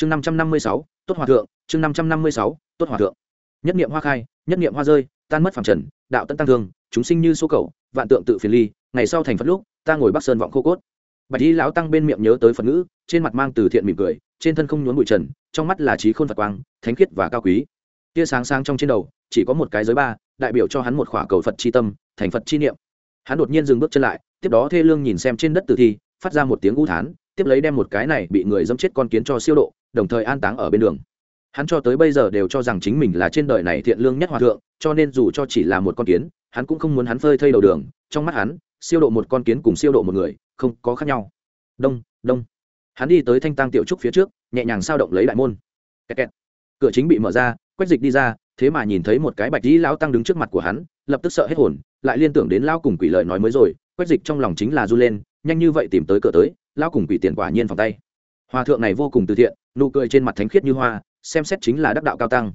chương năm trăm năm mươi sáu, tốt hòa thượng, chương năm trăm năm mươi sáu, tốt hòa thượng. Nhất niệm hoa khai, nhất niệm hoa rơi, tan mất phẳng trần, đạo tận tăng thương, chúng sinh như số cầu, vạn tượng tự phiền ly, ngày sau thành phật lúc, ta ngồi bắc sơn vọng khô cốt. Bạch y lão tăng bên miệng nhớ tới phật ngữ, trên mặt mang từ thiện mỉm cười, trên thân không nhốn bụi trần, trong mắt là trí khôn phật quang, thánh khiết và cao quý. Tia sáng sáng trong trên đầu, chỉ có một cái giới ba, đại biểu cho hắn một khỏa cầu phật chi tâm, thành phật chi niệm. Hắn đột nhiên dừng bước chân lại, tiếp đó thê lương nhìn xem trên đất tử thi, phát ra một tiếng u thán, tiếp lấy đem một cái này bị người dẫm chết con kiến cho siêu độ đồng thời an táng ở bên đường. Hắn cho tới bây giờ đều cho rằng chính mình là trên đời này thiện lương nhất hòa thượng, cho nên dù cho chỉ là một con kiến, hắn cũng không muốn hắn phơi thây đầu đường. Trong mắt hắn, siêu độ một con kiến cùng siêu độ một người, không có khác nhau. Đông đông. Hắn đi tới thanh tăng tiểu trúc phía trước, nhẹ nhàng sao động lấy đại môn. Kẹt kẹt. cửa chính bị mở ra quách dịch đi ra, thế mà nhìn thấy một cái bạch dĩ lão tăng đứng trước mặt của hắn, lập tức sợ hết hồn, lại liên tưởng đến lão cùng quỷ lợi nói mới rồi quách dịch trong lòng chính là du lên, nhanh như vậy tìm tới cửa tới, lão cùng quỷ tiền quả nhiên phòng tay. Hòa thượng này vô cùng từ thiện nụ cười trên mặt thánh khiết như hoa, xem xét chính là đắc đạo cao tăng.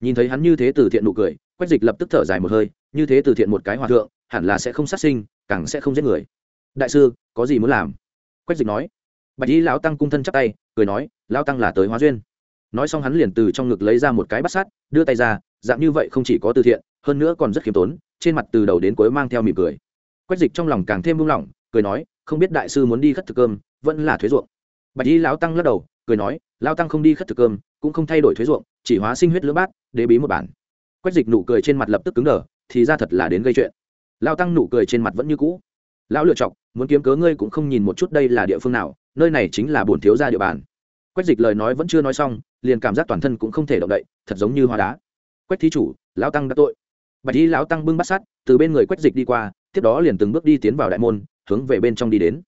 Nhìn thấy hắn như thế từ thiện nụ cười, quách dịch lập tức thở dài một hơi, như thế từ thiện một cái hòa thượng, hẳn là sẽ không sát sinh, càng sẽ không giết người. Đại sư, có gì muốn làm? Quách dịch nói. Bạch y lão tăng cung thân chắc tay, cười nói, lão tăng là tới hóa duyên. Nói xong hắn liền từ trong ngực lấy ra một cái bát sát đưa tay ra, dạng như vậy không chỉ có từ thiện, hơn nữa còn rất khiêm tốn, trên mặt từ đầu đến cuối mang theo mỉm cười. Quách dịch trong lòng càng thêm buông lỏng, cười nói, không biết đại sư muốn đi khất thực cơm, vẫn là thuế ruộng. Bạch y lão tăng lắc đầu cười nói lão tăng không đi khất thực cơm, cũng không thay đổi thuế ruộng, chỉ hóa sinh huyết lưỡng bát, đế bí một bản. Quách dịch nụ cười trên mặt lập tức cứng đờ, thì ra thật là đến gây chuyện. Lão tăng nụ cười trên mặt vẫn như cũ. Lão lựa chọc, muốn kiếm cớ ngươi cũng không nhìn một chút đây là địa phương nào, nơi này chính là bổn thiếu gia địa bàn. Quách dịch lời nói vẫn chưa nói xong, liền cảm giác toàn thân cũng không thể động đậy, thật giống như hóa đá. Quách thí chủ lão tăng đã tội. Bạch y lão tăng bưng bắt sát từ bên người quách dịch đi qua, tiếp đó liền từng bước đi tiến vào đại môn, hướng về bên trong đi đến.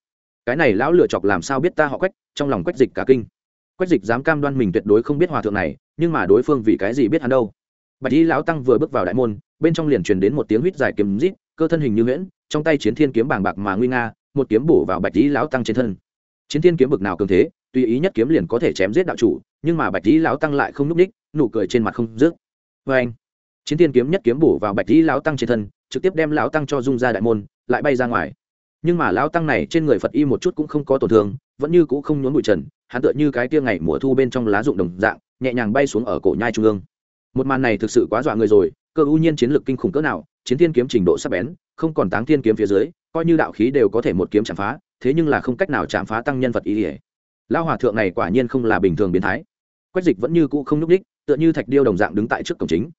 Cái này lão lựa chọc làm sao biết ta họ quách? Trong lòng quách dịch cả kinh quách dịch dám cam đoan mình tuyệt đối không biết hòa thượng này, nhưng mà đối phương vì cái gì biết hắn đâu? Bạch y lão tăng vừa bước vào đại môn, bên trong liền truyền đến một tiếng huýt dài kiếm rít, cơ thân hình như nguyễn trong tay chiến thiên kiếm bàng bạc mà nguy nga, một kiếm bổ vào bạch y lão tăng trên thân. Chiến thiên kiếm bực nào cường thế, tùy ý nhất kiếm liền có thể chém giết đạo chủ, nhưng mà bạch y lão tăng lại không núp ních, nụ cười trên mặt không rước vê anh chiến thiên kiếm nhất kiếm bổ vào bạch y lão tăng trên thân, trực tiếp đem lão tăng cho dung ra đại môn, lại bay ra ngoài. Nhưng mà lão tăng này trên người phật y một chút cũng không có tổn thương, vẫn như cũ không nhốn bụi trần hắn tựa như cái tia ngày mùa thu bên trong lá rụng đồng dạng, nhẹ nhàng bay xuống ở cổ nhai trung ương. Một màn này thực sự quá dọa người rồi, cơ ưu nhiên chiến lược kinh khủng cỡ nào, chiến thiên kiếm trình độ sắp bén, không còn táng thiên kiếm phía dưới, coi như đạo khí đều có thể một kiếm chạm phá, thế nhưng là không cách nào chạm phá tăng nhân vật ý ỉa lao hòa thượng này quả nhiên không là bình thường biến thái. Quách dịch vẫn như cũ không nhúc ních tựa như thạch điêu đồng dạng đứng tại trước cổng chính.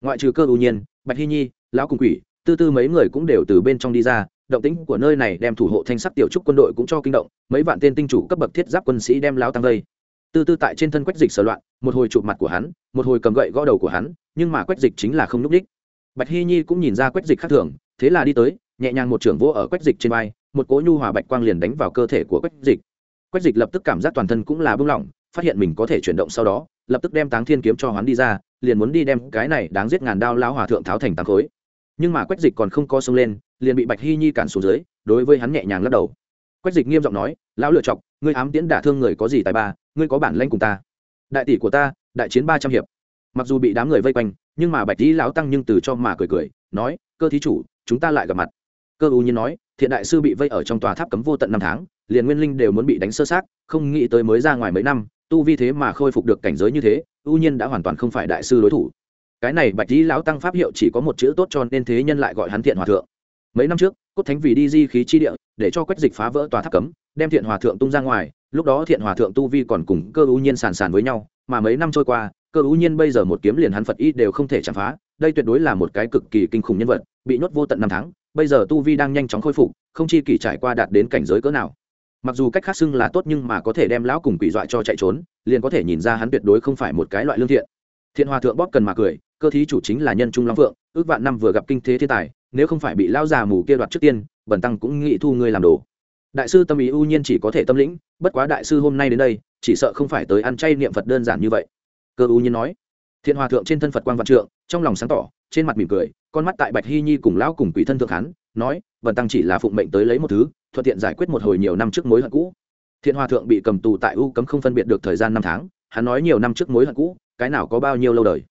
Ngoại trừ cơ ưu nhiên, bạch hy nhi, lão cùng quỷ, tư tư mấy người cũng đều từ bên trong đi ra động tĩnh của nơi này đem thủ hộ thanh sắc tiểu trúc quân đội cũng cho kinh động, mấy vạn tên tinh chủ cấp bậc thiết giáp quân sĩ đem lao tăng vây. Tư tư tại trên thân quách dịch sở loạn, một hồi chụp mặt của hắn, một hồi cầm gậy gõ đầu của hắn, nhưng mà quách dịch chính là không n ú c đích. Bạch hy nhi cũng nhìn ra quách dịch khác thường, thế là đi tới, nhẹ nhàng một trưởng vỗ ở quách dịch trên vai, một cỗ nhu hòa bạch quang liền đánh vào cơ thể của quách dịch. Quách dịch lập tức cảm giác toàn thân cũng là bưng lỏng, phát hiện mình có thể chuyển động sau đó, lập tức đem táng thiên kiếm cho hắn đi ra, liền muốn đi đem cái này đáng giết ngàn đao lao hòa thượng tháo thành tám khối. Nhưng mà quách dịch còn không co sông lên liền bị bạch hy nhi cản xuống dưới, đối với hắn nhẹ nhàng lắc đầu. Quách dịch nghiêm giọng nói, lão lựa chọc, ngươi ám tiễn đả thương người có gì tài ba, ngươi có bản lanh cùng ta. Đại tỷ của ta, đại chiến ba trăm hiệp. Mặc dù bị đám người vây quanh, nhưng mà bạch lý lão tăng nhưng từ cho mà cười cười, nói, cơ thí chủ, chúng ta lại gặp mặt. Cơ u nhiên nói, thiện đại sư bị vây ở trong tòa tháp cấm vô tận năm tháng, liền nguyên linh đều muốn bị đánh sơ sát không nghĩ tới mới ra ngoài mấy năm, tu vi thế mà khôi phục được cảnh giới như thế, u nhiên đã hoàn toàn không phải đại sư đối thủ. Cái này bạch lý lão tăng pháp hiệu chỉ có một chữ tốt cho nên thế nhân lại gọi hắn thiện hòa thượng mấy năm trước, cốt thánh vì đi di khí chi địa, để cho quách dịch phá vỡ tòa tháp cấm, đem thiện hòa thượng tung ra ngoài, lúc đó thiện hòa thượng tu vi còn cùng cơ ưu nhiên sàn sàn với nhau, mà mấy năm trôi qua, cơ ưu nhiên bây giờ một kiếm liền hắn phật y đều không thể chạm phá, đây tuyệt đối là một cái cực kỳ kinh khủng nhân vật, bị nhốt vô tận năm tháng, bây giờ tu vi đang nhanh chóng khôi phục, không chi kỷ trải qua đạt đến cảnh giới cỡ nào. Mặc dù cách khác xưng là tốt nhưng mà có thể đem lão cùng quỷ dọa cho chạy trốn, liền có thể nhìn ra hắn tuyệt đối không phải một cái loại lương thiện. Thiện hòa thượng bóp cần mà cười, cơ thí chủ chính là nhân trung long phượng, ước vạn năm vừa gặp kinh thế thiên tài nếu không phải bị lao già mù kia đoạt trước tiên bẩn tăng cũng nghĩ thu ngươi làm đồ. Đại sư tâm ý ưu nhiên chỉ có thể tâm lĩnh, bất quá đại sư hôm nay đến đây, chỉ sợ không phải tới ăn chay niệm phật đơn giản như vậy. Cơ ưu nhiên nói. Thiện hòa thượng trên thân phật quan văn trượng, trong lòng sáng tỏ, trên mặt mỉm cười, con mắt tại bạch hy nhi cùng lão cùng quỷ thân thượng hắn, nói, bần tăng chỉ là phụng mệnh tới lấy một thứ, thuận tiện giải quyết một hồi nhiều năm trước mối hận cũ. Thiện hòa thượng bị cầm tù tại u cấm không phân biệt được thời gian năm tháng, hắn nói nhiều năm trước mối hận cũ, cái nào có bao nhiêu lâu đời.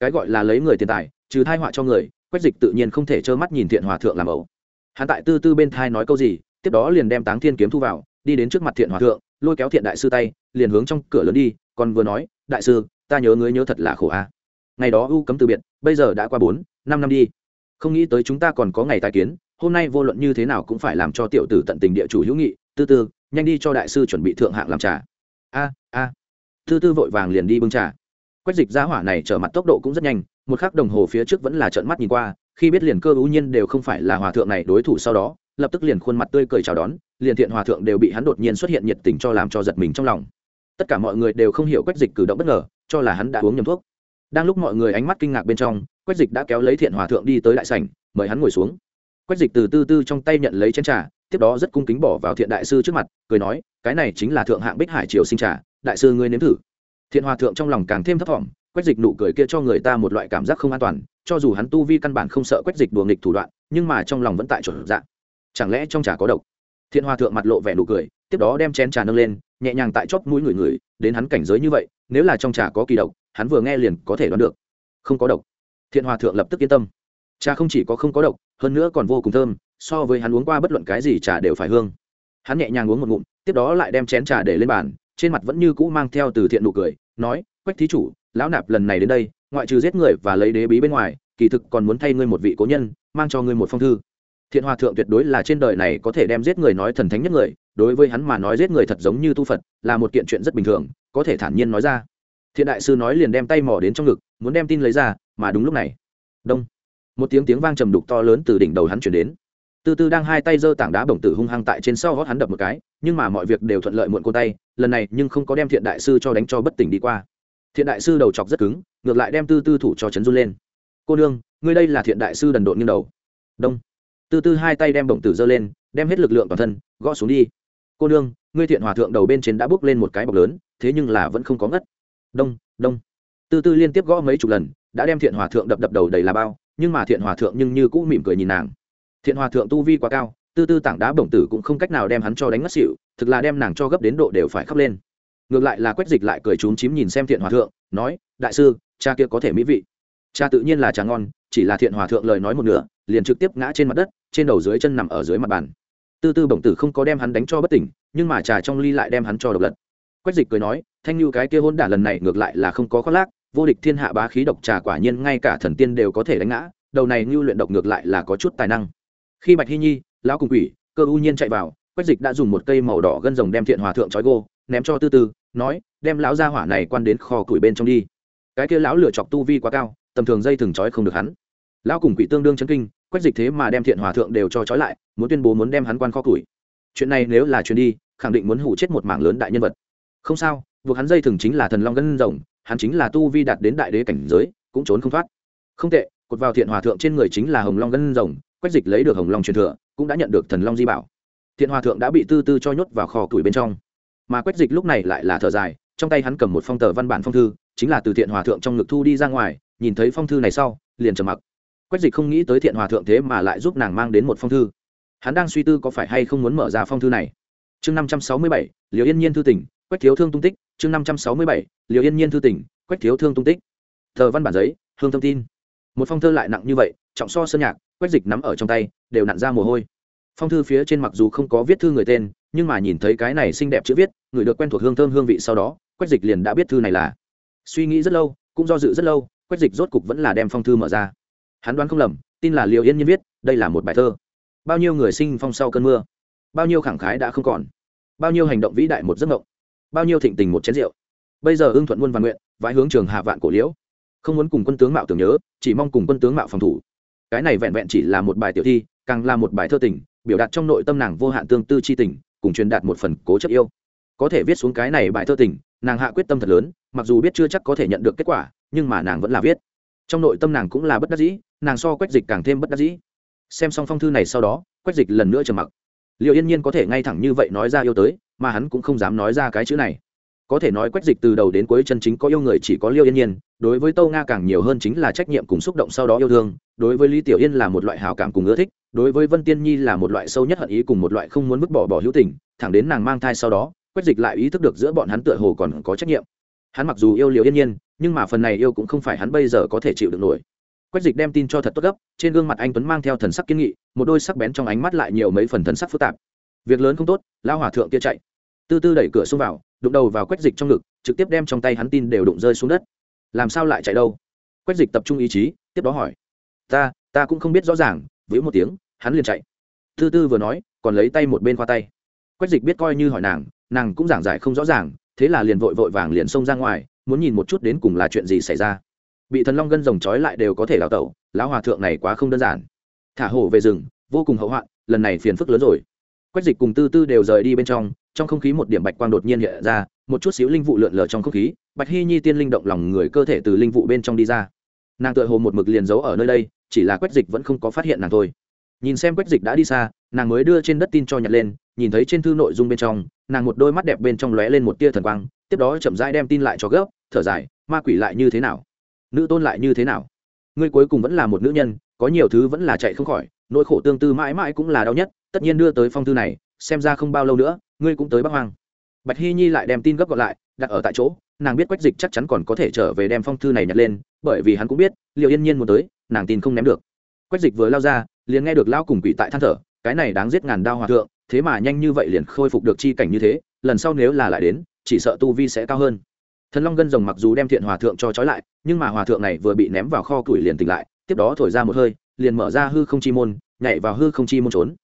Cái gọi là lấy người tiền tài, trừ thai họa cho người quách dịch tự nhiên không thể trơ mắt nhìn thiện hòa thượng làm ẩu. Hắn tại tư tư bên thai nói câu gì, tiếp đó liền đem táng thiên kiếm thu vào, đi đến trước mặt thiện hòa thượng, lôi kéo thiện đại sư tay, liền hướng trong cửa lớn đi, còn vừa nói, đại sư, ta nhớ ngươi nhớ thật là khổ a. Ngày đó u cấm từ biệt, bây giờ đã qua bốn, năm năm đi. Không nghĩ tới chúng ta còn có ngày tai kiến, hôm nay vô luận như thế nào cũng phải làm cho tiểu tử tận tình địa chủ hữu nghị. Tư tư, nhanh đi cho đại sư chuẩn bị thượng hạng làm trà. A a. Tư tư vội vàng liền đi bưng trà. Quách dịch giá hỏa này trở mặt tốc độ cũng rất nhanh một khắc đồng hồ phía trước vẫn là trợn mắt nhìn qua, khi biết liền cơ ưu nhiên đều không phải là hòa thượng này đối thủ sau đó, lập tức liền khuôn mặt tươi cười chào đón, liền thiện hòa thượng đều bị hắn đột nhiên xuất hiện nhiệt tình cho làm cho giật mình trong lòng. Tất cả mọi người đều không hiểu quách dịch cử động bất ngờ, cho là hắn đã uống nhầm thuốc. Đang lúc mọi người ánh mắt kinh ngạc bên trong, quách dịch đã kéo lấy thiện hòa thượng đi tới đại sảnh, mời hắn ngồi xuống. Quách dịch từ tư tư trong tay nhận lấy chén trà, tiếp đó rất cung kính bỏ vào thiện đại sư trước mặt, cười nói, cái này chính là thượng hạng bích hải triều sinh trà, đại sư ngươi nếm thử. Thiện hòa thượng trong lòng càng thêm thấp thỏm quách dịch nụ cười kia cho người ta một loại cảm giác không an toàn, cho dù hắn tu vi căn bản không sợ quách dịch đùa nghịch thủ đoạn, nhưng mà trong lòng vẫn tại chuẩn dạng chẳng lẽ trong trà có độc? Thiện hòa thượng mặt lộ vẻ nụ cười, tiếp đó đem chén trà nâng lên, nhẹ nhàng tại chóp mũi người người, đến hắn cảnh giới như vậy, nếu là trong trà có kỳ độc, hắn vừa nghe liền có thể đoán được. Không có độc. Thiện hòa thượng lập tức yên tâm. Trà không chỉ có không có độc, hơn nữa còn vô cùng thơm, so với hắn uống qua bất luận cái gì trà đều phải hương. Hắn nhẹ nhàng uống một ngụm, tiếp đó lại đem chén trà để lên bàn, trên mặt vẫn như cũ mang theo từ thiện nụ cười, nói, quách thí chủ lão nạp lần này đến đây, ngoại trừ giết người và lấy đế bí bên ngoài, kỳ thực còn muốn thay ngươi một vị cố nhân, mang cho ngươi một phong thư. Thiện hòa thượng tuyệt đối là trên đời này có thể đem giết người nói thần thánh nhất người, đối với hắn mà nói giết người thật giống như tu phật, là một kiện chuyện rất bình thường, có thể thản nhiên nói ra. Thiện đại sư nói liền đem tay mò đến trong ngực, muốn đem tin lấy ra, mà đúng lúc này, đông, một tiếng tiếng vang trầm đục to lớn từ đỉnh đầu hắn chuyển đến. Từ từ đang hai tay giơ tảng đá bổng tử hung hăng tại trên sau gót hắn đập một cái, nhưng mà mọi việc đều thuận lợi muộn cô tay, lần này nhưng không có đem thiện đại sư cho đánh cho bất tỉnh đi qua thiện đại sư đầu chọc rất cứng, ngược lại đem tư tư thủ cho chấn run lên. Cô nương, ngươi đây là thiện đại sư đần độn nghiêng đầu. Đông. Tư tư hai tay đem bổng tử giơ lên, đem hết lực lượng toàn thân, gõ xuống đi. Cô nương, ngươi thiện hòa thượng đầu bên trên đã bước lên một cái bọc lớn, thế nhưng là vẫn không có ngất. Đông đông. Tư tư liên tiếp gõ mấy chục lần, đã đem thiện hòa thượng đập đập đầu đầy là bao, nhưng mà thiện hòa thượng nhưng như cũ mỉm cười nhìn nàng. Thiện hòa thượng tu vi quá cao, tư tư tảng đá bổng tử cũng không cách nào đem hắn cho đánh ngất xỉu, thực là đem nàng cho gấp đến độ đều phải khóc lên ngược lại là quách dịch lại cười trúng chím nhìn xem thiện hòa thượng, nói, đại sư, cha kia có thể mỹ vị. Cha tự nhiên là trà ngon, chỉ là thiện hòa thượng lời nói một nửa, liền trực tiếp ngã trên mặt đất, trên đầu dưới chân nằm ở dưới mặt bàn. Tư tư bổng tử không có đem hắn đánh cho bất tỉnh, nhưng mà trà trong ly lại đem hắn cho độc lật. Quách dịch cười nói, thanh như cái kia hôn đả lần này ngược lại là không có khoác lác, vô địch thiên hạ bá khí độc trà quả nhiên ngay cả thần tiên đều có thể đánh ngã, đầu này ngưu luyện độc ngược lại là có chút tài năng. Khi bạch hy nhi, lão cùng quỷ, cơ u nhiên chạy vào, quách dịch đã dùng một cây màu đỏ gân rồng đem thiện hòa thượng trói gô, ném cho tư tư nói, đem lão gia hỏa này quan đến kho củi bên trong đi. Cái kia lão lửa chọc tu vi quá cao, tầm thường dây thừng trói không được hắn. Lão cùng quỷ tương đương chấn kinh, quách dịch thế mà đem thiện hòa thượng đều cho trói lại, muốn tuyên bố muốn đem hắn quan kho củi. Chuyện này nếu là chuyện đi, khẳng định muốn hủ chết một mảng lớn đại nhân vật. Không sao, buộc hắn dây thừng chính là thần long gân rồng, hắn chính là tu vi đạt đến đại đế cảnh giới, cũng trốn không thoát. Không tệ, cột vào thiện hòa thượng trên người chính là hồng long gân rồng, quách dịch lấy được hồng long truyền thừa, cũng đã nhận được thần long di bảo. Thiện hòa thượng đã bị tư tư cho nhốt vào kho tuổi bên trong mà quách dịch lúc này lại là thở dài, trong tay hắn cầm một phong tờ văn bản phong thư, chính là từ thiện hòa thượng trong ngực thu đi ra ngoài, nhìn thấy phong thư này sau, liền trầm mặc. Quách dịch không nghĩ tới thiện hòa thượng thế mà lại giúp nàng mang đến một phong thư. Hắn đang suy tư có phải hay không muốn mở ra phong thư này. Chương năm trăm sáu mươi bảy, liều yên nhiên thư tỉnh, quách thiếu thương tung tích. Chương năm trăm sáu mươi bảy, liều yên nhiên thư tỉnh, quách thiếu thương tung tích. Tờ văn bản giấy, hương thông tin. Một phong thơ lại nặng như vậy, trọng so sơn nhạc, quách dịch nắm ở trong tay, đều nặn ra mồ hôi. Phong thư phía trên mặc dù không có viết thư người tên nhưng mà nhìn thấy cái này xinh đẹp chữ viết, người được quen thuộc hương thơm hương vị sau đó, quách dịch liền đã biết thư này là. Suy nghĩ rất lâu, cũng do dự rất lâu, quách dịch rốt cục vẫn là đem phong thư mở ra. Hắn đoán không lầm, tin là liệu yên nhiên viết, đây là một bài thơ. Bao nhiêu người sinh phong sau cơn mưa, bao nhiêu khẳng khái đã không còn, bao nhiêu hành động vĩ đại một giấc mộng, bao nhiêu thịnh tình một chén rượu. Bây giờ ưng thuận muôn văn nguyện, vãi hướng trường hà vạn cổ liễu. Không muốn cùng quân tướng mạo tưởng nhớ, chỉ mong cùng quân tướng mạo phòng thủ. Cái này vẹn vẹn chỉ là một bài tiểu thi, càng là một bài thơ tình, biểu đạt trong nội tâm nàng vô hạn tương tư chi tình cùng truyền đạt một phần cố chấp yêu. Có thể viết xuống cái này bài thơ tình, nàng hạ quyết tâm thật lớn, mặc dù biết chưa chắc có thể nhận được kết quả, nhưng mà nàng vẫn là viết. Trong nội tâm nàng cũng là bất đắc dĩ, nàng so quách dịch càng thêm bất đắc dĩ. Xem xong phong thư này sau đó, quách dịch lần nữa trầm mặc. Liệu yên nhiên có thể ngay thẳng như vậy nói ra yêu tới, mà hắn cũng không dám nói ra cái chữ này có thể nói quách dịch từ đầu đến cuối chân chính có yêu người chỉ có liêu yên nhiên, đối với tâu nga càng nhiều hơn chính là trách nhiệm cùng xúc động sau đó yêu thương, đối với lý tiểu yên là một loại hào cảm cùng ưa thích, đối với vân tiên nhi là một loại sâu nhất hận ý cùng một loại không muốn vứt bỏ bỏ hữu tình, thẳng đến nàng mang thai sau đó, quách dịch lại ý thức được giữa bọn hắn tựa hồ còn có trách nhiệm. Hắn mặc dù yêu liều yên nhiên, nhưng mà phần này yêu cũng không phải hắn bây giờ có thể chịu được nổi. Quách dịch đem tin cho thật tốt gấp, trên gương mặt anh tuấn mang theo thần sắc kiên nghị, một đôi sắc bén trong ánh mắt lại nhiều mấy phần thần sắc phức tạp. Việc lớn không tốt lao hòa thượng kia chạy. Tư tư đẩy cửa xông vào đụng đầu vào quách dịch trong ngực, trực tiếp đem trong tay hắn tin đều đụng rơi xuống đất. Làm sao lại chạy đâu? Quách dịch tập trung ý chí, tiếp đó hỏi. Ta ta cũng không biết rõ ràng với một tiếng, hắn liền chạy. Tư tư vừa nói, còn lấy tay một bên qua tay. Quách dịch biết coi như hỏi nàng nàng cũng giảng giải không rõ ràng, thế là liền vội vội vàng liền xông ra ngoài, muốn nhìn một chút đến cùng là chuyện gì xảy ra. Bị thần long gân rồng trói lại đều có thể đào tẩu, lão hòa thượng này quá không đơn giản. Thả hổ về rừng, vô cùng hậu hoạn, lần này phiền phức lớn rồi. Quách dịch cùng tư tư đều rời đi bên trong trong không khí một điểm bạch quang đột nhiên hiện ra, một chút xíu linh vụ lượn lờ trong không khí, bạch hy nhi tiên linh động lòng người cơ thể từ linh vụ bên trong đi ra. Nàng tựa hồ một mực liền giấu ở nơi đây, chỉ là quách dịch vẫn không có phát hiện nàng thôi. Nhìn xem quách dịch đã đi xa, nàng mới đưa trên đất tin cho nhặt lên, nhìn thấy trên thư nội dung bên trong, nàng một đôi mắt đẹp bên trong lóe lên một tia thần quang, tiếp đó chậm rãi đem tin lại cho gấp, thở dài, ma quỷ lại như thế nào? Nữ tôn lại như thế nào? Ngươi cuối cùng vẫn là một nữ nhân, có nhiều thứ vẫn là chạy không khỏi, nỗi khổ tương tư mãi mãi cũng là đau nhất, tất nhiên đưa tới phong thư này, xem ra không bao lâu nữa ngươi cũng tới bắc hoang. Bạch hy nhi lại đem tin gấp gọn lại, đặt ở tại chỗ, nàng biết quách dịch chắc chắn còn có thể trở về đem phong thư này nhặt lên, bởi vì hắn cũng biết liệu yên nhiên muốn tới, nàng tin không ném được. Quách dịch vừa lao ra, liền nghe được lao cùng quỷ tại than thở, cái này đáng giết ngàn đao hòa thượng, thế mà nhanh như vậy liền khôi phục được chi cảnh như thế, lần sau nếu là lại đến, chỉ sợ tu vi sẽ cao hơn. Thần long gân rồng mặc dù đem thiện hòa thượng cho trói lại, nhưng mà hòa thượng này vừa bị ném vào kho củi liền tỉnh lại, tiếp đó thổi ra một hơi, liền mở ra hư không chi môn, nhảy vào hư không chi môn trốn.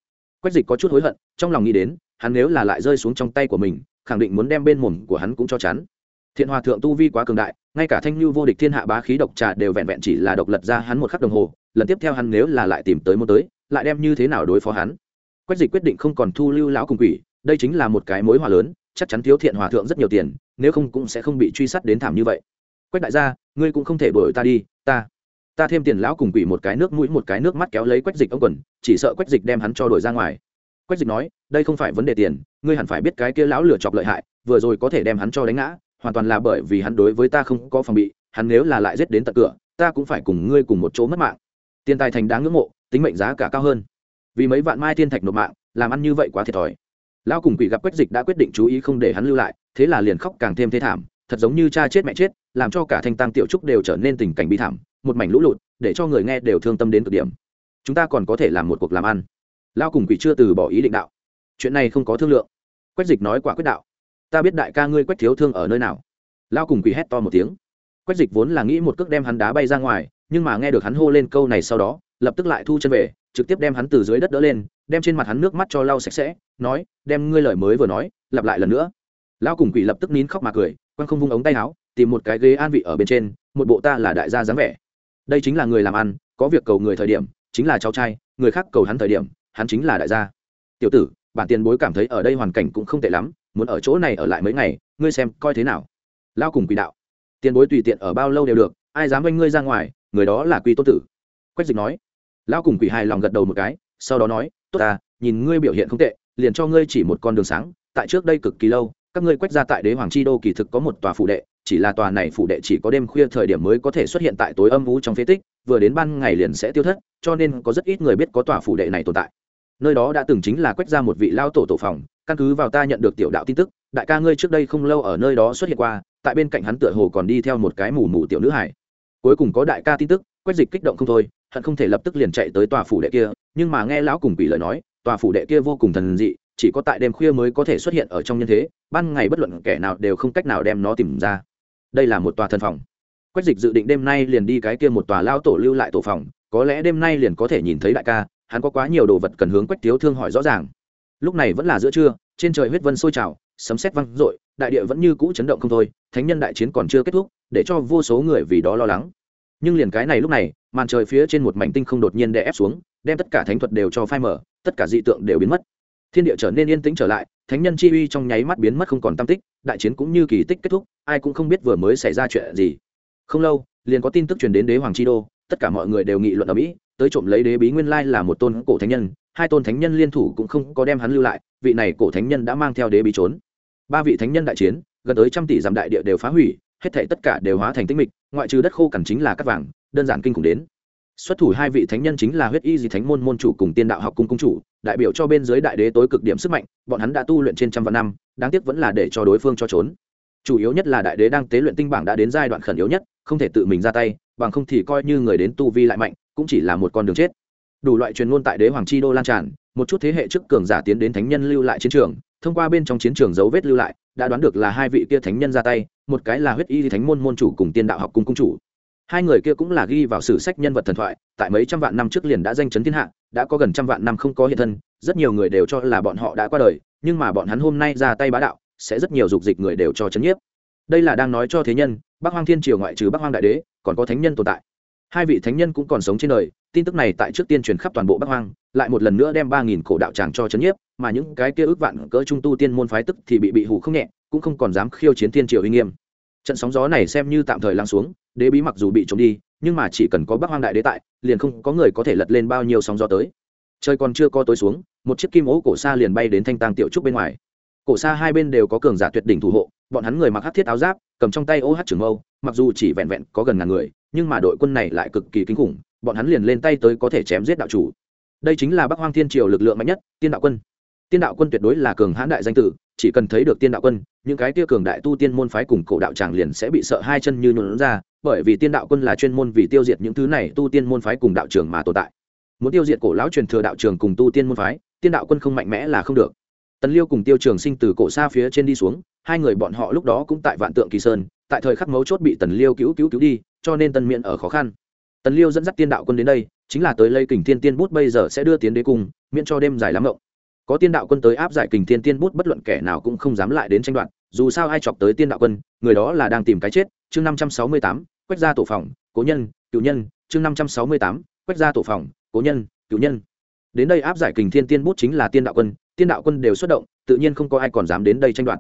Quách dịch có chút hối hận, trong lòng nghĩ đến hắn nếu là lại rơi xuống trong tay của mình, khẳng định muốn đem bên mồm của hắn cũng cho chắn. Thiện hòa thượng tu vi quá cường đại, ngay cả thanh lưu vô địch thiên hạ bá khí độc trà đều vẹn vẹn chỉ là độc lật ra hắn một khắc đồng hồ, lần tiếp theo hắn nếu là lại tìm tới môn tới, lại đem như thế nào đối phó hắn? Quách dịch quyết định không còn thu lưu lão cùng quỷ, đây chính là một cái mối hòa lớn, chắc chắn thiếu thiện hòa thượng rất nhiều tiền, nếu không cũng sẽ không bị truy sát đến thảm như vậy. Quách đại gia, ngươi cũng không thể đuổi ta đi, ta ta thêm tiền lão cùng quỷ một cái nước mũi một cái nước mắt kéo lấy quách dịch ông quần, chỉ sợ quách dịch đem hắn cho đuổi ra ngoài quách dịch nói, đây không phải vấn đề tiền, ngươi hẳn phải biết cái kia lão lửa chọc lợi hại, vừa rồi có thể đem hắn cho đánh ngã, hoàn toàn là bởi vì hắn đối với ta không có phòng bị, hắn nếu là lại giết đến tận cửa, ta cũng phải cùng ngươi cùng một chỗ mất mạng. Tiền tài thành đáng ngưỡng mộ, tính mệnh giá cả cao hơn. Vì mấy vạn mai thiên thạch nộp mạng, làm ăn như vậy quá thiệt thòi. Lão cùng quỷ gặp quách dịch đã quyết định chú ý không để hắn lưu lại, thế là liền khóc càng thêm thê thảm, thật giống như cha chết mẹ chết, làm cho cả thanh tăng tiểu trúc đều trở nên tình cảnh bi thảm, một mảnh lũ lụt, để cho người nghe đều thương tâm đến cực điểm. Chúng ta còn có thể làm một cuộc làm ăn lao cùng quỷ chưa từ bỏ ý định đạo. Chuyện này không có thương lượng. Quách dịch nói quả quyết đạo. Ta biết đại ca ngươi quách thiếu thương ở nơi nào. Lao cùng quỷ hét to một tiếng. Quách dịch vốn là nghĩ một cước đem hắn đá bay ra ngoài, nhưng mà nghe được hắn hô lên câu này sau đó, lập tức lại thu chân về, trực tiếp đem hắn từ dưới đất đỡ lên, đem trên mặt hắn nước mắt cho lau sạch sẽ, nói, đem ngươi lời mới vừa nói, lặp lại lần nữa. Lao cùng quỷ lập tức nín khóc mà cười, quăng không vung ống tay áo, tìm một cái ghế an vị ở bên trên, một bộ ta là đại gia dáng vẻ. Đây chính là người làm ăn, có việc cầu người thời điểm, chính là cháu trai, người khác cầu hắn thời điểm hắn chính là đại gia. Tiểu tử, bản tiền bối cảm thấy ở đây hoàn cảnh cũng không tệ lắm, muốn ở chỗ này ở lại mấy ngày, ngươi xem coi thế nào. Lao cùng quỷ đạo. Tiền bối tùy tiện ở bao lâu đều được, ai dám oanh ngươi ra ngoài, người đó là quy tôn tử. Quách dịch nói. Lao cùng quỷ hài lòng gật đầu một cái, sau đó nói, tốt ta, nhìn ngươi biểu hiện không tệ, liền cho ngươi chỉ một con đường sáng, tại trước đây cực kỳ lâu, các ngươi quách ra tại đế hoàng chi đô kỳ thực có một tòa phủ đệ, chỉ là tòa này phủ đệ chỉ có đêm khuya thời điểm mới có thể xuất hiện tại tối âm vũ trong phế tích, vừa đến ban ngày liền sẽ tiêu thất, cho nên có rất ít người biết có tòa phủ đệ này tồn tại nơi đó đã từng chính là quách ra một vị lao tổ tổ phòng, căn cứ vào ta nhận được tiểu đạo tin tức, đại ca ngươi trước đây không lâu ở nơi đó xuất hiện qua, tại bên cạnh hắn tựa hồ còn đi theo một cái mù mù tiểu nữ hải. Cuối cùng có đại ca tin tức, quách dịch kích động không thôi, hận không thể lập tức liền chạy tới tòa phủ đệ kia, nhưng mà nghe lão cùng quỷ lời nói, tòa phủ đệ kia vô cùng thần dị, chỉ có tại đêm khuya mới có thể xuất hiện ở trong nhân thế, ban ngày bất luận kẻ nào đều không cách nào đem nó tìm ra. Đây là một tòa thần phòng. Quách dịch dự định đêm nay liền đi cái kia một tòa lao tổ lưu lại tổ phòng, có lẽ đêm nay liền có thể nhìn thấy đại ca hắn có quá nhiều đồ vật cần hướng quách thiếu thương hỏi rõ ràng. Lúc này vẫn là giữa trưa, trên trời huyết vân sôi trào, sấm sét văng rội đại địa vẫn như cũ chấn động không thôi, thánh nhân đại chiến còn chưa kết thúc, để cho vô số người vì đó lo lắng. Nhưng liền cái này lúc này, màn trời phía trên một mảnh tinh không đột nhiên đè ép xuống, đem tất cả thánh thuật đều cho phai mở tất cả dị tượng đều biến mất. Thiên địa trở nên yên tĩnh trở lại, thánh nhân chi uy trong nháy mắt biến mất không còn tam tích, đại chiến cũng như kỳ tích kết thúc, ai cũng không biết vừa mới xảy ra chuyện gì. Không lâu, liền có tin tức truyền đến đế hoàng chi đô, tất cả mọi người đều nghị luận ở mỹ tới trộm lấy đế bí nguyên lai là một tôn cổ thánh nhân, hai tôn thánh nhân liên thủ cũng không có đem hắn lưu lại, vị này cổ thánh nhân đã mang theo đế bí trốn. Ba vị thánh nhân đại chiến, gần tới trăm tỷ dặm đại địa đều phá hủy, hết thể tất cả đều hóa thành tinh mịch, ngoại trừ đất khô cằn chính là cắt vàng, đơn giản kinh khủng đến. Xuất thủ hai vị thánh nhân chính là huyết y di thánh môn môn chủ cùng tiên đạo học cung cung chủ, đại biểu cho bên dưới đại đế tối cực điểm sức mạnh, bọn hắn đã tu luyện trên trăm vạn năm, đáng tiếc vẫn là để cho đối phương cho trốn. Chủ yếu nhất là đại đế đang tế luyện tinh bảng đã đến giai đoạn khẩn yếu nhất, không thể tự mình ra tay, bằng không thì coi như người đến tu vi lại mạnh cũng chỉ là một con đường chết. Đủ loại truyền ngôn tại đế hoàng chi đô lan tràn, một chút thế hệ trước cường giả tiến đến thánh nhân lưu lại chiến trường, thông qua bên trong chiến trường dấu vết lưu lại, đã đoán được là hai vị kia thánh nhân ra tay, một cái là huyết y thánh môn môn chủ cùng tiên đạo học cung cung chủ. Hai người kia cũng là ghi vào sử sách nhân vật thần thoại, tại mấy trăm vạn năm trước liền đã danh chấn thiên hạ, đã có gần trăm vạn năm không có hiện thân, rất nhiều người đều cho là bọn họ đã qua đời, nhưng mà bọn hắn hôm nay ra tay bá đạo, sẽ rất nhiều dục dịch người đều cho chấn nhiếp. Đây là đang nói cho thế nhân, bắc hoang thiên triều ngoại trừ bắc hoang đại đế, còn có thánh nhân tồn tại hai vị thánh nhân cũng còn sống trên đời, tin tức này tại trước tiên truyền khắp toàn bộ bắc hoang, lại một lần nữa đem ba nghìn cổ đạo tràng cho chấn nhiếp, mà những cái kia ước vạn cỡ trung tu tiên môn phái tức thì bị bị hủ không nhẹ, cũng không còn dám khiêu chiến thiên triều uy nghiêm. Trận sóng gió này xem như tạm thời lắng xuống, đế bí mặc dù bị trộm đi, nhưng mà chỉ cần có bắc hoang đại đế tại, liền không có người có thể lật lên bao nhiêu sóng gió tới. Trời còn chưa có tối xuống, một chiếc kim ố cổ xa liền bay đến thanh tàng tiểu trúc bên ngoài. Cổ xa hai bên đều có cường giả tuyệt đỉnh thủ hộ, bọn hắn người mặc hát thiết áo giáp, cầm trong tay ô hát trường mâu, mặc dù chỉ vẹn vẹn có gần ngàn người nhưng mà đội quân này lại cực kỳ kinh khủng, bọn hắn liền lên tay tới có thể chém giết đạo chủ. Đây chính là bắc hoang thiên triều lực lượng mạnh nhất, tiên đạo quân. Tiên đạo quân tuyệt đối là cường hãn đại danh tử, chỉ cần thấy được tiên đạo quân, những cái tia cường đại tu tiên môn phái cùng cổ đạo tràng liền sẽ bị sợ hai chân như nhuộn ra, bởi vì tiên đạo quân là chuyên môn vì tiêu diệt những thứ này tu tiên môn phái cùng đạo trường mà tồn tại. Muốn tiêu diệt cổ lão truyền thừa đạo trường cùng tu tiên môn phái, tiên đạo quân không mạnh mẽ là không được. Tần liêu cùng tiêu trường sinh từ cổ xa phía trên đi xuống, hai người bọn họ lúc đó cũng tại vạn tượng kỳ sơn, tại thời khắc mấu chốt bị tần liêu cứu cứu cứu đi cho nên tần miễn ở khó khăn. Tần liêu dẫn dắt tiên đạo quân đến đây, chính là tới lây kình thiên tiên bút bây giờ sẽ đưa tiến đế cung, miễn cho đêm dài lắm ngộng. Có tiên đạo quân tới áp giải kình thiên tiên bút, bất luận kẻ nào cũng không dám lại đến tranh đoạt, dù sao ai chọc tới tiên đạo quân, người đó là đang tìm cái chết. Chương năm trăm sáu mươi tám, quét ra tổ phòng, cố nhân cựu nhân. Chương năm trăm sáu mươi tám, quét ra tổ phòng, cố nhân cựu nhân. Đến đây áp giải kình thiên tiên bút chính là tiên đạo quân, tiên đạo quân đều xuất động, tự nhiên không có ai còn dám đến đây tranh đoạt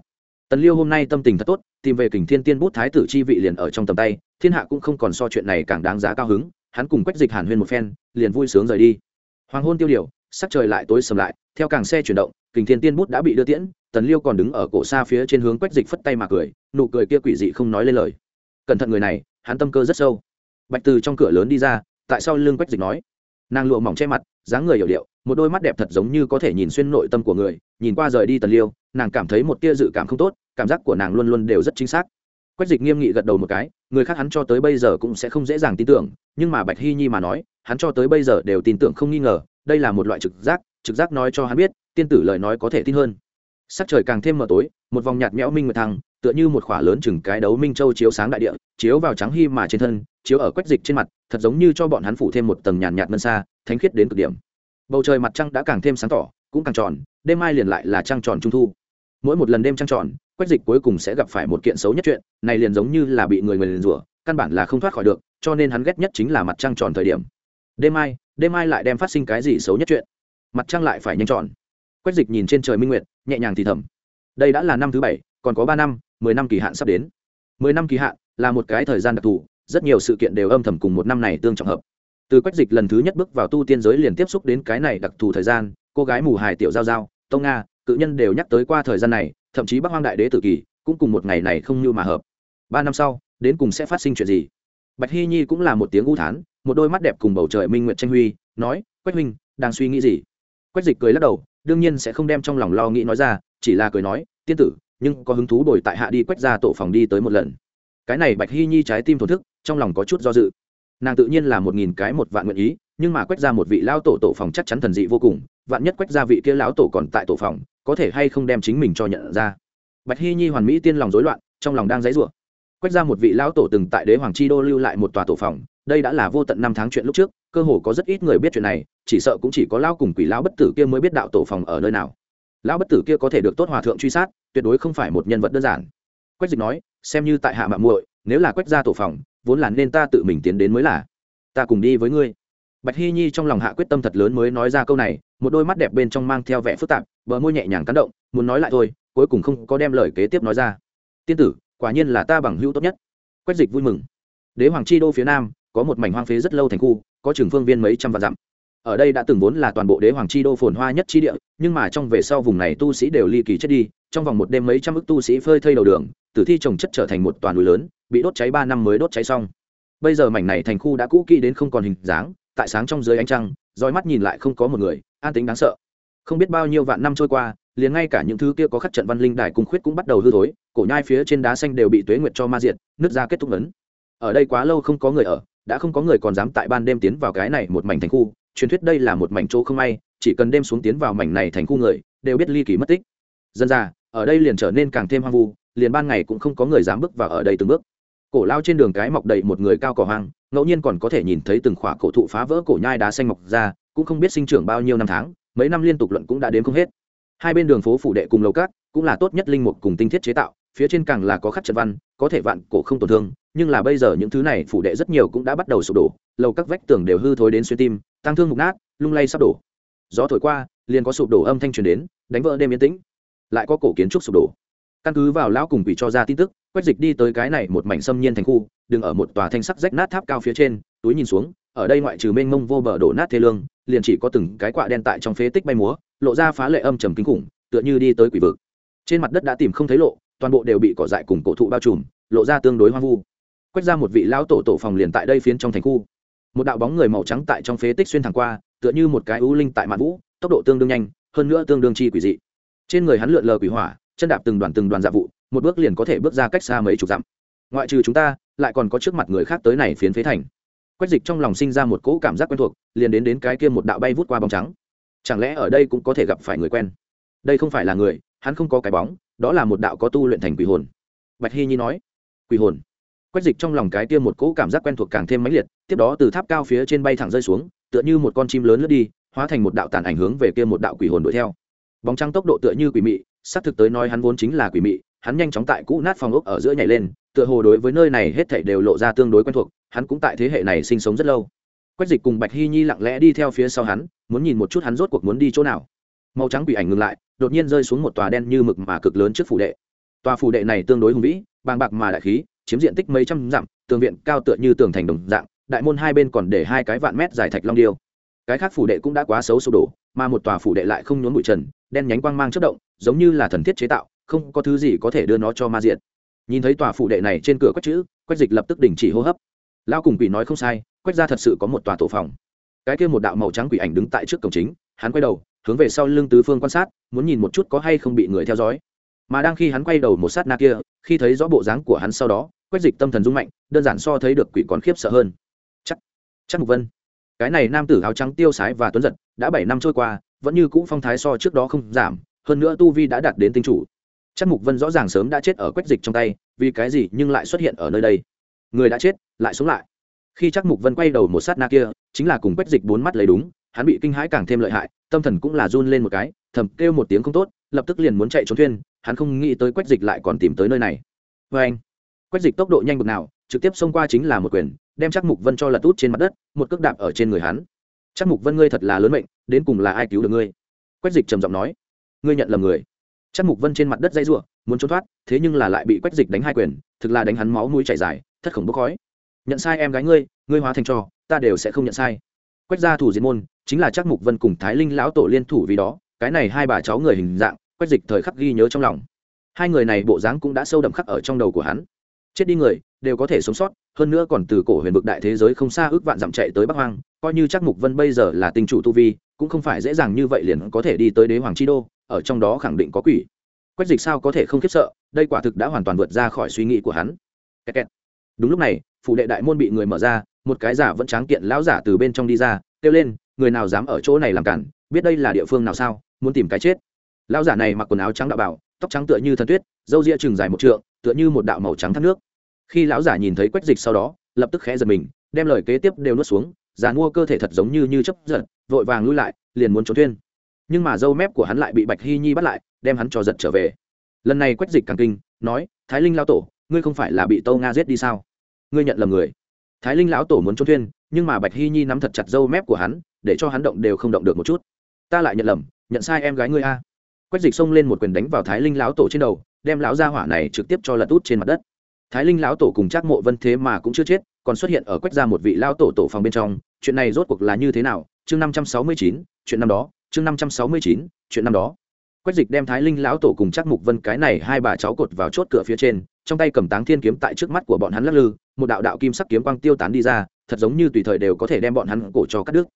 tần liêu hôm nay tâm tình thật tốt, tìm về kình thiên tiên bút thái tử chi vị liền ở trong tầm tay, thiên hạ cũng không còn so chuyện này càng đáng giá cao hứng, hắn cùng quách dịch hàn huyên một phen, liền vui sướng rời đi. Hoàng hôn tiêu điều, sắc trời lại tối sầm lại, theo càng xe chuyển động, kình thiên tiên bút đã bị đưa tiễn, tần liêu còn đứng ở cổ xa phía trên hướng quách dịch phất tay mà cười, nụ cười kia quỷ dị không nói lên lời. Cẩn thận người này, hắn tâm cơ rất sâu. Bạch từ trong cửa lớn đi ra, tại sao lưng quách dịch nói. Nàng lụa mỏng che mặt, dáng người hiểu điệu, một đôi mắt đẹp thật giống như có thể nhìn xuyên nội tâm của người, nhìn qua rời đi tần liêu nàng cảm thấy một tia dự cảm không tốt, cảm giác của nàng luôn luôn đều rất chính xác. Quách dịch nghiêm nghị gật đầu một cái, người khác hắn cho tới bây giờ cũng sẽ không dễ dàng tin tưởng, nhưng mà bạch hy nhi mà nói, hắn cho tới bây giờ đều tin tưởng không nghi ngờ, đây là một loại trực giác trực giác nói cho hắn biết, tiên tử lời nói có thể tin hơn. Sắc trời càng thêm mờ tối, một vòng nhạt nhẽo minh nguyệt thăng, tựa như một khỏa lớn chừng cái đấu minh châu chiếu sáng đại địa, chiếu vào trắng hy mà trên thân, chiếu ở quách dịch trên mặt, thật giống như cho bọn hắn phủ thêm một tầng nhàn nhạt ngân xa, thánh khiết đến cực điểm. Bầu trời mặt trăng đã càng thêm sáng tỏ, cũng càng tròn, đêm mai liền lại là trăng tròn trung thu mỗi một lần đêm trăng tròn, quách dịch cuối cùng sẽ gặp phải một kiện xấu nhất chuyện, này liền giống như là bị người người liền rủa, căn bản là không thoát khỏi được, cho nên hắn ghét nhất chính là mặt trăng tròn thời điểm. Đêm mai đêm mai lại đem phát sinh cái gì xấu nhất chuyện? Mặt trăng lại phải nhanh tròn. Quách dịch nhìn trên trời minh nguyệt, nhẹ nhàng thì thầm. Đây đã là năm thứ bảy, còn có ba năm, mười năm kỳ hạn sắp đến. Mười năm kỳ hạn là một cái thời gian đặc thù, rất nhiều sự kiện đều âm thầm cùng một năm này tương trọng hợp. Từ quách dịch lần thứ nhất bước vào tu tiên giới liền tiếp xúc đến cái này đặc thù thời gian, cô gái mù hài tiểu giao giao, tông nga cự nhân đều nhắc tới qua thời gian này, thậm chí bắc hoang đại đế tử kỳ cũng cùng một ngày này không như mà hợp. Ba năm sau, đến cùng sẽ phát sinh chuyện gì? Bạch hy nhi cũng là một tiếng u thán, một đôi mắt đẹp cùng bầu trời minh nguyệt tranh huy, nói, quách huynh, đang suy nghĩ gì? Quách dịch cười lắc đầu, đương nhiên sẽ không đem trong lòng lo nghĩ nói ra, chỉ là cười nói, tiên tử, nhưng có hứng thú đổi tại hạ đi quách ra tổ phòng đi tới một lần. Cái này bạch hy nhi trái tim thổn thức, trong lòng có chút do dự. Nàng tự nhiên là một nghìn cái một vạn nguyện ý, nhưng mà quách ra một vị lao tổ tổ phòng chắc chắn thần dị vô cùng vạn nhất quách gia vị kia lão tổ còn tại tổ phòng, có thể hay không đem chính mình cho nhận ra. Bạch hy nhi hoàn mỹ tiên lòng rối loạn, trong lòng đang dãy rủa. Quách ra một vị lão tổ từng tại đế hoàng chi đô lưu lại một tòa tổ phòng, đây đã là vô tận năm tháng chuyện lúc trước, cơ hồ có rất ít người biết chuyện này, chỉ sợ cũng chỉ có lão cùng quỷ lão bất tử kia mới biết đạo tổ phòng ở nơi nào. Lão bất tử kia có thể được tốt hòa thượng truy sát, tuyệt đối không phải một nhân vật đơn giản. Quách dịch nói, xem như tại hạ mạng muội, nếu là quách ra tổ phòng, vốn là nên ta tự mình tiến đến mới là. Ta cùng đi với ngươi bạch hy nhi trong lòng hạ quyết tâm thật lớn mới nói ra câu này, một đôi mắt đẹp bên trong mang theo vẻ phức tạp, bờ môi nhẹ nhàng cắn động, muốn nói lại thôi, cuối cùng không có đem lời kế tiếp nói ra. Tiên tử, quả nhiên là ta bằng hữu tốt nhất. Quách dịch vui mừng. Đế hoàng chi đô phía nam, có một mảnh hoang phế rất lâu thành khu, có trường phương viên mấy trăm vạn dặm. Ở đây đã từng vốn là toàn bộ đế hoàng chi đô phồn hoa nhất chi địa, nhưng mà trong về sau vùng này tu sĩ đều ly kỳ chết đi, trong vòng một đêm mấy trăm ức tu sĩ phơi thây đầu đường, tử thi trồng chất trở thành một toàn núi lớn, bị đốt cháy ba năm mới đốt cháy xong. Bây giờ mảnh này thành khu đã cũ kỹ đến không còn hình dáng tại sáng trong dưới ánh trăng roi mắt nhìn lại không có một người, an tính đáng sợ. Không biết bao nhiêu vạn năm trôi qua, liền ngay cả những thứ kia có khắc trận văn linh đài cung khuyết cũng bắt đầu hư thối, cổ nhai phía trên đá xanh đều bị tuế nguyệt cho ma diệt, nứt ra kết thúc ấn. Ở đây quá lâu không có người ở, đã không có người còn dám tại ban đêm tiến vào cái này một mảnh thành khu. Truyền thuyết đây là một mảnh chỗ không may, chỉ cần đêm xuống tiến vào mảnh này thành khu người, đều biết ly kỳ mất tích. Dân ra ở đây liền trở nên càng thêm hoang vu, liền ban ngày cũng không có người dám bước vào ở đây từng bước. Cổ lao trên đường cái mọc đầy một người cao cỏ hoang ngẫu nhiên còn có thể nhìn thấy từng khỏa cổ thụ phá vỡ cổ nhai đá xanh mọc ra, cũng không biết sinh trưởng bao nhiêu năm tháng, mấy năm liên tục luận cũng đã đến không hết. Hai bên đường phố phủ đệ cùng lầu cát cũng là tốt nhất linh mục cùng tinh thiết chế tạo, phía trên càng là có khắc trận văn, có thể vạn cổ không tổn thương, nhưng là bây giờ những thứ này phủ đệ rất nhiều cũng đã bắt đầu sụp đổ, lầu các vách tường đều hư thối đến xuyên tim tăng thương mục nát, lung lay sắp đổ. Gió thổi qua, liền có sụp đổ âm thanh truyền đến, đánh vỡ đêm yên tĩnh. Lại có cổ kiến trúc sụp đổ căn cứ vào lão cùng quỷ cho ra tin tức, quách dịch đi tới cái này một mảnh xâm nhiên thành khu đừng ở một tòa thanh sắc rách nát tháp cao phía trên, túi nhìn xuống, ở đây ngoại trừ mênh mông vô bờ đổ nát thế lương, liền chỉ có từng cái quạ đen tại trong phế tích bay múa, lộ ra phá lệ âm trầm kinh khủng, tựa như đi tới quỷ vực. Trên mặt đất đã tìm không thấy lộ, toàn bộ đều bị cỏ dại cùng cổ thụ bao trùm, lộ ra tương đối hoang vu. Quét ra một vị lão tổ tổ phòng liền tại đây phiến trong thành khu. Một đạo bóng người màu trắng tại trong phế tích xuyên thẳng qua, tựa như một cái ưu linh tại mạn vũ, tốc độ tương đương nhanh, hơn nữa tương đương chi quỷ dị. Trên người hắn lượn lờ quỷ hỏa chân đạp từng đoàn từng đoàn dạ vụ, một bước liền có thể bước ra cách xa mấy chục dặm. Ngoại trừ chúng ta, lại còn có trước mặt người khác tới này phiến phế thành. Quách dịch trong lòng sinh ra một cỗ cảm giác quen thuộc, liền đến đến cái kia một đạo bay vút qua bóng trắng. Chẳng lẽ ở đây cũng có thể gặp phải người quen? Đây không phải là người, hắn không có cái bóng, đó là một đạo có tu luyện thành quỷ hồn. Bạch hy nhi nói, quỷ hồn? Quách dịch trong lòng cái kia một cỗ cảm giác quen thuộc càng thêm mãnh liệt, tiếp đó từ tháp cao phía trên bay thẳng rơi xuống, tựa như một con chim lớn lướt đi, hóa thành một đạo tàn ảnh hướng về kia một đạo quỷ hồn đuổi theo. Bóng trăng tốc độ tựa như quỷ mị xác thực tới nói hắn vốn chính là quỷ mị, hắn nhanh chóng tại cũ nát phòng ốc ở giữa nhảy lên, tựa hồ đối với nơi này hết thảy đều lộ ra tương đối quen thuộc, hắn cũng tại thế hệ này sinh sống rất lâu. Quách dịch cùng bạch hy nhi lặng lẽ đi theo phía sau hắn, muốn nhìn một chút hắn rốt cuộc muốn đi chỗ nào. Màu trắng quỷ ảnh ngừng lại, đột nhiên rơi xuống một tòa đen như mực mà cực lớn trước phủ đệ. Tòa phủ đệ này tương đối hùng vĩ, bàng bạc mà đại khí, chiếm diện tích mấy trăm dặm, tường viện cao tựa như tường thành đồng dạng, đại môn hai bên còn để hai cái vạn mét dài thạch long điêu. Cái khác phủ đệ cũng đã quá xấu sụp đổ, mà một tòa phủ đệ lại không nhốn bụi trần đen nhánh quang mang chất động, giống như là thần thiết chế tạo, không có thứ gì có thể đưa nó cho ma diện nhìn thấy tòa phụ đệ này trên cửa quách chữ, quách dịch lập tức đình chỉ hô hấp. Lao cùng quỷ nói không sai, quách ra thật sự có một tòa tổ phòng. Cái kia một đạo màu trắng quỷ ảnh đứng tại trước cổng chính, hắn quay đầu, hướng về sau lưng tứ phương quan sát, muốn nhìn một chút có hay không bị người theo dõi. Mà đang khi hắn quay đầu một sát na kia, khi thấy rõ bộ dáng của hắn sau đó, quách dịch tâm thần rung mạnh, đơn giản so thấy được quỷ còn khiếp sợ hơn. Chắc chắc mục vân cái này nam tử áo trắng tiêu sái và tuấn giật, đã bảy năm trôi qua, vẫn như cũ phong thái so trước đó không giảm, hơn nữa tu vi đã đạt đến tinh chủ. Chắc mục vân rõ ràng sớm đã chết ở quách dịch trong tay, vì cái gì nhưng lại xuất hiện ở nơi đây? Người đã chết, lại sống lại. Khi chắc mục vân quay đầu một sát na kia, chính là cùng quách dịch bốn mắt lấy đúng, hắn bị kinh hãi càng thêm lợi hại, tâm thần cũng là run lên một cái, thầm kêu một tiếng không tốt, lập tức liền muốn chạy trốn thuyền, hắn không nghĩ tới quách dịch lại còn tìm tới nơi này. Vê anh quách dịch tốc độ nhanh bực nào, trực tiếp xông qua chính là một quyền đem chắc mục vân cho lật út trên mặt đất, một cước đạp ở trên người hắn. Chắc mục vân ngươi thật là lớn mệnh, đến cùng là ai cứu được ngươi? Quách dịch trầm giọng nói. Ngươi nhận lầm người. Chắc mục vân trên mặt đất dây ruộng muốn trốn thoát, thế nhưng là lại bị quách dịch đánh hai quyền, thực là đánh hắn máu mũi chảy dài, thất khổng bốc khói. Nhận sai em gái ngươi ngươi hóa thành cho ta đều sẽ không nhận sai. Quách gia thủ diệt môn, chính là chắc mục vân cùng thái linh lão tổ liên thủ vì đó, cái này hai bà cháu người hình dạng, quách dịch thời khắc ghi nhớ trong lòng. Hai người này bộ dáng cũng đã sâu đậm khắc ở trong đầu của hắn chết đi người, đều có thể sống sót, hơn nữa còn từ cổ huyền vực đại thế giới không xa ước vạn dặm chạy tới bắc hoang, coi như chắc mục vân bây giờ là tinh chủ tu vi, cũng không phải dễ dàng như vậy liền có thể đi tới đế hoàng chi đô, ở trong đó khẳng định có quỷ. Quách dịch sao có thể không khiếp sợ, đây quả thực đã hoàn toàn vượt ra khỏi suy nghĩ của hắn. Kẹt kẹt. đúng lúc này phụ đệ đại môn bị người mở ra, một cái giả vẫn tráng kiện lão giả từ bên trong đi ra, kêu lên, người nào dám ở chỗ này làm cản, biết đây là địa phương nào sao, muốn tìm cái chết. Lão giả này mặc quần áo trắng đạo bảo tóc trắng tựa như thần tuyết, râu ria chừng dài một trượng, tựa như một đạo màu trắng thác nước khi lão giả nhìn thấy quách dịch sau đó, lập tức khẽ giật mình, đem lời kế tiếp đều nuốt xuống già mua cơ thể thật giống như như chấp giật, vội vàng lui lại, liền muốn trốn thuyên nhưng mà dâu mép của hắn lại bị bạch hy nhi bắt lại, đem hắn cho giật trở về. Lần này quách dịch càng kinh, nói, thái linh lao tổ, ngươi không phải là bị tâu nga giết đi sao? Ngươi nhận lầm người. Thái linh lão tổ muốn trốn thuyên nhưng mà bạch hy nhi nắm thật chặt dâu mép của hắn, để cho hắn động đều không động được một chút. Ta lại nhận lầm, nhận sai em gái ngươi a. Quách dịch xông lên một quyền đánh vào thái linh lão tổ trên đầu, đem lão gia hỏa này trực tiếp cho lật út trên mặt đất thái linh lão tổ cùng Trác mộ vân thế mà cũng chưa chết, còn xuất hiện ở quách ra một vị lão tổ tổ phòng bên trong. Chuyện này rốt cuộc là như thế nào? Chương năm trăm sáu mươi chín, chuyện năm đó. Chương năm trăm sáu mươi chín, chuyện năm đó. Quách dịch đem thái linh lão tổ cùng Trác mục vân cái này hai bà cháu cột vào chốt cửa phía trên, trong tay cầm táng thiên kiếm tại trước mắt của bọn hắn lắc lư, một đạo đạo kim sắc kiếm quang tiêu tán đi ra, thật giống như tùy thời đều có thể đem bọn hắn cổ cho cắt đứt.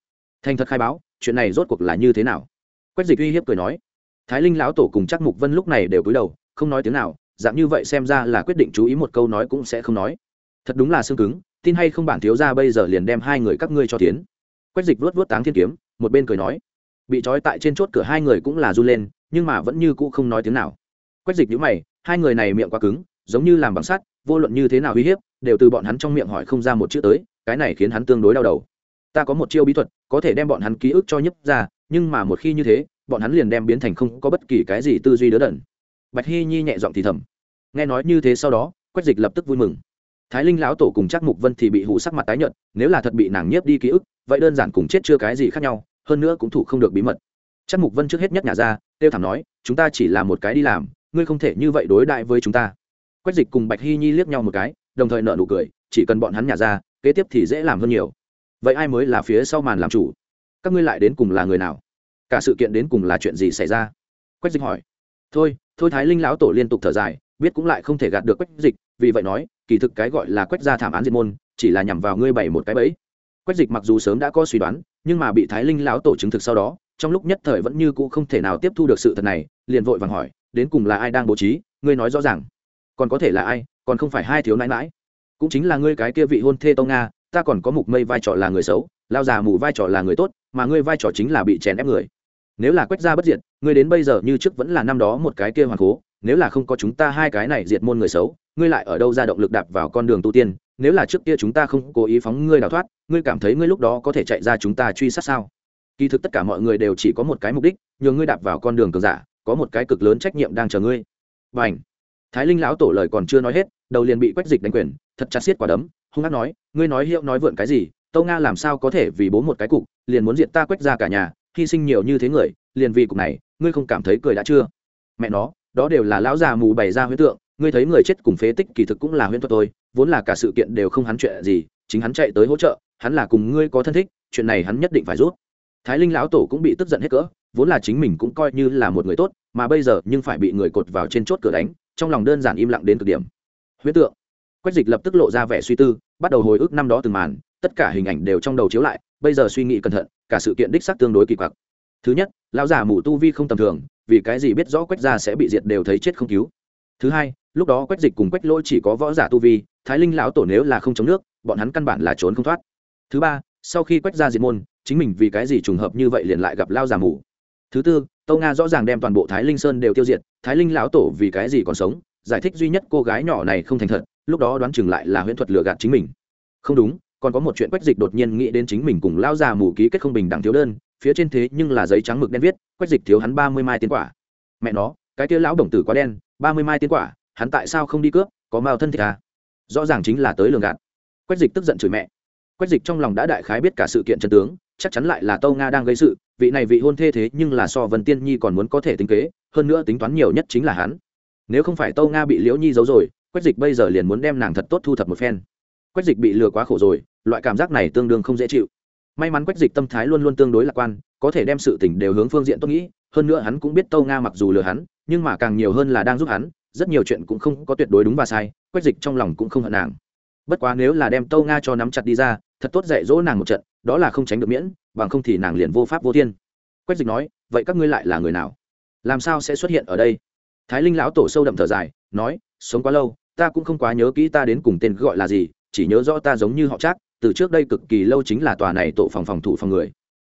Thành thật khai báo, chuyện này rốt cuộc là như thế nào? Quách dịch uy hiếp cười nói. Thái linh lão tổ cùng chắc mục vân lúc này đều cúi đầu, không nói tiếng nào dạng như vậy xem ra là quyết định chú ý một câu nói cũng sẽ không nói. Thật đúng là xương cứng, tin hay không bản thiếu ra bây giờ liền đem hai người các ngươi cho tiến. Quách dịch vuốt vuốt táng thiên kiếm, một bên cười nói. Bị trói tại trên chốt cửa hai người cũng là run lên, nhưng mà vẫn như cũ không nói tiếng nào. Quách dịch nhữ mày, hai người này miệng quá cứng, giống như làm bằng sắt, vô luận như thế nào uy hiếp, đều từ bọn hắn trong miệng hỏi không ra một chữ tới, cái này khiến hắn tương đối đau đầu. Ta có một chiêu bí thuật, có thể đem bọn hắn ký ức cho nhấp ra, nhưng mà một khi như thế, bọn hắn liền đem biến thành không có bất kỳ cái gì tư duy đỡ đẩn bạch hy nhi nhẹ giọng thì thầm nghe nói như thế sau đó, quách dịch lập tức vui mừng. Thái linh lão tổ cùng chắc mục vân thì bị hụ sắc mặt tái nhợt, nếu là thật bị nàng nhiếp đi ký ức, vậy đơn giản cùng chết chưa cái gì khác nhau, hơn nữa cũng thủ không được bí mật. Chắc mục vân trước hết nhất nhà ra tiêu thảm nói, chúng ta chỉ là một cái đi làm, ngươi không thể như vậy đối đại với chúng ta. Quách dịch cùng bạch hy nhi liếc nhau một cái, đồng thời nợ nụ cười, chỉ cần bọn hắn nhà ra, kế tiếp thì dễ làm hơn nhiều. Vậy ai mới là phía sau màn làm chủ? Các ngươi lại đến cùng là người nào? Cả sự kiện đến cùng là chuyện gì xảy ra? Quách dịch hỏi. Thôi thôi thái linh lão tổ liên tục thở dài biết cũng lại không thể gạt được quách dịch, vì vậy nói, kỳ thực cái gọi là quách gia thảm án diệt môn, chỉ là nhằm vào ngươi bảy một cái bẫy. Quách dịch mặc dù sớm đã có suy đoán, nhưng mà bị thái linh lão tổ chứng thực sau đó, trong lúc nhất thời vẫn như cũ không thể nào tiếp thu được sự thật này, liền vội vàng hỏi, đến cùng là ai đang bố trí, ngươi nói rõ ràng. Còn có thể là ai, còn không phải hai thiếu nãi mãi cũng chính là ngươi cái kia vị hôn thê tông nga, ta còn có mục mây vai trò là người xấu, lao già mù vai trò là người tốt, mà ngươi vai trò chính là bị chèn ép người. Nếu là quách gia bất diệt, ngươi đến bây giờ như trước vẫn là năm đó một cái kia hoàng cố nếu là không có chúng ta hai cái này diệt môn người xấu, ngươi lại ở đâu ra động lực đạp vào con đường tu tiên? Nếu là trước kia chúng ta không cố ý phóng ngươi đào thoát, ngươi cảm thấy ngươi lúc đó có thể chạy ra chúng ta truy sát sao? Kỳ thực tất cả mọi người đều chỉ có một cái mục đích nhờ ngươi đạp vào con đường cường giả, có một cái cực lớn trách nhiệm đang chờ ngươi. Và ảnh thái linh lão tổ lời còn chưa nói hết, đầu liền bị quách dịch đánh quyền, thật chặt xiết quả đấm, hung hát nói, ngươi nói hiệu nói vượn cái gì? Tâu nga làm sao có thể vì bố một cái cục, liền muốn diện ta quách ra cả nhà, hy sinh nhiều như thế người, liền vì cục này, ngươi không cảm thấy cười đã chưa? Mẹ nó đó đều là lão già mù bày ra huyễn tượng, ngươi thấy người chết cùng phế tích kỳ thực cũng là huyễn thuật tôi vốn là cả sự kiện đều không hắn chuyện gì, chính hắn chạy tới hỗ trợ, hắn là cùng ngươi có thân thích, chuyện này hắn nhất định phải rút thái linh lão tổ cũng bị tức giận hết cỡ, vốn là chính mình cũng coi như là một người tốt, mà bây giờ nhưng phải bị người cột vào trên chốt cửa đánh, trong lòng đơn giản im lặng đến cực điểm. Huyễn tượng. Quách dịch lập tức lộ ra vẻ suy tư, bắt đầu hồi ức năm đó từng màn, tất cả hình ảnh đều trong đầu chiếu lại, bây giờ suy nghĩ cẩn thận, cả sự kiện đích xác tương đối kỳ quặc. Thứ nhất, lão giả mù tu vi không tầm thường vì cái gì biết rõ quách gia sẽ bị diệt đều thấy chết không cứu. Thứ hai, lúc đó quách dịch cùng quách lỗi chỉ có võ giả tu vi, thái linh lão tổ nếu là không chống nước, bọn hắn căn bản là trốn không thoát. Thứ ba, sau khi quách gia diệt môn, chính mình vì cái gì trùng hợp như vậy liền lại gặp lao già mù. Thứ tư, tâu nga rõ ràng đem toàn bộ thái linh sơn đều tiêu diệt, thái linh lão tổ vì cái gì còn sống, giải thích duy nhất cô gái nhỏ này không thành thật, lúc đó đoán chừng lại là huyễn thuật lừa gạt chính mình. Không đúng, còn có một chuyện quách dịch đột nhiên nghĩ đến chính mình cùng lao già mù ký kết không bình đẳng thiếu đơn phía trên thế nhưng là giấy trắng mực đen viết, quách dịch thiếu hắn ba mươi mai tiến quả. Mẹ nó, cái kia lão đồng tử quá đen, ba mươi mai tiến quả, hắn tại sao không đi cướp, có mao thân thịt à? Rõ ràng chính là tới lường gạt. Quách dịch tức giận chửi mẹ. Quách dịch trong lòng đã đại khái biết cả sự kiện chân tướng, chắc chắn lại là tâu nga đang gây sự, vị này vị hôn thê thế nhưng là so vân tiên nhi còn muốn có thể tính kế, hơn nữa tính toán nhiều nhất chính là hắn. Nếu không phải tâu nga bị liễu nhi giấu rồi, quách dịch bây giờ liền muốn đem nàng thật tốt thu thập một phen. Quách dịch bị lừa quá khổ rồi, loại cảm giác này tương đương không dễ chịu may mắn quách dịch tâm thái luôn luôn tương đối lạc quan, có thể đem sự tình đều hướng phương diện tốt nghĩ, hơn nữa hắn cũng biết tâu nga mặc dù lừa hắn, nhưng mà càng nhiều hơn là đang giúp hắn, rất nhiều chuyện cũng không có tuyệt đối đúng và sai, quách dịch trong lòng cũng không hận nàng. Bất quá nếu là đem tâu nga cho nắm chặt đi ra, thật tốt dạy dỗ nàng một trận, đó là không tránh được miễn, bằng không thì nàng liền vô pháp vô thiên. Quách dịch nói, vậy các ngươi lại là người nào? Làm sao sẽ xuất hiện ở đây? Thái linh lão tổ sâu đậm thở dài, nói, sống quá lâu, ta cũng không quá nhớ kỹ ta đến cùng tên gọi là gì, chỉ nhớ rõ ta giống như họ trác từ trước đây cực kỳ lâu chính là tòa này tổ phòng phòng thủ phòng người.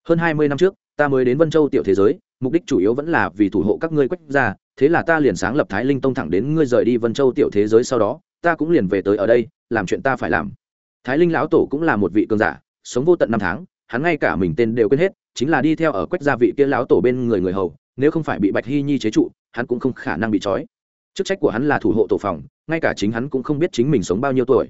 Hơn hai mươi năm trước, ta mới đến vân châu tiểu thế giới, mục đích chủ yếu vẫn là vì thủ hộ các ngươi quách ra thế là ta liền sáng lập thái linh tông thẳng đến ngươi rời đi vân châu tiểu thế giới sau đó, ta cũng liền về tới ở đây, làm chuyện ta phải làm. Thái linh lão tổ cũng là một vị cường giả, sống vô tận năm tháng, hắn ngay cả mình tên đều quên hết, chính là đi theo ở quách gia vị kia lão tổ bên người người hầu, nếu không phải bị bạch hy nhi chế trụ, hắn cũng không khả năng bị trói. Chức trách của hắn là thủ hộ tổ phòng, ngay cả chính hắn cũng không biết chính mình sống bao nhiêu tuổi.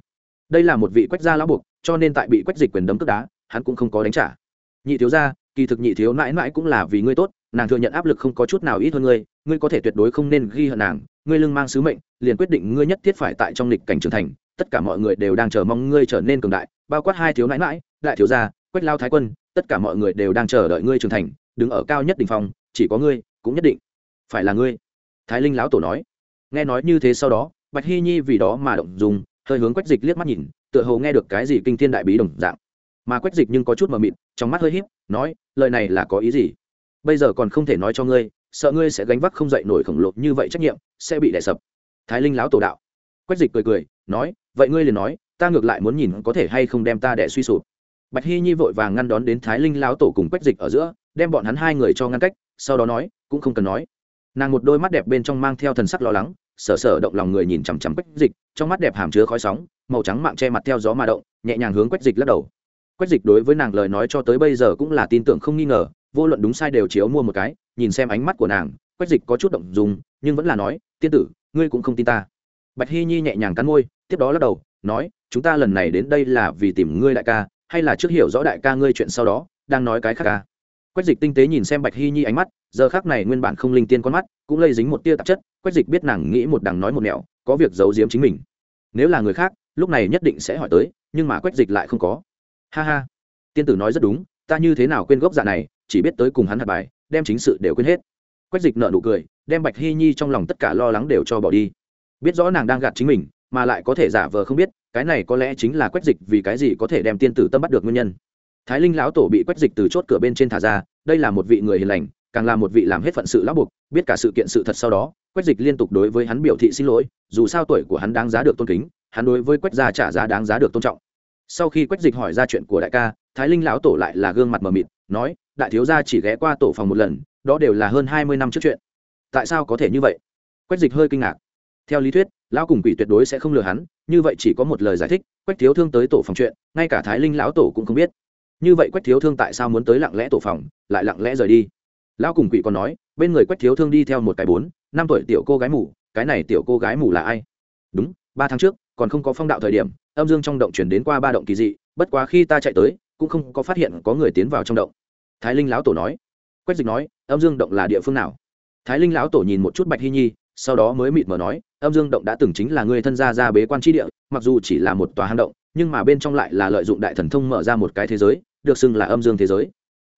Đây là một vị quách gia lão buộc cho nên tại bị quách dịch quyền đấm cướp đá, hắn cũng không có đánh trả. Nhị thiếu gia, kỳ thực nhị thiếu mãi mãi cũng là vì ngươi tốt, nàng thừa nhận áp lực không có chút nào ít hơn ngươi ngươi có thể tuyệt đối không nên ghi hận nàng, ngươi lưng mang sứ mệnh, liền quyết định ngươi nhất thiết phải tại trong lịch cảnh trưởng thành, tất cả mọi người đều đang chờ mong ngươi trở nên cường đại, bao quát hai thiếu nãi mãi, đại thiếu gia, quách lao thái quân, tất cả mọi người đều đang chờ đợi ngươi trưởng thành, đứng ở cao nhất đ ỉ n h phòng chỉ có ngươi cũng nhất định phải là ngươi. Thái linh lão tổ nói. Nghe nói như thế sau đó, bạch hy nhi vì đó mà động dùng hơi hướng quách dịch liếc mắt nhìn tựa hồ nghe được cái gì kinh thiên đại bí đồng dạng. Mà quách dịch nhưng có chút mờ mịt, trong mắt hơi h í p nói, lời này là có ý gì? Bây giờ còn không thể nói cho ngươi, sợ ngươi sẽ gánh vác không dậy nổi khổng lồ như vậy trách nhiệm, sẽ bị đè sập. Thái linh lão tổ đạo. Quách dịch cười cười, nói, vậy ngươi liền nói, ta ngược lại muốn nhìn có thể hay không đem ta đẻ suy sụp. Bạch hy nhi vội vàng ngăn đón đến thái linh lão tổ cùng quách dịch ở giữa, đem bọn hắn hai người cho ngăn cách, sau đó nói, cũng không cần nói. Nàng một đôi mắt đẹp bên trong mang theo thần sắc lo lắng sở sở động lòng người nhìn chằm chằm quách dịch, trong mắt đẹp hàm chứa khói sóng, màu trắng mạng che mặt theo gió mà động, nhẹ nhàng hướng quách dịch lắc đầu. Quách dịch đối với nàng lời nói cho tới bây giờ cũng là tin tưởng không nghi ngờ, vô luận đúng sai đều chiếu mua một cái, nhìn xem ánh mắt của nàng, quách dịch có chút động dùng nhưng vẫn là nói, tiên tử, ngươi cũng không tin ta. Bạch hy nhi nhẹ nhàng cắn môi, tiếp đó lắc đầu, nói, chúng ta lần này đến đây là vì tìm ngươi đại ca, hay là trước hiểu rõ đại ca ngươi chuyện sau đó, đang nói cái khác ca quách dịch tinh tế nhìn xem bạch hy nhi ánh mắt, giờ khác này nguyên bản không linh tiên con mắt, cũng lây dính một tia tạp chất quách dịch biết nàng nghĩ một đằng nói một nẻo, có việc giấu giếm chính mình. Nếu là người khác, lúc này nhất định sẽ hỏi tới, nhưng mà quách dịch lại không có. Ha ha. Tiên tử nói rất đúng, ta như thế nào quên gốc dạ này, chỉ biết tới cùng hắn hạt bài, đem chính sự đều quên hết. Quách dịch nợ nụ cười, đem bạch hy nhi trong lòng tất cả lo lắng đều cho bỏ đi. Biết rõ nàng đang gạt chính mình, mà lại có thể giả vờ không biết, cái này có lẽ chính là quách dịch vì cái gì có thể đem tiên tử tâm bắt được nguyên nhân. Thái linh lão tổ bị quách dịch từ chốt cửa bên trên thả ra, đây là một vị người hiền lành, càng là một vị làm hết phận sự lão buộc, biết cả sự kiện sự thật sau đó quách dịch liên tục đối với hắn biểu thị xin lỗi, dù sao tuổi của hắn đáng giá được tôn kính, hắn đối với quách gia trả giá đáng giá được tôn trọng. Sau khi quách dịch hỏi ra chuyện của đại ca, thái linh lão tổ lại là gương mặt mờ mịt, nói, đại thiếu gia chỉ ghé qua tổ phòng một lần, đó đều là hơn hai mươi năm trước chuyện. Tại sao có thể như vậy? Quách dịch hơi kinh ngạc. Theo lý thuyết, lão cùng quỷ tuyệt đối sẽ không lừa hắn, như vậy chỉ có một lời giải thích, quách thiếu thương tới tổ phòng chuyện, ngay cả thái linh lão tổ cũng không biết. Như vậy quách thiếu thương tại sao muốn tới lặng lẽ tổ phòng, lại lặng lẽ rời đi? Lão cùng quỷ còn nói bên người quách thiếu thương đi theo một cái bốn, năm tuổi tiểu cô gái mù, cái này tiểu cô gái mù là ai? Đúng, ba tháng trước, còn không có phong đạo thời điểm, âm dương trong động chuyển đến qua ba động kỳ dị, bất quá khi ta chạy tới, cũng không có phát hiện có người tiến vào trong động. Thái linh lão tổ nói. Quách dịch nói, âm dương động là địa phương nào? Thái linh lão tổ nhìn một chút bạch hy nhi, sau đó mới mịt mờ nói, âm dương động đã từng chính là người thân gia ra bế quan tri địa, mặc dù chỉ là một tòa hang động, nhưng mà bên trong lại là lợi dụng đại thần thông mở ra một cái thế giới, được xưng là âm dương thế giới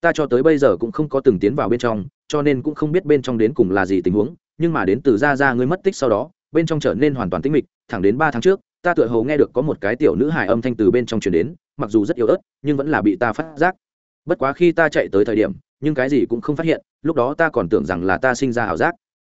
ta cho tới bây giờ cũng không có từng tiến vào bên trong, cho nên cũng không biết bên trong đến cùng là gì tình huống, nhưng mà đến từ ra ra ngươi mất tích sau đó, bên trong trở nên hoàn toàn tĩnh mịch, thẳng đến ba tháng trước, ta tựa hồ nghe được có một cái tiểu nữ hài âm thanh từ bên trong truyền đến, mặc dù rất yếu ớt, nhưng vẫn là bị ta phát giác. Bất quá khi ta chạy tới thời điểm, nhưng cái gì cũng không phát hiện, lúc đó ta còn tưởng rằng là ta sinh ra ảo giác.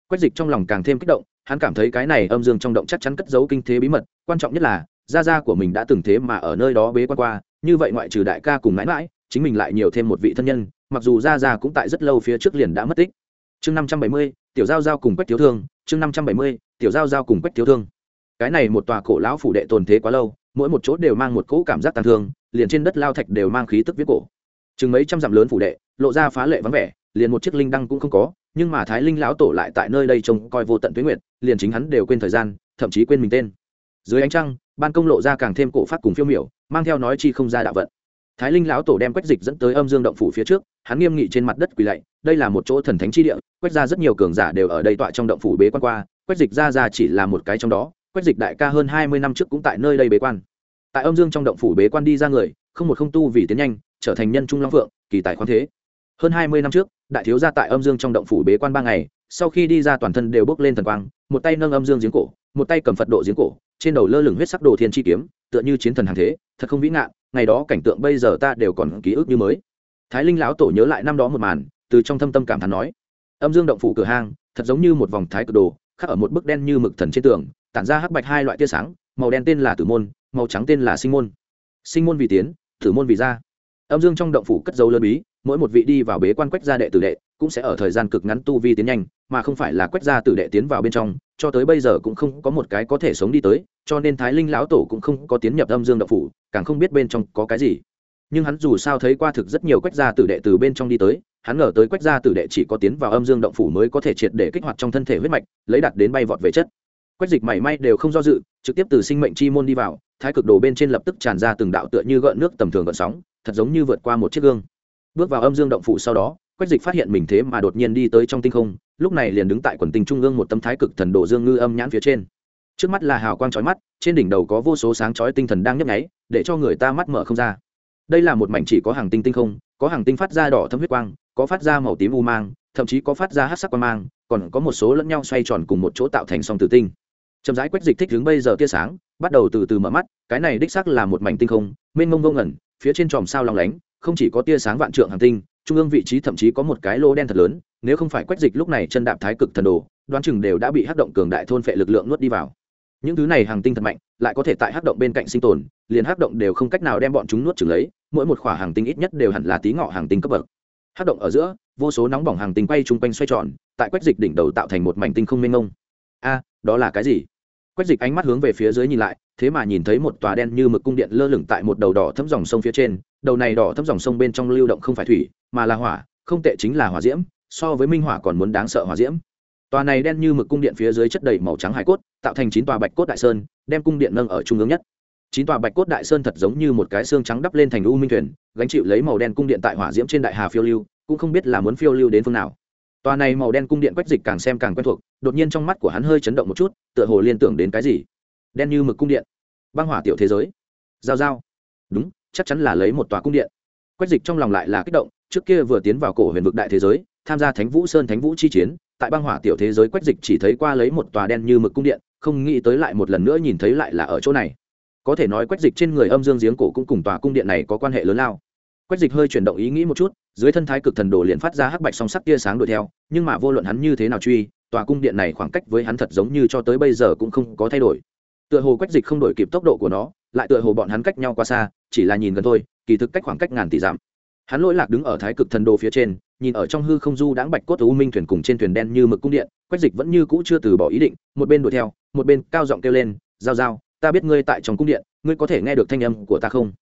Quách dịch trong lòng càng thêm kích động, hắn cảm thấy cái này âm dương trong động chắc chắn cất giấu kinh thế bí mật, quan trọng nhất là, gia gia của mình đã từng thế mà ở nơi đó bế quan qua, như vậy ngoại trừ đại ca cùng mãi mãi chính mình lại nhiều thêm một vị thân nhân, mặc dù gia gia cũng tại rất lâu phía trước liền đã mất tích. Chương năm trăm bảy mươi, tiểu giao giao cùng quách thiếu thương. Chương năm trăm bảy mươi, tiểu giao giao cùng quách thiếu thương. Cái này một tòa cổ lão phủ đệ tồn thế quá lâu, mỗi một chỗ đều mang một cỗ cảm giác tàn thương, liền trên đất lao thạch đều mang khí tức viết cổ. Chừng mấy trăm dặm lớn phủ đệ, lộ ra phá lệ vắng vẻ, liền một chiếc linh đăng cũng không có, nhưng mà thái linh lão tổ lại tại nơi đây trông coi vô tận tuyến nguyệt, liền chính hắn đều quên thời gian, thậm chí quên mình tên. Dưới ánh trăng, ban công lộ ra càng thêm cổ phát cùng phiêu miểu, mang theo nói chi không ra đạo vận thái linh lão tổ đem quách dịch dẫn tới âm dương động phủ phía trước, hắn nghiêm nghị trên mặt đất quỳ lạy, đây là một chỗ thần thánh chi địa, quách ra rất nhiều cường giả đều ở đây tọa trong động phủ bế quan qua, quách dịch ra ra chỉ là một cái trong đó, quách dịch đại ca hơn hai mươi năm trước cũng tại nơi đây bế quan. Tại âm dương trong động phủ bế quan đi ra người, không một không tu vì tiến nhanh, trở thành nhân trung long phượng, kỳ tài khoáng thế. Hơn hai mươi năm trước, đại thiếu gia tại âm dương trong động phủ bế quan ba ngày sau khi đi ra toàn thân đều bốc lên thần quang, một tay nâng âm dương giếng cổ, một tay cầm phật độ giếng cổ, trên đầu lơ lửng huyết sắc đồ thiên chi kiếm, tựa như chiến thần hàng thế, thật không vĩ ngạn, ngày đó cảnh tượng bây giờ ta đều còn ký ức như mới. Thái linh lão tổ nhớ lại năm đó một màn, từ trong thâm tâm cảm thán nói, âm dương động phủ cửa hang, thật giống như một vòng thái cực đồ, khắc ở một bức đen như mực thần trên tường, tản ra hắc bạch hai loại tia sáng, màu đen tên là tử môn, màu trắng tên là sinh môn. Sinh môn vì tiến, tử môn vì ra. Âm dương trong động phủ cất dấu lớn bí, mỗi một vị đi vào bế quan quách gia đệ tử đệ cũng sẽ ở thời gian cực ngắn tu vi tiến nhanh, mà không phải là quét ra tử đệ tiến vào bên trong, cho tới bây giờ cũng không có một cái có thể sống đi tới, cho nên thái linh lão tổ cũng không có tiến nhập âm dương động phủ, càng không biết bên trong có cái gì. Nhưng hắn dù sao thấy qua thực rất nhiều quách gia tử đệ từ bên trong đi tới, hắn ngờ tới quách gia tử đệ chỉ có tiến vào âm dương động phủ mới có thể triệt để kích hoạt trong thân thể huyết mạch, lấy đặt đến bay vọt về chất. Quách dịch mảy may đều không do dự, trực tiếp từ sinh mệnh chi môn đi vào, thái cực đồ bên trên lập tức tràn ra từng đạo tựa như gợn nước tầm thường gợn sóng, thật giống như vượt qua một chiếc gương. Bước vào âm dương động phủ sau đó quách dịch phát hiện mình thế mà đột nhiên đi tới trong tinh không, lúc này liền đứng tại quần tinh trung ương một tâm thái cực thần đồ dương ngư âm nhãn phía trên. Trước mắt là hào quang chói mắt, trên đỉnh đầu có vô số sáng chói tinh thần đang nhấp nháy, để cho người ta mắt mở không ra. Đây là một mảnh chỉ có hàng tinh tinh không, có hàng tinh phát ra đỏ thâm huyết quang, có phát ra màu tím u mang, thậm chí có phát ra hát sắc quang mang, còn có một số lẫn nhau xoay tròn cùng một chỗ tạo thành song tử tinh. Chậm rãi quách dịch thích đứng bây giờ tia sáng, bắt đầu từ từ mở mắt, cái này đích xác là một mảnh tinh không, mênh mông vô ngẩn phía trên tròm sao lòng lánh, không chỉ có tia sáng vạn trượng hàng tinh trung ương vị trí thậm chí có một cái lô đen thật lớn, nếu không phải quách dịch lúc này chân đạp thái cực thần đồ, đoán chừng đều đã bị hắc động cường đại thôn phệ lực lượng nuốt đi vào. Những thứ này hàng tinh thật mạnh, lại có thể tại hắc động bên cạnh sinh tồn, liền hắc động đều không cách nào đem bọn chúng nuốt chừng lấy, mỗi một khỏa hàng tinh ít nhất đều hẳn là tí ngọ hàng tinh cấp bậc. Hắc động ở giữa, vô số nóng bỏng hàng tinh quay chung quanh xoay tròn, tại quách dịch đỉnh đầu tạo thành một mảnh tinh không mênh mông. A, đó là cái gì? Quách dịch ánh mắt hướng về phía dưới nhìn lại, thế mà nhìn thấy một tòa đen như mực cung điện lơ lửng tại một đầu đỏ thấm dòng sông phía trên. Đầu này đỏ thấm dòng sông bên trong lưu động không phải thủy, mà là hỏa, không tệ chính là hỏa diễm, so với minh hỏa còn muốn đáng sợ hỏa diễm. Tòa này đen như mực cung điện phía dưới chất đầy màu trắng hải cốt, tạo thành chín tòa bạch cốt đại sơn, đem cung điện nâng ở trung ương nhất. Chín tòa bạch cốt đại sơn thật giống như một cái xương trắng đắp lên thành u minh thuyền, gánh chịu lấy màu đen cung điện tại hỏa diễm trên đại hà phiêu lưu, cũng không biết là muốn phiêu lưu đến phương nào. Tòa này màu đen cung điện quách dịch càng xem càng quen thuộc, đột nhiên trong mắt của hắn hơi chấn động một chút tựa hồ liên tưởng đến cái gì? Đen như mực cung điện. Băng hỏa tiểu thế giới. Giao giao. Đúng, chắc chắn là lấy một tòa cung điện. Quách dịch trong lòng lại là kích động, trước kia vừa tiến vào cổ huyền vực đại thế giới, tham gia thánh vũ sơn thánh vũ chi chiến, tại băng hỏa tiểu thế giới quách dịch chỉ thấy qua lấy một tòa đen như mực cung điện, không nghĩ tới lại một lần nữa nhìn thấy lại là ở chỗ này. Có thể nói quách dịch trên người âm dương giếng cổ cũng cùng tòa cung điện này có quan hệ lớn lao. Quách dịch hơi chuyển động ý nghĩ một chút, dưới thân thái cực thần đồ liền phát ra hắc bạch song sắc tia sáng đuổi theo, nhưng mà vô luận hắn như thế nào truy tòa cung điện này khoảng cách với hắn thật giống như cho tới bây giờ cũng không có thay đổi. Tựa hồ quách dịch không đổi kịp tốc độ của nó, lại tựa hồ bọn hắn cách nhau qua xa, chỉ là nhìn gần thôi, kỳ thực cách khoảng cách ngàn tỷ dặm. Hắn lỗi lạc đứng ở thái cực thần đồ phía trên, nhìn ở trong hư không du đãng bạch cốt u minh thuyền cùng trên thuyền đen như mực cung điện, quách dịch vẫn như cũ chưa từ bỏ ý định, một bên đuổi theo, một bên cao giọng kêu lên, giao giao, ta biết ngươi tại trong cung điện, ngươi có thể nghe được thanh âm của ta không?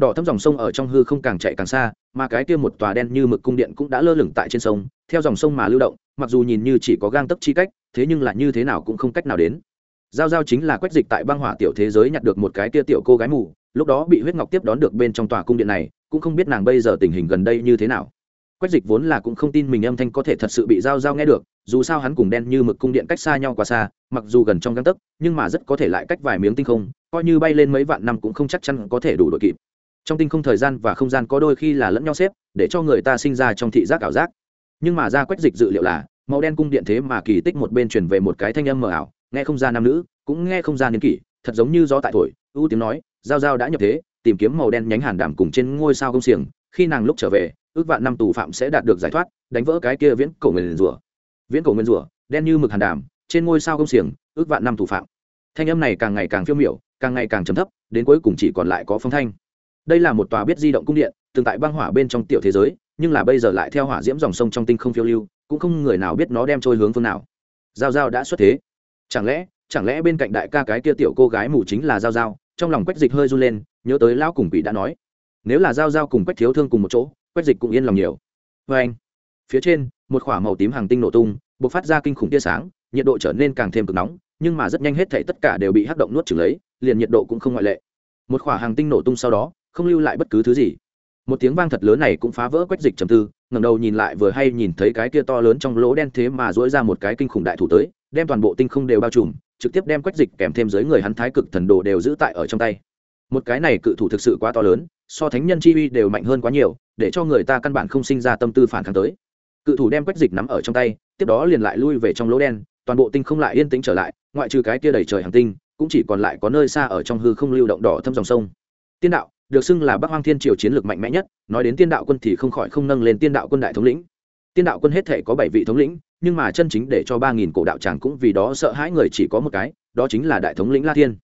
Đỏ thâm dòng sông ở trong hư không càng chạy càng xa, mà cái kia một tòa đen như mực cung điện cũng đã lơ lửng tại trên sông, theo dòng sông mà lưu động, mặc dù nhìn như chỉ có gang tấp chi cách, thế nhưng là như thế nào cũng không cách nào đến. Giao giao chính là quách dịch tại băng hỏa tiểu thế giới nhặt được một cái kia tiểu cô gái mù, lúc đó bị huyết ngọc tiếp đón được bên trong tòa cung điện này, cũng không biết nàng bây giờ tình hình gần đây như thế nào. Quách dịch vốn là cũng không tin mình âm thanh có thể thật sự bị giao giao nghe được, dù sao hắn cùng đen như mực cung điện cách xa nhau quá xa, mặc dù gần trong găng tấc, nhưng mà rất có thể lại cách vài miếng tinh không, coi như bay lên mấy vạn năm cũng không chắc chắn có thể đủ đội kịp trong tinh không thời gian và không gian có đôi khi là lẫn nhau xếp, để cho người ta sinh ra trong thị giác ảo giác. Nhưng mà ra quách dịch dự liệu là, màu đen cung điện thế mà kỳ tích một bên chuyển về một cái thanh âm mờ ảo, nghe không ra nam nữ, cũng nghe không ra niên kỷ, thật giống như gió tại thổi, ưu tiếng nói, giao giao đã nhập thế, tìm kiếm màu đen nhánh hàn đảm cùng trên ngôi sao công xiềng, khi nàng lúc trở về, ước vạn năm tù phạm sẽ đạt được giải thoát, đánh vỡ cái kia viễn cổ nguyên rủa. Viễn cổ nguyên rủa, đen như mực hàn đảm, trên ngôi sao công xiềng, ước vạn năm tù phạm. Thanh âm này càng ngày càng phiêu miểu, càng ngày càng trầm thấp, đến cuối cùng chỉ còn lại có phong thanh đây là một tòa biết di động cung điện, từng tại băng hỏa bên trong tiểu thế giới, nhưng là bây giờ lại theo hỏa diễm dòng sông trong tinh không phiêu lưu, cũng không người nào biết nó đem trôi hướng phương nào. Giao giao đã xuất thế. Chẳng lẽ chẳng lẽ bên cạnh đại ca cái kia tiểu cô gái mù chính là giao giao? Trong lòng quách dịch hơi run lên, nhớ tới lão cùng quỷ đã nói. Nếu là giao giao cùng quách thiếu thương cùng một chỗ, quách dịch cũng yên lòng nhiều. Vê anh, phía trên, một k h ỏ a màu tím hàng tinh nổ tung b ộ c phát ra kinh khủng tia sáng, nhiệt độ trở nên càng thêm cực nóng, nhưng mà rất nhanh hết thể tất cả đều bị hắc động nuốt trừng lấy, liền nhiệt độ cũng không ngoại lệ. Một k h ỏ a hàng tinh nổ tung sau đó không lưu lại bất cứ thứ gì. Một tiếng vang thật lớn này cũng phá vỡ quách dịch trầm tư ngầm đầu nhìn lại vừa hay nhìn thấy cái kia to lớn trong lỗ đen thế mà dỗi ra một cái kinh khủng đại thủ tới, đem toàn bộ tinh không đều bao trùm, trực tiếp đem quách dịch kèm thêm dưới người hắn thái cực thần đồ đều giữ tại ở trong tay. Một cái này cự thủ thực sự quá to lớn, so thánh nhân chi uy đều mạnh hơn quá nhiều, để cho người ta căn bản không sinh ra tâm tư phản kháng tới. Cự thủ đem quách dịch nắm ở trong tay, tiếp đó liền lại lui về trong lỗ đen, toàn bộ tinh không lại yên tĩnh trở lại, ngoại trừ cái kia đầy trời hàng tinh, cũng chỉ còn lại có nơi xa ở trong hư không lưu động đỏ thâm dòng sông. Tiên đạo được xưng là bắc hoang thiên triều chiến lược mạnh mẽ nhất, nói đến tiên đạo quân thì không khỏi không nâng lên tiên đạo quân đại thống lĩnh. Tiên đạo quân hết thể có bảy vị thống lĩnh, nhưng mà chân chính để cho ba nghìn cổ đạo tràng cũng vì đó sợ hãi người chỉ có một cái, đó chính là đại thống lĩnh la thiên.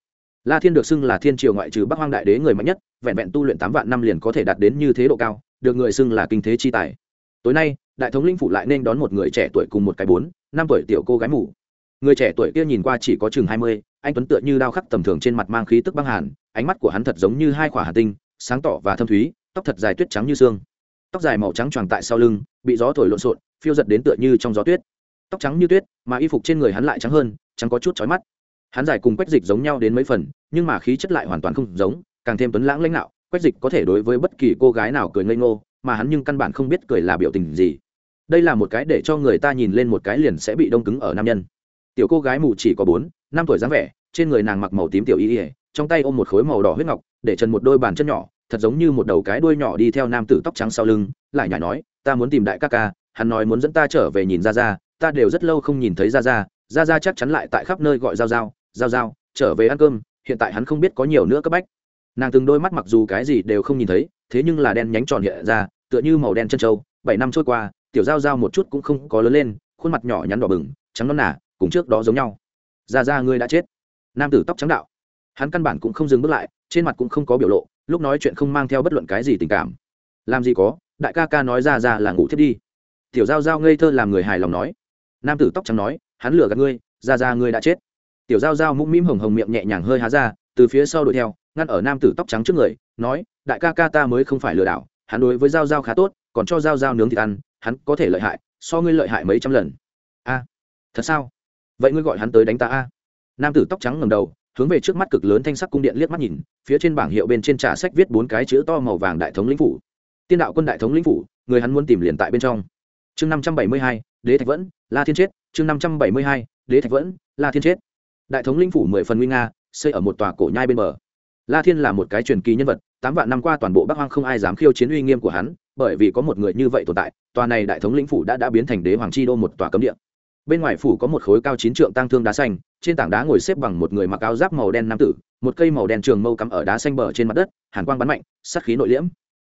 La thiên được xưng là thiên triều ngoại trừ bắc hoang đại đế người mạnh nhất, vẹn vẹn tu luyện tám vạn năm liền có thể đạt đến như thế độ cao, được người xưng là kinh thế chi tài. Tối nay, đại thống lĩnh phụ lại nên đón một người trẻ tuổi cùng một cái bốn, năm tuổi tiểu cô gái mù. Người trẻ tuổi kia nhìn qua chỉ có chừng hai mươi, anh tuấn tựa như đao khắc tầm thường trên mặt mang khí tức băng hàn ánh mắt của hắn thật giống như hai quả hà tinh, sáng tỏ và thâm thúy, tóc thật dài tuyết trắng như xương. Tóc dài màu trắng tròn tại sau lưng, bị gió thổi lộn xộn, phiêu giật đến tựa như trong gió tuyết. Tóc trắng như tuyết, mà y phục trên người hắn lại trắng hơn, trắng có chút chói mắt. Hắn dài cùng quách dịch giống nhau đến mấy phần, nhưng mà khí chất lại hoàn toàn không giống, càng thêm tuấn lãng lãnh đạo quách dịch có thể đối với bất kỳ cô gái nào cười ngây ngô, mà hắn nhưng căn bản không biết cười là biểu tình gì. Đây là một cái để cho người ta nhìn lên một cái liền sẽ bị đông cứng ở nam nhân. Tiểu cô gái mù chỉ có bốn, năm tuổi dáng vẻ, trên người nàng mặc màu tím tiểu y ỉa trong tay ôm một khối màu đỏ huyết ngọc để chân một đôi bàn chân nhỏ thật giống như một đầu cái đuôi nhỏ đi theo nam tử tóc trắng sau lưng lại nhảy nói ta muốn tìm đại ca ca hắn nói muốn dẫn ta trở về nhìn ra ra ta đều rất lâu không nhìn thấy ra ra ra ra chắc chắn lại tại khắp nơi gọi giao giao giao giao trở về ăn cơm hiện tại hắn không biết có nhiều nữa cấp bách. Nàng từng đôi mắt mặc dù cái gì đều không nhìn thấy thế nhưng là đen nhánh tròn hiện ra tựa như màu đen chân trâu bảy năm trôi qua tiểu giao giao một chút cũng không có lớn lên khuôn mặt nhỏ nhắn đỏ bừng trắng non nà, cùng trước đó giống nhau. Ra ra ngươi đã chết. Nam tử tóc trắng đạo hắn căn bản cũng không dừng bước lại, trên mặt cũng không có biểu lộ, lúc nói chuyện không mang theo bất luận cái gì tình cảm. Làm gì có, đại ca ca nói ra ra là ngủ thiết đi. Tiểu giao giao ngây thơ làm người hài lòng nói. Nam tử tóc trắng nói, hắn lừa gạt ngươi, ra ra ngươi đã chết. Tiểu giao giao mũm mĩm hồng hồng miệng nhẹ nhàng hơi há ra, từ phía sau đuổi theo, ngăn ở nam tử tóc trắng trước người, nói, đại ca ca ta mới không phải lừa đảo, hắn đối với giao giao khá tốt, còn cho giao giao nướng thịt ăn, hắn có thể lợi hại, so ngươi lợi hại mấy trăm lần. A, thật sao? Vậy ngươi gọi hắn tới đánh ta a? Nam tử tóc trắng ngầm đầu hướng về trước mắt cực lớn thanh sắc cung điện liếc mắt nhìn, phía trên bảng hiệu bên trên trà sách viết bốn cái chữ to màu vàng đại thống lĩnh phủ. Tiên đạo quân đại thống lĩnh phủ, người hắn muốn tìm liền tại bên trong. Chương năm trăm bảy mươi hai, đế thạch vẫn, la thiên chết. Chương năm trăm bảy mươi hai, đế thạch vẫn, la thiên chết. Đại thống lĩnh phủ mười phần nguy nga, xây ở một tòa cổ nhai bên bờ. La thiên là một cái truyền kỳ nhân vật, tám vạn năm qua toàn bộ bắc hoang không ai dám khiêu chiến uy nghiêm của hắn, bởi vì có một người như vậy tồn tại, tòa này đại thống lĩnh phủ đã đã biến thành đế hoàng chi đô một tòa cấm địa bên ngoài phủ có một khối cao chín trượng tăng thương đá xanh, trên tảng đá ngồi xếp bằng một người mặc áo giáp màu đen nam tử, một cây màu đen trường mâu cắm ở đá xanh bờ trên mặt đất, hàn quang bắn mạnh, sát khí nội liễm.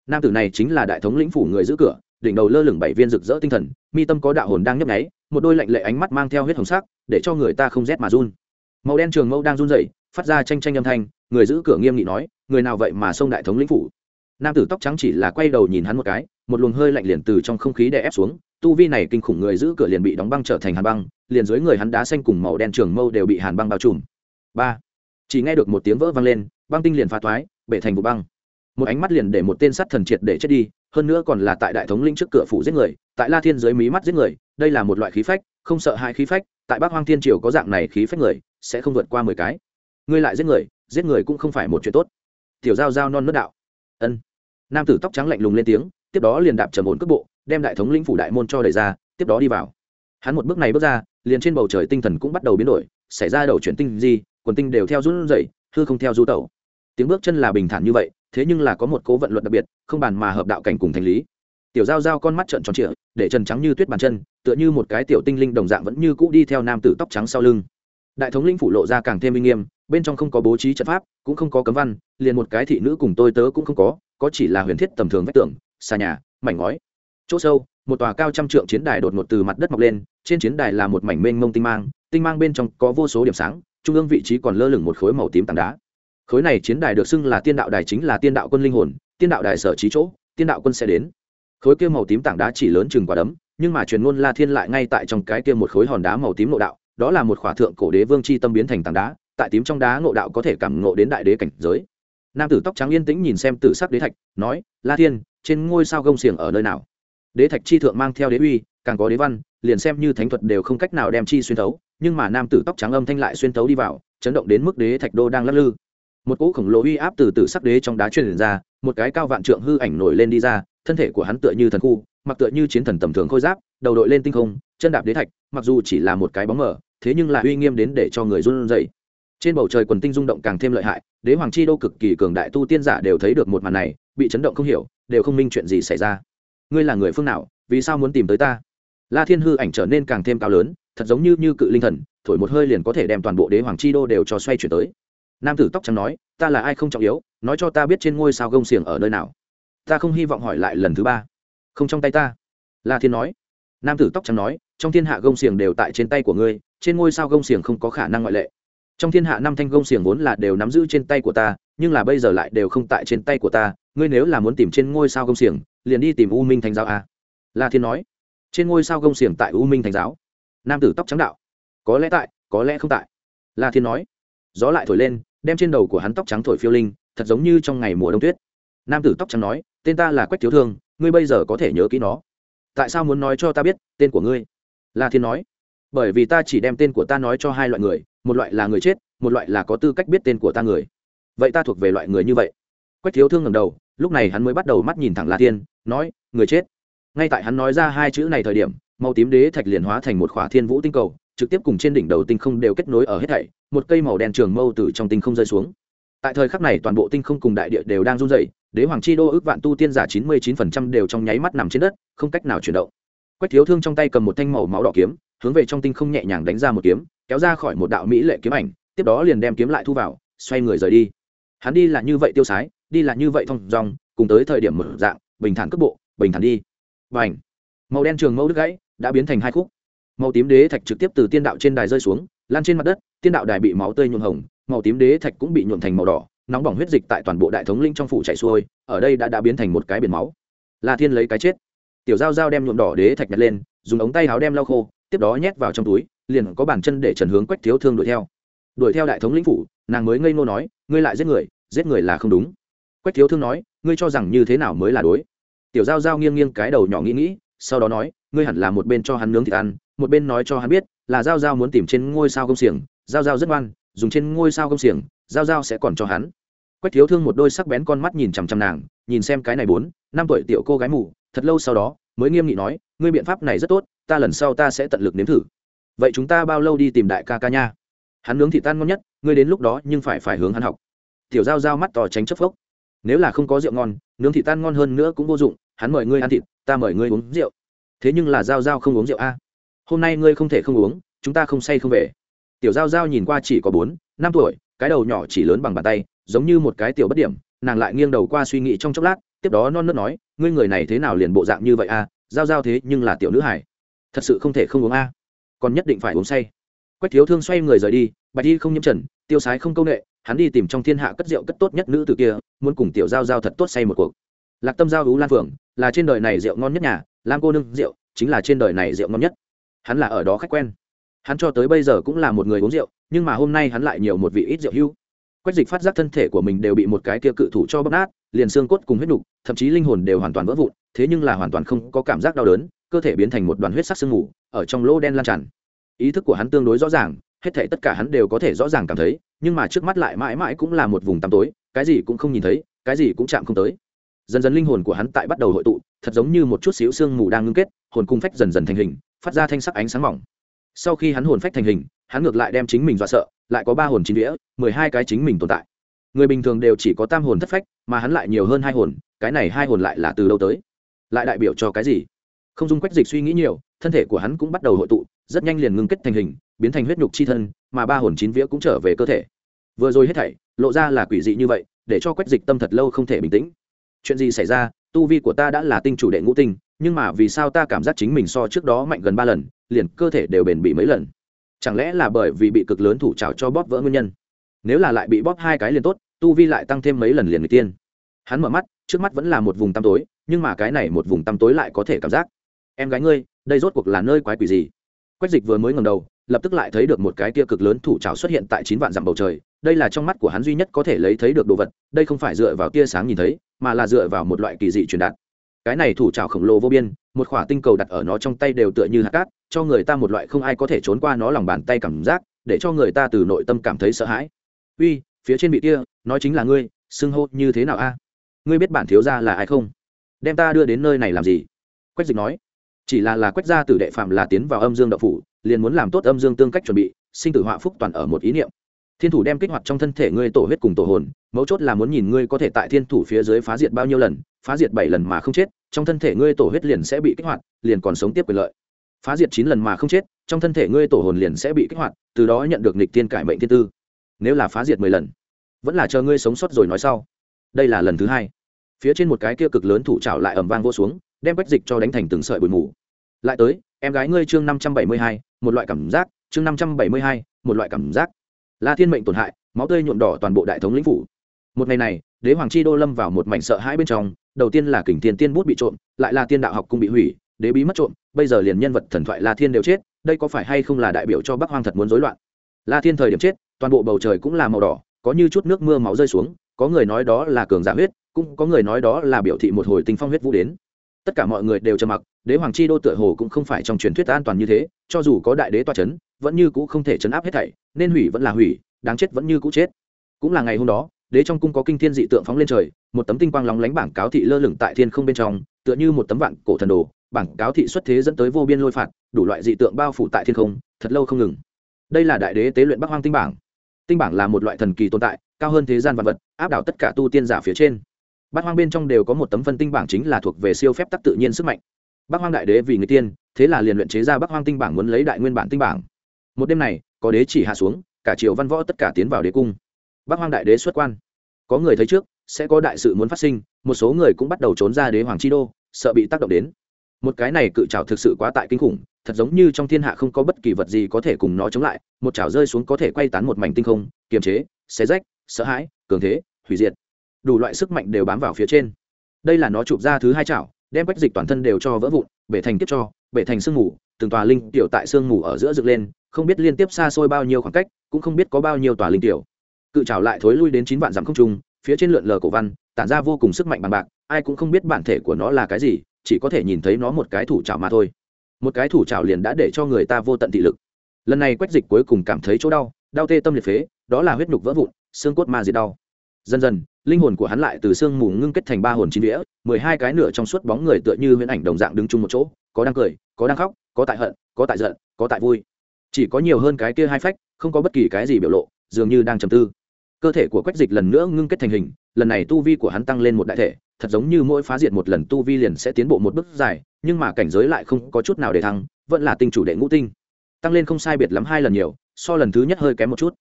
Nam tử này chính là đại thống lĩnh phủ người giữ cửa, đỉnh đầu lơ lửng bảy viên rực rỡ tinh thần, mi tâm có đạo hồn đang nhấp nháy, một đôi lạnh lệ ánh mắt mang theo huyết hồng sắc, để cho người ta không rét mà run. Màu đen trường mâu đang run rẩy, phát ra tranh tranh âm thanh, người giữ cửa nghiêm nghị nói, người nào vậy mà xông đại thống lĩnh phủ? Nam tử tóc trắng chỉ là quay đầu nhìn hắn một cái, một luồng hơi lạnh liền từ trong không khí đè ép xuống, tu vi này kinh khủng người giữ cửa liền bị đóng băng trở thành hàn băng, liền dưới người hắn đá xanh cùng màu đen trường mâu đều bị hàn băng bao trùm. Ba, chỉ nghe được một tiếng vỡ vang lên, băng tinh liền phá thoái, bể thành vụ băng. Một ánh mắt liền để một tên sắt thần triệt để chết đi, hơn nữa còn là tại đại thống linh trước cửa phủ giết người, tại la thiên dưới mí mắt giết người, đây là một loại khí phách, không sợ hai khí phách, tại bắc hoang thiên triều có dạng này khí phách người, sẽ không vượt qua mười cái. Ngươi lại giết người giết người cũng không phải một chuyện tốt. Tiểu giao giao non nớt đạo. Ân nam tử tóc trắng lạnh lùng lên tiếng, tiếp đó liền đạp trầm ổn cước bộ, đem đại thống lĩnh phủ đại môn cho đẩy ra, tiếp đó đi vào. Hắn một bước này bước ra, liền trên bầu trời tinh thần cũng bắt đầu biến đổi, xảy ra đầu chuyển tinh gì quần tinh đều theo run dậy hư không theo du tẩu. Tiếng bước chân là bình thản như vậy, thế nhưng là có một cố vận luật đặc biệt, không bàn mà hợp đạo cảnh cùng thành lý. Tiểu giao giao con mắt trợn tròn trịa, để trần trắng như tuyết bàn chân, tựa như một cái tiểu tinh linh đồng dạng vẫn như cũ đi theo nam tử tóc trắng sau lưng. Đại thống linh phủ lộ ra càng thêm minh nghiêm bên trong không có bố trí trận pháp, cũng không có cấm văn, liền một cái thị nữ cùng tôi tớ cũng không có có chỉ là huyền thiết tầm thường vách tường xa nhà, mảnh ngói. Chỗ sâu, một tòa cao trăm trượng chiến đài đột ngột từ mặt đất mọc lên, trên chiến đài là một mảnh mênh mông tinh mang tinh mang bên trong có vô số điểm sáng, trung ương vị trí còn lơ lửng một khối màu tím tảng đá. Khối này chiến đài được xưng là tiên đạo đài chính là tiên đạo quân linh hồn, tiên đạo đài sở trí chỗ, tiên đạo quân sẽ đến. Khối kia màu tím tảng đá chỉ lớn chừng quả đấm, nhưng mà truyền ngôn la thiên lại ngay tại trong cái kia một khối hòn đá màu tím nội đạo, đó là một khỏa thượng cổ đế vương c h i tâm biến thành tảng đá tại tím trong đá ngộ đạo có thể cảm ngộ đến đại đế cảnh giới. Nam tử tóc trắng yên tĩnh nhìn xem tử sắc đế thạch, nói, la thiên, trên ngôi sao gông xiềng ở nơi nào? Đế thạch chi thượng mang theo đế uy, càng có đế văn, liền xem như thánh thuật đều không cách nào đem chi xuyên thấu, nhưng mà nam tử tóc trắng âm thanh lại xuyên thấu đi vào, chấn động đến mức đế thạch đô đang lắc lư. Một cỗ khổng lồ uy áp từ tử sắc đế trong đá truyền ra, một cái cao vạn trượng hư ảnh nổi lên đi ra, thân thể của hắn tựa như thần khu, mặc tựa như chiến thần tầm thường khôi giáp, đầu đội lên tinh không, chân đạp đế thạch, mặc dù chỉ là một cái bóng mờ, thế nhưng là uy nghiêm đến để cho người run rẩy trên bầu trời quần tinh rung động càng thêm lợi hại, đế hoàng chi đô cực kỳ cường đại, tu tiên giả đều thấy được một màn này, bị chấn động không hiểu, đều không minh chuyện gì xảy ra. Ngươi là người phương nào, vì sao muốn tìm tới ta? La thiên hư ảnh trở nên càng thêm cao lớn, thật giống như như cự linh thần, thổi một hơi liền có thể đem toàn bộ đế hoàng chi đô đều cho xoay chuyển tới. Nam tử tóc trắng nói, ta là ai không trọng yếu, nói cho ta biết trên ngôi sao gông xiềng ở nơi nào. Ta không hy vọng hỏi lại lần thứ ba. Không trong tay ta. La thiên nói. Nam tử tóc trắng nói, trong thiên hạ gông xiềng đều tại trên tay của ngươi, trên ngôi sao gông xiềng không có khả năng ngoại lệ trong thiên hạ năm thanh gông xiềng vốn là đều nắm giữ trên tay của ta, nhưng là bây giờ lại đều không tại trên tay của ta, ngươi nếu là muốn tìm trên ngôi sao gông xiềng, liền đi tìm u minh thánh giáo a la thiên nói. Trên ngôi sao gông xiềng tại u minh thánh giáo. Nam tử tóc trắng đạo. Có lẽ tại, có lẽ không tại. La thiên nói. Gió lại thổi lên, đem trên đầu của hắn tóc trắng thổi phiêu linh, thật giống như trong ngày mùa đông tuyết. Nam tử tóc trắng nói, tên ta là quách thiếu thương, ngươi bây giờ có thể nhớ kỹ nó. Tại sao muốn nói cho ta biết tên của ngươi? La thiên nói bởi vì ta chỉ đem tên của ta nói cho hai loại người một loại là người chết một loại là có tư cách biết tên của ta người. Vậy ta thuộc về loại người như vậy? Quách thiếu thương ngầm đầu lúc này hắn mới bắt đầu mắt nhìn thẳng la tiên, nói người chết. Ngay tại hắn nói ra hai chữ này thời điểm màu tím đế thạch liền hóa thành một khỏa thiên vũ tinh cầu trực tiếp cùng trên đỉnh đầu tinh không đều kết nối ở hết thảy một cây màu đen trường mâu từ trong tinh không rơi xuống. Tại thời khắc này toàn bộ tinh không cùng đại địa đều đang run rẩy đế hoàng chi đô ước vạn tu tiên giả chín mươi chín phần trăm đều trong nháy mắt nằm trên đất không cách nào chuyển động. Quách thiếu thương trong tay cầm một thanh màu máu đỏ kiếm hướng về trong tinh không nhẹ nhàng đánh ra một kiếm, kéo ra khỏi một đạo mỹ lệ kiếm ảnh, tiếp đó liền đem kiếm lại thu vào, xoay người rời đi. Hắn đi là như vậy tiêu sái, đi là như vậy thong dong, cùng tới thời điểm mở dạng, bình thản cước bộ, bình thản đi. Và ảnh màu đen trường mẫu đứt gãy, đã biến thành hai khúc. Màu tím đế thạch trực tiếp từ tiên đạo trên đài rơi xuống, lan trên mặt đất, tiên đạo đài bị máu tươi nhuộm hồng, màu tím đế thạch cũng bị nhuộm thành màu đỏ, nóng bỏng huyết dịch tại toàn bộ đại thống linh trong phủ chạy xuôi, ở đây đã đã biến thành một cái biển máu. La thiên lấy cái chết. Tiểu giao giao đem nhuộm đỏ đế thạch nhặt lên, dùng ống tay áo đem lau khô tiếp đó nhét vào trong túi, liền có bàn chân để trần hướng quách thiếu thương đuổi theo. Đuổi theo đại thống lĩnh phủ, nàng mới ngây ngô nói, ngươi lại giết người giết người là không đúng. Quách thiếu thương nói, ngươi cho rằng như thế nào mới là đối? Tiểu giao giao nghiêng nghiêng cái đầu nhỏ nghĩ nghĩ, sau đó nói, ngươi hẳn là một bên cho hắn nướng thịt ăn, một bên nói cho hắn biết, là giao giao muốn tìm trên ngôi sao công xiềng, giao giao rất ngoan, dùng trên ngôi sao công xiềng, giao giao sẽ còn cho hắn. Quách thiếu thương một đôi sắc bén con mắt nhìn chằm chằm nàng, nhìn xem cái này bốn, năm tuổi tiểu cô gái mù, thật lâu sau đó, mới nghiêm nghị nói ngươi biện pháp này rất tốt, ta lần sau ta sẽ tận lực nếm thử. Vậy chúng ta bao lâu đi tìm đại ca ca nha? Hắn nướng thịt tan ngon nhất, ngươi đến lúc đó nhưng phải phải hướng hắn học. Tiểu giao giao mắt tỏ tránh chấp phốc. Nếu là không có rượu ngon, nướng thịt tan ngon hơn nữa cũng vô dụng, hắn mời ngươi ăn thịt, ta mời ngươi uống rượu. Thế nhưng là giao giao không uống rượu a. Hôm nay ngươi không thể không uống, chúng ta không say không về. Tiểu giao giao nhìn qua chỉ có bốn, năm tuổi, cái đầu nhỏ chỉ lớn bằng bàn tay, giống như một cái tiểu bất điểm, nàng lại nghiêng đầu qua suy nghĩ trong chốc lát, tiếp đó non nớt nói, ngươi người này thế nào liền bộ dạng như vậy a? Giao giao thế nhưng là tiểu nữ hải. Thật sự không thể không uống a. Còn nhất định phải uống say. Quách thiếu thương xoay người rời đi, bạch y không nhiễm trần, tiêu sái không công nghệ hắn đi tìm trong thiên hạ cất rượu cất tốt nhất nữ từ kia, muốn cùng tiểu giao giao thật tốt say một cuộc. Lạc tâm giao hữu lan phượng, là trên đời này rượu ngon nhất nhà, lam cô nương rượu, chính là trên đời này rượu ngon nhất. Hắn là ở đó khách quen. Hắn cho tới bây giờ cũng là một người uống rượu, nhưng mà hôm nay hắn lại nhiều một vị ít rượu hưu. Quách dịch phát giác thân thể của mình đều bị một cái kia cự thủ cho bóp nát liền xương cốt cùng huyết nục, thậm chí linh hồn đều hoàn toàn vỡ vụn, thế nhưng là hoàn toàn không có cảm giác đau đớn, cơ thể biến thành một đoàn huyết sắc sương mù, ở trong lỗ đen lan tràn. Ý thức của hắn tương đối rõ ràng, hết thể tất cả hắn đều có thể rõ ràng cảm thấy, nhưng mà trước mắt lại mãi mãi cũng là một vùng tăm tối, cái gì cũng không nhìn thấy, cái gì cũng chạm không tới. Dần dần linh hồn của hắn tại bắt đầu hội tụ, thật giống như một chút xíu sương mù đang ngưng kết, hồn cung phách dần dần thành hình, phát ra thanh sắc ánh sáng mỏng. Sau khi hắn hồn phách thành hình, hắn ngược lại đem chính mình dọa sợ, lại có ba hồn chín đĩa mười hai cái chính mình tồn tại người bình thường đều chỉ có tam hồn thất phách, mà hắn lại nhiều hơn hai hồn, cái này hai hồn lại là từ đâu tới? Lại đại biểu cho cái gì? Không dung quách dịch suy nghĩ nhiều, thân thể của hắn cũng bắt đầu hội tụ, rất nhanh liền ngưng kết thành hình, biến thành huyết nhục chi thân, mà ba hồn chín vía cũng trở về cơ thể. Vừa rồi hết thảy, lộ ra là quỷ dị như vậy, để cho quách dịch tâm thật lâu không thể bình tĩnh. Chuyện gì xảy ra? Tu vi của ta đã là tinh chủ đệ ngũ tinh, nhưng mà vì sao ta cảm giác chính mình so trước đó mạnh gần ba lần, liền cơ thể đều bền bị mấy lần? Chẳng lẽ là bởi vì bị cực lớn thủ trào cho bóp vỡ nguyên nhân? Nếu là lại bị bóp hai cái liền tốt, tu vi lại tăng thêm mấy lần liền người tiên. Hắn mở mắt, trước mắt vẫn là một vùng tăm tối, nhưng mà cái này một vùng tăm tối lại có thể cảm giác. Em gái ngươi, đây rốt cuộc là nơi quái quỷ gì? Quách dịch vừa mới ngầm đầu, lập tức lại thấy được một cái tia cực lớn thủ trào xuất hiện tại chín vạn dặm bầu trời. Đây là trong mắt của hắn duy nhất có thể lấy thấy được đồ vật, đây không phải dựa vào tia sáng nhìn thấy, mà là dựa vào một loại kỳ dị truyền đạt. Cái này thủ trào khổng lồ vô biên, một khỏa tinh cầu đặt ở nó trong tay đều tựa như hạt cát, cho người ta một loại không ai có thể trốn qua nó lòng bàn tay cảm giác, để cho người ta từ nội tâm cảm thấy sợ hãi uy, phía trên bị kia nói chính là ngươi, xưng hô như thế nào a? Ngươi biết bản thiếu gia là ai không? Đem ta đưa đến nơi này làm gì? Quách dịch nói. Chỉ là là quách gia tử đệ phạm là tiến vào âm dương đậu phủ, liền muốn làm tốt âm dương tương cách chuẩn bị, sinh tử họa phúc toàn ở một ý niệm. Thiên thủ đem kích hoạt trong thân thể ngươi tổ huyết cùng tổ hồn, mấu chốt là muốn nhìn ngươi có thể tại thiên thủ phía dưới phá diệt bao nhiêu lần, phá diệt bảy lần mà không chết, trong thân thể ngươi tổ huyết liền sẽ bị kích hoạt, liền còn sống tiếp quyền lợi. Phá diệt chín lần mà không chết, trong thân thể ngươi tổ hồn liền sẽ bị kích hoạt, từ đó nhận được nịch tiên cải mệnh thiên tư nếu là phá diệt mười lần, vẫn là chờ ngươi sống sót rồi nói sau. Đây là lần thứ hai. Phía trên một cái kia cực lớn thủ trào lại ẩm vang vô xuống, đem quách dịch cho đánh thành từng sợi bụi mù. Lại tới, em gái ngươi chương năm trăm bảy mươi hai, một loại cảm giác, chương năm trăm bảy mươi hai, một loại cảm giác. La thiên mệnh tổn hại, máu tươi nhuộm đỏ toàn bộ đại thống lĩnh phủ. Một ngày này, đế hoàng chi đô lâm vào một mảnh sợ hãi bên trong, đầu tiên là kình tiền tiên bút bị trộm, lại là tiên đạo học cung bị hủy, đế bí mất trộm, bây giờ liền nhân vật thần thoại la thiên đều chết, đây có phải hay không là đại biểu cho bắc hoang thật muốn rối loạn? La thiên thời điểm chết toàn bộ bầu trời cũng là màu đỏ, có như chút nước mưa máu rơi xuống, có người nói đó là cường giả huyết, cũng có người nói đó là biểu thị một hồi tinh phong huyết vũ đến. Tất cả mọi người đều trầm mặc, đế hoàng chi đô tựa hồ cũng không phải trong truyền thuyết an toàn như thế, cho dù có đại đế toa c h ấ n vẫn như cũ không thể chấn áp hết thảy, nên hủy vẫn là hủy, đáng chết vẫn như cũ chết. Cũng là ngày hôm đó, đế trong cung có kinh thiên dị tượng phóng lên trời, một tấm tinh quang lóng lánh bảng cáo thị lơ lửng tại thiên không bên trong, tựa như một tấm vạn cổ thần đồ, bảng cáo thị xuất thế dẫn tới vô biên lôi phạt, đủ loại dị tượng bao phủ tại thiên không, thật lâu không ngừng. Đây là đại đế tế luyện bắc hoang tinh bảng tinh bảng là một loại thần kỳ tồn tại, cao hơn thế gian vật vật, áp đảo tất cả tu tiên giả phía trên. Bát hoang bên trong đều có một tấm phân tinh bảng chính là thuộc về siêu phép tắc tự nhiên sức mạnh. Bác hoang đại đế vì người tiên, thế là liền luyện chế ra bác hoang tinh bảng muốn lấy đại nguyên bản tinh bảng. Một đêm này, có đế chỉ hạ xuống, cả triều văn võ tất cả tiến vào đế cung. Bác hoang đại đế xuất quan. Có người thấy trước, sẽ có đại sự muốn phát sinh, một số người cũng bắt đầu trốn ra đế hoàng chi đô, sợ bị tác động đến một cái này cự trào thực sự quá tại kinh khủng, thật giống như trong thiên hạ không có bất kỳ vật gì có thể cùng nó chống lại, một chảo rơi xuống có thể quay tán một mảnh tinh không, kiềm chế, xé rách, sợ hãi, cường thế, hủy diệt. Đủ loại sức mạnh đều bám vào phía trên. Đây là nó chụp ra thứ hai chảo đem quách dịch toàn thân đều cho vỡ vụn, bể thành kiếp cho, bể thành sương mù, từng tòa linh tiểu tại sương mù ở giữa dựng lên, không biết liên tiếp xa xôi bao nhiêu khoảng cách, cũng không biết có bao nhiêu tòa linh tiểu. Cự trào lại thối lui đến chín vạn dặm không trung, phía trên lượn lờ cổ văn, tản ra vô cùng sức mạnh bằng bạc, ai cũng không biết bản thể của nó là cái gì chỉ có thể nhìn thấy nó một cái thủ trào mà thôi. Một cái thủ trào liền đã để cho người ta vô tận thị lực. Lần này quách dịch cuối cùng cảm thấy chỗ đau đau tê tâm liệt phế đó là huyết nhục vỡ vụn xương cốt ma diệt đau. Dần dần linh hồn của hắn lại từ xương mù ngưng kết thành ba hồn chín vĩa, mười hai cái nửa trong suốt bóng người tựa như huyễn ảnh đồng dạng đứng chung một chỗ có đang cười có đang khóc có tại hận có tại giận có tại vui. Chỉ có nhiều hơn cái kia hai phách không có bất kỳ cái gì biểu lộ dường như đang trầm tư. Cơ thể của quách dịch lần nữa ngưng kết thành hình lần này tu vi của hắn tăng lên một đại thể, thật giống như mỗi phá diệt một lần tu vi liền sẽ tiến bộ một bước dài, nhưng mà cảnh giới lại không có chút nào để thăng, vẫn là tinh chủ đệ ngũ tinh. Tăng lên không sai biệt lắm hai lần nhiều, so lần thứ nhất hơi kém một chút.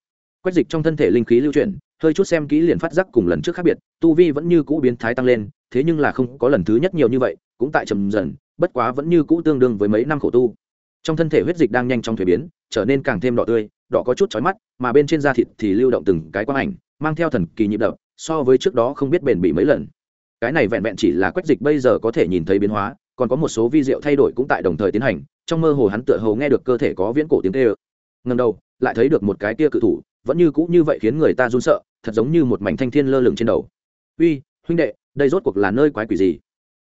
Quách dịch trong thân thể linh khí lưu chuyển, hơi chút xem kỹ liền phát giác cùng lần trước khác biệt, tu vi vẫn như cũ biến thái tăng lên, thế nhưng là không có lần thứ nhất nhiều như vậy, cũng tại trầm dần, bất quá vẫn như cũ tương đương với mấy năm khổ tu. Trong thân thể huyết dịch đang nhanh chóng thuế biến, trở nên càng thêm đỏ tươi, đỏ có chút chói mắt, mà bên trên da thịt thì lưu động từng cái quang ảnh, mang theo thần kỳ nhịp đập so với trước đó không biết bền bỉ mấy lần. Cái này vẹn vẹn chỉ là quách dịch bây giờ có thể nhìn thấy biến hóa, còn có một số vi diệu thay đổi cũng tại đồng thời tiến hành, trong mơ hồ hắn tựa hồ nghe được cơ thể có viễn cổ tiếng tê ơ ngần đầu, lại thấy được một cái tia cự thủ, vẫn như cũ như vậy khiến người ta run sợ, thật giống như một mảnh thanh thiên lơ lửng trên đầu. Uy, huynh đệ, đây rốt cuộc là nơi quái quỷ gì?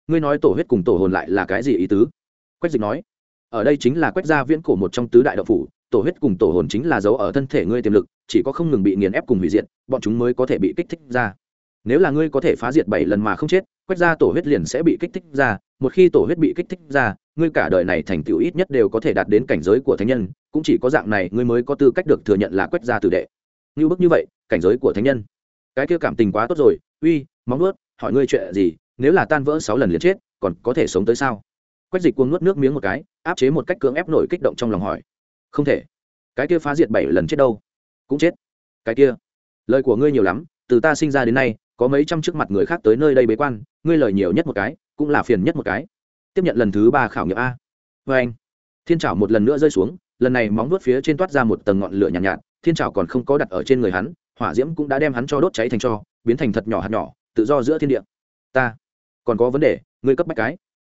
Ngươi nói tổ huyết cùng tổ hồn lại là cái gì ý tứ? Quách dịch nói. Ở đây chính là quách gia viễn cổ một trong tứ đại đạo phủ tổ huyết cùng tổ hồn chính là dấu ở thân thể ngươi tiềm lực, chỉ có không ngừng bị nghiền ép cùng hủy diệt, bọn chúng mới có thể bị kích thích ra. Nếu là ngươi có thể phá diệt bảy lần mà không chết quách gia tổ huyết liền sẽ bị kích thích ra, một khi tổ huyết bị kích thích ra, ngươi cả đời này thành tựu ít nhất đều có thể đạt đến cảnh giới của thánh nhân, cũng chỉ có dạng này ngươi mới có tư cách được thừa nhận là quách gia tử đệ. Như bức như vậy, cảnh giới của thánh nhân. Cái kia cảm tình quá tốt rồi, uy, móng nuốt, hỏi ngươi chuyện gì, nếu là tan vỡ sáu lần liền chết, còn có thể sống tới sao? Quách dịch cuồng nuốt nước miếng một cái, áp chế một cách cưỡng ép nổi kích động trong lòng hỏi không thể. Cái kia phá diệt bảy lần chết đâu? Cũng chết. Cái kia. Lời của ngươi nhiều lắm từ ta sinh ra đến nay có mấy trăm trước mặt người khác tới nơi đây bế quan ngươi lời nhiều nhất một cái cũng là phiền nhất một cái. Tiếp nhận lần thứ ba khảo nghiệm a. Vê anh thiên trảo một lần nữa rơi xuống lần này móng vuốt phía trên toát ra một tầng ngọn lửa nhàn nhạt, nhạt thiên trảo còn không có đặt ở trên người hắn hỏa diễm cũng đã đem hắn cho đốt cháy thành cho biến thành thật nhỏ hạt nhỏ tự do giữa thiên địa. Ta còn có vấn đề ngươi cấp bách cái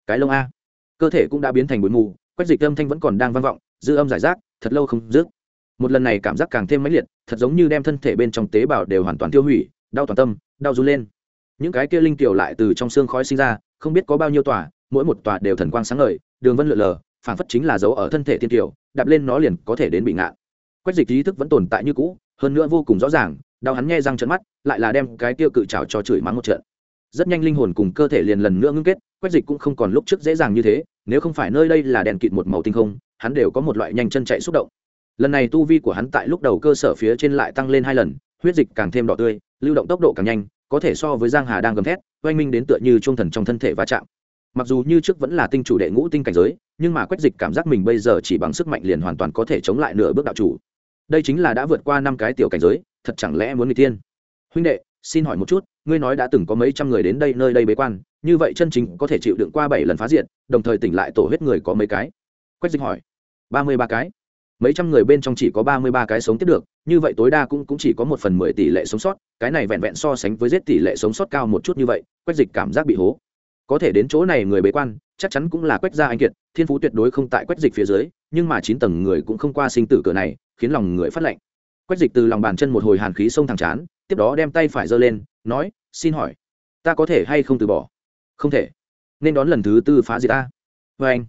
cái lông a. Cơ thể cũng đã biến thành bụi mù quách dịch âm thanh vẫn còn đang vang vọng dư âm giải rác, thật lâu không dứt. Một lần này cảm giác càng thêm mãnh liệt, thật giống như đem thân thể bên trong tế bào đều hoàn toàn tiêu hủy, đau toàn tâm, đau run lên. Những cái kia linh tiểu lại từ trong xương khói sinh ra, không biết có bao nhiêu tòa, mỗi một tòa đều thần quang sáng ngời, đường vân lượn lờ, phảng phất chính là dấu ở thân thể tiên tiểu, đạp lên nó liền có thể đến bị ngạn. Quách dịch ý thức vẫn tồn tại như cũ, hơn nữa vô cùng rõ ràng, đau hắn nghe răng trận mắt, lại là đem cái tiêu cự trào cho chửi mắng một trận. Rất nhanh linh hồn cùng cơ thể liền lần nữa ngưng kết, quách dịch cũng không còn lúc trước dễ dàng như thế, nếu không phải nơi đây là đèn kịt một màu tinh không hắn đều có một loại nhanh chân chạy xúc động. Lần này tu vi của hắn tại lúc đầu cơ sở phía trên lại tăng lên hai lần, huyết dịch càng thêm đỏ tươi, lưu động tốc độ càng nhanh, có thể so với giang hà đang gầm thét, oanh minh đến tựa như trung thần trong thân thể va chạm. Mặc dù như trước vẫn là tinh chủ đệ ngũ tinh cảnh giới, nhưng mà quách dịch cảm giác mình bây giờ chỉ bằng sức mạnh liền hoàn toàn có thể chống lại nửa bước đạo chủ. Đây chính là đã vượt qua năm cái tiểu cảnh giới, thật chẳng lẽ muốn người tiên huynh đệ, xin hỏi một chút, ngươi nói đã từng có mấy trăm người đến đây nơi đây bế quan, như vậy chân chính có thể chịu đựng qua bảy lần phá diện đồng thời tỉnh lại tổ huyết người có mấy cái? Quách dịch hỏi ba mươi ba cái. Mấy trăm người bên trong chỉ có ba mươi ba cái sống tiếp được như vậy tối đa cũng, cũng chỉ có một phần mười tỷ lệ sống sót cái này vẹn vẹn so sánh với giết tỷ lệ sống sót cao một chút như vậy quách dịch cảm giác bị hố. Có thể đến chỗ này người bế quan chắc chắn cũng là quách gia anh kiệt thiên phú tuyệt đối không tại quách dịch phía dưới nhưng mà chín tầng người cũng không qua sinh tử cửa này khiến lòng người phát lệnh. Quách dịch từ lòng bàn chân một hồi hàn khí sông thẳng chán tiếp đó đem tay phải giơ lên nói xin hỏi ta có thể hay không từ bỏ? Không thể. Nên đón lần thứ tư phá gì ta. Vê anh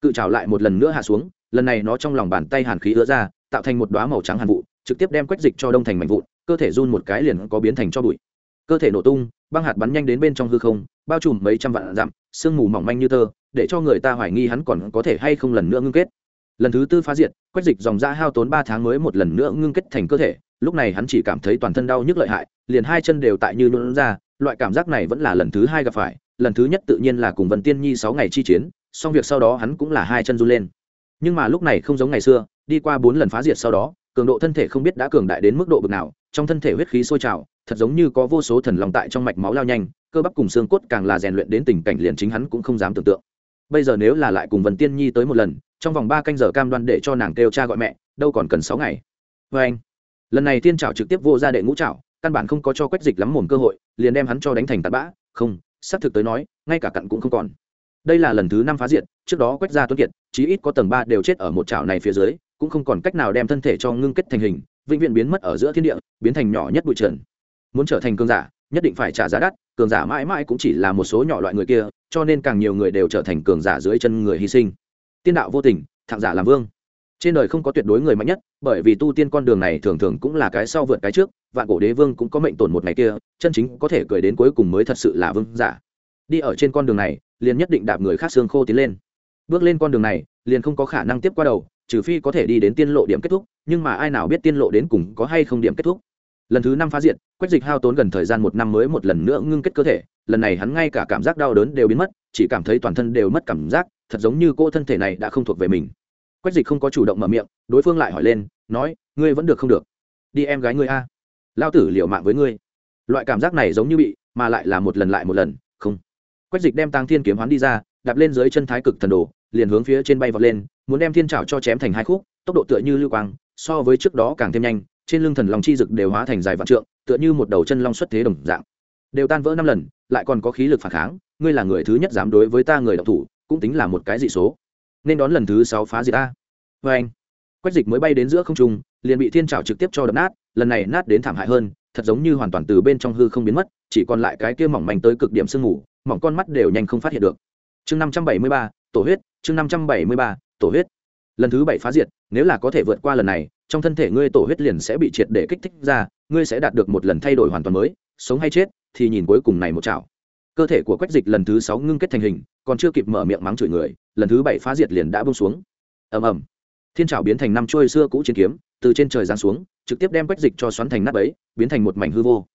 cự trào lại một lần nữa hạ xuống lần này nó trong lòng bàn tay hàn khí ứa ra, tạo thành một đoá màu trắng hàn vụ, trực tiếp đem quách dịch cho đông thành mảnh vụn, cơ thể run một cái liền có biến thành cho bụi. Cơ thể nổ tung, băng hạt bắn nhanh đến bên trong hư không, bao trùm mấy trăm vạn dặm, sương mù mỏng manh như tơ, để cho người ta hoài nghi hắn còn có thể hay không lần nữa ngưng kết. Lần thứ tư phá diệt, quách dịch dòng ra hao tốn ba tháng mới một lần nữa ngưng kết thành cơ thể, lúc này hắn chỉ cảm thấy toàn thân đau nhức lợi hại, liền hai chân đều tại như luôn ra, loại cảm giác này vẫn là lần thứ hai gặp phải, lần thứ nhất tự nhiên là cùng vần tiên nhi sáu ngày chi chiến, xong việc sau đó hắn cũng là hai chân run lên nhưng mà lúc này không giống ngày xưa, đi qua bốn lần phá diệt sau đó, cường độ thân thể không biết đã cường đại đến mức độ bực nào, trong thân thể huyết khí sôi trào, thật giống như có vô số thần lòng tại trong mạch máu lao nhanh, cơ bắp cùng xương cốt càng là rèn luyện đến tình cảnh liền chính hắn cũng không dám tưởng tượng. Bây giờ nếu là lại cùng vân tiên nhi tới một lần, trong vòng ba canh giờ cam đoan để cho nàng kêu cha gọi mẹ, đâu còn cần sáu ngày. Vê anh, lần này tiên trào trực tiếp vô ra đệ ngũ trào căn bản không có cho quách dịch lắm mồm cơ hội, liền đem hắn cho đánh thành tạt bã. Không, xác thực tới nói, ngay cả cặn cũng không còn đây là lần thứ năm phá diệt, trước đó quách gia tuấn kiệt, chí ít có tầng ba đều chết ở một chảo này phía dưới, cũng không còn cách nào đem thân thể cho ngưng kết thành hình, vĩnh viễn biến mất ở giữa thiên địa, biến thành nhỏ nhất bụi trần. Muốn trở thành cường giả, nhất định phải trả giá đắt, cường giả mãi mãi cũng chỉ là một số nhỏ loại người kia, cho nên càng nhiều người đều trở thành cường giả dưới chân người hy sinh. Tiên đạo vô tình thạng giả làm vương. Trên đời không có tuyệt đối người mạnh nhất, bởi vì tu tiên con đường này thường thường cũng là cái sau vượt cái trước, vạn cổ đế vương cũng có mệnh tổn một ngày kia, chân chính có thể cười đến cuối cùng mới thật sự là vương giả. Đi ở trên con đường này liền nhất định đạp người khác xương khô tiến lên. Bước lên con đường này, liền không có khả năng tiếp qua đầu, trừ phi có thể đi đến tiên lộ điểm kết thúc, nhưng mà ai nào biết tiên lộ đến cùng có hay không điểm kết thúc. Lần thứ năm phá diện quách dịch hao tốn gần thời gian một năm mới một lần nữa ngưng kết cơ thể, lần này hắn ngay cả cảm giác đau đớn đều biến mất, chỉ cảm thấy toàn thân đều mất cảm giác, thật giống như cô thân thể này đã không thuộc về mình. Quách dịch không có chủ động mở miệng, đối phương lại hỏi lên, nói, ngươi vẫn được không được? Đi em gái ngươi a. Lao tử liệu mạng với ngươi. Loại cảm giác này giống như bị, mà lại là một lần lại một lần quách dịch đem tăng thiên kiếm hoán đi ra, đạp lên dưới chân thái cực thần đồ, liền hướng phía trên bay vọt lên, muốn đem thiên trảo cho chém thành hai khúc, tốc độ tựa như lưu quang, so với trước đó càng thêm nhanh, trên lưng thần long chi dực đều hóa thành dài vạn trượng, tựa như một đầu chân long xuất thế đồng dạng. Đều tan vỡ năm lần, lại còn có khí lực phản kháng, ngươi là người thứ nhất dám đối với ta người đọc thủ, cũng tính là một cái dị số. Nên đón lần thứ sáu phá diệt ta. Vê anh, quách dịch mới bay đến giữa không trung, liền bị thiên trào trực tiếp cho đập nát, lần này nát đến thảm hại hơn, thật giống như hoàn toàn từ bên trong hư không biến mất, chỉ còn lại cái kia mỏng manh tới cực điểm sương mù mỏng con mắt đều nhanh không phát hiện được. Chương năm trăm bảy mươi ba, tổ huyết, chương năm trăm bảy mươi ba, tổ huyết. Lần thứ bảy phá diệt, nếu là có thể vượt qua lần này, trong thân thể ngươi tổ huyết liền sẽ bị triệt để kích thích ra, ngươi sẽ đạt được một lần thay đổi hoàn toàn mới, sống hay chết thì nhìn cuối cùng này một chảo. Cơ thể của quách dịch lần thứ sáu ngưng kết thành hình, còn chưa kịp mở miệng mắng chửi người, lần thứ bảy phá diệt liền đã bông xuống. Ầm ầm. Thiên trảo biến thành năm trôi xưa cũ chiến kiếm, từ trên trời giáng xuống, trực tiếp đem quách dịch cho xoắn thành nắp ấy biến thành một mảnh hư vô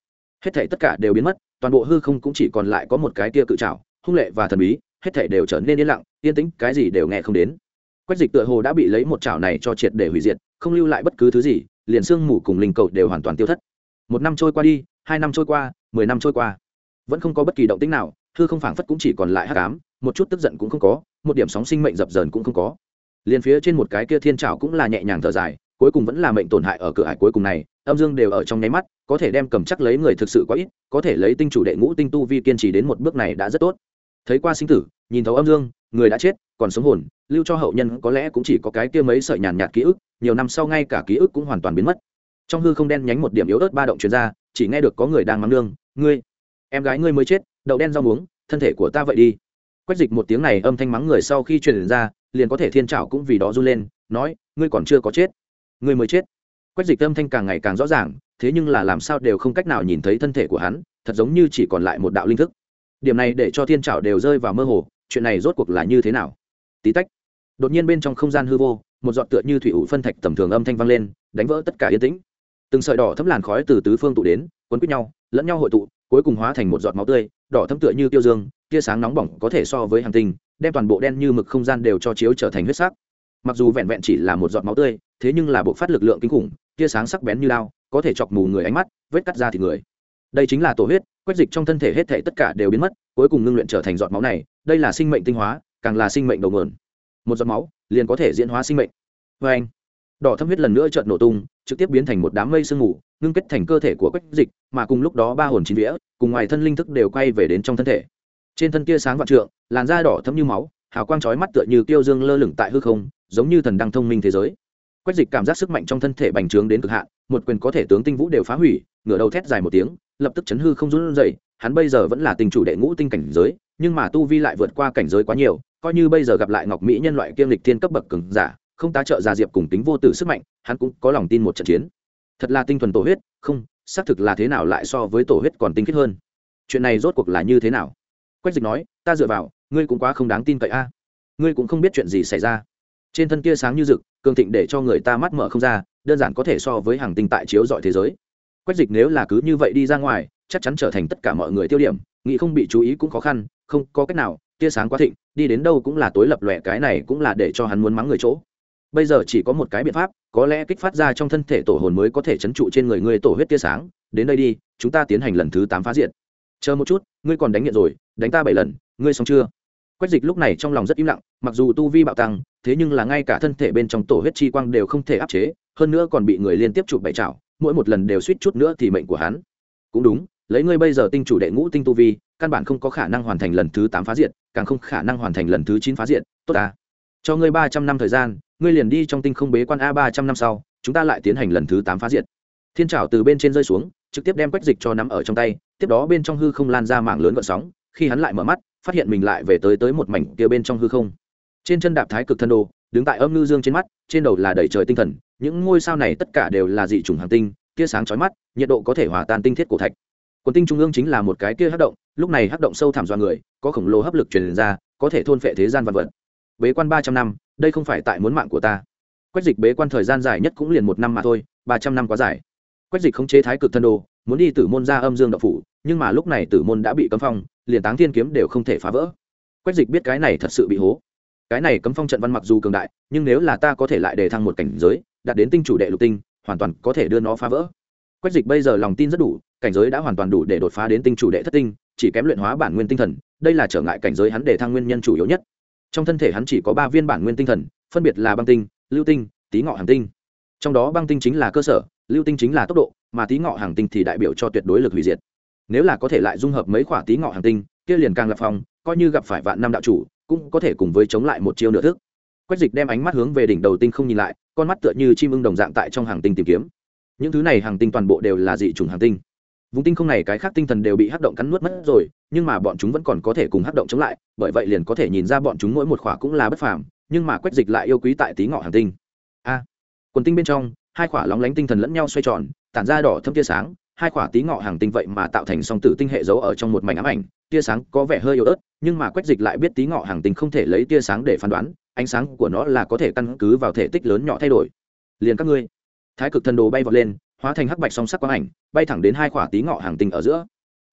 hết thể tất cả đều biến mất, toàn bộ hư không cũng chỉ còn lại có một cái tia cự trào hung lệ và thần bí, hết thể đều trở nên yên lặng, yên tĩnh, cái gì đều nghe không đến. Quách dịch tựa hồ đã bị lấy một chảo này cho triệt để hủy diệt, không lưu lại bất cứ thứ gì, liền xương mù cùng linh cầu đều hoàn toàn tiêu thất. Một năm trôi qua đi, hai năm trôi qua, mười năm trôi qua. Vẫn không có bất kỳ động tĩnh nào, hư không phảng phất cũng chỉ còn lại hát cám một chút tức giận cũng không có, một điểm sóng sinh mệnh dập dờn cũng không có. Liền phía trên một cái kia thiên trào cũng là nhẹ nhàng thở dài, cuối cùng vẫn là mệnh tổn hại ở cửa hải cuối cùng này, âm dương đều ở trong nháy mắt có thể đem cầm chắc lấy người thực sự quá ít, có thể lấy tinh chủ đệ ngũ tinh tu vi kiên trì đến một bước này đã rất tốt. Thấy qua sinh tử, nhìn thấu âm dương, người đã chết, còn sống hồn, lưu cho hậu nhân có lẽ cũng chỉ có cái kia mấy sợi nhàn nhạt ký ức, nhiều năm sau ngay cả ký ức cũng hoàn toàn biến mất. Trong hư không đen nhánh một điểm yếu ớt ba động truyền ra, chỉ nghe được có người đang mắng nương, ngươi, em gái ngươi mới chết, đậu đen rau muống, thân thể của ta vậy đi. Quách dịch một tiếng này âm thanh mắng người sau khi truyền ra, liền có thể thiên trảo cũng vì đó run lên, nói, ngươi còn chưa có chết, ngươi mới chết. Quách dịch âm thanh càng ngày càng rõ ràng thế nhưng là làm sao đều không cách nào nhìn thấy thân thể của hắn, thật giống như chỉ còn lại một đạo linh thức. Điểm này để cho thiên trảo đều rơi vào mơ hồ, chuyện này rốt cuộc là như thế nào? Tí tách, đột nhiên bên trong không gian hư vô, một giọt tựa như thủy ủ phân thạch tầm thường âm thanh vang lên, đánh vỡ tất cả yên tĩnh. Từng sợi đỏ thấm làn khói từ tứ phương tụ đến, quấn quýt nhau, lẫn nhau hội tụ, cuối cùng hóa thành một giọt máu tươi, đỏ thấm tựa như tiêu dương, tia sáng nóng bỏng có thể so với hàng tinh, đem toàn bộ đen như mực không gian đều cho chiếu trở thành huyết sắc. Mặc dù vẹn vẹn chỉ là một giọt máu tươi, thế nhưng là bộ phát lực lượng kinh khủng, tia sáng sắc bén như lao có thể chọc mù người ánh mắt, vết cắt ra thì người. Đây chính là tổ huyết quét dịch trong thân thể hết thể tất cả đều biến mất, cuối cùng ngưng luyện trở thành giọt máu này. Đây là sinh mệnh tinh hóa, càng là sinh mệnh đầu nguồn. Một giọt máu liền có thể diễn hóa sinh mệnh. Vê anh, đỏ thâm huyết lần nữa trợn nổ tung, trực tiếp biến thành một đám mây sương mù, ngưng kết thành cơ thể của quách dịch, mà cùng lúc đó ba hồn chín vía, cùng ngoài thân linh thức đều quay về đến trong thân thể. Trên thân kia sáng vạn trượng, làn da đỏ thâm như máu, hào quang chói mắt tựa như tiêu dương lơ lửng tại hư không, giống như thần đăng thông minh thế giới quách dịch cảm giác sức mạnh trong thân thể bành trướng đến cực hạn, một quyền có thể tướng tinh vũ đều phá hủy, ngửa đầu thét dài một tiếng, lập tức chấn hư không run dậy hắn bây giờ vẫn là tình chủ đệ ngũ tinh cảnh giới, nhưng mà tu vi lại vượt qua cảnh giới quá nhiều, coi như bây giờ gặp lại ngọc mỹ nhân loại kiêm lịch thiên cấp bậc cường giả, không tá trợ gia diệp cùng tính vô tử sức mạnh, hắn cũng có lòng tin một trận chiến. Thật là tinh thuần tổ huyết, không, xác thực là thế nào lại so với tổ huyết còn tinh khiết hơn. Chuyện này rốt cuộc là như thế nào? Quách dịch nói, ta dựa vào, ngươi cũng quá không đáng tin cậy a. Ngươi cũng không biết chuyện gì xảy ra trên thân kia sáng như rực, cường thịnh để cho người ta mắt mở không ra, đơn giản có thể so với hàng tinh tại chiếu dọi thế giới. Quách dịch nếu là cứ như vậy đi ra ngoài, chắc chắn trở thành tất cả mọi người tiêu điểm, nghĩ không bị chú ý cũng khó khăn, không có cách nào, tia sáng quá thịnh, đi đến đâu cũng là tối lập lòe, cái này cũng là để cho hắn muốn mắng người chỗ. Bây giờ chỉ có một cái biện pháp, có lẽ kích phát ra trong thân thể tổ hồn mới có thể chấn trụ trên người ngươi tổ huyết tia sáng, đến đây đi, chúng ta tiến hành lần thứ tám phá diện chờ một chút, ngươi còn đánh nghiện rồi, đánh ta bảy lần, ngươi xong chưa? Quách dịch lúc này trong lòng rất im lặng, mặc dù tu vi bạo tăng thế nhưng là ngay cả thân thể bên trong tổ huyết chi quang đều không thể áp chế hơn nữa còn bị người liên tiếp chụp bảy chảo mỗi một lần đều suýt chút nữa thì mệnh của hắn. Cũng đúng lấy ngươi bây giờ tinh chủ đệ ngũ tinh tu vi căn bản không có khả năng hoàn thành lần thứ tám phá diện, càng không khả năng hoàn thành lần thứ chín phá diện tốt ta. Cho ngươi ba trăm năm thời gian ngươi liền đi trong tinh không bế quan a ba trăm năm sau chúng ta lại tiến hành lần thứ tám phá diện. thiên trảo từ bên trên rơi xuống trực tiếp đem quách dịch cho nắm ở trong tay tiếp đó bên trong hư không lan ra mạng lớn gợn sóng khi hắn lại mở mắt phát hiện mình lại về tới tới một mảnh kia bên trong hư không trên chân đạp thái cực thân đồ, đứng tại âm ngư dương trên mắt, trên đầu là đầy trời tinh thần, những ngôi sao này tất cả đều là dị chủng hàng tinh, tia sáng chói mắt, nhiệt độ có thể hòa tan tinh thiết cổ thạch. Quần tinh trung ương chính là một cái kia hấp động, lúc này hấp động sâu thẳm do người, có khổng lồ hấp lực truyền ra, có thể thôn phệ thế gian vật vật. Bế quan ba trăm năm, đây không phải tại muốn mạng của ta. Quách dịch bế quan thời gian dài nhất cũng liền một năm mà thôi, ba trăm năm quá dài. Quách dịch khống chế thái cực thân đồ, muốn đi tử môn ra âm dương đậu phủ, nhưng mà lúc này tử môn đã bị cấm phong, liền táng thiên kiếm đều không thể phá vỡ. Quách dịch biết cái này thật sự bị hố cái này cấm phong trận văn mặc dù cường đại, nhưng nếu là ta có thể lại đề thăng một cảnh giới, đạt đến tinh chủ đệ lục tinh, hoàn toàn có thể đưa nó phá vỡ. Quách dịch bây giờ lòng tin rất đủ, cảnh giới đã hoàn toàn đủ để đột phá đến tinh chủ đệ thất tinh, chỉ kém luyện hóa bản nguyên tinh thần, đây là trở ngại cảnh giới hắn để thăng nguyên nhân chủ yếu nhất. Trong thân thể hắn chỉ có ba viên bản nguyên tinh thần, phân biệt là băng tinh, lưu tinh, tý ngọ hàng tinh. Trong đó băng tinh chính là cơ sở, lưu tinh chính là tốc độ, mà tý ngọ hàng tinh thì đại biểu cho tuyệt đối lực hủy diệt. Nếu là có thể lại dung hợp mấy khoả tý ngọ hàng tinh, kia liền càng lập phòng coi như gặp phải vạn năm đạo chủ cũng có thể cùng với chống lại một chiêu nửa thức. Quách dịch đem ánh mắt hướng về đỉnh đầu tinh không nhìn lại, con mắt tựa như chim ưng đồng dạng tại trong hàng tinh tìm kiếm. Những thứ này hàng tinh toàn bộ đều là dị chủng hàng tinh. Vùng tinh không này cái khác tinh thần đều bị hắc động cắn nuốt mất rồi, nhưng mà bọn chúng vẫn còn có thể cùng hắc động chống lại, bởi vậy liền có thể nhìn ra bọn chúng mỗi một khỏa cũng là bất phàm, nhưng mà quách dịch lại yêu quý tại tí ngọ hàng tinh. A! Quần tinh bên trong, hai khỏa lóng lánh tinh thần lẫn nhau xoay tròn, tản ra đỏ thâm tia sáng hai quả tí ngọ hàng tinh vậy mà tạo thành song tử tinh hệ giấu ở trong một mảnh ám ảnh, tia sáng có vẻ hơi yếu ớt, nhưng mà quách dịch lại biết tí ngọ hàng tinh không thể lấy tia sáng để phán đoán, ánh sáng của nó là có thể căn cứ vào thể tích lớn nhỏ thay đổi. Liền các ngươi, thái cực thần đồ bay vọt lên, hóa thành hắc bạch song sắc quang ảnh, bay thẳng đến hai quả tí ngọ hàng tinh ở giữa.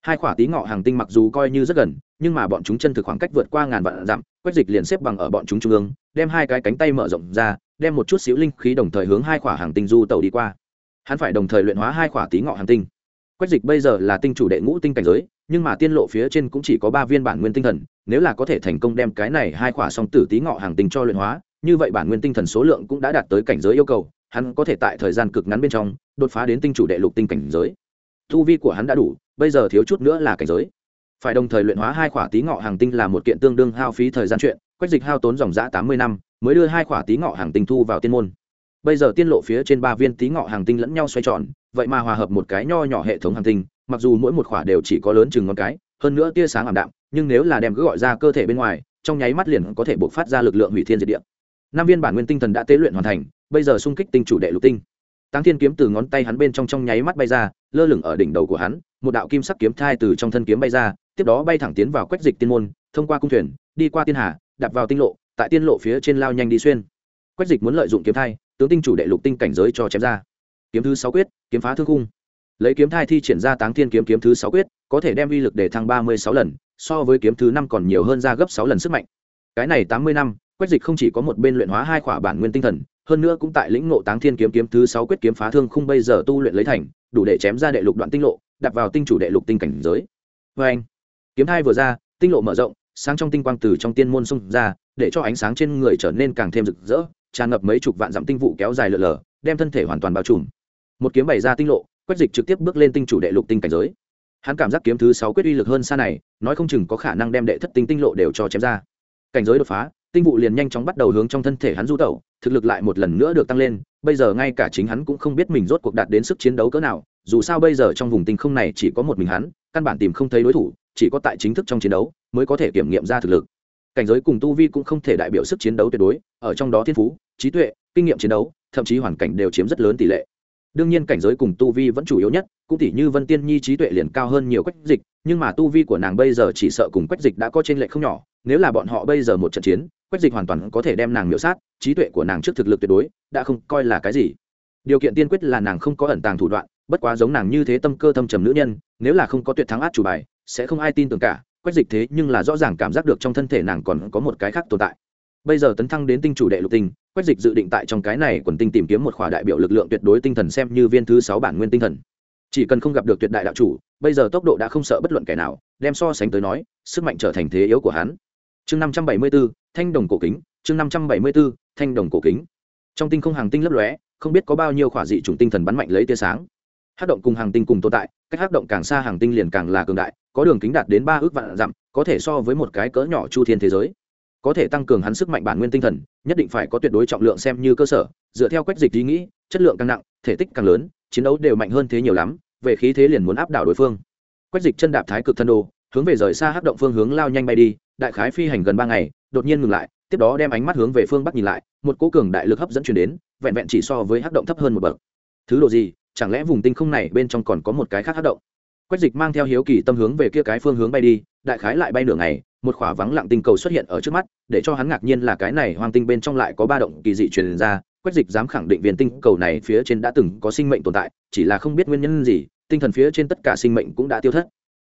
Hai quả tí ngọ hàng tinh mặc dù coi như rất gần, nhưng mà bọn chúng chân thực khoảng cách vượt qua ngàn vạn dặm, quách dịch liền xếp bằng ở bọn chúng trung ương, đem hai cái cánh tay mở rộng ra, đem một chút xíu linh khí đồng thời hướng hai quả hàng tinh du tàu đi qua. Hắn phải đồng thời luyện hóa hai quả tí ngọ hàng tinh quách dịch bây giờ là tinh chủ đệ ngũ tinh cảnh giới, nhưng mà tiên lộ phía trên cũng chỉ có ba viên bản nguyên tinh thần, nếu là có thể thành công đem cái này hai khỏa song tử tí ngọ hàng tinh cho luyện hóa, như vậy bản nguyên tinh thần số lượng cũng đã đạt tới cảnh giới yêu cầu, hắn có thể tại thời gian cực ngắn bên trong, đột phá đến tinh chủ đệ lục tinh cảnh giới. Thu vi của hắn đã đủ, bây giờ thiếu chút nữa là cảnh giới. Phải đồng thời luyện hóa hai khỏa tí ngọ hàng tinh là một kiện tương đương hao phí thời gian chuyện, quách dịch hao tốn dòng giã tám mươi năm, mới đưa hai khỏa tí ngọ hàng tinh thu vào tiên môn bây giờ tiên lộ phía trên ba viên tí ngọ hàng tinh lẫn nhau xoay tròn, vậy mà hòa hợp một cái nho nhỏ hệ thống hàng tinh, mặc dù mỗi một khỏa đều chỉ có lớn chừng ngón cái, hơn nữa tia sáng ảm đạm, nhưng nếu là đem cứ gọi ra cơ thể bên ngoài, trong nháy mắt liền có thể buộc phát ra lực lượng hủy thiên diệt địa. Năm viên bản nguyên tinh thần đã tế luyện hoàn thành, bây giờ xung kích tinh chủ đệ lục tinh. Táng thiên kiếm từ ngón tay hắn bên trong trong nháy mắt bay ra, lơ lửng ở đỉnh đầu của hắn, một đạo kim sắc kiếm thai từ trong thân kiếm bay ra, tiếp đó bay thẳng tiến vào quách dịch tiên môn, thông qua cung thuyền, đi qua tiên hà, đạp vào tinh lộ, tại tiên lộ phía trên lao nhanh đi xuyên. Quách dịch muốn lợi dụng kiếm thai tướng tinh chủ đệ lục tinh cảnh giới cho chém ra. Kiếm thứ sáu quyết, kiếm phá thương cung lấy kiếm thai thi triển ra táng thiên kiếm kiếm thứ sáu quyết, có thể đem uy lực để thăng ba mươi sáu lần, so với kiếm thứ năm còn nhiều hơn ra gấp sáu lần sức mạnh. Cái này tám mươi năm, quách dịch không chỉ có một bên luyện hóa hai khỏa bản nguyên tinh thần, hơn nữa cũng tại lĩnh ngộ táng thiên kiếm kiếm thứ sáu quyết kiếm phá thương khung bây giờ tu luyện lấy thành, đủ để chém ra đệ lục đoạn tinh lộ, đặt vào tinh chủ đệ lục tinh cảnh giới. Vê anh, kiếm thai vừa ra, tinh lộ mở rộng, sáng trong tinh quang từ trong tiên môn xung ra, để cho ánh sáng trên người trở nên càng thêm rực rỡ tràn ngập mấy chục vạn dặm tinh vụ kéo dài lở lở, đem thân thể hoàn toàn bao trùm. Một kiếm bày ra tinh lộ, quách dịch trực tiếp bước lên tinh chủ đệ lục tinh cảnh giới. Hắn cảm giác kiếm thứ sáu quyết uy lực hơn xa này, nói không chừng có khả năng đem đệ thất tinh tinh lộ đều cho chém ra. Cảnh giới đột phá, tinh vụ liền nhanh chóng bắt đầu hướng trong thân thể hắn du tẩu, thực lực lại một lần nữa được tăng lên, bây giờ ngay cả chính hắn cũng không biết mình rốt cuộc đạt đến sức chiến đấu cỡ nào, dù sao bây giờ trong vùng tinh không này chỉ có một mình hắn, căn bản tìm không thấy đối thủ, chỉ có tại chính thức trong chiến đấu mới có thể kiểm nghiệm ra thực lực cảnh giới cùng tu vi cũng không thể đại biểu sức chiến đấu tuyệt đối, ở trong đó thiên phú, trí tuệ, kinh nghiệm chiến đấu, thậm chí hoàn cảnh đều chiếm rất lớn tỷ lệ. Đương nhiên cảnh giới cùng tu vi vẫn chủ yếu nhất, cũng tỷ như vân tiên nhi trí tuệ liền cao hơn nhiều quách dịch, nhưng mà tu vi của nàng bây giờ chỉ sợ cùng quách dịch đã có t r ê n lệch không nhỏ, nếu là bọn họ bây giờ một trận chiến, quách dịch hoàn toàn có thể đem nàng miễu sát, trí tuệ của nàng trước thực lực tuyệt đối, đã không coi là cái gì. Điều kiện tiên quyết là nàng không có ẩn tàng thủ đoạn, bất quá giống nàng như thế tâm cơ thâm trầm nữ nhân, nếu là không có tuyệt thắng át chủ bài, sẽ không ai tin tưởng cả quách dịch thế nhưng là rõ ràng cảm giác được trong thân thể nàng còn có một cái khác tồn tại. Bây giờ tấn thăng đến tinh chủ đệ lục tinh, quách dịch dự định tại trong cái này quần tinh tìm kiếm một khỏa đại biểu lực lượng tuyệt đối tinh thần xem như viên thứ sáu bản nguyên tinh thần. Chỉ cần không gặp được tuyệt đại đạo chủ, bây giờ tốc độ đã không sợ bất luận kẻ nào, đem so sánh tới nói, sức mạnh trở thành thế yếu của hắn. Chương năm trăm bảy mươi b ố thanh đồng cổ kính, chương năm trăm bảy mươi b ố thanh đồng cổ kính. Trong tinh không hàng tinh lấp lóe, không biết có bao nhiêu khỏa dị chủng tinh thần bắn mạnh lấy tia sáng. Hát động cùng hàng tinh cùng tồn tại, cách hát động càng xa hàng tinh liền càng là cường đại có đường kính đạt đến ba ước vạn dặm, có thể so với một cái cỡ nhỏ chu thiên thế giới. Có thể tăng cường hắn sức mạnh bản nguyên tinh thần, nhất định phải có tuyệt đối trọng lượng xem như cơ sở, dựa theo quách dịch ý nghĩ, chất lượng càng nặng, thể tích càng lớn, chiến đấu đều mạnh hơn thế nhiều lắm, về khí thế liền muốn áp đảo đối phương. Quách dịch chân đạp thái cực thân đồ, hướng về rời xa hắc động phương hướng lao nhanh bay đi, đại khái phi hành gần ba ngày, đột nhiên ngừng lại, tiếp đó đem ánh mắt hướng về phương bắc nhìn lại, một cố cường đại lực hấp dẫn chuyển đến, vẹn vẹn chỉ so với hắc động thấp hơn một bậc. Thứ độ gì, chẳng lẽ vùng tinh không này bên trong còn có một cái khác hắc động? Quách dịch mang theo hiếu kỳ tâm hướng về kia cái phương hướng bay đi, đại khái lại bay nửa ngày, một khỏa vắng lặng tinh cầu xuất hiện ở trước mắt, để cho hắn ngạc nhiên là cái này hoang tinh bên trong lại có ba động kỳ dị truyền ra, quách dịch dám khẳng định viên tinh cầu này phía trên đã từng có sinh mệnh tồn tại, chỉ là không biết nguyên nhân gì, tinh thần phía trên tất cả sinh mệnh cũng đã tiêu thất.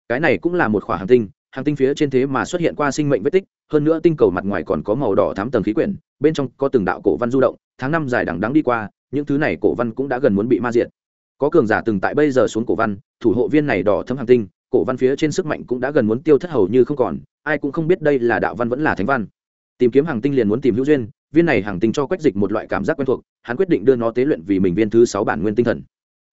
Cái này cũng là một khỏa hàng tinh hàng tinh phía trên thế mà xuất hiện qua sinh mệnh vết tích, hơn nữa tinh cầu mặt ngoài còn có màu đỏ thám tầng khí quyển, bên trong có từng đạo cổ văn du động, tháng năm dài đằng đắng đi qua, những thứ này cổ văn cũng đã gần muốn bị ma diệt có cường giả từng tại bây giờ xuống cổ văn, thủ hộ viên này đỏ thấm hàng tinh, cổ văn phía trên sức mạnh cũng đã gần muốn tiêu thất hầu như không còn, ai cũng không biết đây là đạo văn vẫn là thánh văn. Tìm kiếm hàng tinh liền muốn tìm hữu duyên, viên này hàng tinh cho quách dịch một loại cảm giác quen thuộc, hắn quyết định đưa nó tế luyện vì mình viên thứ sáu bản nguyên tinh thần.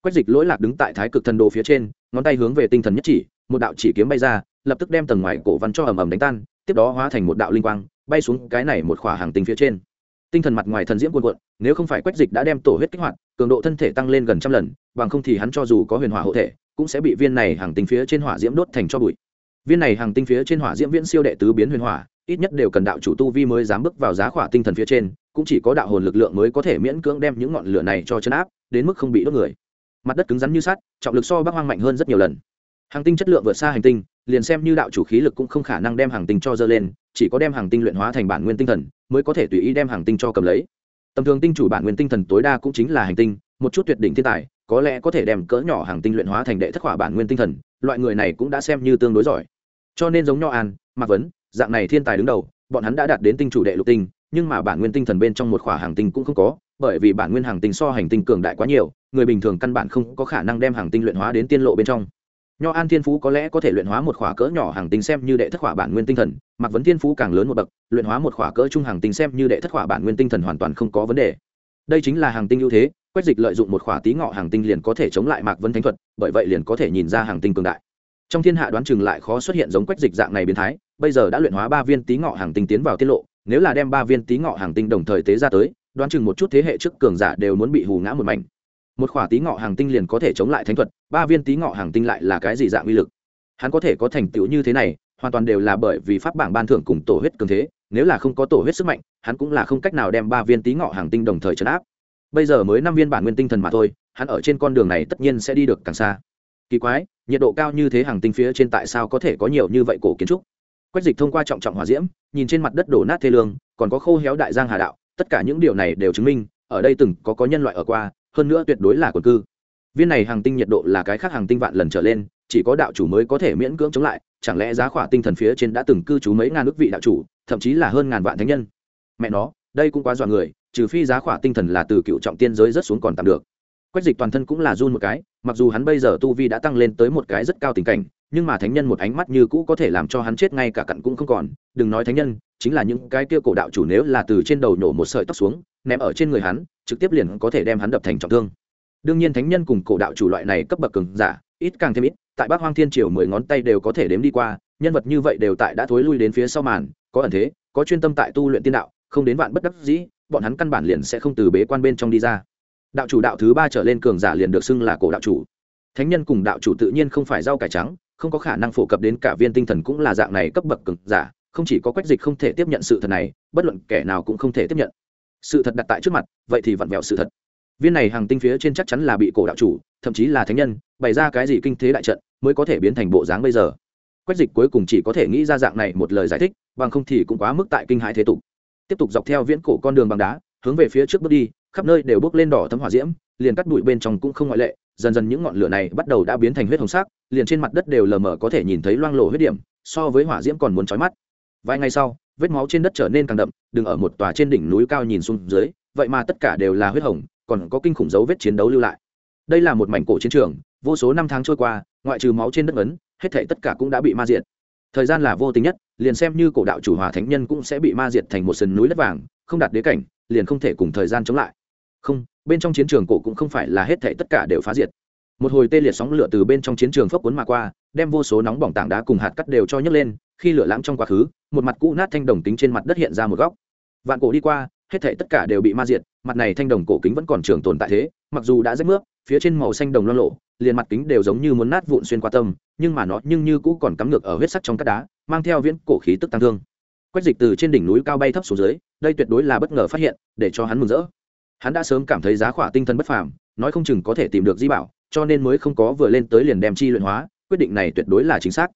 Quách dịch lỗi lạc đứng tại thái cực thần đồ phía trên, ngón tay hướng về tinh thần nhất chỉ, một đạo chỉ kiếm bay ra, lập tức đem tầng ngoài cổ văn cho ầm ầm đánh tan, tiếp đó hóa thành một đạo linh quang, bay xuống cái này một khỏa hàng tinh phía trên tinh thần mặt ngoài thần diễm cuồn cuộn, nếu không phải quách dịch đã đem tổ huyết kích hoạt, cường độ thân thể tăng lên gần trăm lần, bằng không thì hắn cho dù có huyền hỏa hộ thể, cũng sẽ bị viên này hàng tinh phía trên hỏa diễm đốt thành cho bụi. Viên này hàng tinh phía trên hỏa diễm viễn siêu đệ tứ biến huyền hỏa, ít nhất đều cần đạo chủ tu vi mới dám bước vào giá khỏa tinh thần phía trên, cũng chỉ có đạo hồn lực lượng mới có thể miễn cưỡng đem những ngọn lửa này cho chấn áp, đến mức không bị đốt người. Mặt đất cứng rắn như sắt, trọng lực so bắc hoang mạnh hơn rất nhiều lần. Hàng tinh chất lượng vượt xa hành tinh, liền xem như đạo chủ khí lực cũng không khả năng đem hàng tinh cho dơ lên chỉ có đem hàng tinh luyện hóa thành bản nguyên tinh thần, mới có thể tùy ý đem hàng tinh cho cầm lấy. Tầm thường tinh chủ bản nguyên tinh thần tối đa cũng chính là hành tinh, một chút tuyệt đỉnh thiên tài, có lẽ có thể đem cỡ nhỏ hàng tinh luyện hóa thành đệ thất hỏa bản nguyên tinh thần, loại người này cũng đã xem như tương đối giỏi. Cho nên giống nho an, mạc vấn, dạng này thiên tài đứng đầu, bọn hắn đã đạt đến tinh chủ đệ lục tinh, nhưng mà bản nguyên tinh thần bên trong một khỏa hàng tinh cũng không có, bởi vì bản nguyên hàng tinh so hành tinh cường đại quá nhiều, người bình thường căn bản không có khả năng đem hàng tinh luyện hóa đến tiên lộ bên trong nho an thiên phú có lẽ có thể luyện hóa một khỏa cỡ nhỏ hàng tinh xem như đệ thất khỏa bản nguyên tinh thần, mặc vấn thiên phú càng lớn một bậc, luyện hóa một khỏa cỡ trung hàng tinh xem như đệ thất khỏa bản nguyên tinh thần hoàn toàn không có vấn đề. Đây chính là hàng tinh ưu thế quách dịch lợi dụng một khỏa tí ngọ hàng tinh liền có thể chống lại mạc vấn thánh thuật, bởi vậy liền có thể nhìn ra hàng tinh cường đại. Trong thiên hạ đoán chừng lại khó xuất hiện giống quách dịch dạng này biến thái, bây giờ đã luyện hóa ba viên tí ngọ hàng tinh tiến vào tiết lộ, nếu là đem ba viên tí ngọ hàng tinh đồng thời tế ra tới, đoán chừng một chút thế hệ trước cường giả đều muốn bị hù ngã một mảnh một khỏa tí ngọ hàng tinh liền có thể chống lại thánh thuật, ba viên tí ngọ hàng tinh lại là cái gì dạng uy lực? Hắn có thể có thành tựu như thế này, hoàn toàn đều là bởi vì pháp bảng ban thưởng cùng tổ huyết cường thế, nếu là không có tổ huyết sức mạnh, hắn cũng là không cách nào đem ba viên tí ngọ hàng tinh đồng thời chấn áp. Bây giờ mới năm viên bản nguyên tinh thần mà thôi, hắn ở trên con đường này tất nhiên sẽ đi được càng xa. Kỳ quái, nhiệt độ cao như thế hàng tinh phía trên tại sao có thể có nhiều như vậy cổ kiến trúc? Quách dịch thông qua trọng trọng hỏa diễm, nhìn trên mặt đất đổ nát thê lương, còn có khô héo đại giang hà đạo, tất cả những điều này đều chứng minh, ở đây từng có có nhân loại ở qua hơn nữa tuyệt đối là quần cư. Viên này hàng tinh nhiệt độ là cái khác hàng tinh vạn lần trở lên, chỉ có đạo chủ mới có thể miễn cưỡng chống lại, chẳng lẽ giá khỏa tinh thần phía trên đã từng cư trú mấy ngàn ước vị đạo chủ, thậm chí là hơn ngàn vạn thánh nhân? Mẹ nó, đây cũng quá dọa người, trừ phi giá khỏa tinh thần là từ cựu trọng tiên giới rất xuống còn tạm được. Quách dịch toàn thân cũng là run một cái, mặc dù hắn bây giờ tu vi đã tăng lên tới một cái rất cao tình cảnh nhưng mà thánh nhân một ánh mắt như cũ có thể làm cho hắn chết ngay cả cặn cũng không còn. Đừng nói thánh nhân, chính là những cái kia cổ đạo chủ nếu là từ trên đầu nổ một sợi tóc xuống, ném ở trên người hắn, trực tiếp liền có thể đem hắn đập thành trọng thương. Đương nhiên thánh nhân cùng cổ đạo chủ loại này cấp bậc cường giả, ít càng thêm ít, tại bác hoang thiên triều mười ngón tay đều có thể đếm đi qua, nhân vật như vậy đều tại đã thối lui đến phía sau màn, có ẩn thế, có chuyên tâm tại tu luyện tiên đạo, không đến vạn bất đắc dĩ, bọn hắn căn bản liền sẽ không từ bế quan bên trong đi ra. Đạo chủ đạo thứ ba trở lên cường giả liền được xưng là cổ đạo chủ. Thánh nhân cùng đạo chủ tự nhiên không phải rau cải trắng không có khả năng phổ cập đến cả viên tinh thần cũng là dạng này cấp bậc cực giả, không chỉ có quách dịch không thể tiếp nhận sự thật này, bất luận kẻ nào cũng không thể tiếp nhận. Sự thật đặt tại trước mặt, vậy thì vặn vẹo sự thật. Viên này hàng tinh phía trên chắc chắn là bị cổ đạo chủ, thậm chí là thánh nhân, bày ra cái gì kinh thế đại trận mới có thể biến thành bộ dáng bây giờ. Quách dịch cuối cùng chỉ có thể nghĩ ra dạng này một lời giải thích, bằng không thì cũng quá mức tại kinh hãi thế tục. Tiếp tục dọc theo viễn cổ con đường bằng đá, hướng về phía trước bước đi, khắp nơi đều bước lên đỏ thấm hỏa diễm, liền cắt bụi bên trong cũng không ngoại lệ dần dần những ngọn lửa này bắt đầu đã biến thành huyết hồng sắc, liền trên mặt đất đều lờ mờ có thể nhìn thấy loang lổ huyết điểm, so với hỏa diễm còn muốn chói mắt. Vài ngày sau, vết máu trên đất trở nên càng đậm, đừng ở một tòa trên đỉnh núi cao nhìn xuống dưới, vậy mà tất cả đều là huyết hồng, còn có kinh khủng dấu vết chiến đấu lưu lại. Đây là một mảnh cổ chiến trường, vô số năm tháng trôi qua, ngoại trừ máu trên đất ấn, hết thể tất cả cũng đã bị ma diệt. Thời gian là vô tính nhất, liền xem như cổ đạo chủ hòa thánh nhân cũng sẽ bị ma diệt thành một sườn núi đất vàng, không đạt đế cảnh, liền không thể cùng thời gian chống lại. Không bên trong chiến trường cổ cũng không phải là hết thảy tất cả đều phá diệt. Một hồi tê liệt sóng lửa từ bên trong chiến trường phốc cuốn mà qua, đem vô số nóng bỏng tảng đá cùng hạt cắt đều cho nhấc lên, khi lửa lãng trong quá khứ, một mặt cũ nát thanh đồng kính trên mặt đất hiện ra một góc. Vạn cổ đi qua, hết thảy tất cả đều bị ma diệt, mặt này thanh đồng cổ kính vẫn còn trường tồn tại thế, mặc dù đã rách nước, phía trên màu xanh đồng loang lộ liền mặt kính đều giống như muốn nát vụn xuyên qua tâm, nhưng mà nó nhưng như cũ còn cắm ngược ở huyết sắc trong các đá, mang theo viễn cổ khí tức tăng thương. Quách dịch từ trên đỉnh núi cao bay thấp xuống dưới, đây tuyệt đối là bất ngờ phát hiện, để cho hắn mừng rỡ hắn đã sớm cảm thấy giá khỏa tinh thần bất phàm, nói không chừng có thể tìm được di bảo, cho nên mới không có vừa lên tới liền đem chi luyện hóa, quyết định này tuyệt đối là chính xác.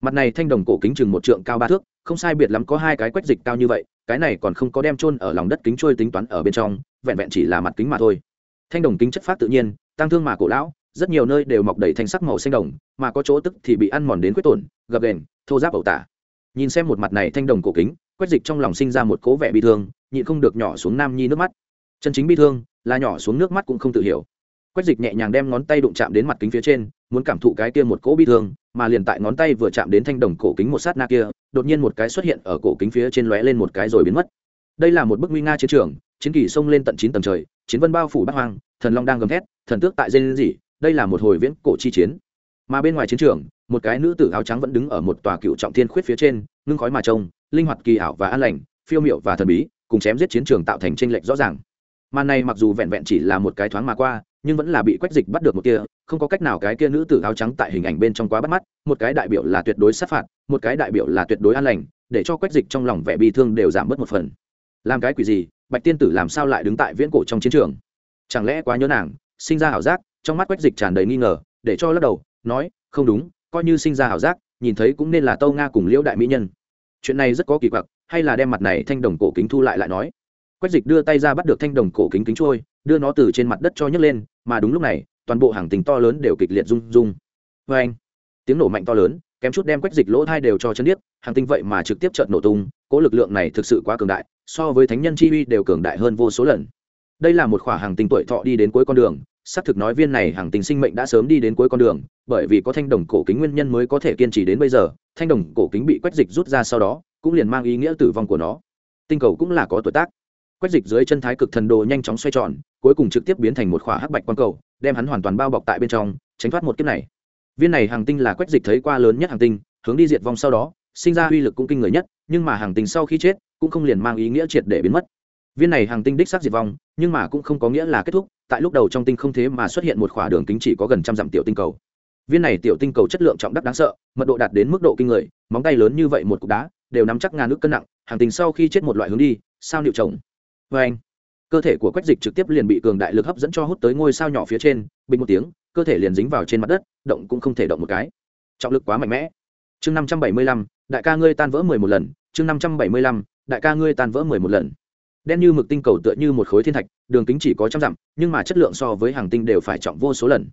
Mặt này thanh đồng cổ kính chừng một trượng cao ba thước, không sai biệt lắm có hai cái quách dịch cao như vậy, cái này còn không có đem trôn ở lòng đất kính trôi tính toán ở bên trong, vẹn vẹn chỉ là mặt kính mà thôi. Thanh đồng kính chất phát tự nhiên, tăng thương mà cổ lão, rất nhiều nơi đều mọc đầy thanh sắc màu xanh đồng, mà có chỗ tức thì bị ăn mòn đến quyết tổn, gập đền thô giáp ẩu tả. Nhìn xem một mặt này thanh đồng cổ kính, quách dịch trong lòng sinh ra một cố vẻ bị thương, nhịn không được nhỏ xuống nam nhi nước mắt chân chính bi thương, là nhỏ xuống nước mắt cũng không tự hiểu. Quách dịch nhẹ nhàng đem ngón tay đụng chạm đến mặt kính phía trên, muốn cảm thụ cái kia một cỗ bi thương, mà liền tại ngón tay vừa chạm đến thanh đồng cổ kính một sát na kia, đột nhiên một cái xuất hiện ở cổ kính phía trên lóe lên một cái rồi biến mất. Đây là một bức nguy nga chiến trường, chiến kỳ xông lên tận chín tầng trời, chiến vân bao phủ bắc hoang, thần long đang gầm thét, thần tước tại dây gì đây là một hồi viễn cổ chi chiến. Mà bên ngoài chiến trường, một cái nữ tử áo trắng vẫn đứng ở một tòa cựu trọng thiên khuyết phía trên, ngưng khói mà trông, linh hoạt kỳ ảo và an lành, phiêu miệu và thần bí, cùng chém giết chiến trường tạo thành tranh lệch rõ ràng màn này mặc dù vẹn vẹn chỉ là một cái thoáng mà qua, nhưng vẫn là bị quách dịch bắt được một kia, không có cách nào cái kia nữ tử áo trắng tại hình ảnh bên trong quá bắt mắt, một cái đại biểu là tuyệt đối sát phạt, một cái đại biểu là tuyệt đối an lành, để cho quách dịch trong lòng vẻ bi thương đều giảm bớt một phần. Làm cái quỷ gì? Bạch tiên tử làm sao lại đứng tại viễn cổ trong chiến trường? Chẳng lẽ quá nhớ nàng, sinh ra ảo giác, trong mắt quách dịch tràn đầy nghi ngờ, để cho lắc đầu, nói, không đúng, coi như sinh ra ảo giác, nhìn thấy cũng nên là tâu nga cùng liễu đại mỹ nhân. Chuyện này rất có kỳ quặc, hay là đem mặt này thanh đồng cổ kính thu lại lại nói quách dịch đưa tay ra bắt được thanh đồng cổ kính kính trôi, đưa nó từ trên mặt đất cho nhấc lên, mà đúng lúc này, toàn bộ hàng tình to lớn đều kịch liệt rung rung. Vê anh, tiếng nổ mạnh to lớn, kém chút đem quách dịch lỗ thai đều cho chân điếc, hàng tinh vậy mà trực tiếp trợn nổ tung cỗ lực lượng này thực sự quá cường đại, so với thánh nhân chi uy đều cường đại hơn vô số lần. Đây là một khỏa hàng tinh tuổi thọ đi đến cuối con đường, xác thực nói viên này hàng tinh sinh mệnh đã sớm đi đến cuối con đường, bởi vì có thanh đồng cổ kính nguyên nhân mới có thể kiên trì đến bây giờ, thanh đồng cổ kính bị quách dịch rút ra sau đó, cũng liền mang ý nghĩa tử vong của nó. Tinh cầu cũng là có tuổi tác quách dịch dưới chân thái cực thần đồ nhanh chóng xoay tròn, cuối cùng trực tiếp biến thành một khỏa hắc bạch quang cầu, đem hắn hoàn toàn bao bọc tại bên trong, tránh thoát một kiếp này. Viên này hàng tinh là quách dịch thấy qua lớn nhất hàng tinh, hướng đi diệt vong sau đó, sinh ra uy lực cũng kinh người nhất, nhưng mà hàng tinh sau khi chết, cũng không liền mang ý nghĩa triệt để biến mất. Viên này hàng tinh đích xác diệt vong, nhưng mà cũng không có nghĩa là kết thúc, tại lúc đầu trong tinh không thế mà xuất hiện một khỏa đường kính chỉ có gần trăm dặm tiểu tinh cầu. Viên này tiểu tinh cầu chất lượng trọng đắc đáng sợ, mật độ đạt đến mức độ kinh người, móng tay lớn như vậy một cục đá, đều nắm chắc ngàn nước cân nặng, hàng tinh sau khi chết một loại hướng đi, sao liệu trồng vê anh, cơ thể của quách dịch trực tiếp liền bị cường đại lực hấp dẫn cho hút tới ngôi sao nhỏ phía trên, bình một tiếng, cơ thể liền dính vào trên mặt đất, động cũng không thể động một cái. Trọng lực quá mạnh mẽ. Chương năm trăm bảy mươi lăm, đại ca ngươi tan vỡ mười một lần. Chương năm trăm bảy mươi lăm, đại ca ngươi tan vỡ mười một lần. Đen như mực tinh cầu tựa như một khối thiên thạch, đường kính chỉ có trăm dặm, nhưng mà chất lượng so với hàng tinh đều phải trọng vô số lần.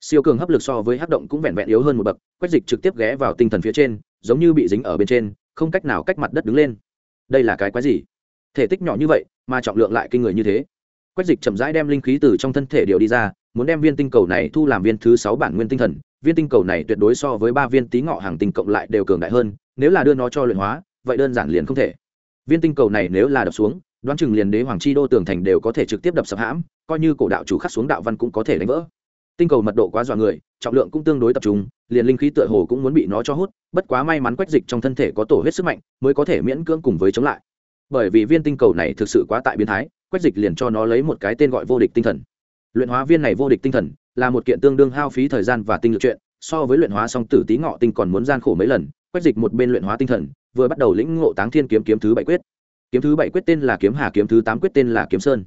Siêu cường hấp lực so với hấp động cũng vẹn vẹn yếu hơn một bậc, quách dịch trực tiếp ghé vào tinh thần phía trên, giống như bị dính ở bên trên, không cách nào cách mặt đất đứng lên. Đây là cái quái gì? Thể tích nhỏ như vậy, mà trọng lượng lại kinh người như thế. Quách dịch chậm rãi đem linh khí từ trong thân thể điều đi ra, muốn đem viên tinh cầu này thu làm viên thứ sáu bản nguyên tinh thần. Viên tinh cầu này tuyệt đối so với ba viên tý ngọ hàng tinh cộng lại đều cường đại hơn, nếu là đưa nó cho luyện hóa, vậy đơn giản liền không thể. Viên tinh cầu này nếu là đập xuống, đoán chừng liền đế hoàng chi đô tường thành đều có thể trực tiếp đập sập hãm, coi như cổ đạo chủ khắc xuống đạo văn cũng có thể đánh vỡ. Tinh cầu mật độ quá dọa người, trọng lượng cũng tương đối tập trung, liền linh khí tựa hồ cũng muốn bị nó cho hút, bất quá may mắn quách dịch trong thân thể có tổ huyết sức mạnh, mới có thể miễn cưỡng cùng với chống lại bởi vì viên tinh cầu này thực sự quá tại biến thái, quách dịch liền cho nó lấy một cái tên gọi vô địch tinh thần. Luyện hóa viên này vô địch tinh thần là một kiện tương đương hao phí thời gian và tinh lực chuyện, so với luyện hóa song tử tí ngọ tinh còn muốn gian khổ mấy lần, quách dịch một bên luyện hóa tinh thần, vừa bắt đầu lĩnh ngộ táng thiên kiếm kiếm thứ bảy quyết. Kiếm thứ bảy quyết tên là kiếm hà, kiếm thứ tám quyết tên là kiếm sơn.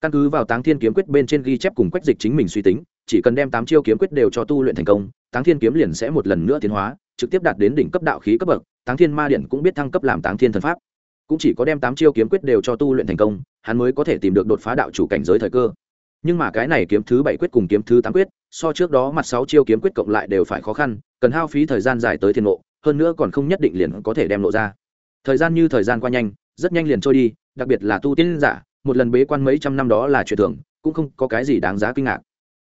Căn cứ vào táng thiên kiếm quyết bên trên ghi chép cùng quách dịch chính mình suy tính, chỉ cần đem tám chiêu kiếm quyết đều cho tu luyện thành công, táng thiên kiếm liền sẽ một lần nữa tiến hóa, trực tiếp đạt đến đỉnh cấp đạo khí cấp bậc, táng thiên ma điện cũng biết thăng cấp làm táng thiên thần pháp cũng chỉ có đem tám chiêu kiếm quyết đều cho tu luyện thành công, hắn mới có thể tìm được đột phá đạo chủ cảnh giới thời cơ. Nhưng mà cái này kiếm thứ bảy quyết cùng kiếm thứ tám quyết, so trước đó mặt sáu chiêu kiếm quyết cộng lại đều phải khó khăn, cần hao phí thời gian dài tới thiên nộ hơn nữa còn không nhất định liền có thể đem lộ ra. Thời gian như thời gian qua nhanh, rất nhanh liền trôi đi, đặc biệt là tu tiên giả, một lần bế quan mấy trăm năm đó là chuyện thường, cũng không có cái gì đáng giá kinh ngạc.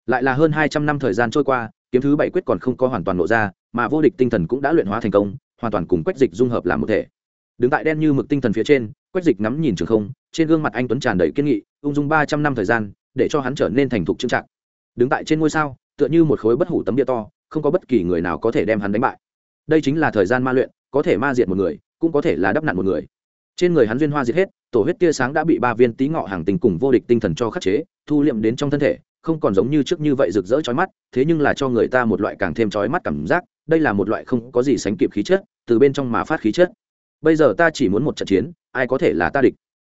Lại là hơn hai trăm năm thời gian trôi qua, kiếm thứ bảy quyết còn không có hoàn toàn lộ ra, mà vô địch tinh thần cũng đã luyện hóa thành công, hoàn toàn cùng quách dịch dung hợp làm một thể đứng tại đen như mực tinh thần phía trên, quách dịch ngắm nhìn trường không, trên gương mặt anh tuấn tràn đầy kiên nghị, ung dung ba trăm năm thời gian, để cho hắn trở nên thành thục trưng trạng đứng tại trên ngôi sao, tựa như một khối bất hủ tấm địa to, không có bất kỳ người nào có thể đem hắn đánh bại. Đây chính là thời gian ma luyện, có thể ma diệt một người, cũng có thể là đắp nặn một người. Trên người hắn duyên hoa diệt hết, tổ huyết tia sáng đã bị ba viên tí ngọ hàng tình cùng vô địch tinh thần cho khắc chế, thu liệm đến trong thân thể, không còn giống như trước như vậy rực rỡ chói mắt, thế nhưng là cho người ta một loại càng thêm chói mắt cảm giác, đây là một loại không có gì sánh kịp khí chất, từ bên trong mà phát khí chất bây giờ ta chỉ muốn một trận chiến, ai có thể là ta địch?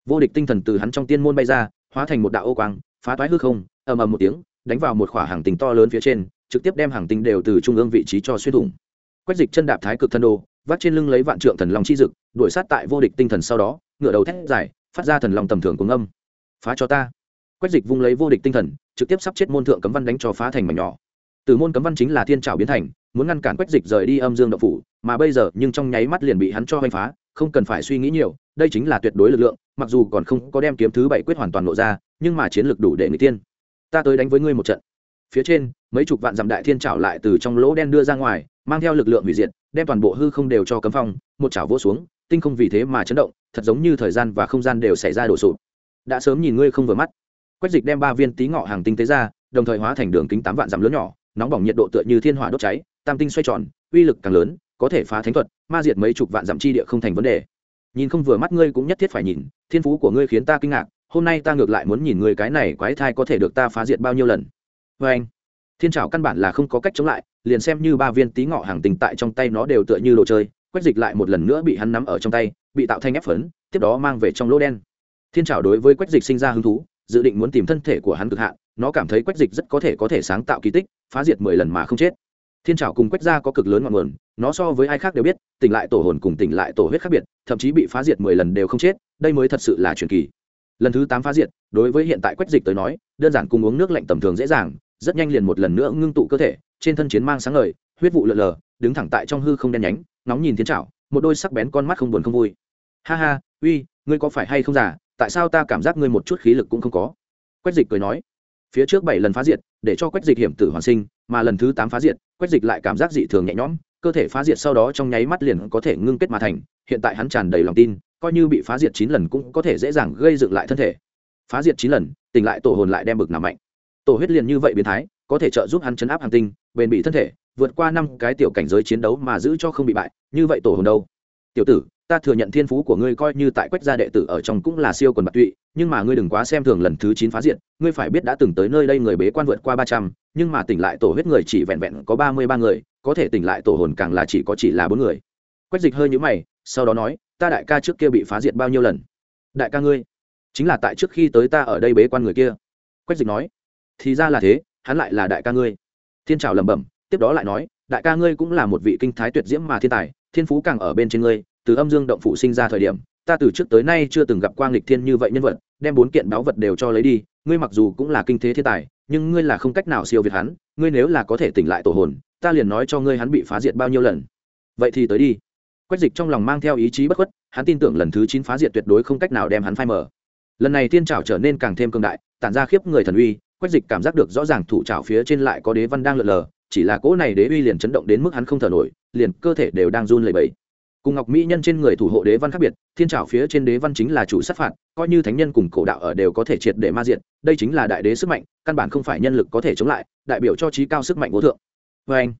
Vô địch tinh thần từ hắn trong tiên môn bay ra, hóa thành một đạo ô quang, phá toái hư không, ầm ầm một tiếng, đánh vào một khỏa hàng tinh to lớn phía trên, trực tiếp đem hàng tinh đều từ trung ương vị trí cho xuyên thủng. Quách dịch chân đạp thái cực thân đồ, vác trên lưng lấy vạn trượng thần long chi dực, đuổi sát tại vô địch tinh thần sau đó, ngựa đầu thét dài, phát ra thần long tầm thường của ngâm phá cho ta. Quách dịch vung lấy vô địch tinh thần, trực tiếp sắp chết môn thượng cấm văn đánh cho phá thành mảnh nhỏ. Từ môn cấm văn chính là thiên trảo biến thành muốn ngăn cản quách dịch rời đi âm dương đậu phủ, mà bây giờ nhưng trong nháy mắt liền bị hắn cho hoành phá, không cần phải suy nghĩ nhiều, đây chính là tuyệt đối lực lượng, mặc dù còn không có đem kiếm thứ bảy quyết hoàn toàn lộ ra, nhưng mà chiến lược đủ để người tiên. Ta tới đánh với ngươi một trận. Phía trên, mấy chục vạn dặm đại thiên trảo lại từ trong lỗ đen đưa ra ngoài, mang theo lực lượng hủy diệt, đem toàn bộ hư không đều cho cấm phong, một chảo vỗ xuống, tinh không vì thế mà chấn động, thật giống như thời gian và không gian đều xảy ra đổ sụp. Đã sớm nhìn ngươi không vừa mắt. Quách dịch đem ba viên tí ngọ hàng tinh tế ra, đồng thời hóa thành đường kính tám vạn dặm lớn nhỏ, nóng bỏng nhiệt độ tựa như thiên hỏa đốt cháy tam tinh xoay tròn, uy lực càng lớn, có thể phá thánh thuật, ma diệt mấy chục vạn dặm chi địa không thành vấn đề. Nhìn không vừa mắt ngươi cũng nhất thiết phải nhìn, thiên phú của ngươi khiến ta kinh ngạc, hôm nay ta ngược lại muốn nhìn ngươi cái này quái thai có thể được ta phá diệt bao nhiêu lần. Vê anh, thiên trào căn bản là không có cách chống lại, liền xem như ba viên tí ngọ hàng tình tại trong tay nó đều tựa như đồ chơi quách dịch lại một lần nữa bị hắn nắm ở trong tay, bị tạo thành ép phấn, tiếp đó mang về trong lỗ đen. Thiên trào đối với quách dịch sinh ra hứng thú, dự định muốn tìm thân thể của hắn cực hạn, nó cảm thấy quách dịch rất có thể có thể sáng tạo kỳ tích, phá diệt mười lần mà không chết thiên trảo cùng quách gia có cực lớn ngọn nguồn nó so với ai khác đều biết tỉnh lại tổ hồn cùng tỉnh lại tổ huyết khác biệt thậm chí bị phá diệt mười lần đều không chết đây mới thật sự là truyền kỳ. Lần thứ tám phá diệt đối với hiện tại quách dịch tới nói đơn giản cùng uống nước lạnh tầm thường dễ dàng rất nhanh liền một lần nữa ngưng tụ cơ thể trên thân chiến mang sáng ngời huyết vụ lợn lờ đứng thẳng tại trong hư không đen nhánh nóng nhìn thiên trảo, một đôi sắc bén con mắt không buồn không vui. Ha ha uy ngươi có phải hay không giả tại sao ta cảm giác ngươi một chút khí lực cũng không có? Quách dịch cười nói. Phía trước bảy lần phá diệt để cho quách dịch hiểm tử hoàn sinh mà lần thứ tám phá diệt quét dịch lại cảm giác dị thường nhẹ nhõm, cơ thể phá diệt sau đó trong nháy mắt liền có thể ngưng kết mà thành, hiện tại hắn tràn đầy lòng tin, coi như bị phá diệt chín lần cũng có thể dễ dàng gây dựng lại thân thể. Phá diệt chín lần, tỉnh lại tổ hồn lại đem bực nào mạnh. Tổ huyết liền như vậy biến thái, có thể trợ giúp hắn chấn áp hàng tinh, bền bị thân thể, vượt qua năm cái tiểu cảnh giới chiến đấu mà giữ cho không bị bại, như vậy tổ hồn đâu? Tiểu tử, ta thừa nhận thiên phú của ngươi coi như tại quách gia đệ tử ở trong cũng là siêu quần bạc tụy, nhưng mà ngươi đừng quá xem thường lần thứ chín phá diện ngươi phải biết đã từng tới nơi đây người bế quan vượt qua ba trăm nhưng mà tỉnh lại tổ huyết người chỉ vẹn vẹn có ba mươi ba người, có thể tỉnh lại tổ hồn càng là chỉ có chỉ là bốn người. Quách dịch hơi nhũ mày, sau đó nói, ta đại ca trước kia bị phá diệt bao nhiêu lần? Đại ca ngươi, chính là tại trước khi tới ta ở đây bế quan người kia. Quách dịch nói, thì ra là thế, hắn lại là đại ca ngươi. Thiên trào lẩm bẩm, tiếp đó lại nói, đại ca ngươi cũng là một vị kinh thái tuyệt diễm mà thiên tài, thiên phú càng ở bên trên ngươi, từ âm dương động phủ sinh ra thời điểm, ta từ trước tới nay chưa từng gặp quang lịch thiên như vậy nhân vật, đem bốn kiện báu vật đều cho lấy đi, ngươi mặc dù cũng là kinh thế thiên tài nhưng ngươi là không cách nào siêu việt hắn, ngươi nếu là có thể tỉnh lại tổ hồn, ta liền nói cho ngươi hắn bị phá diệt bao nhiêu lần. Vậy thì tới đi. Quách dịch trong lòng mang theo ý chí bất khuất, hắn tin tưởng lần thứ chín phá diệt tuyệt đối không cách nào đem hắn phai mở lần này thiên trảo trở nên càng thêm cương đại, tản ra khiếp người thần uy, quách dịch cảm giác được rõ ràng thủ trảo phía trên lại có đế văn đang lượn lờ, chỉ là cỗ này đế uy liền chấn động đến mức hắn không thở nổi, liền cơ thể đều đang run lẩy bẩy cùng ngọc mỹ nhân trên người thủ hộ đế văn khác biệt, thiên trảo phía trên đế văn chính là chủ sát phạt, coi như thánh nhân cùng cổ đạo ở đều có thể triệt để ma diện đây chính là đại đế sức mạnh, căn bản không phải nhân lực có thể chống lại, đại biểu cho trí cao sức mạnh vô thượng. Vê anh,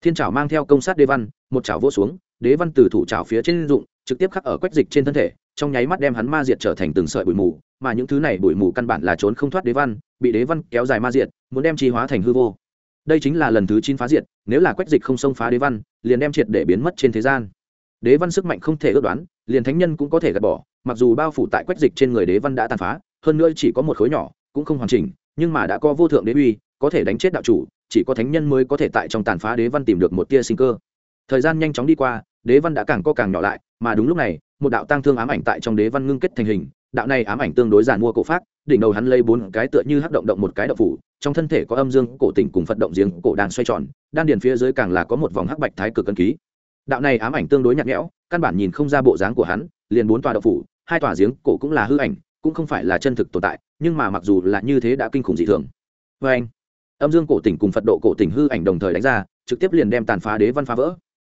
thiên trảo mang theo công sát đế văn, một trảo vỗ xuống, đế văn từ thủ trảo phía trên dụng, trực tiếp khắc ở quách dịch trên thân thể, trong nháy mắt đem hắn ma diệt trở thành từng sợi bụi mù, mà những thứ này bụi mù căn bản là trốn không thoát đế văn, bị đế văn kéo dài ma diệt, muốn đem chi hóa thành hư vô. Đây chính là lần thứ chín phá diệt, nếu là quách dịch không xông phá đế văn, liền đem triệt để biến mất trên thế gian đế văn sức mạnh không thể ước đoán, liền thánh nhân cũng có thể gạt bỏ, mặc dù bao phủ tại quách dịch trên người đế văn đã tàn phá, hơn nữa chỉ có một khối nhỏ, cũng không hoàn chỉnh, nhưng mà đã có vô thượng đế uy, có thể đánh chết đạo chủ, chỉ có thánh nhân mới có thể tại trong tàn phá đế văn tìm được một tia sinh cơ. Thời gian nhanh chóng đi qua, đế văn đã càng co càng nhỏ lại, mà đúng lúc này, một đạo tăng thương ám ảnh tại trong đế văn ngưng kết thành hình, đạo này ám ảnh tương đối giàn mua cổ phát đỉnh đầu hắn lây bốn cái tựa như hắc động động một cái đậu phủ, trong thân thể có âm dương cổ tỉnh cùng phật động giếng cổ đàn xoay tròn, đan điền phía dưới càng là có một vòng hắc bạch thái cực cân ký đạo này ám ảnh tương đối nhạt nhẽo, căn bản nhìn không ra bộ dáng của hắn, liền bốn tòa đậu phủ, hai tòa giếng cổ cũng là hư ảnh, cũng không phải là chân thực tồn tại, nhưng mà mặc dù là như thế đã kinh khủng dị thường. Vê anh, âm dương cổ tỉnh cùng phật độ cổ tỉnh hư ảnh đồng thời đánh ra, trực tiếp liền đem tàn phá đế văn phá vỡ.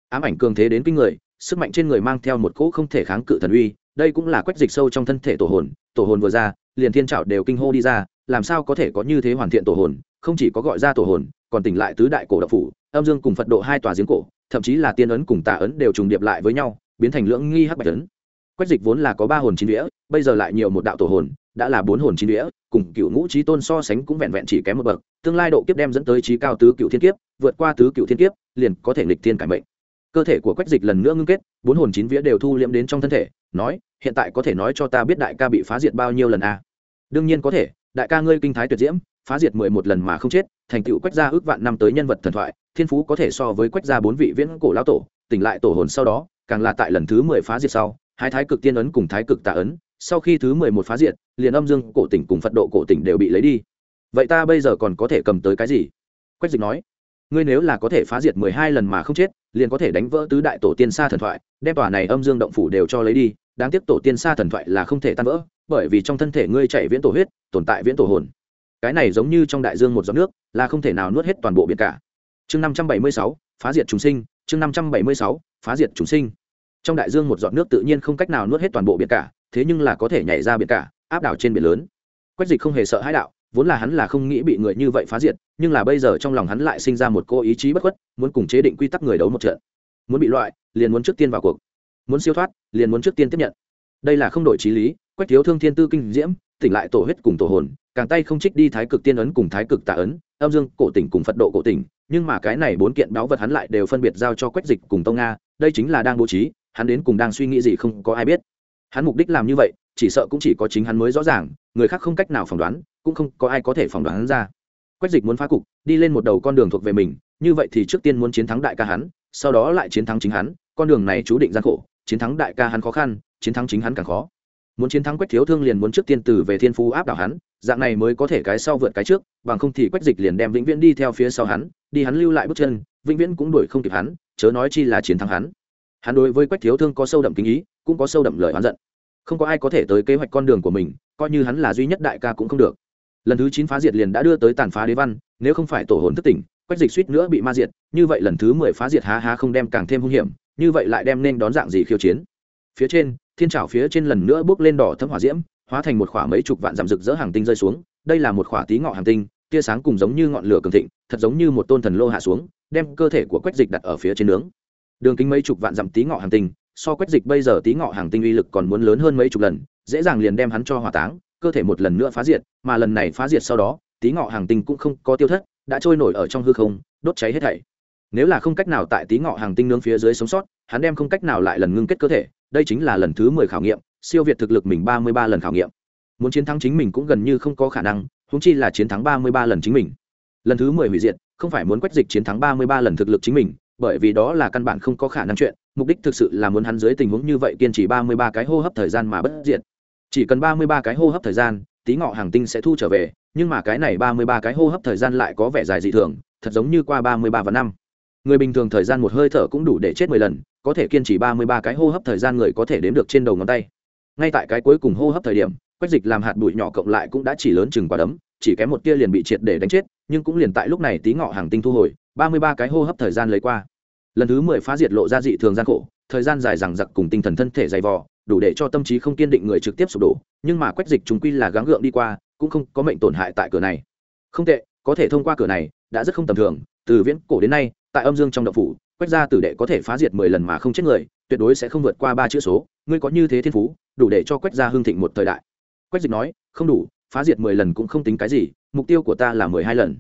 Ám ảnh cường thế đến kinh người, sức mạnh trên người mang theo một cỗ không thể kháng cự thần uy, đây cũng là quách dịch sâu trong thân thể tổ hồn tổ hồn vừa ra, liền thiên trạo đều kinh hô đi ra, làm sao có thể có như thế hoàn thiện tổ hồn, không chỉ có gọi ra tổ hồn, còn tỉnh lại tứ đại cổ độc phủ, âm dương cùng phật độ hai tòa giếng cổ thậm chí là tiên ấn cùng tà ấn đều trùng điệp lại với nhau, biến thành lưỡng nghi hắc bạch ấn quách dịch vốn là có ba hồn chín đĩa bây giờ lại nhiều một đạo tổ hồn, đã là bốn hồn chín đĩa cùng cựu ngũ trí tôn so sánh cũng vẹn vẹn chỉ kém một bậc, tương lai độ kiếp đem dẫn tới trí cao tứ cựu thiên kiếp, vượt qua tứ cựu thiên kiếp, liền có thể nghịch thiên cải mệnh cơ thể của quách dịch lần nữa ngưng kết, bốn hồn chín vía đều thu liễm đến trong thân thể, nói, hiện tại có thể nói cho ta biết đại ca bị phá diệt bao nhiêu lần à? đương nhiên có thể, đại ca ngươi kinh thái tuyệt diễm, phá diệt mười một lần mà không chết, thành tựu quách gia ước vạn năm tới nhân vật thần thoại thiên phú có thể so với quách gia bốn vị viễn cổ lão tổ, tỉnh lại tổ hồn sau đó, càng là tại lần thứ mười phá diệt sau, hai thái cực tiên ấn cùng thái cực tạ ấn, sau khi thứ mười một phá diệt, liền âm dương cổ tỉnh cùng phật độ cổ tỉnh đều bị lấy đi. Vậy ta bây giờ còn có thể cầm tới cái gì? Quách dịch nói. Ngươi nếu là có thể phá diệt mười hai lần mà không chết, liền có thể đánh vỡ tứ đại tổ tiên xa thần thoại, đem tòa này âm dương động phủ đều cho lấy đi, đáng tiếc tổ tiên xa thần thoại là không thể tan vỡ, bởi vì trong thân thể ngươi chạy viễn tổ huyết, tồn tại viễn tổ hồn. Cái này giống như trong đại dương một giọt nước, là không thể nào nuốt hết toàn bộ biển cả chương năm trăm bảy mươi sáu, phá diệt chúng sinh, chương năm trăm bảy mươi sáu, phá diệt chúng sinh. Trong đại dương một giọt nước tự nhiên không cách nào nuốt hết toàn bộ biển cả, thế nhưng là có thể nhảy ra biển cả, áp đảo trên biển lớn. Quách dịch không hề sợ hãi đạo, vốn là hắn là không nghĩ bị người như vậy phá diệt, nhưng là bây giờ trong lòng hắn lại sinh ra một cô ý chí bất khuất, muốn cùng chế định quy tắc người đấu một trận. Muốn bị loại, liền muốn trước tiên vào cuộc. Muốn siêu thoát, liền muốn trước tiên tiếp nhận. Đây là không đổi trí lý, quách thiếu thương thiên tư kinh diễm, tỉnh lại tổ huyết cùng tổ hồn càng tay không trích đi thái cực tiên ấn cùng thái cực tạ ấn, âm dương cổ tỉnh cùng phật độ cổ tỉnh, nhưng mà cái này bốn kiện báu vật hắn lại đều phân biệt giao cho quách dịch cùng tông nga, đây chính là đang bố trí, hắn đến cùng đang suy nghĩ gì không có ai biết. Hắn mục đích làm như vậy, chỉ sợ cũng chỉ có chính hắn mới rõ ràng, người khác không cách nào phỏng đoán, cũng không có ai có thể phỏng đoán hắn ra. Quách dịch muốn phá cục, đi lên một đầu con đường thuộc về mình, như vậy thì trước tiên muốn chiến thắng đại ca hắn, sau đó lại chiến thắng chính hắn, con đường này chú định gian khổ, chiến thắng đại ca hắn khó khăn, chiến thắng chính hắn càng khó. Muốn chiến thắng quách thiếu thương liền muốn trước tiên từ về thiên phú áp đảo hắn dạng này mới có thể cái sau vượt cái trước, bằng không thì quách dịch liền đem vĩnh viễn đi theo phía sau hắn, đi hắn lưu lại bước chân, vĩnh viễn cũng đuổi không kịp hắn, chớ nói chi là chiến thắng hắn. Hắn đối với quách thiếu thương có sâu đậm kính ý, cũng có sâu đậm lời oán giận. Không có ai có thể tới kế hoạch con đường của mình, coi như hắn là duy nhất đại ca cũng không được. Lần thứ chín phá diệt liền đã đưa tới tàn phá đế văn, nếu không phải tổ hồn thất tỉnh, quách dịch suýt nữa bị ma diệt, như vậy lần thứ mười phá diệt há há không đem càng thêm hung hiểm, như vậy lại đem nên đón dạng gì khiêu chiến. Phía trên, thiên trào phía trên lần nữa bước lên đỏ thấm hỏa diễm hóa thành một khỏa mấy chục vạn dặm rực rỡ hàng tinh rơi xuống. Đây là một khỏa tí ngọ hàng tinh, tia sáng cùng giống như ngọn lửa cường thịnh, thật giống như một tôn thần lô hạ xuống, đem cơ thể của quách dịch đặt ở phía trên nướng. Đường kính mấy chục vạn dặm tí ngọ hàng tinh, so quách dịch bây giờ tí ngọ hàng tinh uy lực còn muốn lớn hơn mấy chục lần, dễ dàng liền đem hắn cho hỏa táng, cơ thể một lần nữa phá diệt, mà lần này phá diệt sau đó, tí ngọ hàng tinh cũng không có tiêu thất, đã trôi nổi ở trong hư không, đốt cháy hết thảy. Nếu là không cách nào tại tí ngọ hàng tinh nướng phía dưới sống sót, hắn đem không cách nào lại lần ngưng kết cơ thể, đây chính là lần thứ mười khảo nghiệm siêu việt thực lực mình ba mươi ba lần khảo nghiệm. Muốn chiến thắng chính mình cũng gần như không có khả năng húng chi là chiến thắng ba mươi ba lần chính mình. Lần thứ mười hủy diệt, không phải muốn quách dịch chiến thắng ba mươi ba lần thực lực chính mình, bởi vì đó là căn bản không có khả năng chuyện, mục đích thực sự là muốn hắn dưới tình huống như vậy kiên trì ba mươi ba cái hô hấp thời gian mà bất diệt. Chỉ cần ba mươi ba cái hô hấp thời gian, tí ngọ hàng tinh sẽ thu trở về, nhưng mà cái này ba mươi ba cái hô hấp thời gian lại có vẻ dài dị thường, thật giống như qua ba mươi ba và năm. Người bình thường thời gian một hơi thở cũng đủ để chết mười lần, có thể kiên trì ba mươi ba cái hô hấp thời gian người có thể đếm được trên đầu ngón tay ngay tại cái cuối cùng hô hấp thời điểm, quách dịch làm hạt bụi nhỏ cộng lại cũng đã chỉ lớn chừng quả đấm, chỉ kém một tia liền bị triệt để đánh chết, nhưng cũng liền tại lúc này tí ngọ hàng tinh thu hồi, ba mươi ba cái hô hấp thời gian lấy qua. Lần thứ mười phá diệt lộ ra dị thường gian khổ, thời gian dài rằng giặc cùng tinh thần thân thể dày vò, đủ để cho tâm trí không kiên định người trực tiếp sụp đổ, nhưng mà quách dịch chúng quy là gắng gượng đi qua, cũng không có mệnh tổn hại tại cửa này. Không tệ, có thể thông qua cửa này, đã rất không tầm thường, từ viễn cổ đến nay, tại âm dương trong đậu phủ, quách gia tử đệ có thể phá diệt mười lần mà không chết người, tuyệt đối sẽ không vượt qua ba chữ số, ngươi có như thế thiên phú đủ để cho quách gia hưng thịnh một thời đại. Quách dịch nói, không đủ, phá diệt mười lần cũng không tính cái gì, mục tiêu của ta là mười hai lần.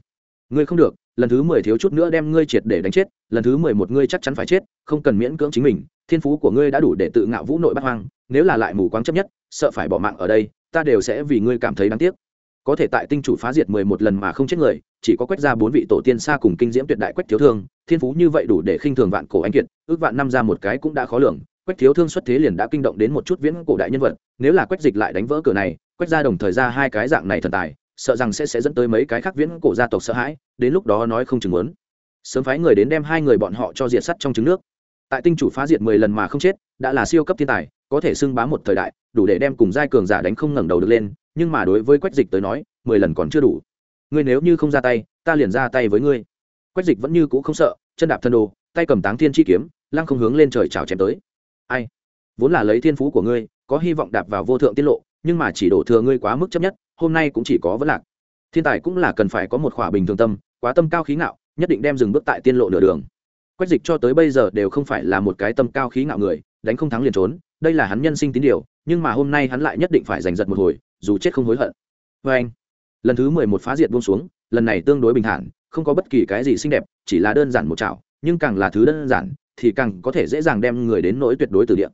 Ngươi không được, lần thứ mười thiếu chút nữa đem ngươi triệt để đánh chết, lần thứ mười một ngươi chắc chắn phải chết, không cần miễn cưỡng chính mình, thiên phú của ngươi đã đủ để tự ngạo vũ nội bắt hoang, nếu là lại mù quáng chấp nhất, sợ phải bỏ mạng ở đây, ta đều sẽ vì ngươi cảm thấy đáng tiếc. Có thể tại tinh chủ phá diệt mười một lần mà không chết người, chỉ có quách ra bốn vị tổ tiên xa cùng kinh diễm tuyệt đại quách thiếu thương, thiên phú như vậy đủ để khinh thường vạn cổ anh kiệt, ước vạn năm ra một cái cũng đã khó lường quách thiếu thương xuất thế liền đã kinh động đến một chút viễn cổ đại nhân vật, nếu là quách dịch lại đánh vỡ cửa này, quách ra đồng thời ra hai cái dạng này thần tài, sợ rằng sẽ sẽ dẫn tới mấy cái khác viễn cổ gia tộc sợ hãi, đến lúc đó nói không chừng muốn. Sớm phái người đến đem hai người bọn họ cho diệt sắt trong trứng nước. Tại tinh chủ phá diệt mười lần mà không chết, đã là siêu cấp thiên tài, có thể xưng bá một thời đại, đủ để đem cùng giai cường giả đánh không ngẩng đầu được lên, nhưng mà đối với quách dịch tới nói, mười lần còn chưa đủ. Ngươi nếu như không ra tay, ta liền ra tay với ngươi. Quách dịch vẫn như cũ không sợ, chân đạp thân đồ, tay cầm táng thiên chi kiếm, lăng không hướng lên trời chào chém tới ai? Vốn là lấy thiên phú của ngươi, có hy vọng đạp vào vô thượng tiết lộ, nhưng mà chỉ đổ thừa ngươi quá mức chấp nhất, hôm nay cũng chỉ có vấn lạc. Thiên tài cũng là cần phải có một khỏa bình thường tâm, quá tâm cao khí ngạo, nhất định đem dừng bước tại tiên lộ nửa đường. Quách dịch cho tới bây giờ đều không phải là một cái tâm cao khí ngạo người, đánh không thắng liền trốn, đây là hắn nhân sinh tín điều, nhưng mà hôm nay hắn lại nhất định phải giành giật một hồi, dù chết không hối hận. Vê anh, lần thứ mười một phá diệt buông xuống, lần này tương đối bình thản, không có bất kỳ cái gì xinh đẹp, chỉ là đơn giản một chảo, nhưng càng là thứ đơn giản thì càng có thể dễ dàng đem người đến nỗi tuyệt đối từ địa.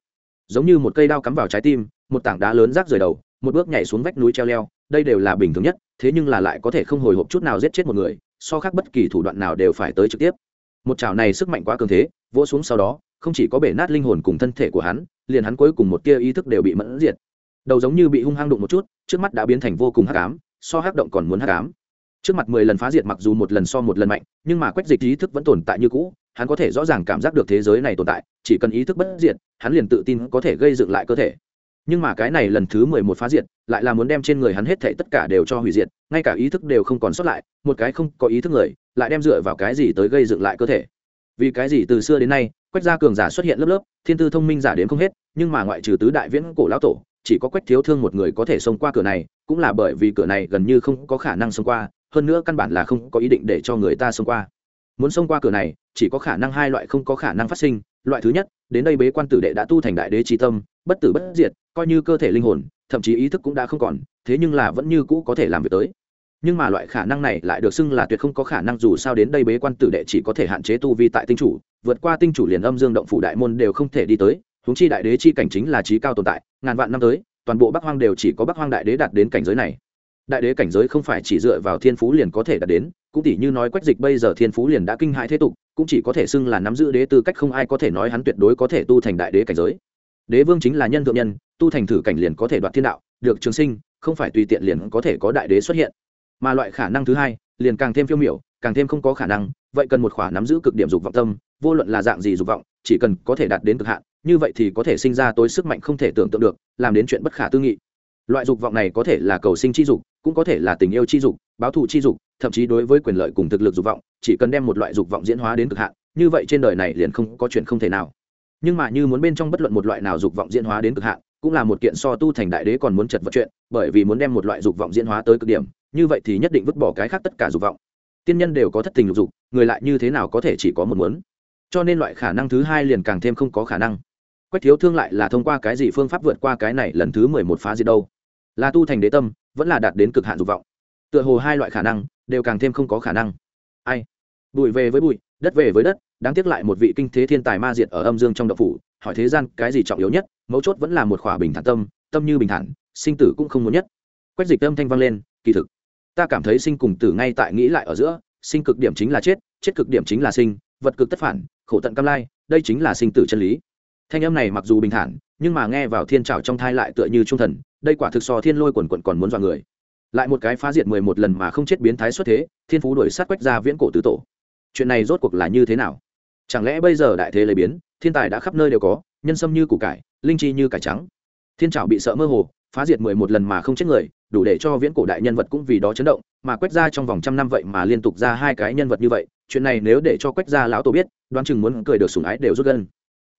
Giống như một cây đao cắm vào trái tim, một tảng đá lớn rác rời đầu, một bước nhảy xuống vách núi treo leo, đây đều là bình thường nhất, thế nhưng là lại có thể không hồi hộp chút nào giết chết một người, so khác bất kỳ thủ đoạn nào đều phải tới trực tiếp. Một chảo này sức mạnh quá cường thế, vỗ xuống sau đó, không chỉ có bể nát linh hồn cùng thân thể của hắn, liền hắn cuối cùng một tia ý thức đều bị mẫn diệt. Đầu giống như bị hung hăng đụng một chút, trước mắt đã biến thành vô cùng hắc ám, so hắc động còn muốn hắc ám. Trước mặt mười lần phá diệt mặc dù một lần so một lần mạnh, nhưng mà quách dịch ý thức vẫn tồn tại như cũ hắn có thể rõ ràng cảm giác được thế giới này tồn tại, chỉ cần ý thức bất diệt, hắn liền tự tin có thể gây dựng lại cơ thể. Nhưng mà cái này lần thứ mười một phá diệt, lại là muốn đem trên người hắn hết thảy tất cả đều cho hủy diệt, ngay cả ý thức đều không còn sót lại, một cái không có ý thức người, lại đem dựa vào cái gì tới gây dựng lại cơ thể. Vì cái gì từ xưa đến nay, quách gia cường giả xuất hiện lớp lớp, thiên tư thông minh giả đến không hết, nhưng mà ngoại trừ tứ đại viễn cổ lão tổ, chỉ có quách thiếu thương một người có thể xông qua cửa này, cũng là bởi vì cửa này gần như không có khả năng xông qua, hơn nữa căn bản là không có ý định để cho người ta xông qua. Muốn xông qua cửa này chỉ có khả năng hai loại không có khả năng phát sinh. Loại thứ nhất, đến đây bế quan tử đệ đã tu thành đại đế trí tâm, bất tử bất diệt, coi như cơ thể linh hồn, thậm chí ý thức cũng đã không còn, thế nhưng là vẫn như cũ có thể làm việc tới. Nhưng mà loại khả năng này lại được xưng là tuyệt không có khả năng dù sao đến đây bế quan tử đệ chỉ có thể hạn chế tu vi tại tinh chủ, vượt qua tinh chủ liền âm dương động phủ đại môn đều không thể đi tới húng chi đại đế chi cảnh chính là trí cao tồn tại, ngàn vạn năm tới, toàn bộ bắc hoang đều chỉ có bắc hoang đại đế đạt đến cảnh giới này. Đại đế cảnh giới không phải chỉ dựa vào thiên phú liền có thể đạt đến cũng tỷ như nói quách dịch bây giờ thiên phú liền đã kinh hại thế tục, cũng chỉ có thể xưng là nắm giữ đế tư cách không ai có thể nói hắn tuyệt đối có thể tu thành đại đế cảnh giới. Đế vương chính là nhân thượng nhân, tu thành thử cảnh liền có thể đoạt thiên đạo, được trường sinh, không phải tùy tiện liền có thể có đại đế xuất hiện. Mà loại khả năng thứ hai, liền càng thêm phiêu miểu, càng thêm không có khả năng, vậy cần một khỏa nắm giữ cực điểm dục vọng tâm, vô luận là dạng gì dục vọng, chỉ cần có thể đạt đến cực hạn, như vậy thì có thể sinh ra tối sức mạnh không thể tưởng tượng được, làm đến chuyện bất khả tư nghị. Loại dục vọng này có thể là cầu sinh chi dục, cũng có thể là tình yêu chi dục báo thù chi dục, thậm chí đối với quyền lợi cùng thực lực dục vọng, chỉ cần đem một loại dục vọng diễn hóa đến cực hạn, như vậy trên đời này liền không có chuyện không thể nào. Nhưng mà như muốn bên trong bất luận một loại nào dục vọng diễn hóa đến cực hạn, cũng là một kiện so tu thành đại đế còn muốn chật vật chuyện, bởi vì muốn đem một loại dục vọng diễn hóa tới cực điểm, như vậy thì nhất định vứt bỏ cái khác tất cả dục vọng. Tiên nhân đều có thất tình lục dục, người lại như thế nào có thể chỉ có một muốn? Cho nên loại khả năng thứ hai liền càng thêm không có khả năng. Quách thiếu thương lại là thông qua cái gì phương pháp vượt qua cái này lần thứ mười một phá diệt đâu? Là tu thành đế tâm, vẫn là đạt đến cực hạn dục vọng tựa hồ hai loại khả năng đều càng thêm không có khả năng. Ai? Bụi về với bụi, đất về với đất, đáng tiếc lại một vị kinh thế thiên tài ma diệt ở âm dương trong độc phủ, hỏi thế gian cái gì trọng yếu nhất, mấu chốt vẫn là một khỏa bình thản tâm tâm như bình thản, sinh tử cũng không muốn nhất. Quách dịch âm thanh vang lên, kỳ thực, ta cảm thấy sinh cùng tử ngay tại nghĩ lại ở giữa, sinh cực điểm chính là chết chết cực điểm chính là sinh, vật cực tất phản, khổ tận cam lai, đây chính là sinh tử chân lý. Thanh âm này mặc dù bình thản, nhưng mà nghe vào thiên trào trong thai lại tựa như trung thần, đây quả thực so thiên lôi quần quận còn muốn dọa người lại một cái phá diệt mười một lần mà không chết biến thái xuất thế, thiên phú đuổi sát quách ra viễn cổ tứ tổ. Chuyện này rốt cuộc là như thế nào? Chẳng lẽ bây giờ đại thế lấy biến, thiên tài đã khắp nơi đều có, nhân sâm như củ cải, linh chi như cải trắng. Thiên trảo bị sợ mơ hồ, phá diệt mười một lần mà không chết người, đủ để cho viễn cổ đại nhân vật cũng vì đó chấn động, mà quách ra trong vòng trăm năm vậy mà liên tục ra hai cái nhân vật như vậy, chuyện này nếu để cho quách ra lão tổ biết, đoán chừng muốn cười được sủng ái đều rút gân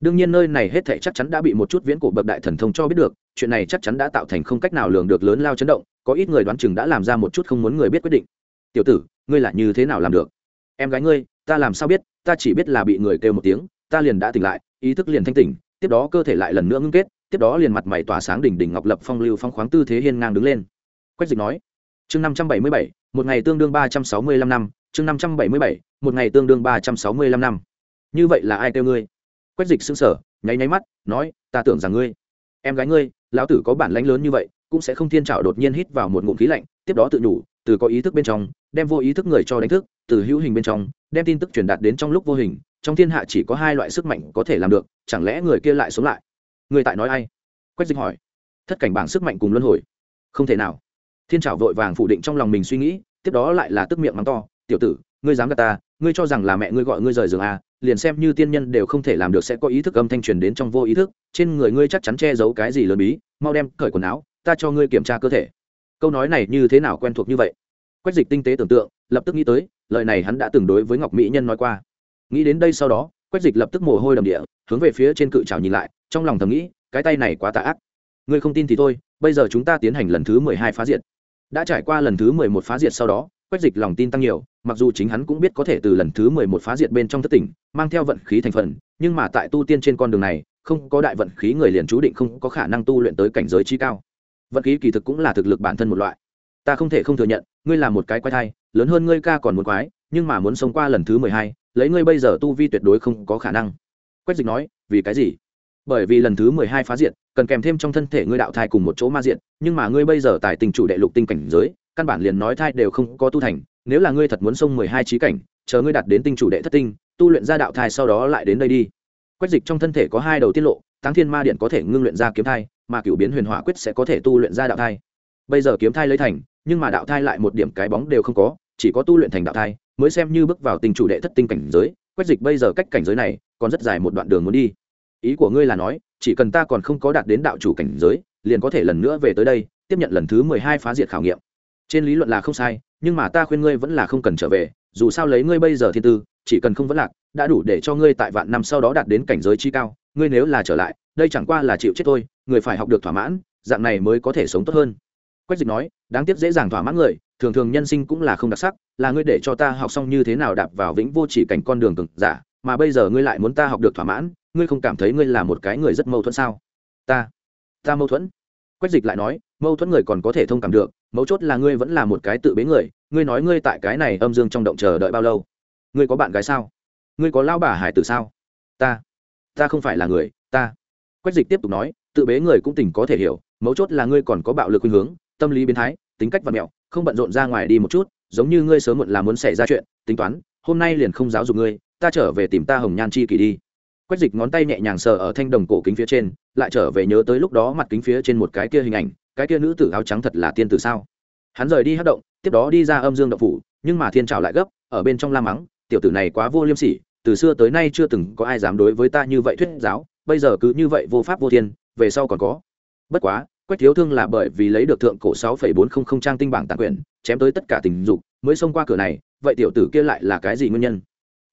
đương nhiên nơi này hết thể chắc chắn đã bị một chút viễn cổ bậc đại thần thông cho biết được, chuyện này chắc chắn đã tạo thành không cách nào lường được lớn lao chấn động, có ít người đoán chừng đã làm ra một chút không muốn người biết quyết định. Tiểu tử, ngươi là như thế nào làm được? Em gái ngươi, ta làm sao biết, ta chỉ biết là bị người kêu một tiếng, ta liền đã tỉnh lại, ý thức liền thanh tỉnh, tiếp đó cơ thể lại lần nữa ngưng kết, tiếp đó liền mặt mày tỏa sáng đỉnh đỉnh ngọc lập phong lưu phong khoáng tư thế hiên ngang đứng lên. Quách dịch nói. Chương năm trăm bảy mươi bảy, một ngày tương đương ba trăm sáu mươi lăm năm, chương năm trăm bảy mươi bảy, một ngày tương đương ba trăm sáu mươi lăm năm. Như vậy là ai kêu ngươi? Quách dịch xưng sở nháy nháy mắt, nói, ta tưởng rằng ngươi, em gái ngươi, lão tử có bản lãnh lớn như vậy, cũng sẽ không thiên trào đột nhiên hít vào một ngụm khí lạnh, tiếp đó tự nhủ, từ có ý thức bên trong, đem vô ý thức người cho đánh thức, từ hữu hình bên trong, đem tin tức truyền đạt đến trong lúc vô hình, trong thiên hạ chỉ có hai loại sức mạnh có thể làm được, chẳng lẽ người kia lại sống lại? Người tại nói ai? Quách dịch hỏi. Thất cảnh bảng sức mạnh cùng luân hồi. Không thể nào. Thiên trào vội vàng phủ định trong lòng mình suy nghĩ, tiếp đó lại là tức miệng mắng to, tiểu tử, ngươi dám gạt ta ngươi cho rằng là mẹ ngươi gọi ngươi rời giường à liền xem như tiên nhân đều không thể làm được sẽ có ý thức âm thanh truyền đến trong vô ý thức, trên người ngươi chắc chắn che giấu cái gì lớn bí, mau đem cởi quần áo, ta cho ngươi kiểm tra cơ thể. Câu nói này như thế nào quen thuộc như vậy? Quách dịch tinh tế tưởng tượng, lập tức nghĩ tới, lời này hắn đã từng đối với ngọc mỹ nhân nói qua. Nghĩ đến đây sau đó, quách dịch lập tức mồ hôi đầm địa, hướng về phía trên cự trào nhìn lại, trong lòng thầm nghĩ, cái tay này quá tà ác. Ngươi không tin thì thôi, bây giờ chúng ta tiến hành lần thứ mười hai phá diệt. Đã trải qua lần thứ mười một phá diệt sau đó quách dịch lòng tin tăng nhiều, mặc dù chính hắn cũng biết có thể từ lần thứ mười một phá diệt bên trong thất tỉnh, mang theo vận khí thành phần, nhưng mà tại tu tiên trên con đường này, không có đại vận khí người liền chú định không có khả năng tu luyện tới cảnh giới chi cao. Vận khí kỳ thực cũng là thực lực bản thân một loại. Ta không thể không thừa nhận, ngươi là một cái quái thai, lớn hơn ngươi ca còn muốn quái, nhưng mà muốn sống qua lần thứ mười hai, lấy ngươi bây giờ tu vi tuyệt đối không có khả năng. Quách dịch nói, vì cái gì? Bởi vì lần thứ mười hai phá diện cần kèm thêm trong thân thể ngươi đạo thai cùng một chỗ ma diện nhưng mà ngươi bây giờ tại tình chủ đệ lục tinh cảnh giới căn bản liền nói thai đều không có tu thành, nếu là ngươi thật muốn xông mười hai trí cảnh, chờ ngươi đạt đến tinh chủ đệ thất tinh, tu luyện ra đạo thai sau đó lại đến đây đi. Quách dịch trong thân thể có hai đầu tiết lộ, táng thiên ma điện có thể ngưng luyện ra kiếm thai, mà cựu biến huyền hỏa quyết sẽ có thể tu luyện ra đạo thai. Bây giờ kiếm thai lấy thành, nhưng mà đạo thai lại một điểm cái bóng đều không có, chỉ có tu luyện thành đạo thai, mới xem như bước vào tình chủ đệ thất tinh cảnh giới. Quách dịch bây giờ cách cảnh giới này, còn rất dài một đoạn đường muốn đi. Ý của ngươi là nói, chỉ cần ta còn không có đạt đến đạo chủ cảnh giới, liền có thể lần nữa về tới đây, tiếp nhận lần thứ mười hai phá diệt khảo nghiệm trên lý luận là không sai, nhưng mà ta khuyên ngươi vẫn là không cần trở về, dù sao lấy ngươi bây giờ thiên tư, chỉ cần không vẫn lạc, đã đủ để cho ngươi tại vạn năm sau đó đạt đến cảnh giới chi cao, ngươi nếu là trở lại, đây chẳng qua là chịu chết thôi, người phải học được thỏa mãn, dạng này mới có thể sống tốt hơn. Quách dịch nói, đáng tiếc dễ dàng thỏa mãn người, thường thường nhân sinh cũng là không đặc sắc, là ngươi để cho ta học xong như thế nào đạp vào vĩnh vô chỉ cảnh con đường cực giả, mà bây giờ ngươi lại muốn ta học được thỏa mãn, ngươi không cảm thấy ngươi là một cái người rất mâu thuẫn sao? Ta ta mâu thuẫn. Quách dịch lại nói, mâu thuẫn người còn có thể thông cảm được mấu chốt là ngươi vẫn là một cái tự bế người, ngươi nói ngươi tại cái này âm dương trong động chờ đợi bao lâu? Ngươi có bạn gái sao? Ngươi có lao bà hải tử sao? Ta ta không phải là người, ta. Quách dịch tiếp tục nói, tự bế người cũng tình có thể hiểu, mấu chốt là ngươi còn có bạo lực khuynh hướng, tâm lý biến thái, tính cách vật mẹo, không bận rộn ra ngoài đi một chút, giống như ngươi sớm muộn là muốn xảy ra chuyện, tính toán, hôm nay liền không giáo dục ngươi, ta trở về tìm ta hồng nhan chi kỳ đi. Quách dịch ngón tay nhẹ nhàng sờ ở thanh đồng cổ kính phía trên, lại trở về nhớ tới lúc đó mặt kính phía trên một cái kia hình ảnh cái kia nữ tử áo trắng thật là tiên tử sao? Hắn rời đi hát động, tiếp đó đi ra âm dương động phủ, nhưng mà thiên trào lại gấp, ở bên trong la mắng, tiểu tử này quá vô liêm sỉ, từ xưa tới nay chưa từng có ai dám đối với ta như vậy thuyết giáo, bây giờ cứ như vậy vô pháp vô thiên, về sau còn có. Bất quá, quách thiếu thương là bởi vì lấy được thượng cổ sáu phẩy bốn không không trang tinh bảng tàn quyền, chém tới tất cả tình dục, mới xông qua cửa này, vậy tiểu tử kia lại là cái gì nguyên nhân?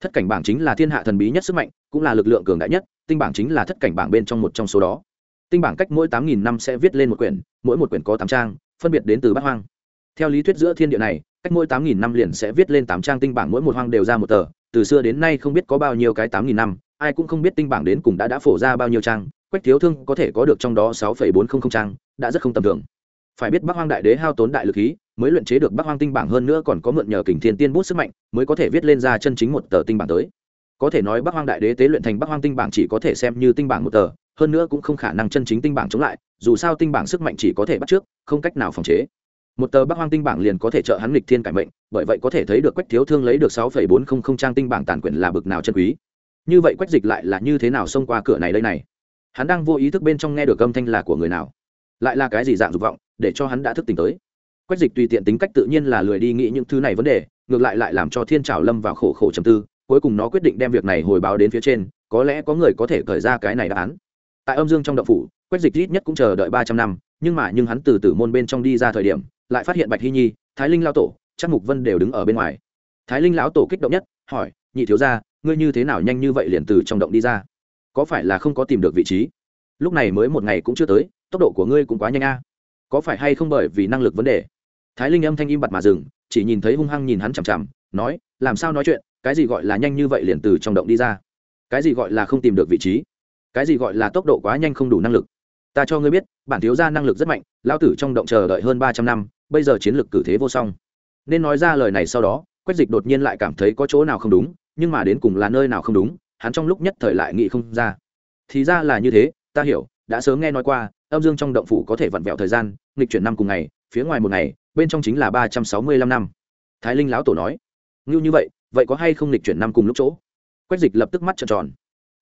Thất cảnh bảng chính là thiên hạ thần bí nhất sức mạnh, cũng là lực lượng cường đại nhất, tinh bảng chính là thất cảnh bảng bên trong một trong số đó tinh bảng cách mỗi tám nghìn năm sẽ viết lên một quyển, mỗi một quyển có tám trang, phân biệt đến từ bát hoang. Theo lý thuyết giữa thiên địa này, cách mỗi tám nghìn năm liền sẽ viết lên tám trang tinh bảng mỗi một hoang đều ra một tờ, từ xưa đến nay không biết có bao nhiêu cái tám nghìn năm, ai cũng không biết tinh bảng đến cùng đã đã phổ ra bao nhiêu trang, quách thiếu thương có thể có được trong đó sáu phẩy bốn không không trang, đã rất không tầm thường. Phải biết bắc hoang đại đế hao tốn đại lực khí, mới luyện chế được bắc hoang tinh bảng hơn nữa còn có mượn nhờ kình thiên tiên bút sức mạnh, mới có thể viết lên ra chân chính một tờ tinh bảng tới. Có thể nói bắc hoang đại đế tế luyện thành bắc hoang tinh bảng chỉ có thể xem như tinh bảng một tờ hơn nữa cũng không khả năng chân chính tinh bảng chống lại, dù sao tinh bảng sức mạnh chỉ có thể bắt trước, không cách nào phòng chế. Một tờ bắc hoang tinh bảng liền có thể trợ hắn lịch thiên cải mệnh, bởi vậy có thể thấy được quách thiếu thương lấy được sáu phẩy bốn không không trang tinh bảng tàn quyền là bực nào chân quý. Như vậy quách dịch lại là như thế nào xông qua cửa này đây này? Hắn đang vô ý thức bên trong nghe được âm thanh là của người nào. Lại là cái gì dạng dục vọng, để cho hắn đã thức tỉnh tới? Quách dịch tùy tiện tính cách tự nhiên là lười đi nghĩ những thứ này vấn đề, ngược lại lại làm cho thiên trào lâm vào khổ khổ trầm tư, cuối cùng nó quyết định đem việc này hồi báo đến phía trên, có lẽ có người có thể khởi ra cái này đáp án tại âm dương trong động phủ, quách dịch ít nhất cũng chờ đợi ba trăm năm, nhưng mà nhưng hắn từ tử môn bên trong đi ra thời điểm, lại phát hiện bạch hy nhi, thái linh lao tổ chắc mục vân đều đứng ở bên ngoài. Thái linh lão tổ kích động nhất, hỏi, nhị thiếu ra ngươi như thế nào nhanh như vậy liền từ trong động đi ra? Có phải là không có tìm được vị trí? Lúc này mới một ngày cũng chưa tới, tốc độ của ngươi cũng quá nhanh a. Có phải hay không bởi vì năng lực vấn đề? Thái linh âm thanh im bặt mà dừng, chỉ nhìn thấy hung hăng nhìn hắn chằm chằm, nói, làm sao nói chuyện, cái gì gọi là nhanh như vậy liền từ trong động đi ra? Cái gì gọi là không tìm được vị trí? Cái gì gọi là tốc độ quá nhanh không đủ năng lực. Ta cho ngươi biết, bản thiếu gia năng lực rất mạnh lao tử trong động chờ đợi hơn ba trăm năm, bây giờ chiến lược cử thế vô song. Nên nói ra lời này sau đó, quách dịch đột nhiên lại cảm thấy có chỗ nào không đúng, nhưng mà đến cùng là nơi nào không đúng, hắn trong lúc nhất thời lại nghĩ không ra. Thì ra là như thế, ta hiểu, đã sớm nghe nói qua, âm dương trong động phủ có thể vặn vẹo thời gian, nghịch chuyển năm cùng ngày, phía ngoài một ngày, bên trong chính là ba trăm sáu mươi lăm năm. Thái linh lão tổ nói. Ngưu như vậy vậy có hay không nghịch chuyển năm cùng lúc chỗ? Quách dịch lập tức mắt trợn tròn.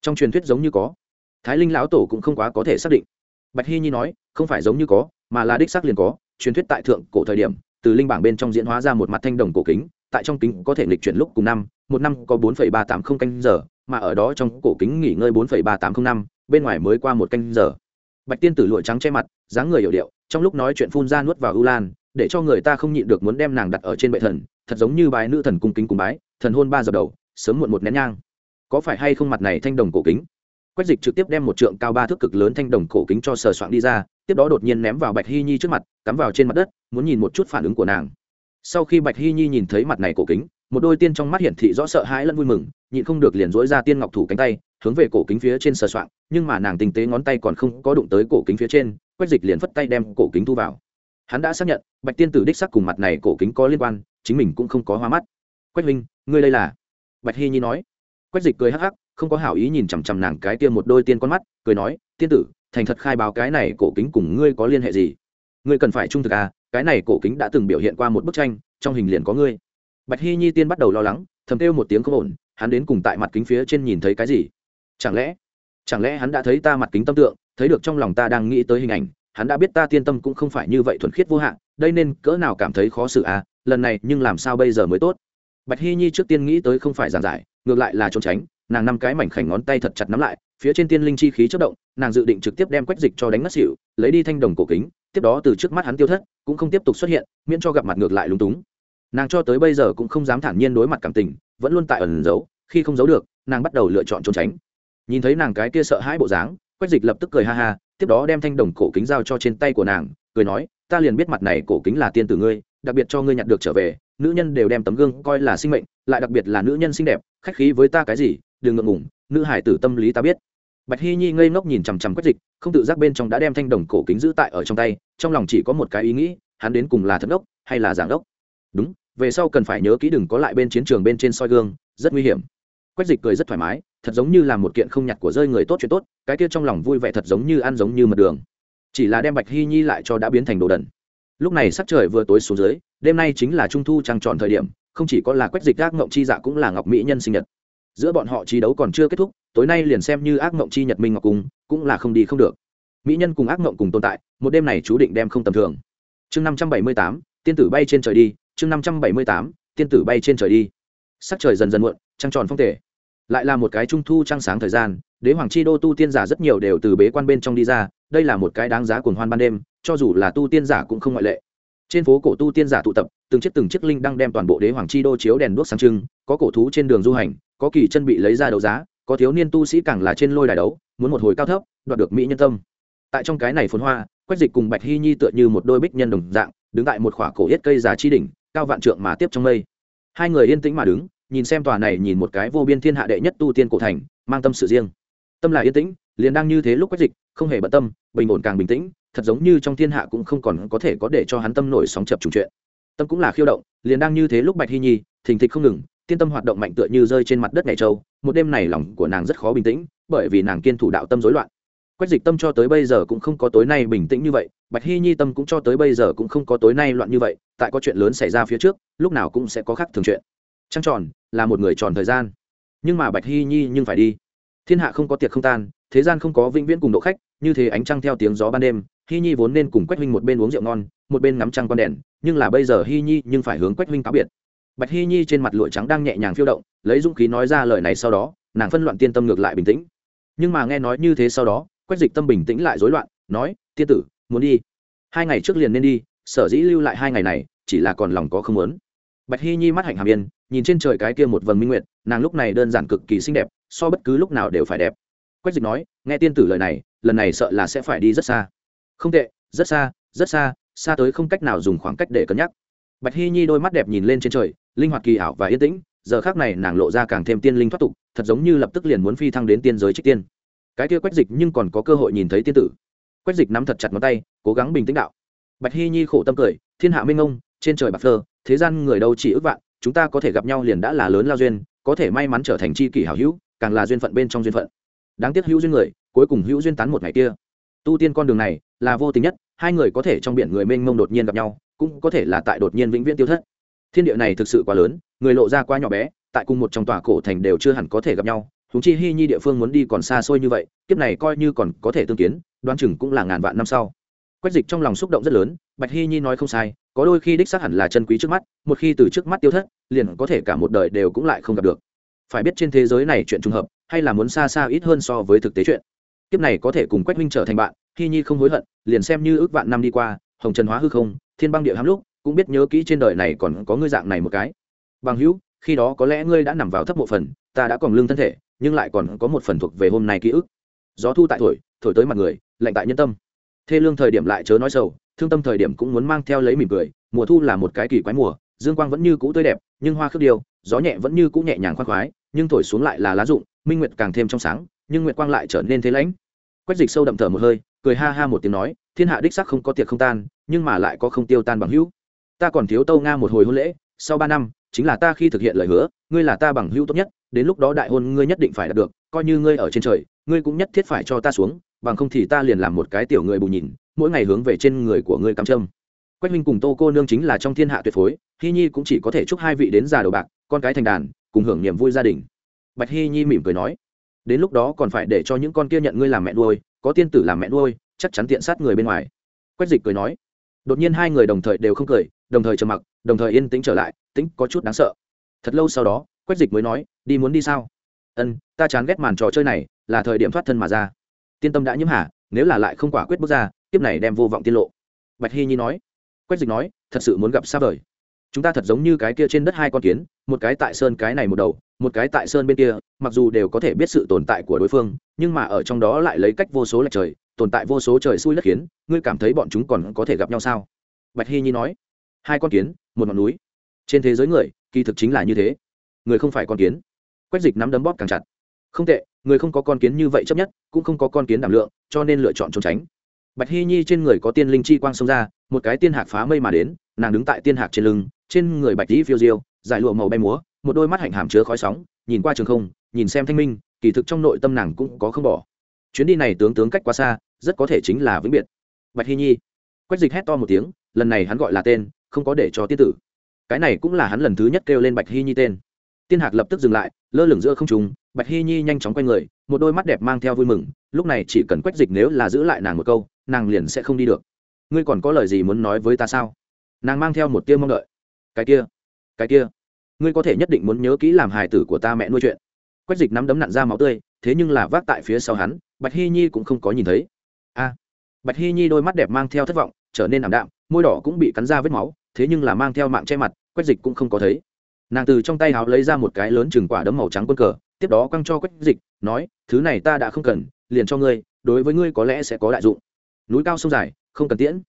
Trong truyền thuyết giống như có thái linh lão tổ cũng không quá có thể xác định. Bạch hy nhi nói, không phải giống như có, mà là đích xác liền có, truyền thuyết tại thượng cổ thời điểm, từ linh bảng bên trong diễn hóa ra một mặt thanh đồng cổ kính, tại trong kính có thể nghịch chuyển lúc cùng năm, một năm có bốn ba tám không canh giờ, mà ở đó trong cổ kính nghỉ ngơi bốn ba tám không năm, bên ngoài mới qua một canh giờ. Bạch tiên tử lụa trắng che mặt, dáng người hiểu điệu, trong lúc nói chuyện phun ra nuốt vào ưu lan, để cho người ta không nhịn được muốn đem nàng đặt ở trên bệ thần, thật giống như bài nữ thần cung kính cùng bái, thần hôn ba giờ đầu, sớm muộn một nén nhang. Có phải hay không mặt này thanh đồng cổ kính? Quách dịch trực tiếp đem một trượng cao ba thước cực lớn thanh đồng cổ kính cho sờ soạn đi ra tiếp đó đột nhiên ném vào bạch hy nhi trước mặt cắm vào trên mặt đất muốn nhìn một chút phản ứng của nàng. Sau khi bạch hy nhi nhìn thấy mặt này cổ kính một đôi tiên trong mắt hiển thị rõ sợ hãi lẫn vui mừng nhịn không được liền dỗi ra tiên ngọc thủ cánh tay hướng về cổ kính phía trên sờ soạn, nhưng mà nàng tinh tế ngón tay còn không có đụng tới cổ kính phía trên quách dịch liền phất tay đem cổ kính thu vào. Hắn đã xác nhận bạch tiên tử đích sắc cùng mặt này cổ kính có liên quan chính mình cũng không có hoa mắt. Quách minh ngươi đây là? Bạch hy nhi nói. Quách dịch cười hắc hắc không có hảo ý nhìn chằm chằm nàng cái tiên một đôi tiên con mắt, cười nói, tiên tử, thành thật khai báo cái này cổ kính cùng ngươi có liên hệ gì? Ngươi cần phải trung thực à cái này cổ kính đã từng biểu hiện qua một bức tranh, trong hình liền có ngươi. Bạch hy nhi tiên bắt đầu lo lắng, thầm kêu một tiếng không ổn, hắn đến cùng tại mặt kính phía trên nhìn thấy cái gì? Chẳng lẽ chẳng lẽ hắn đã thấy ta mặt kính tâm tượng, thấy được trong lòng ta đang nghĩ tới hình ảnh, hắn đã biết ta tiên tâm cũng không phải như vậy thuần khiết vô hạn, đây nên cỡ nào cảm thấy khó xử à lần này nhưng làm sao bây giờ mới tốt? Bạch hy nhi trước tiên nghĩ tới không phải giảng giải, ngược lại là trốn tránh nàng năm cái mảnh khảnh ngón tay thật chặt nắm lại, phía trên tiên linh chi khí chất động, nàng dự định trực tiếp đem quách dịch cho đánh ngất xỉu, lấy đi thanh đồng cổ kính, tiếp đó từ trước mắt hắn tiêu thất, cũng không tiếp tục xuất hiện, miễn cho gặp mặt ngược lại lúng túng. Nàng cho tới bây giờ cũng không dám thản nhiên đối mặt cảm tình, vẫn luôn tại ẩn giấu, khi không giấu được, nàng bắt đầu lựa chọn trốn tránh. Nhìn thấy nàng cái kia sợ hãi bộ dáng, quách dịch lập tức cười ha ha, tiếp đó đem thanh đồng cổ kính giao cho trên tay của nàng, cười nói, ta liền biết mặt này cổ kính là tiên tử ngươi, đặc biệt cho ngươi nhặt được trở về, nữ nhân đều đem tấm gương coi là sinh mệnh, lại đặc biệt là nữ nhân xinh đẹp, khách khí với ta cái gì đừng ngượng ngủng nữ hải tử tâm lý ta biết. Bạch hy nhi ngây ngốc nhìn chằm chằm quách dịch, không tự giác bên trong đã đem thanh đồng cổ kính giữ tại ở trong tay, trong lòng chỉ có một cái ý nghĩ, hắn đến cùng là thất đốc hay là giảng đốc? Đúng, về sau cần phải nhớ kỹ đừng có lại bên chiến trường bên trên soi gương, rất nguy hiểm. Quách dịch cười rất thoải mái, thật giống như là một kiện không nhặt của rơi người tốt chuyện tốt, cái kia trong lòng vui vẻ thật giống như ăn giống như mật đường. Chỉ là đem bạch hy nhi lại cho đã biến thành đồ đần. Lúc này sắc trời vừa tối xuống dưới, đêm nay chính là trung thu trăng tròn thời điểm, không chỉ có là quách dịch gác ngộng chi dạ cũng là ngọc mỹ nhân sinh nhật giữa bọn họ trí đấu còn chưa kết thúc, tối nay liền xem như ác mộng chi nhật minh ngọc cung cũng là không đi không được. Mỹ nhân cùng ác mộng cùng tồn tại, một đêm này chú định đem không tầm thường. Chương năm trăm bảy mươi tám, tiên tử bay trên trời đi, chương năm trăm bảy mươi tám, tiên tử bay trên trời đi. Sắc trời dần dần muộn, trăng tròn phong tể lại là một cái trung thu trăng sáng thời gian, đế hoàng chi đô tu tiên giả rất nhiều đều từ bế quan bên trong đi ra, đây là một cái đáng giá cuồng hoan ban đêm, cho dù là tu tiên giả cũng không ngoại lệ. Trên phố cổ tu tiên giả tụ tập, từng chiếc từng chiếc linh đang đem toàn bộ đế hoàng chi đô chiếu đèn đuốc sáng trưng, có cổ thú trên đường du hành có kỳ chân bị lấy ra đấu giá, có thiếu niên tu sĩ càng là trên lôi đài đấu, muốn một hồi cao thấp, đoạt được mỹ nhân tâm. Tại trong cái này phồn hoa, quách dịch cùng bạch hy nhi tựa như một đôi bích nhân đồng dạng, đứng tại một khỏa cổ yết cây già chi đỉnh, cao vạn trượng mà tiếp trong mây. Hai người yên tĩnh mà đứng, nhìn xem tòa này nhìn một cái vô biên thiên hạ đệ nhất tu tiên cổ thành, mang tâm sự riêng. Tâm là yên tĩnh, liền đang như thế lúc quách dịch, không hề bận tâm, bình ổn càng bình tĩnh, thật giống như trong thiên hạ cũng không còn có thể có để cho hắn tâm nổi sóng chập trùng chuyện. Tâm cũng là khiêu động, liền đang như thế lúc bạch hy nhi, thình thịch không ngừng tiên tâm hoạt động mạnh tựa như rơi trên mặt đất ngày châu một đêm này lòng của nàng rất khó bình tĩnh, bởi vì nàng kiên thủ đạo tâm rối loạn. Quách dịch tâm cho tới bây giờ cũng không có tối nay bình tĩnh như vậy, bạch hy nhi tâm cũng cho tới bây giờ cũng không có tối nay loạn như vậy, tại có chuyện lớn xảy ra phía trước, lúc nào cũng sẽ có khác thường chuyện. Trăng tròn là một người tròn thời gian. Nhưng mà bạch hy nhi nhưng phải đi. Thiên hạ không có tiệc không tan, thế gian không có vĩnh viễn cùng độ khách, như thế ánh trăng theo tiếng gió ban đêm, hy nhi vốn nên cùng quách huynh một bên uống rượu ngon, một bên ngắm trăng con đèn, nhưng là bây giờ hy nhi nhưng phải hướng quách huynh cáo biệt bạch hy nhi trên mặt lụa trắng đang nhẹ nhàng phiêu động, lấy dũng khí nói ra lời này sau đó, nàng phân loạn tiên tâm ngược lại bình tĩnh. Nhưng mà nghe nói như thế sau đó, quách dịch tâm bình tĩnh lại rối loạn, nói, tiên tử, muốn đi. Hai ngày trước liền nên đi, sở dĩ lưu lại hai ngày này, chỉ là còn lòng có không muốn. Bạch hy nhi mắt hạnh hàm yên, nhìn trên trời cái kia một vầng minh nguyệt, nàng lúc này đơn giản cực kỳ xinh đẹp, so bất cứ lúc nào đều phải đẹp. Quách dịch nói, nghe tiên tử lời này, lần này sợ là sẽ phải đi rất xa. Không tệ, rất xa rất xa xa tới không cách nào dùng khoảng cách để cân nhắc bạch hy nhi đôi mắt đẹp nhìn lên trên trời, linh hoạt kỳ ảo và yên tĩnh, giờ khác này nàng lộ ra càng thêm tiên linh thoát tục, thật giống như lập tức liền muốn phi thăng đến tiên giới trích tiên. Cái kia quách dịch nhưng còn có cơ hội nhìn thấy tiên tử. Quách dịch nắm thật chặt ngón tay, cố gắng bình tĩnh đạo. Bạch hy nhi khổ tâm cười, thiên hạ minh ông, trên trời bạc phơ, thế gian người đâu chỉ ước vạn, chúng ta có thể gặp nhau liền đã là lớn lao duyên, có thể may mắn trở thành c h i kỷ hảo hữu, càng là duyên phận bên trong duyên phận. Đáng tiếc hữu duyên người, cuối cùng hữu duyên tán một ngày kia. Tu tiên con đường này là vô tình nhất, hai người có thể trong biển người mênh mông đột nhiên gặp nhau cũng có thể là tại đột nhiên vĩnh viễn tiêu thất. Thiên địa này thực sự quá lớn, người lộ ra quá nhỏ bé, tại cùng một trong tòa cổ thành đều chưa hẳn có thể gặp nhau. Húng chi hy nhi địa phương muốn đi còn xa xôi như vậy, kiếp này coi như còn có thể tương kiến, đoán chừng cũng là ngàn vạn năm sau. Quách dịch trong lòng xúc động rất lớn, bạch hy nhi nói không sai, có đôi khi đích xác hẳn là chân quý trước mắt, một khi từ trước mắt tiêu thất, liền có thể cả một đời đều cũng lại không gặp được. Phải biết trên thế giới này chuyện trùng hợp, hay là muốn xa xa ít hơn so với thực tế chuyện. Kiếp này có thể cùng quách huynh trở thành bạn hy nhi không hối hận, liền xem như ước vạn năm đi qua, hồng trần hóa hư không thiên băng địa hám lúc, cũng biết nhớ kỹ trên đời này còn có ngươi dạng này một cái. Bằng hữu, khi đó có lẽ ngươi đã nằm vào thấp một phần, ta đã còn lương thân thể, nhưng lại còn có một phần thuộc về hôm nay ký ức. Gió thu tại thổi thổi tới mặt người, lạnh tại nhân tâm. Thê lương thời điểm lại chớ nói sầu, thương tâm thời điểm cũng muốn mang theo lấy mỉm cười. Mùa thu là một cái kỳ quái mùa, dương quang vẫn như cũ tươi đẹp, nhưng hoa khước điều gió nhẹ vẫn như cũ nhẹ nhàng khoan khoái, nhưng thổi xuống lại là lá rụng, minh nguyệt càng thêm trong sáng, nhưng nguyệt quang lại trở nên thế lãnh. Quách dịch sâu đậm thở một hơi, cười ha ha một tiếng nói thiên hạ đích sắc không có tiệc không tan, nhưng mà lại có không tiêu tan bằng hữu. Ta còn thiếu tâu nga một hồi hôn lễ, sau ba năm, chính là ta khi thực hiện lời hứa, ngươi là ta bằng hữu tốt nhất, đến lúc đó đại hôn ngươi nhất định phải đạt được, coi như ngươi ở trên trời, ngươi cũng nhất thiết phải cho ta xuống, bằng không thì ta liền làm một cái tiểu người bù nhìn, mỗi ngày hướng về trên người của ngươi cắm trâm quách minh cùng tô cô nương chính là trong thiên hạ tuyệt phối hy nhi cũng chỉ có thể chúc hai vị đến già đầu bạc, con cái thành đàn, cùng hưởng niềm vui gia đình. Bạch hy nhi mỉm cười nói, đến lúc đó còn phải để cho những con kia nhận ngươi làm mẹ nuôi, có tiên tử làm mẹ nuôi chắc chắn tiện sát người bên ngoài. Quách dịch cười nói. Đột nhiên hai người đồng thời đều không cười, đồng thời trầm mặc, đồng thời yên tĩnh trở lại tĩnh có chút đáng sợ. Thật lâu sau đó, quách dịch mới nói, đi muốn đi sao? Ân, ta chán ghét màn trò chơi này, là thời điểm thoát thân mà ra. Tiên tâm đã nhiễm hả nếu là lại không quả quyết bước ra tiếp này đem vô vọng tiết lộ. Bạch hy nhi nói. Quách dịch nói, thật sự muốn gặp xa vời. Chúng ta thật giống như cái kia trên đất hai con kiến, một cái tại sơn cái này một đầu, một cái tại sơn bên kia, mặc dù đều có thể biết sự tồn tại của đối phương, nhưng mà ở trong đó lại lấy cách vô số lệch trời tồn tại vô số trời xui đất khiến, ngươi cảm thấy bọn chúng còn có thể gặp nhau sao? Bạch hy nhi nói. Hai con kiến, một ngọn núi. Trên thế giới người, kỳ thực chính là như thế. Người không phải con kiến. Quách dịch nắm đấm bóp càng chặt. Không tệ, người không có con kiến như vậy chấp nhất, cũng không có con kiến đảm lượng, cho nên lựa chọn trốn tránh. Bạch hy nhi trên người có tiên linh chi quang xông ra, một cái tiên hạc phá mây mà đến, nàng đứng tại tiên hạc trên lưng, trên người bạch dĩ phiêu diêu giải lụa màu bay múa, một đôi mắt hạnh hàm chứa khói sóng, nhìn qua trường không, nhìn xem thanh minh, kỳ thực trong nội tâm nàng cũng có không bỏ chuyến đi này tướng tướng cách quá xa, rất có thể chính là vĩnh biệt. Bạch hy nhi, quách dịch hét to một tiếng, lần này hắn gọi là tên, không có để cho tiết tử. Cái này cũng là hắn lần thứ nhất kêu lên bạch hy nhi tên. Tiên hạc lập tức dừng lại, lơ lửng giữa không trùng bạch hy nhi nhanh chóng quay người, một đôi mắt đẹp mang theo vui mừng, lúc này chỉ cần quách dịch nếu là giữ lại nàng một câu, nàng liền sẽ không đi được. Ngươi còn có lời gì muốn nói với ta sao? Nàng mang theo một tia mong đợi. Cái kia cái kia, ngươi có thể nhất định muốn nhớ kỹ làm hài tử của ta mẹ nuôi chuyện. Quách dịch nắm đấm nặn ra máu tươi, thế nhưng là vác tại phía sau hắn bạch hy nhi cũng không có nhìn thấy. A bạch hy nhi đôi mắt đẹp mang theo thất vọng, trở nên ảm đạm, môi đỏ cũng bị cắn ra vết máu, thế nhưng là mang theo mạng che mặt, quách dịch cũng không có thấy. Nàng từ trong tay háo lấy ra một cái lớn chừng quả đấm màu trắng quân cờ, tiếp đó quăng cho quách dịch, nói, thứ này ta đã không cần, liền cho ngươi, đối với ngươi có lẽ sẽ có đại dụng. Núi cao sông dài, không cần tiễn.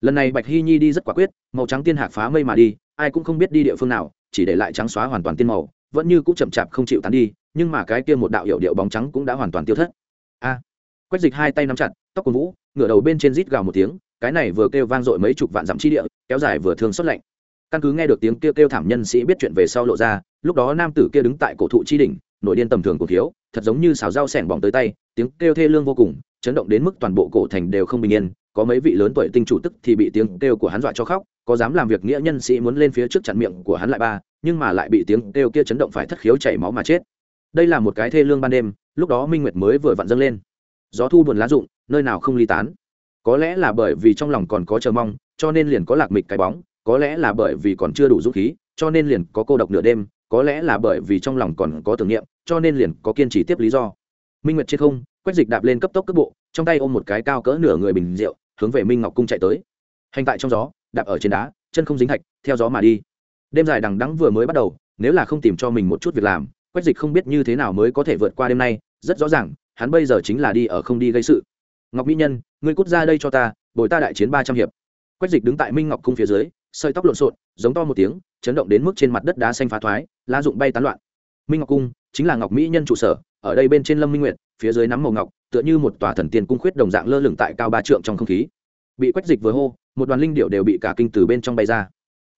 Lần này bạch hy nhi đi rất quả quyết, màu trắng tiên hạc phá mây mà đi, ai cũng không biết đi địa phương nào, chỉ để lại trắng xóa hoàn toàn tiên màu, vẫn như cũng chậm chạp không chịu tán đi, nhưng mà cái kia một đạo hiệu điệu bóng trắng cũng đã hoàn toàn tiêu thất a. Quách dịch hai tay nắm chặt, tóc của vũ, ngửa đầu bên trên rít gào một tiếng, cái này vừa kêu vang dội mấy chục vạn dặm chi địa, kéo dài vừa thương xuất lạnh. Căn cứ nghe được tiếng kêu kêu thảm nhân sĩ biết chuyện về sau lộ ra, lúc đó nam tử kia đứng tại cổ thụ chi đỉnh nội điên tầm thường cổ thiếu, thật giống như xào rau sẻng bỏng tới tay, tiếng kêu thê lương vô cùng, chấn động đến mức toàn bộ cổ thành đều không bình yên, có mấy vị lớn tuổi tinh chủ tức thì bị tiếng kêu của hắn dọa cho khóc, có dám làm việc nghĩa nhân sĩ muốn lên phía trước chặn miệng của hắn lại ba, nhưng mà lại bị tiếng kêu kia chấn động phải thất khiếu chảy máu mà chết. Đây là một cái thê lương ban đêm lúc đó minh nguyệt mới vừa vặn dâng lên. Gió thu buồn lá rụng, nơi nào không ly tán. Có lẽ là bởi vì trong lòng còn có chờ mong, cho nên liền có lạc mịch cái bóng, có lẽ là bởi vì còn chưa đủ dũng khí, cho nên liền có cô độc nửa đêm, có lẽ là bởi vì trong lòng còn có tưởng niệm, cho nên liền có kiên trì tiếp lý do. Minh nguyệt trên không quách dịch đạp lên cấp tốc cấp bộ, trong tay ôm một cái cao cỡ nửa người bình rượu, hướng về minh ngọc cung chạy tới. Hành tại trong gió, đạp ở trên đá, chân không dính thạch, theo gió mà đi. Đêm dài đằng đắng vừa mới bắt đầu, nếu là không tìm cho mình một chút việc làm quách dịch không biết như thế nào mới có thể vượt qua đêm nay, rất rõ ràng, hắn bây giờ chính là đi ở không đi gây sự. Ngọc mỹ nhân, ngươi cút ra đây cho ta, bồi ta đại chiến ba trăm hiệp. Quách dịch đứng tại minh ngọc cung phía dưới, sợi tóc lộn xộn, giống to một tiếng, chấn động đến mức trên mặt đất đá xanh phá thoái, lá dụng bay tán loạn. Minh ngọc cung chính là ngọc mỹ nhân trụ sở, ở đây bên trên lâm minh nguyệt, phía dưới nắm màu ngọc, tựa như một tòa thần tiên cung khuyết đồng dạng lơ lửng tại cao ba trượng trong không khí. Bị quách dịch vừa hô, một đoàn linh điệu đều bị cả kinh từ bên trong bay ra.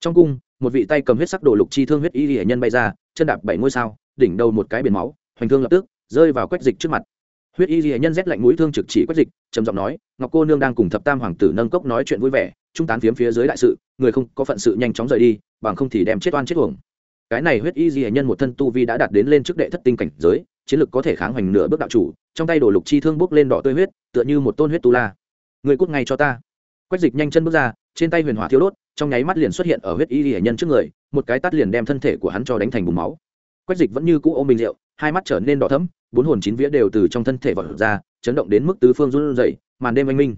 Trong cung, một vị tay cầm huyết sắc đồ lục chi thương huyết y hệ nhân bay ra, chân đạp bảy ngôi sao đỉnh đầu một cái biển máu, hoành thương lập tức, rơi vào quách dịch trước mặt. Huyết y hệ nhân rét lạnh mũi thương trực chỉ quách dịch, trầm giọng nói, ngọc cô nương đang cùng thập tam hoàng tử nâng cốc nói chuyện vui vẻ, trung tán phiếm phía dưới đại sự, người không có phận sự nhanh chóng rời đi, bằng không thì đem chết oan chết uổng. Cái này huyết y di nhân một thân tu vi đã đạt đến lên trước đệ thất tinh cảnh giới, chiến lực có thể kháng hoành nửa bước đạo chủ, trong tay đổ lục chi thương bốc lên đỏ tươi huyết, tựa như một tôn huyết tu la. Người cút ngay cho ta. Quách dịch nhanh chân bước ra, trên tay huyền hỏa thiêu đốt, trong nháy mắt liền xuất hiện ở huyết y di nhân trước người, một cái tắt liền đem thân thể của hắn cho đánh thành bùng máu quách dịch vẫn như cũ ôm bình rượu, hai mắt trở nên đỏ thẫm, bốn hồn chín vía đều từ trong thân thể vọt ra, chấn động đến mức tứ phương run rẩy, màn đêm anh minh.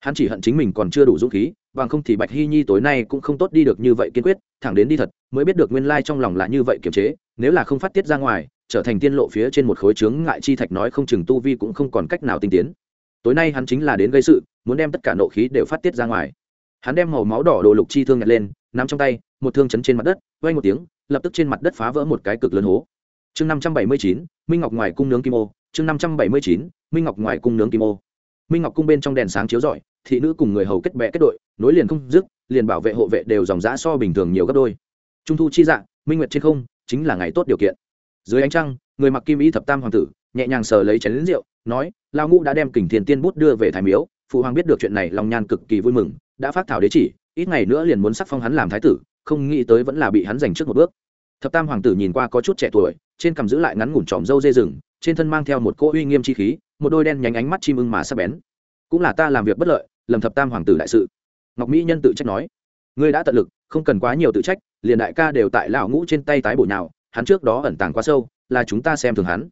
Hắn chỉ hận chính mình còn chưa đủ dũng khí, bằng không thì bạch hy nhi tối nay cũng không tốt đi được như vậy kiên quyết, thẳng đến đi thật, mới biết được nguyên lai trong lòng là như vậy kiềm chế, nếu là không phát tiết ra ngoài, trở thành tiên lộ phía trên một khối trướng ngại chi thạch nói không chừng tu vi cũng không còn cách nào tinh tiến. Tối nay hắn chính là đến gây sự, muốn đem tất cả nộ khí đều phát tiết ra ngoài. Hắn đem màu máu đỏ đồ lục chi thương nhặt lên, nắm trong tay, một thương chấn trên mặt đất vay một tiếng lập tức trên mặt đất phá vỡ một cái cực lớn hố. Chương năm trăm bảy mươi chín, minh ngọc ngoài cung nướng kim ô. Chương năm trăm bảy mươi chín, minh ngọc ngoài cung nướng kim ô. Minh ngọc cung bên trong đèn sáng chiếu rọi, thị nữ cùng người hầu kết bè kết đội, nối liền không dứt, liền bảo vệ hộ vệ đều dòng giã so bình thường nhiều gấp đôi. Trung thu chi dạ minh nguyệt trên không, chính là ngày tốt điều kiện. Dưới ánh trăng, người mặc kim y thập tam hoàng tử, nhẹ nhàng sờ lấy chén lính rượu, nói lao ngũ đã đem kình thiền tiên bút đưa về thái miếu, phụ hoàng biết được chuyện này lòng nhan cực kỳ vui mừng, đã phát thảo đế chỉ, ít ngày nữa liền muốn sắc phong hắn làm thái tử không nghĩ tới vẫn là bị hắn giành trước một bước. Thập tam hoàng tử nhìn qua có chút trẻ tuổi, trên cằm giữ lại ngắn ngủn tròm râu dê rừng, trên thân mang theo một cỗ uy nghiêm chi khí, một đôi đen nhánh ánh mắt chim ưng mà sắp bén. Cũng là ta làm việc bất lợi, lầm thập tam hoàng tử đại sự. Ngọc mỹ nhân tự trách nói, ngươi đã tận lực, không cần quá nhiều tự trách, liền đại ca đều tại lão ngũ trên tay tái bổ nào hắn trước đó ẩn tàng quá sâu, là chúng ta xem thường hắn.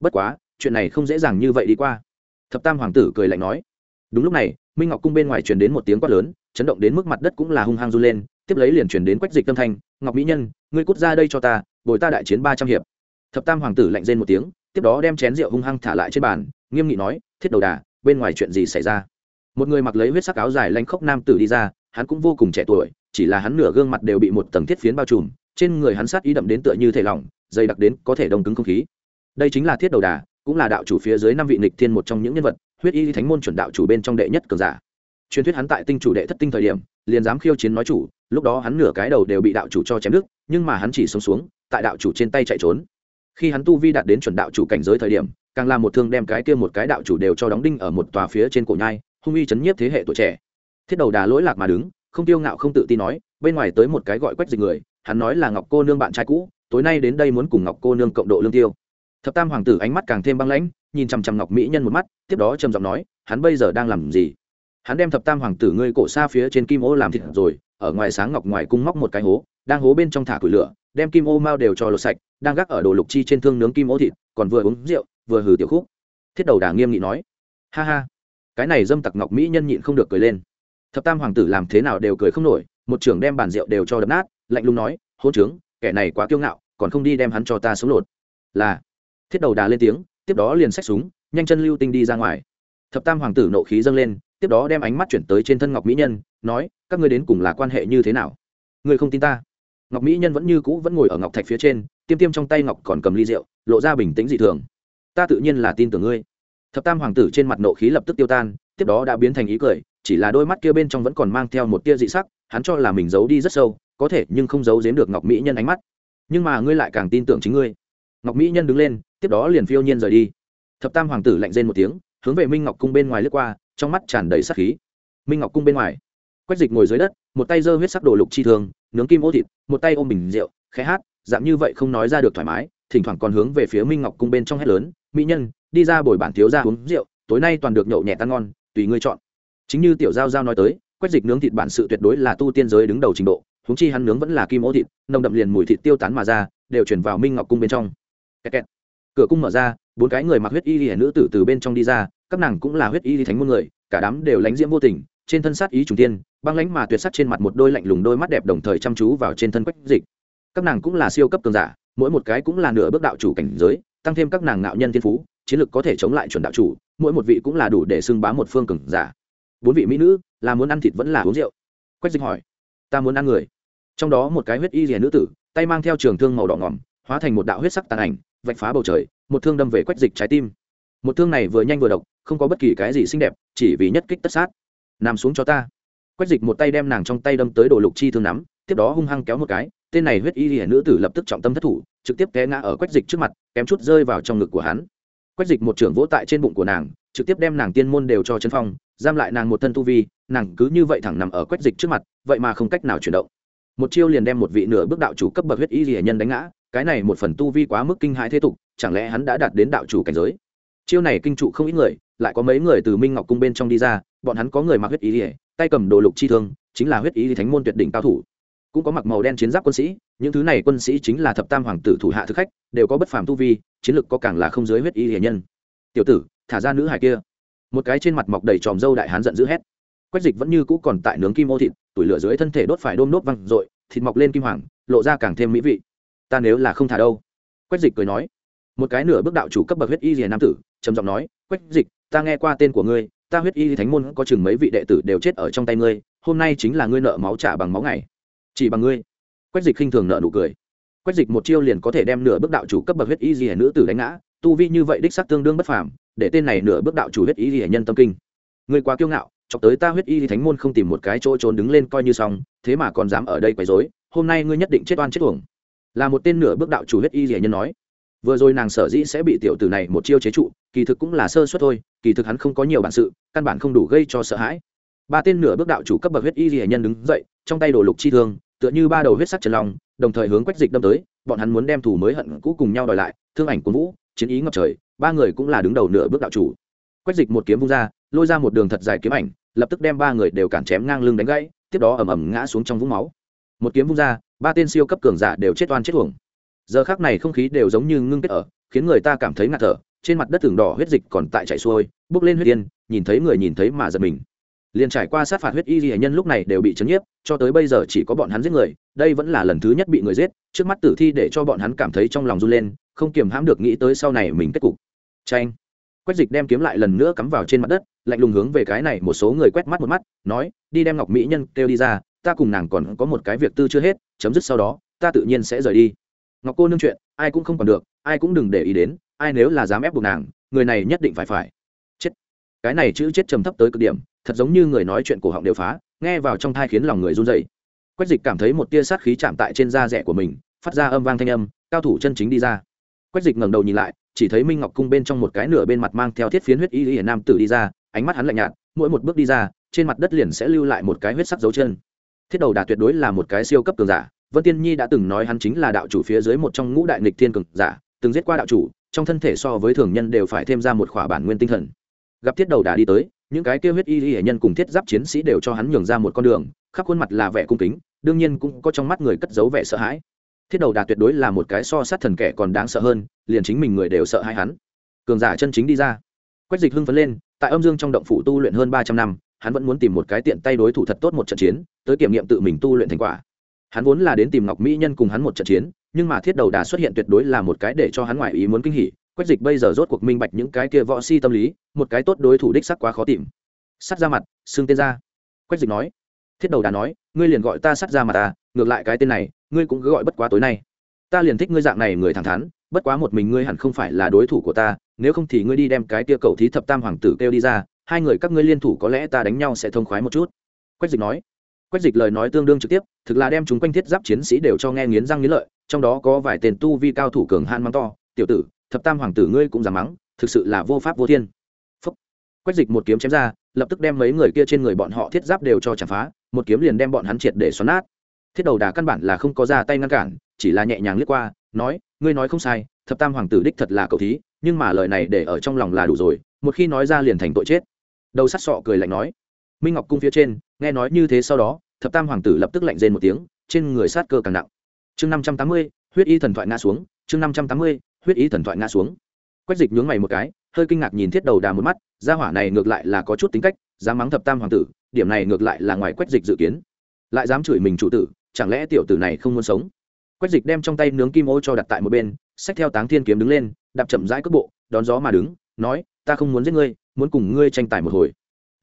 Bất quá, chuyện này không dễ dàng như vậy đi qua. Thập tam hoàng tử cười lạnh nói, đúng lúc này, minh ngọc cung bên ngoài truyền đến một tiếng quát lớn, chấn động đến mức mặt đất cũng là hung hăng run lên tiếp lấy liền chuyển đến quách dịch tâm thanh, ngọc mỹ nhân, ngươi cút ra đây cho ta, bồi ta đại chiến ba trăm hiệp. Thập tam hoàng tử lạnh rên một tiếng, tiếp đó đem chén rượu hung hăng thả lại trên bàn, nghiêm nghị nói, thiết đầu đà, bên ngoài chuyện gì xảy ra? Một người mặc lấy huyết sắc áo dài lanh khốc nam tử đi ra, hắn cũng vô cùng trẻ tuổi, chỉ là hắn nửa gương mặt đều bị một tầng thiết phiến bao trùm, trên người hắn sát ý đậm đến tựa như thể lỏng, dày đặc đến có thể đông cứng không khí. Đây chính là thiết đầu đà, cũng là đạo chủ phía dưới năm vị nịch thiên một trong những nhân vật, huyết y thánh môn chuẩn đạo chủ bên trong đệ nhất cường giả. Truyền thuyết hắn tại tinh chủ đệ thất tinh thời điểm, liền dám khiêu chiến nói chủ lúc đó hắn nửa cái đầu đều bị đạo chủ cho chém đứt, nhưng mà hắn chỉ sống xuống, tại đạo chủ trên tay chạy trốn. Khi hắn tu vi đạt đến chuẩn đạo chủ cảnh giới thời điểm, càng làm một thương đem cái kia một cái đạo chủ đều cho đóng đinh ở một tòa phía trên cổ nhai, hung uy chấn nhiếp thế hệ tuổi trẻ. Thiết đầu đà lỗi lạc mà đứng, không tiêu ngạo không tự tin nói, bên ngoài tới một cái gọi quách dịch người, hắn nói là ngọc cô nương bạn trai cũ, tối nay đến đây muốn cùng ngọc cô nương cộng độ lương tiêu. Thập tam hoàng tử ánh mắt càng thêm băng lãnh, nhìn chằm chằm ngọc mỹ nhân một mắt, tiếp đó trầm giọng nói, hắn bây giờ đang làm gì? Hắn đem thập tam hoàng tử ngươi cổ xa phía trên kim ô làm thịt rồi, ở ngoài sáng ngọc ngoài cung móc một cái hố, đang hố bên trong thả củi lửa, đem kim ô mao đều cho lột sạch, đang gác ở đồ lục chi trên thương nướng kim ô thịt, còn vừa uống rượu, vừa hừ tiểu khúc. Thiết đầu đà nghiêm nghị nói, ha ha, cái này dâm tặc ngọc mỹ nhân nhịn không được cười lên. Thập tam hoàng tử làm thế nào đều cười không nổi, một trưởng đem bàn rượu đều cho đập nát, lạnh lùng nói hôn trướng, kẻ này quá kiêu ngạo, còn không đi đem hắn cho ta xuống lột. Là, thiết đầu đà lên tiếng, tiếp đó liền xách súng, nhanh chân lưu tinh đi ra ngoài. Thập tam hoàng tử nộ khí dâng lên tiếp đó đem ánh mắt chuyển tới trên thân ngọc mỹ nhân, nói, các ngươi đến cùng là quan hệ như thế nào? Ngươi không tin ta? Ngọc mỹ nhân vẫn như cũ vẫn ngồi ở ngọc thạch phía trên, tiêm tiêm trong tay ngọc còn cầm ly rượu, lộ ra bình tĩnh dị thường. Ta tự nhiên là tin tưởng ngươi. Thập tam hoàng tử trên mặt nộ khí lập tức tiêu tan, tiếp đó đã biến thành ý cười, chỉ là đôi mắt kia bên trong vẫn còn mang theo một tia dị sắc, hắn cho là mình giấu đi rất sâu, có thể nhưng không giấu giếm được ngọc mỹ nhân ánh mắt. Nhưng mà ngươi lại càng tin tưởng chính ngươi. Ngọc mỹ nhân đứng lên, tiếp đó liền phiêu nhiên rời đi. Thập tam hoàng tử lạnh rên một tiếng, hướng về minh ngọc cung bên ngoài lướt qua trong mắt tràn đầy sát khí. Minh ngọc cung bên ngoài, quách dịch ngồi dưới đất, một tay giơ huyết sắc đồ lục chi thường nướng kim ô thịt, một tay ôm bình rượu, khẽ hát, dạng như vậy không nói ra được thoải mái, thỉnh thoảng còn hướng về phía minh ngọc cung bên trong hét lớn, mỹ nhân, đi ra bồi bản thiếu ra uống rượu, tối nay toàn được nhậu nhẹ tan ngon, tùy ngươi chọn. Chính như tiểu giao giao nói tới, quách dịch nướng thịt bản sự tuyệt đối là tu tiên giới đứng đầu trình độ húng chi hắn nướng vẫn là kim ô thịt, nồng đậm liền mùi thịt tiêu tán mà ra, đều chuyển vào minh ngọc cung bên trong. Kẹt kẹt. cửa cung mở ra, bốn cái người mặc huyết y hiển nữ tử từ bên trong đi ra các nàng cũng là huyết y thánh môn người, cả đám đều lánh diễm vô tình, trên thân sát ý trùng tiên băng lánh mà tuyệt sắc trên mặt một đôi lạnh lùng đôi mắt đẹp đồng thời chăm chú vào trên thân quách dịch. Các nàng cũng là siêu cấp cường giả, mỗi một cái cũng là nửa bước đạo chủ cảnh giới, tăng thêm các nàng ngạo nhân thiên phú, chiến lực có thể chống lại chuẩn đạo chủ, mỗi một vị cũng là đủ để xưng bá một phương cường giả. Bốn vị mỹ nữ, là muốn ăn thịt vẫn là uống rượu? Quách dịch hỏi. Ta muốn ăn người. Trong đó một cái huyết y rìa nữ tử, tay mang theo trường thương màu đỏ ngỏm, hóa thành một đạo huyết sắc tàn ảnh, vạch phá bầu trời, một thương đâm về quách dịch trái tim. Một thương này vừa nhanh vừa độc không có bất kỳ cái gì xinh đẹp, chỉ vì nhất kích tất sát. Nằm xuống cho ta. Quách dịch một tay đem nàng trong tay đâm tới đồ lục chi thương nắm, tiếp đó hung hăng kéo một cái, tên này huyết y hiển nữ tử lập tức trọng tâm thất thủ, trực tiếp té ngã ở quách dịch trước mặt, kém chút rơi vào trong ngực của hắn. Quách dịch một trưởng vỗ tại trên bụng của nàng, trực tiếp đem nàng tiên môn đều cho chân phong, giam lại nàng một thân tu vi, nàng cứ như vậy thẳng nằm ở quách dịch trước mặt, vậy mà không cách nào chuyển động. Một chiêu liền đem một vị nửa bước đạo chủ cấp bậc huyết y hiển nhân đánh ngã, cái này một phần tu vi quá mức kinh hãi thế tục, chẳng lẽ hắn đã đạt đến đạo chủ cảnh giới? Chiêu này kinh trụ không ít người, lại có mấy người từ minh ngọc cung bên trong đi ra, bọn hắn có người mặc huyết ý ỉa tay cầm đồ lục chi thương, chính là huyết ý thánh môn tuyệt đỉnh cao thủ. Cũng có mặc màu đen chiến giáp quân sĩ, những thứ này quân sĩ chính là thập tam hoàng tử thủ hạ thực khách, đều có bất phàm tu vi, chiến lực có càng là không dưới huyết ý hiền nhân. Tiểu tử, thả ra nữ hải kia. Một cái trên mặt mọc đầy tròm dâu đại hán giận dữ hét. Quách dịch vẫn như cũ còn tại nướng kim ô thịt, tủi lửa dưới thân thể đốt phải đôm đốt văng r thịt mọc lên kim hoàng, lộ ra càng thêm mỹ vị. Ta nếu là không thả đâu. Quách dịch cười nói một cái nửa bước đạo chủ cấp bậc huyết y rìa nam tử, trầm giọng nói, quách dịch, ta nghe qua tên của ngươi, ta huyết y thánh môn có chừng mấy vị đệ tử đều chết ở trong tay ngươi, hôm nay chính là ngươi nợ máu trả bằng máu ngày. Chỉ bằng ngươi? Quách dịch khinh thường nợ nụ cười. Quách dịch một chiêu liền có thể đem nửa bước đạo chủ cấp bậc huyết y rìa nữ tử đánh ngã, tu vi như vậy đích sắc tương đương bất phàm, để tên này nửa bước đạo chủ huyết y rìa nhân tâm kinh. Ngươi quá kiêu ngạo, chọc tới ta huyết y thánh môn không tìm một cái chỗ trốn đứng lên coi như xong, thế mà còn dám ở đây quấy rối, hôm nay ngươi nhất định chết oan chết uổng. Là một tên nửa bước đạo chủ huyết y rìa nhân nói vừa rồi nàng sở dĩ sẽ bị tiểu tử này một chiêu chế trụ, kỳ thực cũng là sơ suất thôi, kỳ thực hắn không có nhiều bản sự, căn bản không đủ gây cho sợ hãi. Ba tên nửa bước đạo chủ cấp bậc huyết y hệ nhân đứng dậy, trong tay đổ lục chi thương, tựa như ba đầu huyết sắc trần lòng đồng thời hướng quách dịch đâm tới, bọn hắn muốn đem thủ mới hận cũ cùng nhau đòi lại, thương ảnh của vũ, chiến ý ngập trời, ba người cũng là đứng đầu nửa bước đạo chủ. Quách dịch một kiếm vung ra, lôi ra một đường thật dài kiếm ảnh, lập tức đem ba người đều cản chém ngang lưng đánh gãy, tiếp đó ầm ầm ngã xuống trong vũng máu. Một kiếm vung ra, ba tên siêu cấp cường giả đều chết oan chết uổng giờ khác này không khí đều giống như ngưng kết ở, khiến người ta cảm thấy ngạt thở, trên mặt đất tường đỏ huyết dịch còn tại chạy xuôi bước lên huyết tiên nhìn thấy người nhìn thấy mà giật mình. Liền trải qua sát phạt huyết y ghi nhân lúc này đều bị chấn nhiếp, cho tới bây giờ chỉ có bọn hắn giết người, đây vẫn là lần thứ nhất bị người giết, trước mắt tử thi để cho bọn hắn cảm thấy trong lòng run lên, không kiềm hãm được nghĩ tới sau này mình kết cục. Tranh quách dịch đem kiếm lại lần nữa cắm vào trên mặt đất, lạnh lùng hướng về cái này một số người quét mắt một mắt, nói, đi đem ngọc mỹ nhân kêu đi ra, ta cùng nàng còn có một cái việc tư chưa hết, chấm dứt sau đó, ta tự nhiên sẽ rời đi ngọc cô nương chuyện, ai cũng không còn được, ai cũng đừng để ý đến, ai nếu là dám ép buộc nàng, người này nhất định phải phải. Chết. Cái này chữ chết trầm thấp tới cực điểm, thật giống như người nói chuyện cổ họng đều phá, nghe vào trong thai khiến lòng người run dậy quách dịch cảm thấy một tia sát khí chạm tại trên da rẻ của mình, phát ra âm vang thanh âm, cao thủ chân chính đi ra. Quách dịch ngẩng đầu nhìn lại, chỉ thấy minh ngọc cung bên trong một cái nửa bên mặt mang theo thiết phiến huyết y hiển nam tử đi ra, ánh mắt hắn lạnh nhạt, mỗi một bước đi ra, trên mặt đất liền sẽ lưu lại một cái huyết sắc dấu chân. Thiết đầu đà tuyệt đối là một cái siêu cấp cường giả vân tiên nhi đã từng nói hắn chính là đạo chủ phía dưới một trong ngũ đại nghịch thiên cường giả, từng giết qua đạo chủ, trong thân thể so với thường nhân đều phải thêm ra một khỏa bản nguyên tinh thần. Gặp thiết đầu đà đi tới, những cái kêu huyết y y hệ nhân cùng thiết giáp chiến sĩ đều cho hắn nhường ra một con đường, khắp khuôn mặt là vẻ cung kính, đương nhiên cũng có trong mắt người cất giấu vẻ sợ hãi. Thiết đầu đà tuyệt đối là một cái so sát thần kẻ còn đáng sợ hơn, liền chính mình người đều sợ hãi hắn. Cường giả chân chính đi ra. Quách dịch hưng phấn lên, tại âm dương trong động phủ tu luyện hơn ba trăm năm, hắn vẫn muốn tìm một cái tiện tay đối thủ thật tốt một trận chiến, tới kiểm nghiệm tự mình tu luyện thành quả hắn vốn là đến tìm ngọc mỹ nhân cùng hắn một trận chiến, nhưng mà thiết đầu đà xuất hiện tuyệt đối là một cái để cho hắn ngoại ý muốn kinh hỉ. Quách dịch bây giờ rốt cuộc minh bạch những cái kia võ si tâm lý, một cái tốt đối thủ đích sắc quá khó tìm. Sắt ra mặt, xương tên ra. Quách dịch nói. Thiết đầu đà nói, ngươi liền gọi ta sắt ra mặt ta ngược lại cái tên này, ngươi cũng cứ gọi bất quá tối nay. Ta liền thích ngươi dạng này người thẳng thắn, bất quá một mình ngươi hẳn không phải là đối thủ của ta, nếu không thì ngươi đi đem cái kia cầu thí thập tam hoàng tử kêu đi ra, hai người các ngươi liên thủ có lẽ ta đánh nhau sẽ thông khoái một chút. Quách dịch nói quách dịch lời nói tương đương trực tiếp, thực là đem chúng quanh thiết giáp chiến sĩ đều cho nghe nghiến răng nghiến lợi, trong đó có vài tên tu vi cao thủ cường han mắng to, tiểu tử, thập tam hoàng tử ngươi cũng dám mắng, thực sự là vô pháp vô thiên. Phúc. quách dịch một kiếm chém ra, lập tức đem mấy người kia trên người bọn họ thiết giáp đều cho chặt phá, một kiếm liền đem bọn hắn triệt để xoắn nát. Thiết đầu đà căn bản là không có ra tay ngăn cản, chỉ là nhẹ nhàng lướt qua, nói, ngươi nói không sai, thập tam hoàng tử đích thật là cậu thí, nhưng mà lời này để ở trong lòng là đủ rồi, một khi nói ra liền thành tội chết. Đầu sắt sọ cười lạnh nói minh ngọc cung phía trên nghe nói như thế sau đó thập tam hoàng tử lập tức lạnh rên một tiếng trên người sát cơ càng nặng chương năm trăm tám mươi huyết y thần thoại ngã xuống chương năm trăm tám mươi huyết y thần thoại ngã xuống quách dịch nhướng mày một cái hơi kinh ngạc nhìn thiết đầu đà một mắt gia hỏa này ngược lại là có chút tính cách dám mắng thập tam hoàng tử điểm này ngược lại là ngoài quách dịch dự kiến lại dám chửi mình chủ tử chẳng lẽ tiểu tử này không muốn sống quách dịch đem trong tay nướng kim ô cho đặt tại một bên xách theo táng thiên kiếm đứng lên đạp chậm rãi cước bộ đón gió mà đứng nói ta không muốn giết ngươi muốn cùng ngươi tranh tài một hồi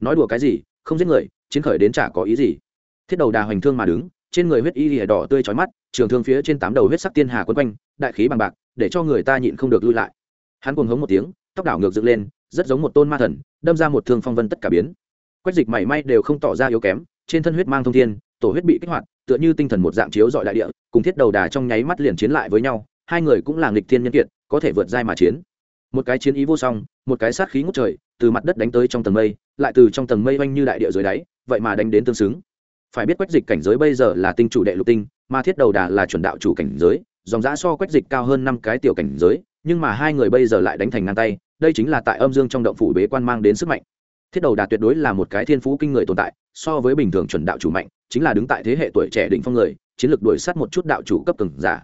nói đùa cái gì không giết người, chiến khởi đến chả có ý gì. Thiết đầu đà hoành thương mà đứng, trên người huyết y lìa đỏ tươi chói mắt, trường thương phía trên tám đầu huyết sắc tiên hà quấn quanh, đại khí bằng bạc, để cho người ta nhịn không được lui lại. Hắn cuồng hống một tiếng, tóc đảo ngược dựng lên, rất giống một tôn ma thần, đâm ra một thương phong vân tất cả biến. Quách dịch mảy may đều không tỏ ra yếu kém, trên thân huyết mang thông thiên, tổ huyết bị kích hoạt, tựa như tinh thần một dạng chiếu dọi đại địa, cùng thiết đầu đà trong nháy mắt liền chiến lại với nhau, hai người cũng là nghịch thiên nhân kiệt, có thể vượt giai mà chiến. Một cái chiến ý vô song, một cái sát khí ngút trời từ mặt đất đánh tới trong tầng mây, lại từ trong tầng mây oanh như đại địa dưới đáy, vậy mà đánh đến tương xứng. Phải biết quách dịch cảnh giới bây giờ là tinh chủ đệ lục tinh, mà thiết đầu đà là chuẩn đạo chủ cảnh giới, dòng giã so quách dịch cao hơn năm cái tiểu cảnh giới, nhưng mà hai người bây giờ lại đánh thành ngang tay, đây chính là tại âm dương trong động phủ bế quan mang đến sức mạnh. Thiết đầu đà tuyệt đối là một cái thiên phú kinh người tồn tại, so với bình thường chuẩn đạo chủ mạnh, chính là đứng tại thế hệ tuổi trẻ đỉnh phong người, chiến lược đuổi sát một chút đạo chủ cấp từng giả.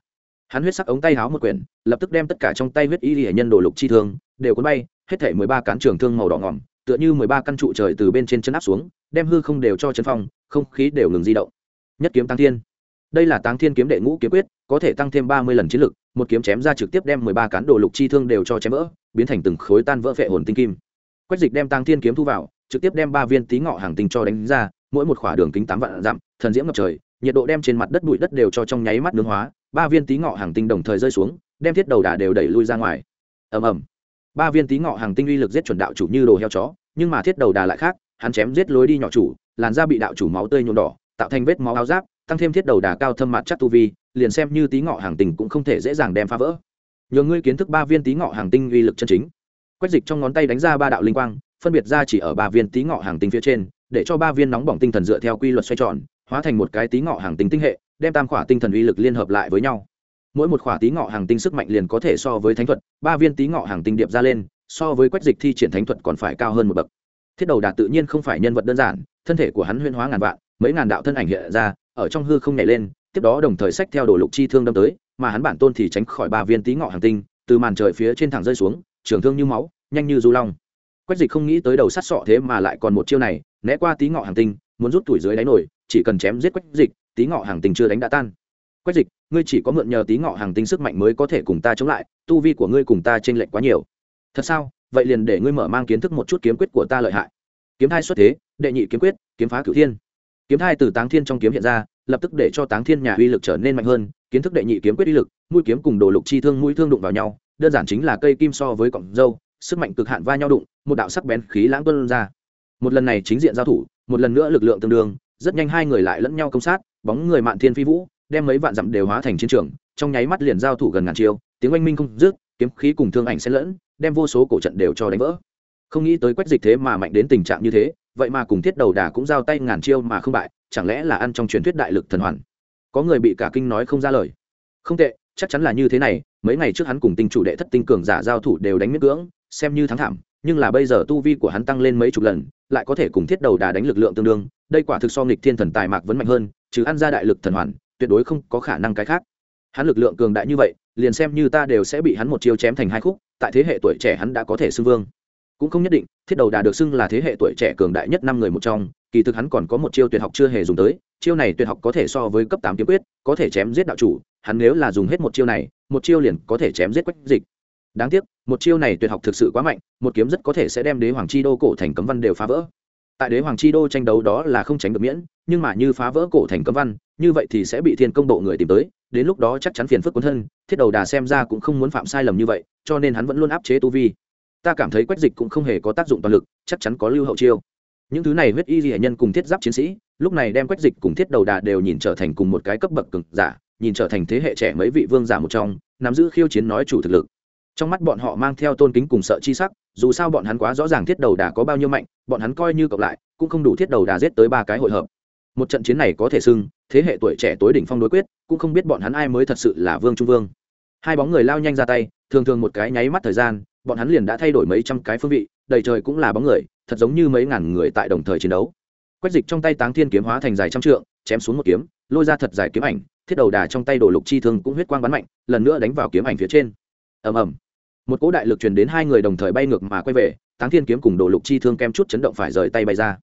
Hắn huyết sắc ống tay háo một quyển, lập tức đem tất cả trong tay huyết y hệ nhân đồ lục chi thương, đều cuốn bay hết thể mười ba cán trường thương màu đỏ ngỏm, tựa như mười ba căn trụ trời từ bên trên chân áp xuống, đem hư không đều cho chân phong, không khí đều ngừng di động. Nhất kiếm tăng thiên. Đây là tăng thiên kiếm đệ ngũ kiếm quyết, có thể tăng thêm ba mươi lần chiến lực, một kiếm chém ra trực tiếp đem mười ba cán đồ lục chi thương đều cho chém vỡ, biến thành từng khối tan vỡ phệ hồn tinh kim. Quách dịch đem tăng thiên kiếm thu vào, trực tiếp đem ba viên tí ngọ hàng tinh cho đánh ra, mỗi một khỏa đường kính tám vạn dặm, thần diễm ngập trời, nhiệt độ đem trên mặt đất bụi đất đều cho trong nháy mắt nướng hóa, ba viên tí ngọ hàng tinh đồng thời rơi xuống, đem thiết đầu đà đều đẩy lui ra ngoài. Ầm ầm ba viên tí ngọ hàng tinh uy lực giết chuẩn đạo chủ như đồ heo chó, nhưng mà thiết đầu đà lại khác, hắn chém giết lối đi nhỏ chủ, làn da bị đạo chủ máu tươi nhuộm đỏ, tạo thành vết máu áo giáp, tăng thêm thiết đầu đà cao thâm mặt chắc tu vi, liền xem như tí ngọ hàng tinh cũng không thể dễ dàng đem phá vỡ. Nhờ ngươi kiến thức ba viên tí ngọ hàng tinh uy lực chân chính. Quách dịch trong ngón tay đánh ra ba đạo linh quang, phân biệt ra chỉ ở ba viên tí ngọ hàng tinh phía trên, để cho ba viên nóng bỏng tinh thần dựa theo quy luật xoay tròn, hóa thành một cái tí ngọ hàng tinh tinh hệ, đem tam khỏa tinh thần uy lực liên hợp lại với nhau mỗi một khỏa tí ngọ hàng tinh sức mạnh liền có thể so với thánh thuật, ba viên tí ngọ hàng tinh điệp ra lên, so với quách dịch thi triển thánh thuật còn phải cao hơn một bậc. Thiết đầu đạt tự nhiên không phải nhân vật đơn giản, thân thể của hắn huyên hóa ngàn vạn, mấy ngàn đạo thân ảnh hiện ra, ở trong hư không nhảy lên, tiếp đó đồng thời sách theo đồ lục chi thương đâm tới, mà hắn bản tôn thì tránh khỏi ba viên tí ngọ hàng tinh, từ màn trời phía trên thẳng rơi xuống, trường thương như máu, nhanh như du long. Quách dịch không nghĩ tới đầu sắt sọ thế mà lại còn một chiêu này, né qua tí ngọ hàng tinh, muốn rút tuổi dưới đáy nổi, chỉ cần chém giết quách dịch, tí ngọ hàng tinh chưa đánh đã tan. Quách dịch ngươi chỉ có mượn nhờ tí ngọ hàng tinh sức mạnh mới có thể cùng ta chống lại, tu vi của ngươi cùng ta t r ê n lệch quá nhiều. Thật sao? Vậy liền để ngươi mở mang kiến thức một chút kiếm quyết của ta lợi hại. Kiếm thai xuất thế, đệ nhị kiếm quyết, kiếm phá cửu thiên. Kiếm thai từ táng thiên trong kiếm hiện ra, lập tức để cho táng thiên nhà uy lực trở nên mạnh hơn, kiến thức đệ nhị kiếm quyết uy lực, mũi kiếm cùng đồ lục chi thương mũi thương đụng vào nhau, đơn giản chính là cây kim so với cọng dâu sức mạnh cực hạn va nhau đụng, một đạo sắc bén khí lãng tuân ra. Một lần này chính diện giao thủ, một lần nữa lực lượng tương đương, rất nhanh hai người lại lẫn nhau công sát, bóng người mạn thiên phi vũ đem mấy vạn dặm đều hóa thành chiến trường, trong nháy mắt liền giao thủ gần ngàn chiêu, tiếng oanh minh không dứt, kiếm khí cùng thương ảnh xen lẫn, đem vô số cổ trận đều cho đánh vỡ. Không nghĩ tới quách dịch thế mà mạnh đến tình trạng như thế, vậy mà cùng thiết đầu đà cũng giao tay ngàn chiêu mà không bại, chẳng lẽ là ăn trong truyền thuyết đại lực thần hoàn? Có người bị cả kinh nói không ra lời. Không tệ, chắc chắn là như thế này, mấy ngày trước hắn cùng tinh chủ đệ thất tinh cường giả giao thủ đều đánh miết cưỡng, xem như thắng thảm, nhưng là bây giờ tu vi của hắn tăng lên mấy chục lần, lại có thể cùng thiết đầu đà đánh lực lượng tương đương, đây quả thực so nghịch thiên thần tài mạc vẫn mạnh hơn chứ ăn ra đại lực thần hoàn tuyệt đối không có khả năng cái khác. Hắn lực lượng cường đại như vậy, liền xem như ta đều sẽ bị hắn một chiêu chém thành hai khúc, tại thế hệ tuổi trẻ hắn đã có thể xưng vương. Cũng không nhất định, thiết đầu đà được xưng là thế hệ tuổi trẻ cường đại nhất năm người một trong, kỳ thực hắn còn có một chiêu tuyệt học chưa hề dùng tới, chiêu này tuyệt học có thể so với cấp tám kiếm quyết, có thể chém giết đạo chủ, hắn nếu là dùng hết một chiêu này, một chiêu liền có thể chém giết quách dịch. Đáng tiếc, một chiêu này tuyệt học thực sự quá mạnh, một kiếm rất có thể sẽ đem đế hoàng chi đô cổ thành cấm văn đều phá vỡ. Tại đế hoàng chi đô tranh đấu đó là không tránh được miễn, nhưng mà như phá vỡ cổ thành cấm văn như vậy thì sẽ bị thiên công bộ người tìm tới, đến lúc đó chắc chắn phiền phức quấn thân, thiết đầu đà xem ra cũng không muốn phạm sai lầm như vậy, cho nên hắn vẫn luôn áp chế tu vi. Ta cảm thấy quách dịch cũng không hề có tác dụng toàn lực, chắc chắn có lưu hậu chiêu. Những thứ này huyết y hệ nhân cùng thiết giáp chiến sĩ, lúc này đem quách dịch cùng thiết đầu đà đều nhìn trở thành cùng một cái cấp bậc cực giả, nhìn trở thành thế hệ trẻ mấy vị vương giả một trong, nắm giữ khiêu chiến nói chủ thực lực. Trong mắt bọn họ mang theo tôn kính cùng sợ chi sắc, dù sao bọn hắn quá rõ ràng thiết đầu đà có bao nhiêu mạnh, bọn hắn coi như cộng lại, cũng không đủ thiết đầu đà giết tới ba cái hội hợp một trận chiến này có thể xưng, thế hệ tuổi trẻ tối đỉnh phong đối quyết, cũng không biết bọn hắn ai mới thật sự là vương trung vương. Hai bóng người lao nhanh ra tay, thường thường một cái nháy mắt thời gian, bọn hắn liền đã thay đổi mấy trăm cái phương vị, đầy trời cũng là bóng người, thật giống như mấy ngàn người tại đồng thời chiến đấu. Quách dịch trong tay táng thiên kiếm hóa thành dài trăm trượng, chém xuống một kiếm, lôi ra thật dài kiếm ảnh, thiết đầu đà trong tay đổ lục chi thương cũng huyết quang bắn mạnh, lần nữa đánh vào kiếm ảnh phía trên. Ầm ầm. Một cỗ đại lực truyền đến hai người đồng thời bay ngược mà quay về, táng thiên kiếm cùng đổ lục chi thương kem chút chấn động phải rời tay bay ra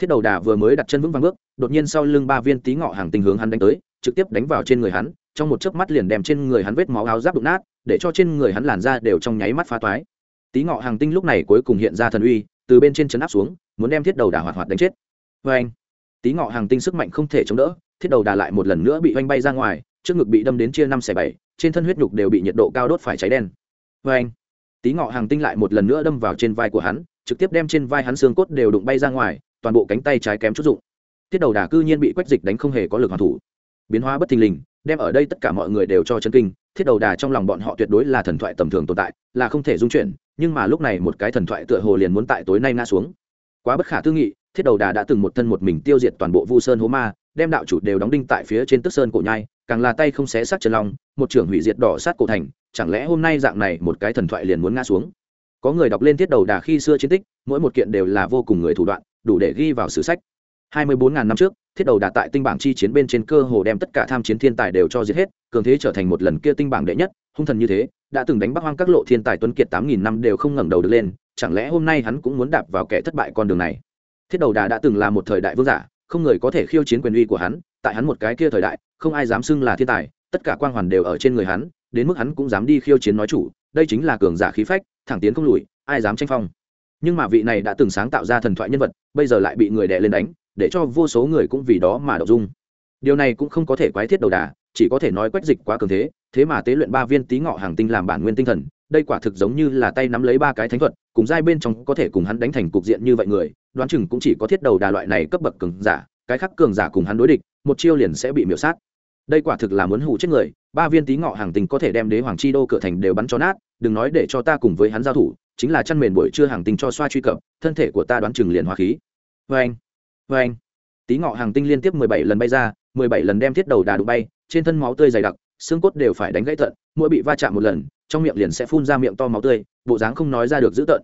thiết đầu đà vừa mới đặt chân vững vàng bước, đột nhiên sau lưng ba viên tí ngọ hàng tình hướng hắn đánh tới, trực tiếp đánh vào trên người hắn, trong một chớp mắt liền đem trên người hắn vết máu áo giáp đụng nát, để cho trên người hắn làn ra đều trong nháy mắt phá toái. Tí ngọ hàng tinh lúc này cuối cùng hiện ra thần uy, từ bên trên chấn áp xuống, muốn đem thiết đầu đà hoạt hoạt đánh chết. Vê anh, tí ngọ hàng tinh sức mạnh không thể chống đỡ, thiết đầu đà lại một lần nữa bị oanh bay ra ngoài, trước ngực bị đâm đến chia năm xẻ bảy, trên thân huyết nhục đều bị nhiệt độ cao đốt phải cháy đen. Vê anh, tí ngọ hàng tinh lại một lần nữa đâm vào trên vai của hắn, trực tiếp đem trên vai hắn xương cốt đều đụng bay ra ngoài toàn bộ cánh tay trái kém chút dụng. Tiết đầu đà cư nhiên bị quách dịch đánh không hề có lực hoàn thủ. Biến hóa bất thình lình, đem ở đây tất cả mọi người đều cho chân kinh, thiết đầu đà trong lòng bọn họ tuyệt đối là thần thoại tầm thường tồn tại, là không thể dung chuyển, nhưng mà lúc này một cái thần thoại tựa hồ liền muốn tại tối nay ngã xuống. Quá bất khả tư nghị, thiết đầu đà đã từng một thân một mình tiêu diệt toàn bộ vu sơn hố ma, đem đạo chủ đều đóng đinh tại phía trên tức sơn cổ nhai, càng là tay không xé sát chân long, một trưởng hủy diệt đỏ sát cổ thành, chẳng lẽ hôm nay dạng này một cái thần thoại liền muốn ngã xuống? Có người đọc lên thiết đầu đà khi xưa chiến tích, mỗi một kiện đều là vô cùng người thủ đoạn, đủ để ghi vào sử sách. Hai mươi bốn ngàn năm trước thiết đầu đà tại tinh bảng chi chiến bên trên cơ hồ đem tất cả tham chiến thiên tài đều cho giết hết, cường thế trở thành một lần kia tinh bảng đệ nhất, hung thần như thế, đã từng đánh bắc hoang các lộ thiên tài tuấn kiệt tám nghìn năm đều không ngẩng đầu được lên, chẳng lẽ hôm nay hắn cũng muốn đạp vào kẻ thất bại con đường này? Thiết đầu đà đã từng là một thời đại vương giả, không người có thể khiêu chiến quyền uy của hắn, tại hắn một cái kia thời đại, không ai dám xưng là thiên tài, tất cả quang hoàn đều ở trên người hắn, đến mức hắn cũng dám đi khiêu chiến nói chủ đây chính là cường giả khí phách, thẳng tiến không lùi, ai dám tranh phong. Nhưng mà vị này đã từng sáng tạo ra thần thoại nhân vật, bây giờ lại bị người đè lên đánh, để cho vô số người cũng vì đó mà đậu dung. Điều này cũng không có thể quái thiết đầu đà, chỉ có thể nói quách dịch quá cường thế thế mà tế luyện ba viên tý ngọ hàng tinh làm bản nguyên tinh thần, đây quả thực giống như là tay nắm lấy ba cái thánh thuật, cùng giai bên trong có thể cùng hắn đánh thành cục diện như vậy người, đoán chừng cũng chỉ có thiết đầu đà loại này cấp bậc cường giả, cái khác cường giả cùng hắn đối địch, một chiêu liền sẽ bị miễu sát. Đây quả thực là muốn hủ chết người ba viên tý ngọ hàng tinh có thể đem đế hoàng chi đô cửa thành đều bắn cho nát, đừng nói để cho ta cùng với hắn giao thủ, chính là chăn mền buổi trưa hàng tinh cho xoa truy cập, thân thể của ta đoán chừng liền hóa khí. Vê anh vê anh tý ngọ hàng tinh liên tiếp mười bảy lần bay ra, mười bảy lần đem thiết đầu đà đụng bay, trên thân máu tươi dày đặc, xương cốt đều phải đánh gãy tận mỗi bị va chạm một lần, trong miệng liền sẽ phun ra miệng to máu tươi, bộ dáng không nói ra được dữ tợn.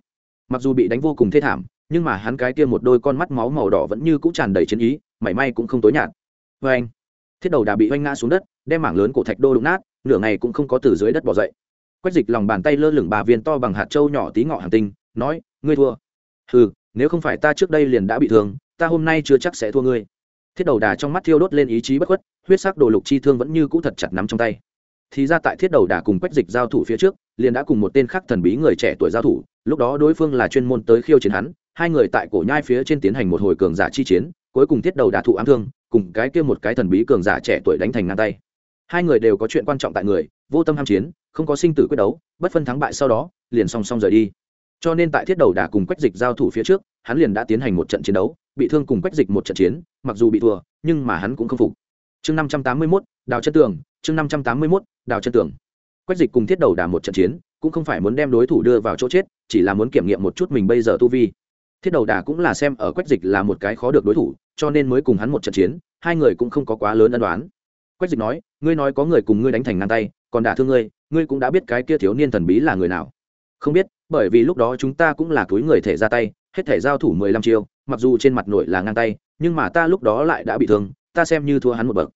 Mặc dù bị đánh vô cùng thê thảm, nhưng mà hắn cái kia một đôi con mắt máu màu đỏ vẫn như cũ tràn đầy chiến ý, mảy may cũng không tối nhạt. Vê anh thiết đầu đà bị oanh ngã xuống đất, đem mảng lớn cổ thạch đô đụng nát, nửa ngày cũng không có từ dưới đất bỏ dậy. Quách dịch lòng bàn tay lơ lửng bà viên to bằng hạt trâu nhỏ tí ngọ hàng tinh, nói, ngươi thua. Ừ nếu không phải ta trước đây liền đã bị thương, ta hôm nay chưa chắc sẽ thua ngươi. Thiết đầu đà trong mắt thiêu đốt lên ý chí bất khuất, huyết sắc đồ lục chi thương vẫn như cũ thật chặt nắm trong tay. Thì ra tại thiết đầu đà cùng quách dịch giao thủ phía trước, liền đã cùng một tên khác thần bí người trẻ tuổi giao thủ, lúc đó đối phương là chuyên môn tới khiêu chiến hắn, hai người tại cổ nhai phía trên tiến hành một hồi cường giả chi chiến cuối cùng thiết đầu đả thụ ám thương, cùng cái kia một cái thần bí cường giả trẻ tuổi đánh thành ngang tay. Hai người đều có chuyện quan trọng tại người, vô tâm ham chiến, không có sinh tử quyết đấu, bất phân thắng bại sau đó, liền song song rời đi. Cho nên tại thiết đầu đà cùng quách dịch giao thủ phía trước, hắn liền đã tiến hành một trận chiến đấu, bị thương cùng quách dịch một trận chiến, mặc dù bị thua, nhưng mà hắn cũng không phục. Chương năm trăm tám mươi mốt, đào chân tường, chương năm trăm tám mươi mốt, đào chân tường. Quách dịch cùng thiết đầu đà một trận chiến, cũng không phải muốn đem đối thủ đưa vào chỗ chết, chỉ là muốn kiểm nghiệm một chút mình bây giờ tu vi thiết đầu đà cũng là xem ở quách dịch là một cái khó được đối thủ, cho nên mới cùng hắn một trận chiến, hai người cũng không có quá lớn ân đoán quách dịch nói, ngươi nói có người cùng ngươi đánh thành ngang tay, còn đả thương ngươi ngươi cũng đã biết cái kia thiếu niên thần bí là người nào. Không biết, bởi vì lúc đó chúng ta cũng là túi người thể ra tay, hết thể giao thủ mười lăm chiêu, mặc dù trên mặt nội là ngang tay, nhưng mà ta lúc đó lại đã bị thương, ta xem như thua hắn một bậc.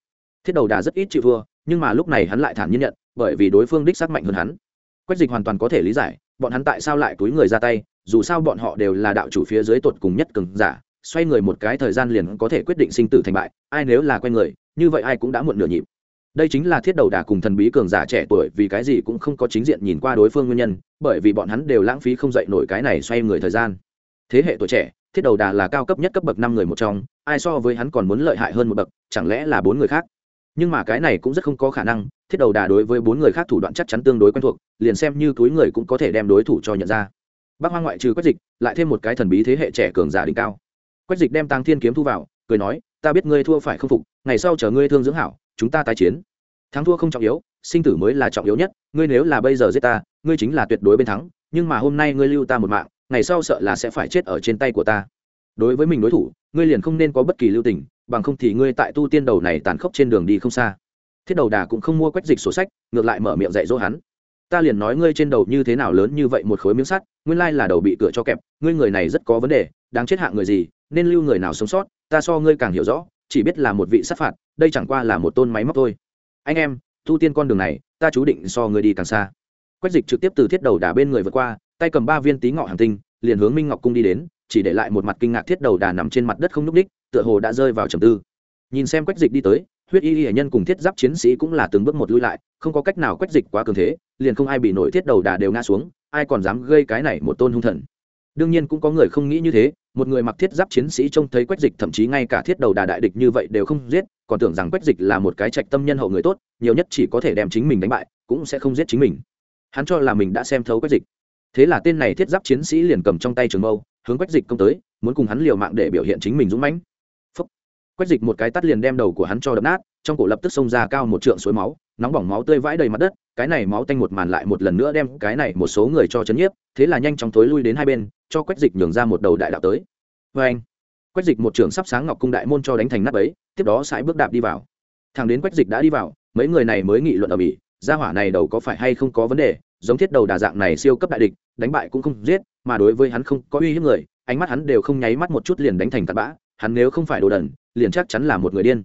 Thiết đầu đà rất ít chịu thua, nhưng mà lúc này hắn lại thản nhiên nhận, bởi vì đối phương đích sắc mạnh hơn hắn. Quách dịch hoàn toàn có thể lý giải, bọn hắn tại sao lại túi người ra tay dù sao bọn họ đều là đạo chủ phía dưới tột cùng nhất cường giả, xoay người một cái thời gian liền có thể quyết định sinh tử thành bại, ai nếu là quen người, như vậy ai cũng đã muộn nửa nhịp. Đây chính là thiết đầu đà cùng thần bí cường giả trẻ tuổi, vì cái gì cũng không có chính diện nhìn qua đối phương nguyên nhân, bởi vì bọn hắn đều lãng phí không dậy nổi cái này xoay người thời gian. Thế hệ tuổi trẻ, thiết đầu đà là cao cấp nhất cấp bậc năm người một trong, ai so với hắn còn muốn lợi hại hơn một bậc, chẳng lẽ là bốn người khác? Nhưng mà cái này cũng rất không có khả năng, thiết đầu đà đối với bốn người khác thủ đoạn chắc chắn tương đối quen thuộc, liền xem như túi người cũng có thể đem đối thủ cho nhận ra bác Hoang ngoại trừ quách dịch, lại thêm một cái thần bí thế hệ trẻ cường giả đỉnh cao. Quách dịch đem tăng thiên kiếm thu vào, cười nói, ta biết ngươi thua phải không phục, ngày sau chờ ngươi thương dưỡng hảo, chúng ta tái chiến. Thắng thua không trọng yếu, sinh tử mới là trọng yếu nhất, ngươi nếu là bây giờ giết ta, ngươi chính là tuyệt đối bên thắng, nhưng mà hôm nay ngươi lưu ta một mạng, ngày sau sợ là sẽ phải chết ở trên tay của ta. Đối với mình đối thủ, ngươi liền không nên có bất kỳ lưu tình, bằng không thì ngươi tại tu tiên đầu này tàn khốc trên đường đi không xa. Thiết đầu đà cũng không mua quách dịch sổ sách, ngược lại mở miệng dạy dỗ hắn ta liền nói ngươi trên đầu như thế nào lớn như vậy một khối miếng sắt, nguyên lai là đầu bị cửa cho kẹp, ngươi người này rất có vấn đề, đáng chết hạng người gì, nên lưu người nào sống sót, ta so ngươi càng hiểu rõ, chỉ biết là một vị sát phạt, đây chẳng qua là một tôn máy móc thôi. Anh em, thu tiên con đường này, ta chú định so ngươi đi càng xa. Quách dịch trực tiếp từ thiết đầu đà bên người vượt qua, tay cầm ba viên tí ngọ hàng tinh, liền hướng minh ngọc cung đi đến, chỉ để lại một mặt kinh ngạc thiết đầu đà nằm trên mặt đất không nhúc ních tựa hồ đã rơi vào trầm tư. Nhìn xem quách dịch đi tới, huyết y hệ nhân cùng thiết giáp chiến sĩ cũng là từng bước một lui lại, không có cách nào quách dịch quá cường thế liền không ai bị nổi thiết đầu đà đều ngã xuống, ai còn dám gây cái này một tôn hung thần. Đương nhiên cũng có người không nghĩ như thế, một người mặc thiết giáp chiến sĩ trông thấy quách dịch thậm chí ngay cả thiết đầu đà đại địch như vậy đều không giết, còn tưởng rằng quách dịch là một cái trạch tâm nhân hậu người tốt, nhiều nhất chỉ có thể đem chính mình đánh bại, cũng sẽ không giết chính mình. Hắn cho là mình đã xem thấu quách dịch. Thế là tên này thiết giáp chiến sĩ liền cầm trong tay trường mâu, hướng quách dịch công tới, muốn cùng hắn liều mạng để biểu hiện chính mình dũng mãnh. Phúc. quách dịch một cái tắt liền đem đầu của hắn cho đập nát, trong cổ lập tức xông ra cao một trượng suối máu nóng bỏng máu tươi vãi đầy mặt đất, cái này máu tanh một màn lại một lần nữa đem cái này một số người cho chấn nhiếp, thế là nhanh chóng thối lui đến hai bên, cho quách dịch nhường ra một đầu đại đạo tới. Vê anh, quách dịch một trường sắp sáng ngọc cung đại môn cho đánh thành nắp ấy tiếp đó sải bước đạp đi vào. Thằng đến quách dịch đã đi vào, mấy người này mới nghị luận ở bỉ gia hỏa này đầu có phải hay không có vấn đề, giống thiết đầu đà dạng này siêu cấp đại địch, đánh bại cũng không giết, mà đối với hắn không có uy hiếp người, ánh mắt hắn đều không nháy mắt một chút liền đánh thành tạt bã, hắn nếu không phải đồ đần, liền chắc chắn là một người điên.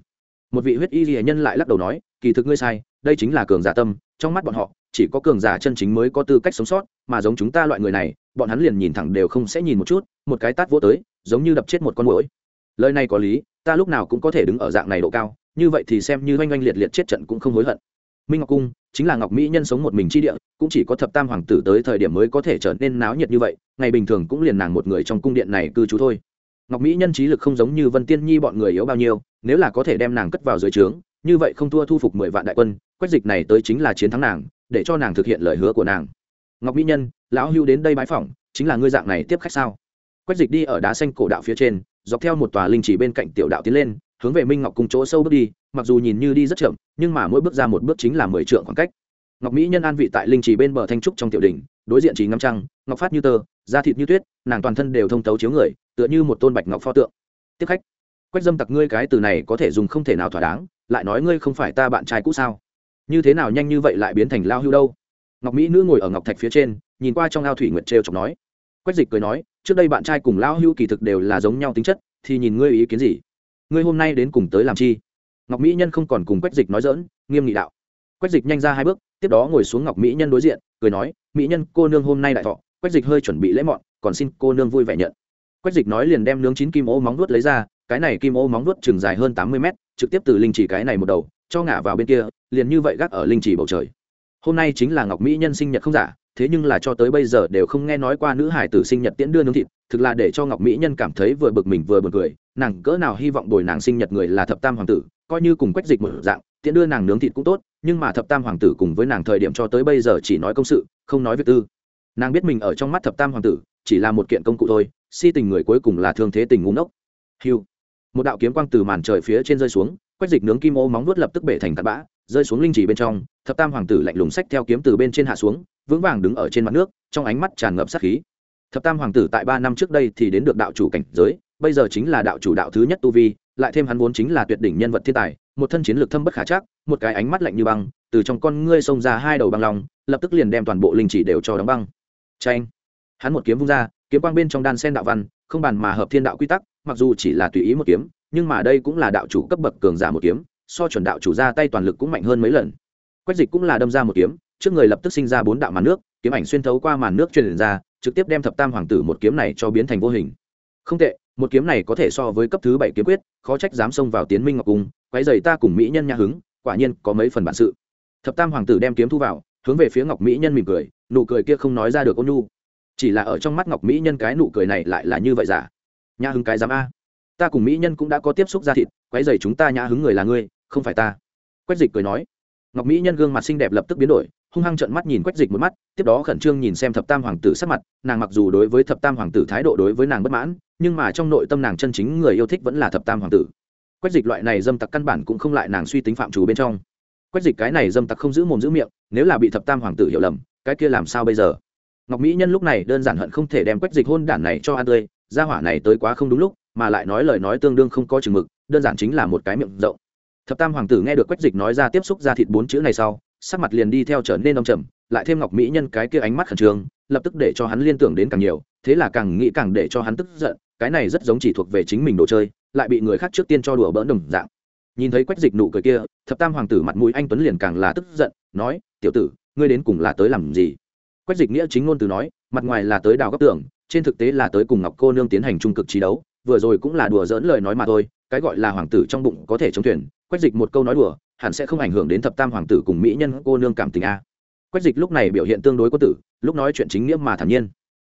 Một vị huyết y ghi nhân lại lắc đầu nói, kỳ thực ngươi sai đây chính là cường giả tâm, trong mắt bọn họ, chỉ có cường giả chân chính mới có tư cách sống sót, mà giống chúng ta loại người này, bọn hắn liền nhìn thẳng đều không sẽ nhìn một chút, một cái tát vỗ tới, giống như đập chết một con mũi lời này có lý, ta lúc nào cũng có thể đứng ở dạng này độ cao, như vậy thì xem như oanh oanh liệt liệt chết trận cũng không hối hận. Minh ngọc cung, chính là ngọc mỹ nhân sống một mình chi địa, cũng chỉ có thập tam hoàng tử tới thời điểm mới có thể trở nên náo nhiệt như vậy, ngày bình thường cũng liền nàng một người trong cung điện này cư trú thôi. Ngọc mỹ nhân trí lực không giống như vân tiên nhi bọn người yếu bao nhiêu, nếu là có thể đem nàng cất vào dưới trướng như vậy không thua thu phục mười vạn đại quân, quách dịch này tới chính là chiến thắng nàng, để cho nàng thực hiện lời hứa của nàng. Ngọc mỹ nhân, lão hưu đến đây bái phỏng, chính là ngươi dạng này tiếp khách sao? Quách dịch đi ở đá xanh cổ đạo phía trên, dọc theo một tòa linh chỉ bên cạnh tiểu đạo tiến lên, hướng về minh ngọc cùng chỗ sâu bước đi, mặc dù nhìn như đi rất chậm, nhưng mà mỗi bước ra một bước chính là mười trượng khoảng cách. Ngọc mỹ nhân an vị tại linh trì bên bờ thanh trúc trong tiểu đình đối diện trí ngắm trăng, ngọc phát như tơ, da thịt như tuyết, nàng toàn thân đều thông tấu chiếu người, tựa như một tôn bạch ngọc pho tượng. Tiếp khách. Quách dâm tặc ngươi cái từ này có thể dùng không thể nào thỏa đáng lại nói ngươi không phải ta bạn trai cũ sao? Như thế nào nhanh như vậy lại biến thành lao hưu đâu? Ngọc mỹ nữ ngồi ở ngọc thạch phía trên, nhìn qua trong ao thủy nguyệt trêu chọc nói. Quách dịch cười nói, trước đây bạn trai cùng lao hưu kỳ thực đều là giống nhau tính chất, thì nhìn ngươi ý kiến gì? Ngươi hôm nay đến cùng tới làm chi? Ngọc mỹ nhân không còn cùng quách dịch nói dỡn nghiêm nghị đạo. Quách dịch nhanh ra hai bước, tiếp đó ngồi xuống ngọc mỹ nhân đối diện, cười nói, mỹ nhân, cô nương hôm nay đại thọ. Quách dịch hơi chuẩn bị lễ mọn, còn xin cô nương vui vẻ nhận. Quách dịch nói liền đem nướng chín kim ô móng vuốt lấy ra, cái này kim ô móng vuốt chừng dài hơn tám mươi mét trực tiếp từ linh chỉ cái này một đầu, cho ngả vào bên kia, liền như vậy gác ở linh chỉ bầu trời. Hôm nay chính là ngọc mỹ nhân sinh nhật không giả, thế nhưng là cho tới bây giờ đều không nghe nói qua nữ hải tử sinh nhật tiễn đưa nướng thịt, thực là để cho ngọc mỹ nhân cảm thấy vừa bực mình vừa buồn cười, nàng cỡ nào hy vọng bồi nàng sinh nhật người là thập tam hoàng tử, coi như cùng quách dịch một dạng, tiễn đưa nàng nướng thịt cũng tốt, nhưng mà thập tam hoàng tử cùng với nàng thời điểm cho tới bây giờ chỉ nói công sự, không nói việc tư. Nàng biết mình ở trong mắt thập tam hoàng tử, chỉ là một kiện công cụ thôi, si tình người cuối cùng là thương thế tình ngu ngốc. Hiu một đạo kiếm quang từ màn trời phía trên rơi xuống, quách dịch nướng kim ô móng vuốt lập tức bể thành tạt bã, rơi xuống linh chỉ bên trong, thập tam hoàng tử lạnh lùng sách theo kiếm từ bên trên hạ xuống, vững vàng đứng ở trên mặt nước, trong ánh mắt tràn ngập sát khí. Thập tam hoàng tử tại ba năm trước đây thì đến được đạo chủ cảnh giới, bây giờ chính là đạo chủ đạo thứ nhất tu vi, lại thêm hắn vốn chính là tuyệt đỉnh nhân vật thiên tài, một thân chiến lược thâm bất khả chắc, một cái ánh mắt lạnh như băng, từ trong con ngươi xông ra hai đầu băng lòng lập tức liền đem toàn bộ linh chỉ đều cho đóng băng. Tranh hắn một kiếm vung ra, kiếm quang bên trong đan sen đạo văn, không bàn mà hợp thiên đạo quy tắc mặc dù chỉ là tùy ý một kiếm, nhưng mà đây cũng là đạo chủ cấp bậc cường giả một kiếm, so chuẩn đạo chủ ra tay toàn lực cũng mạnh hơn mấy lần. Quách dịch cũng là đâm ra một kiếm, trước người lập tức sinh ra bốn đạo màn nước, kiếm ảnh xuyên thấu qua màn nước truyền ra, trực tiếp đem thập tam hoàng tử một kiếm này cho biến thành vô hình. Không tệ, một kiếm này có thể so với cấp thứ bảy kiếm quyết, khó trách dám xông vào tiến minh ngọc cung quái dày ta cùng mỹ nhân nhã hứng, quả nhiên có mấy phần bản sự. Thập tam hoàng tử đem kiếm thu vào, hướng về phía ngọc mỹ nhân mỉm cười, nụ cười kia không nói ra được ôn nhu. Chỉ là ở trong mắt ngọc mỹ nhân cái nụ cười này lại là như vậy giả nhã hứng cái dám a. Ta cùng mỹ nhân cũng đã có tiếp xúc ra thịt quái dày chúng ta nhã hứng người là ngươi, không phải ta. Quách dịch cười nói. Ngọc mỹ nhân gương mặt xinh đẹp lập tức biến đổi, hung hăng trợn mắt nhìn quách dịch một mắt, tiếp đó khẩn trương nhìn xem thập tam hoàng tử sắc mặt, nàng mặc dù đối với thập tam hoàng tử thái độ đối với nàng bất mãn, nhưng mà trong nội tâm nàng chân chính người yêu thích vẫn là thập tam hoàng tử. Quách dịch loại này dâm tặc căn bản cũng không lại nàng suy tính phạm chủ bên trong. Quách dịch cái này dâm tặc không giữ mồm giữ miệng, nếu là bị thập tam hoàng tử hiểu lầm, cái kia làm sao bây giờ? Ngọc mỹ nhân lúc này đơn giản hận không thể đem quách dịch hôn đản này cho an tươi gia hỏa này tới quá không đúng lúc, mà lại nói lời nói tương đương không có chừng mực, đơn giản chính là một cái miệng rộng. Thập tam hoàng tử nghe được quách dịch nói ra tiếp xúc ra thịt bốn chữ này sau, sắc mặt liền đi theo trở nên đông trầm, lại thêm ngọc mỹ nhân cái kia ánh mắt khẩn trương, lập tức để cho hắn liên tưởng đến càng nhiều, thế là càng nghĩ càng để cho hắn tức giận, cái này rất giống chỉ thuộc về chính mình đồ chơi, lại bị người khác trước tiên cho đùa bỡn đồng dạng. Nhìn thấy quách dịch nụ cười kia, thập tam hoàng tử mặt mũi anh tuấn liền càng là tức giận, nói, tiểu tử, ngươi đến cùng là tới làm gì? Quách dịch nghĩa chính ngôn từ nói, mặt ngoài là tới đào góc tưởng trên thực tế là tới cùng ngọc cô nương tiến hành trung cực trí đấu, vừa rồi cũng là đùa dỡn lời nói mà thôi, cái gọi là hoàng tử trong bụng có thể chống thuyền, quách dịch một câu nói đùa, hẳn sẽ không ảnh hưởng đến thập tam hoàng tử cùng mỹ nhân cô nương cảm tình a. Quách dịch lúc này biểu hiện tương đối có tử, lúc nói chuyện chính nghĩa mà thản nhiên.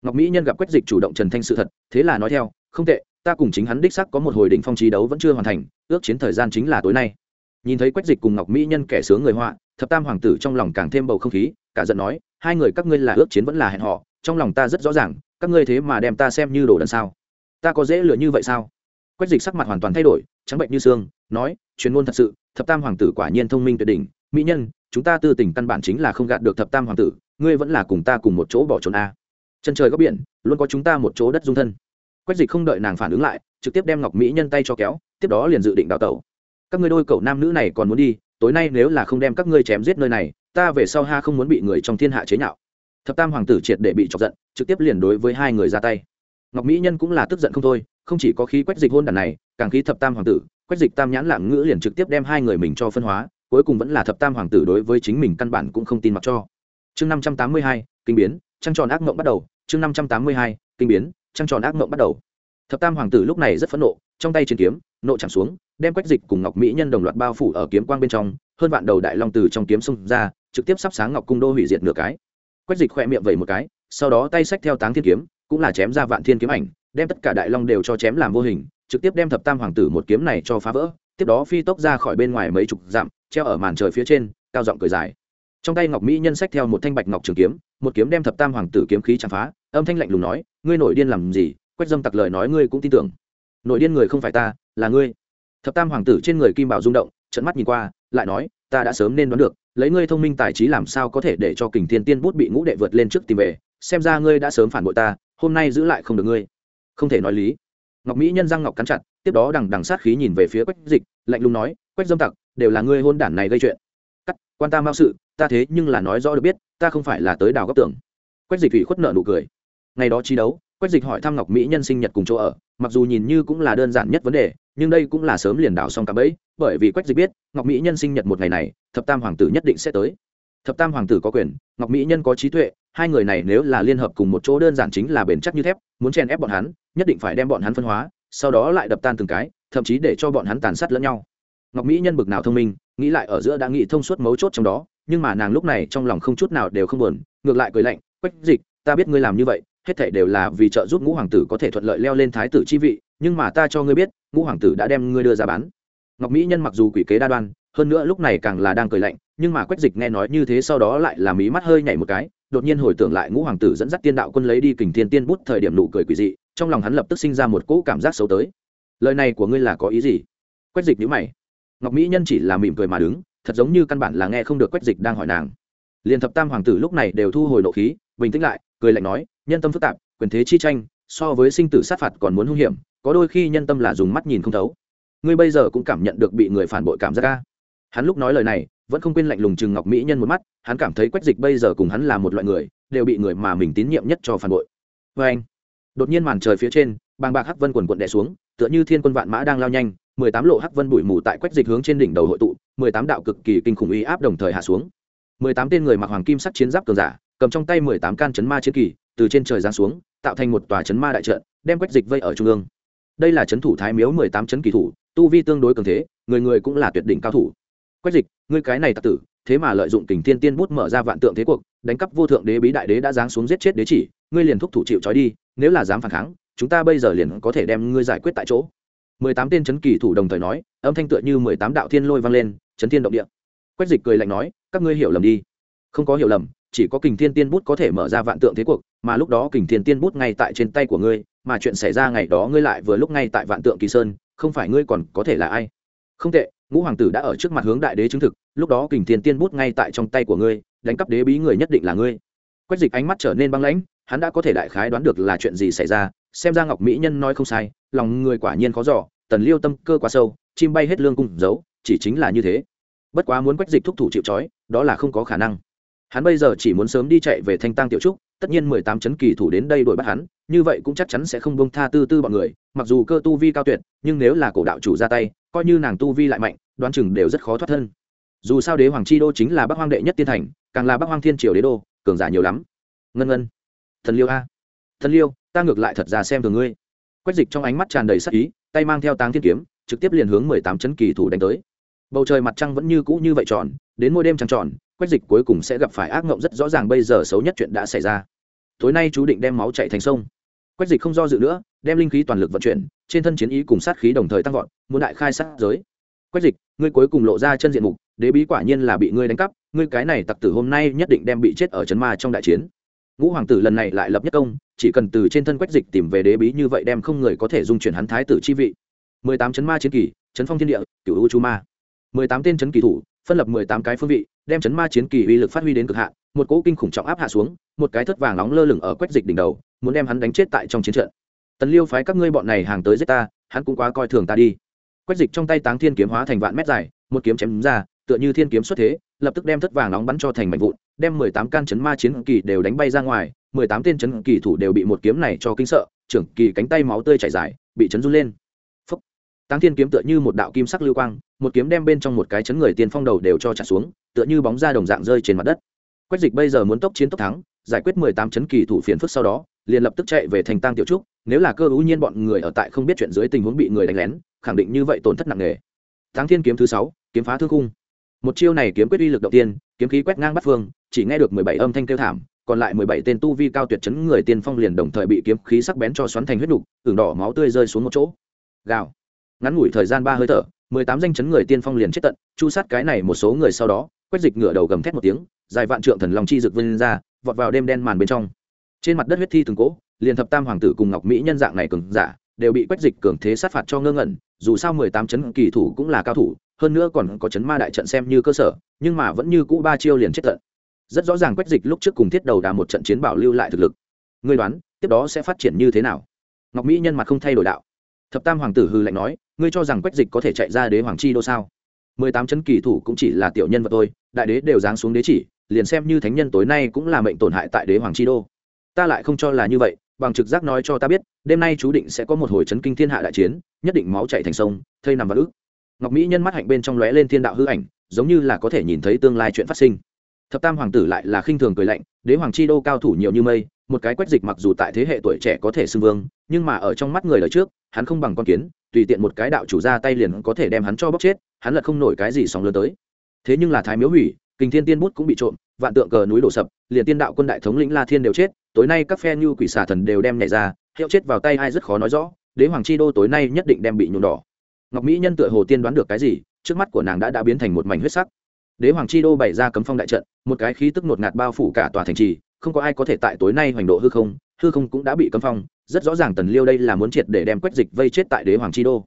Ngọc mỹ nhân gặp quách dịch chủ động trần thanh sự thật, thế là nói theo, không tệ, ta cùng chính hắn đích sắc có một hồi đỉnh phong trí đấu vẫn chưa hoàn thành, ước chiến thời gian chính là tối nay. Nhìn thấy quách dịch cùng ngọc mỹ nhân kẻ sướng người họa, thập tam hoàng tử trong lòng càng thêm bầu không khí, cả giận nói, hai người các ngươi là ước chiến vẫn là hẹn họ trong lòng ta rất rõ ràng các ngươi thế mà đem ta xem như đồ đần sao? Ta có dễ lựa như vậy sao? Quách dịch sắc mặt hoàn toàn thay đổi, trắng bệnh như xương, nói, chuyên môn thật sự, thập tam hoàng tử quả nhiên thông minh tuyệt đỉnh. Mỹ nhân, chúng ta tư tình căn bản chính là không gạt được thập tam hoàng tử, ngươi vẫn là cùng ta cùng một chỗ bỏ trốn a. Chân trời góc biển, luôn có chúng ta một chỗ đất dung thân. Quách dịch không đợi nàng phản ứng lại, trực tiếp đem ngọc mỹ nhân tay cho kéo, tiếp đó liền dự định đào tẩu. Các ngươi đôi cậu nam nữ này còn muốn đi, tối nay nếu là không đem các ngươi chém giết nơi này, ta về sau ha không muốn bị người trong thiên hạ chế nhạo thập tam hoàng tử triệt để bị chọc giận, trực tiếp liền đối với hai người ra tay. Ngọc mỹ nhân cũng là tức giận không thôi, không chỉ có khí quách dịch hôn đàn này, càng khí thập tam hoàng tử, quách dịch tam nhãn lạng ngữ liền trực tiếp đem hai người mình cho phân hóa, cuối cùng vẫn là thập tam hoàng tử đối với chính mình căn bản cũng không tin mặc cho. Chương năm trăm tám mươi hai, kinh biến, trăng tròn ác mộng bắt đầu. Chương năm trăm tám mươi hai, kinh biến, trăng tròn ác mộng bắt đầu. Thập tam hoàng tử lúc này rất phẫn nộ, trong tay chiến kiếm, nộ chẳng xuống, đem quách dịch cùng ngọc mỹ nhân đồng loạt bao phủ ở kiếm quang bên trong, hơn vạn đầu đại long từ trong kiếm xông ra, trực tiếp sắp sáng ngọc cung đô hủy diệt nửa cái quách dịch khỏe miệng vẩy một cái, sau đó tay xách theo táng thiên kiếm, cũng là chém ra vạn thiên kiếm ảnh, đem tất cả đại long đều cho chém làm vô hình, trực tiếp đem thập tam hoàng tử một kiếm này cho phá vỡ, tiếp đó phi tốc ra khỏi bên ngoài mấy chục dặm, treo ở màn trời phía trên, cao giọng cười dài. Trong tay ngọc mỹ nhân sách theo một thanh bạch ngọc trường kiếm, một kiếm đem thập tam hoàng tử kiếm khí chạm phá, âm thanh lạnh lùng nói, ngươi nổi điên làm gì? Quách dâm tặc lời nói ngươi cũng tin tưởng. Nổi điên người không phải ta, là ngươi. Thập tam hoàng tử trên người kim bảo rung động trận mắt nhìn qua, lại nói, ta đã sớm nên đoán được lấy ngươi thông minh tài trí làm sao có thể để cho kình thiên tiên bút bị ngũ đệ vượt lên trước tìm về, xem ra ngươi đã sớm phản bội ta, hôm nay giữ lại không được ngươi. Không thể nói lý. Ngọc mỹ nhân răng ngọc cắn chặt, tiếp đó đằng đằng sát khí nhìn về phía quách dịch, lạnh lùng nói, quách dâm tặc, đều là ngươi hôn đản này gây chuyện. Cắt, quan ta mao sự, ta thế nhưng là nói rõ được biết, ta không phải là tới đào góc tưởng. Quách dịch thủy khuất nợ nụ cười. Ngày đó chi đấu, quách dịch hỏi thăm ngọc mỹ nhân sinh nhật cùng chỗ ở, mặc dù nhìn như cũng là đơn giản nhất vấn đề, nhưng đây cũng là sớm liền đào xong cả bẫy, bởi vì quách dịch biết, ngọc mỹ nhân sinh nhật một ngày này thập tam hoàng tử nhất định sẽ tới. Thập tam hoàng tử có quyền, ngọc mỹ nhân có trí tuệ, hai người này nếu là liên hợp cùng một chỗ đơn giản chính là bền chắc như thép, muốn chèn ép bọn hắn, nhất định phải đem bọn hắn phân hóa, sau đó lại đập tan từng cái, thậm chí để cho bọn hắn tàn sát lẫn nhau. Ngọc mỹ nhân bực nào thông minh, nghĩ lại ở giữa đã nghĩ thông suốt mấu chốt trong đó, nhưng mà nàng lúc này trong lòng không chút nào đều không buồn, ngược lại cười lạnh, quách dịch, ta biết ngươi làm như vậy, hết thảy đều là vì trợ giúp ngũ hoàng tử có thể thuận lợi leo lên thái tử chi vị, nhưng mà ta cho ngươi biết, ngũ hoàng tử đã đem ngươi đưa ra bán. Ngọc mỹ nhân mặc dù quỷ kế đa đoan hơn nữa lúc này càng là đang cười lạnh, nhưng mà quách dịch nghe nói như thế sau đó lại là mí mắt hơi nhảy một cái, đột nhiên hồi tưởng lại ngũ hoàng tử dẫn dắt tiên đạo quân lấy đi kình thiên tiên bút thời điểm nụ cười quỷ dị, trong lòng hắn lập tức sinh ra một cỗ cảm giác xấu tới. Lời này của ngươi là có ý gì? Quách dịch nhữ mày. Ngọc mỹ nhân chỉ là mỉm cười mà đứng, thật giống như căn bản là nghe không được quách dịch đang hỏi nàng. Liền thập tam hoàng tử lúc này đều thu hồi nộ khí, bình tĩnh lại, cười lạnh nói, nhân tâm phức tạp, quyền thế chi tranh, so với sinh tử sát phạt còn muốn hung hiểm, có đôi khi nhân tâm là dùng mắt nhìn không thấu. Ngươi bây giờ cũng cảm nhận được bị người phản bội cảm giác ca hắn lúc nói lời này, vẫn không quên lạnh lùng chừng ngọc mỹ nhân một mắt, hắn cảm thấy quách dịch bây giờ cùng hắn là một loại người, đều bị người mà mình tín nhiệm nhất cho phản bội. Vê anh, đột nhiên màn trời phía trên, bàng bạc hắc vân quần quận đè xuống, tựa như thiên quân vạn mã đang lao nhanh, mười tám lộ hắc vân bụi mù tại quách dịch hướng trên đỉnh đầu hội tụ, mười tám đạo cực kỳ kinh khủng uy áp đồng thời hạ xuống. mười tám tên người mặc hoàng kim sắc chiến giáp cường giả, cầm trong tay mười tám can chấn ma chiến kỳ, từ trên trời giáng xuống, tạo thành một tòa chấn ma đại trận, đem quách dịch vây ở trung ương. Đây là chấn thủ thái miếu mười tám chấn kỳ thủ, tu vi tương đối cường thế, người người cũng là tuyệt đỉnh cao thủ quách dịch, ngươi cái này tặc tử, thế mà lợi dụng kình thiên tiên bút mở ra vạn tượng thế cuộc, đánh cắp vô thượng đế bí đại đế đã giáng xuống giết chết đế chỉ, ngươi liền thúc thủ chịu trói đi, nếu là dám phản kháng, chúng ta bây giờ liền có thể đem ngươi giải quyết tại chỗ. Mười tám tên chấn kỳ thủ đồng thời nói, âm thanh tựa như mười tám đạo thiên lôi vang lên, chấn thiên động địa. Quách dịch cười lạnh nói, các ngươi hiểu lầm đi. Không có hiểu lầm, chỉ có kình thiên tiên bút có thể mở ra vạn tượng thế cuộc, mà lúc đó kình thiên tiên bút ngay tại trên tay của ngươi, mà chuyện xảy ra ngày đó ngươi lại vừa lúc ngay tại vạn tượng kỳ sơn, không phải ngươi còn có thể là ai? Không tệ ngũ hoàng tử đã ở trước mặt hướng đại đế chứng thực, lúc đó kình thiên tiên bút ngay tại trong tay của ngươi, đánh cắp đế bí người nhất định là ngươi. Quách dịch ánh mắt trở nên băng lãnh, hắn đã có thể đại khái đoán được là chuyện gì xảy ra, xem ra ngọc mỹ nhân nói không sai, lòng người quả nhiên khó giỏ tần liêu tâm cơ quá sâu, chim bay hết lương cung giấu, chỉ chính là như thế. Bất quá muốn quách dịch thúc thủ chịu trói, đó là không có khả năng. Hắn bây giờ chỉ muốn sớm đi chạy về thanh tăng tiểu trúc, tất nhiên mười tám chấn kỳ thủ đến đây đuổi bắt hắn, như vậy cũng chắc chắn sẽ không bông tha tư tư bọn người, mặc dù cơ tu vi cao tuyệt, nhưng nếu là cổ đạo chủ ra tay coi như nàng tu vi lại mạnh, đoán chừng đều rất khó thoát thân. Dù sao đế hoàng chi đô chính là bắc hoang đệ nhất tiên thành, càng là bắc hoang thiên triều đế đô, cường giả nhiều lắm. Ngân ngân, thần liêu a. Thần liêu, ta ngược lại thật ra xem thường ngươi. Quách dịch trong ánh mắt tràn đầy sắc ý, tay mang theo táng thiên kiếm, trực tiếp liền hướng mười tám chấn kỳ thủ đánh tới. Bầu trời mặt trăng vẫn như cũ như vậy tròn, đến mỗi đêm trăng tròn, quách dịch cuối cùng sẽ gặp phải ác mộng rất rõ ràng bây giờ xấu nhất chuyện đã xảy ra. Tối nay chú định đem máu chạy thành sông. Quách dịch không do dự nữa, đem linh khí toàn lực vận chuyển trên thân chiến ý cùng sát khí đồng thời tăng vọt, muốn đại khai sát giới. Quách dịch, ngươi cuối cùng lộ ra chân diện mục, đế bí quả nhiên là bị ngươi đánh cắp, ngươi cái này tặc tử hôm nay nhất định đem bị chết ở trấn ma trong đại chiến. Ngũ hoàng tử lần này lại lập nhất công, chỉ cần từ trên thân quách dịch tìm về đế bí như vậy đem không người có thể dung chuyển hắn thái tử chi vị. Mười tám chấn ma chiến kỳ, chấn phong thiên địa cựu u chu ma. Mười tám tên chấn kỳ thủ, phân lập mười tám cái phương vị, đem chấn ma chiến kỳ uy lực phát huy đến cực hạn một cỗ kinh khủng trọng áp hạ xuống, một cái thất vàng nóng lơ lửng ở quách dịch đỉnh đầu, muốn đem hắn đánh chết tại trong chiến trận tần liêu phái các ngươi bọn này hàng tới giết ta, hắn cũng quá coi thường ta đi. Quách dịch trong tay táng thiên kiếm hóa thành vạn mét dài, một kiếm chém ra, tựa như thiên kiếm xuất thế, lập tức đem thất vàng nóng bắn cho thành mảnh vụn, đem mười tám can chấn ma chiến kỳ đều đánh bay ra ngoài, mười tám tên chấn kỳ thủ đều bị một kiếm này cho kinh sợ, trưởng kỳ cánh tay máu tươi chảy dài, bị chấn run lên. Phúc. táng thiên kiếm tựa như một đạo kim sắc lưu quang, một kiếm đem bên trong một cái chấn người tiên phong đầu đều cho trả xuống, tựa như bóng da đồng dạng rơi trên mặt đất. Quách dịch bây giờ muốn tốc chiến tốc thắng, giải quyết mười tám chấn kỳ thủ phiền phức sau đó, liền lập tức chạy về thành tăng tiểu trúc nếu là cơ ưu nhiên bọn người ở tại không biết chuyện dưới tình huống bị người đánh lén, khẳng định như vậy tổn thất nặng nề. Thắng thiên kiếm thứ sáu, kiếm phá thương khung. Một chiêu này kiếm quyết uy lực đầu tiên, kiếm khí quét ngang bắt phương, chỉ nghe được mười bảy âm thanh kêu thảm, còn lại mười bảy tên tu vi cao tuyệt chấn người tiên phong liền đồng thời bị kiếm khí sắc bén cho xoắn thành huyết đục, ửng đỏ máu tươi rơi xuống một chỗ. Gào. Ngắn ngủi thời gian ba hơi thở, mười tám danh chấn người tiên phong liền chết tận, chu sát cái này một số người sau đó, quét dịch ngửa đầu gầm thét một tiếng, dài vạn trượng thần long chi rực vươn ra, vọt vào đêm đen màn bên trong. Trên mặt đất huyết thi từng cỗ liền thập tam hoàng tử cùng ngọc mỹ nhân dạng này cường giả, đều bị quách dịch cường thế sát phạt cho ngơ ngẩn, dù sao mười tám chấn kỳ thủ cũng là cao thủ, hơn nữa còn có chấn ma đại trận xem như cơ sở, nhưng mà vẫn như cũ ba chiêu liền chết tận. Rất rõ ràng quách dịch lúc trước cùng thiết đầu đà một trận chiến bảo lưu lại thực lực. Ngươi đoán, tiếp đó sẽ phát triển như thế nào? Ngọc mỹ nhân mặt không thay đổi đạo. Thập tam hoàng tử hư lạnh nói, ngươi cho rằng quách dịch có thể chạy ra đế hoàng chi đô sao? mười tám chấn kỳ thủ cũng chỉ là tiểu nhân vật tôi đại đế đều giáng xuống đế chỉ, liền xem như thánh nhân tối nay cũng là mệnh tổn hại tại đế hoàng chi đô. Ta lại không cho là như vậy bằng trực giác nói cho ta biết, đêm nay chú định sẽ có một hồi chấn kinh thiên hạ đại chiến, nhất định máu chạy thành sông, thây nằm vào ức. Ngọc mỹ nhân mắt hạnh bên trong lóe lên thiên đạo hư ảnh, giống như là có thể nhìn thấy tương lai chuyện phát sinh. Thập tam hoàng tử lại là khinh thường cười lạnh, đế hoàng chi đô cao thủ nhiều như mây, một cái quách dịch mặc dù tại thế hệ tuổi trẻ có thể xưng vương, nhưng mà ở trong mắt người đời trước, hắn không bằng con kiến, tùy tiện một cái đạo chủ ra tay liền có thể đem hắn cho bóc chết, hắn lật không nổi cái gì sóng lớn tới. Thế nhưng là thái miếu hủy, kình thiên tiên bút cũng bị trộm, vạn tượng cờ núi đổ sập liền tiên đạo quân đại thống lĩnh la thiên đều chết, tối nay các phe như quỷ xà thần đều đem nhảy ra, hiệu chết vào tay ai rất khó nói rõ, đế hoàng chi đô tối nay nhất định đem bị nhuộm đỏ. Ngọc mỹ nhân tựa hồ tiên đoán được cái gì, trước mắt của nàng đã đã biến thành một mảnh huyết sắc. Đế hoàng chi đô bày ra cấm phong đại trận, một cái khí tức ngột ngạt bao phủ cả tòa thành trì, không có ai có thể tại tối nay hoành độ hư không hư không cũng đã bị cấm phong, rất rõ ràng tần liêu đây là muốn triệt để đem quách dịch vây chết tại đế hoàng chi đô.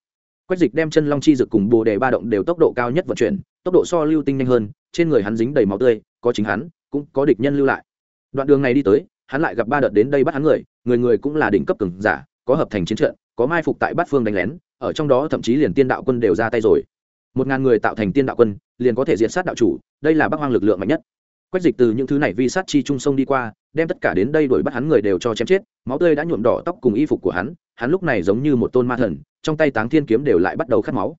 Quách dịch đem chân long chi dực cùng bồ đề ba động đều tốc độ cao nhất vận chuyển, tốc độ so lưu tinh nhanh hơn, trên người hắn dính đầy máu tươi, có chính hắn cũng có địch nhân lưu lại. Đoạn đường này đi tới, hắn lại gặp ba đợt đến đây bắt hắn người người người cũng là đỉnh cấp cường giả, có hợp thành chiến trận, có mai phục tại bát phương đánh lén, ở trong đó thậm chí liền tiên đạo quân đều ra tay rồi. Một ngàn người tạo thành tiên đạo quân, liền có thể diệt sát đạo chủ, đây là bắc hoang lực lượng mạnh nhất. Quách dịch từ những thứ này vi sát chi trung sông đi qua, đem tất cả đến đây đuổi bắt hắn người đều cho chém chết, máu tươi đã nhuộm đỏ tóc cùng y phục của hắn hắn lúc này giống như một tôn ma thần, trong tay táng thiên kiếm đều lại bắt đầu khát máu.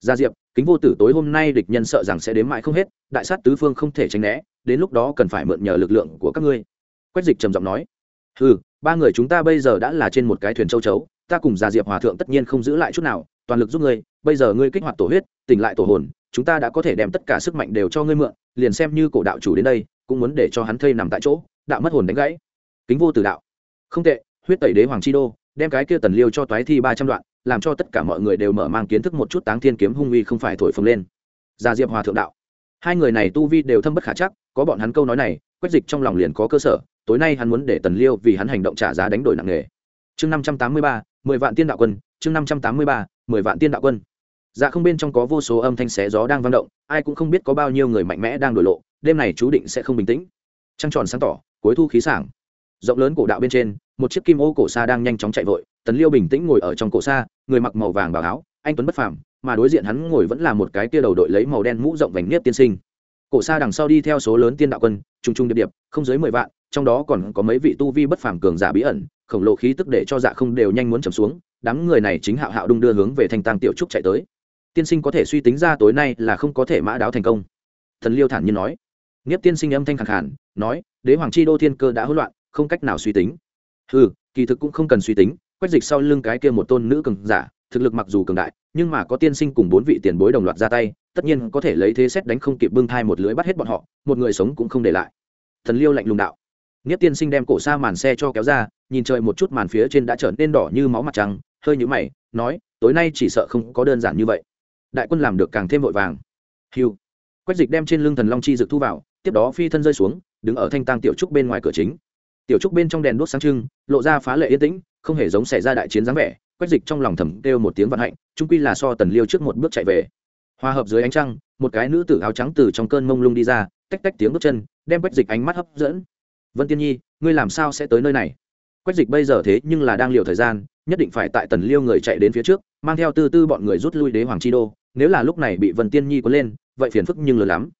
Gia diệp, kính vô tử, tối hôm nay địch nhân sợ rằng sẽ đến mãi không hết, đại sát tứ phương không thể tránh né đến lúc đó cần phải mượn nhờ lực lượng của các ngươi. Quách dịch trầm giọng nói. Ừ ba người chúng ta bây giờ đã là trên một cái thuyền châu chấu, ta cùng gia diệp hòa thượng tất nhiên không giữ lại chút nào, toàn lực giúp ngươi, bây giờ ngươi kích hoạt tổ huyết, tỉnh lại tổ hồn, chúng ta đã có thể đem tất cả sức mạnh đều cho ngươi mượn, liền xem như cổ đạo chủ đến đây, cũng muốn để cho hắn thây nằm tại chỗ, đạo mất hồn đánh gãy. Kính vô tử đạo. Không tệ, huyết tẩy đế hoàng chi đô, đem cái kia tần liêu cho toái thi ba trăm đoạn, làm cho tất cả mọi người đều mở mang kiến thức một chút táng thiên kiếm hung uy không phải thổi phồng lên. Gia diệp hòa thượng đạo. Hai người này tu vi đều thâm bất khả chắc có bọn hắn câu nói này quách dịch trong lòng liền có cơ sở, tối nay hắn muốn để tần liêu vì hắn hành động trả giá đánh đổi nặng nề. Chương năm trăm tám mươi ba, mười vạn tiên đạo quân, chương năm trăm tám mươi ba, mười vạn tiên đạo quân. Dạ không bên trong có vô số âm thanh xé gió đang vang động, ai cũng không biết có bao nhiêu người mạnh mẽ đang đổi lộ, đêm này chú định sẽ không bình tĩnh. Trăng tròn sáng tỏ, cuối thu khí sảng. Rộng lớn cổ đạo bên trên, một chiếc kim ô cổ xa đang nhanh chóng chạy vội, tần liêu bình tĩnh ngồi ở trong cổ xa người mặc màu vàng bảo áo, anh tuấn bất phàm, mà đối diện hắn ngồi vẫn là một cái tia đầu đội lấy màu đen mũ rộng vành nếp tiên sinh cổ xa đằng sau đi theo số lớn tiên đạo quân trung trung điệp điệp, không dưới mười vạn, trong đó còn có mấy vị tu vi bất phàm cường giả bí ẩn, khổng lồ khí tức để cho dạ không đều nhanh muốn trầm xuống, đám người này chính hạo hạo đung đưa hướng về thanh tăng tiểu trúc chạy tới. Tiên sinh có thể suy tính ra tối nay là không có thể mã đáo thành công. Thần liêu thản nhiên nói. Nghiếp tiên sinh âm thanh khẳng hẳn nói, đế hoàng chi đô thiên cơ đã hỗn loạn, không cách nào suy tính. Ừ kỳ thực cũng không cần suy tính, quách dịch sau lưng cái kia một tôn nữ cường giả thực lực mặc dù cường đại, nhưng mà có tiên sinh cùng bốn vị tiền bối đồng loạt ra tay, tất nhiên có thể lấy thế xét đánh không kịp bưng thai một lưới bắt hết bọn họ, một người sống cũng không để lại. Thần liêu lạnh lùng đạo. Nghiếp tiên sinh đem cổ xa màn xe cho kéo ra, nhìn trời một chút màn phía trên đã trở nên đỏ như máu mặt trăng, hơi nhũ mày, nói, tối nay chỉ sợ không có đơn giản như vậy. Đại quân làm được càng thêm vội vàng. Hiu quách dịch đem trên lưng thần long chi dực thu vào, tiếp đó phi thân rơi xuống, đứng ở thanh tang tiểu trúc bên ngoài cửa chính. Tiểu trúc bên trong đèn đuốc sáng trưng, lộ ra phá lệ yên tĩnh, không hề giống xảy ra đại chiến dáng vẻ quách dịch trong lòng thầm kêu một tiếng vận hạnh trung quy là so tần liêu trước một bước chạy về. Hòa hợp dưới ánh trăng, một cái nữ tử áo trắng từ trong cơn mông lung đi ra, tách tách tiếng bước chân, đem quách dịch ánh mắt hấp dẫn. Vân tiên nhi, ngươi làm sao sẽ tới nơi này? Quách dịch bây giờ thế nhưng là đang liều thời gian, nhất định phải tại tần liêu người chạy đến phía trước, mang theo tư tư bọn người rút lui đế hoàng chi đô, nếu là lúc này bị vân tiên nhi có lên, vậy phiền phức nhưng lớn lắm.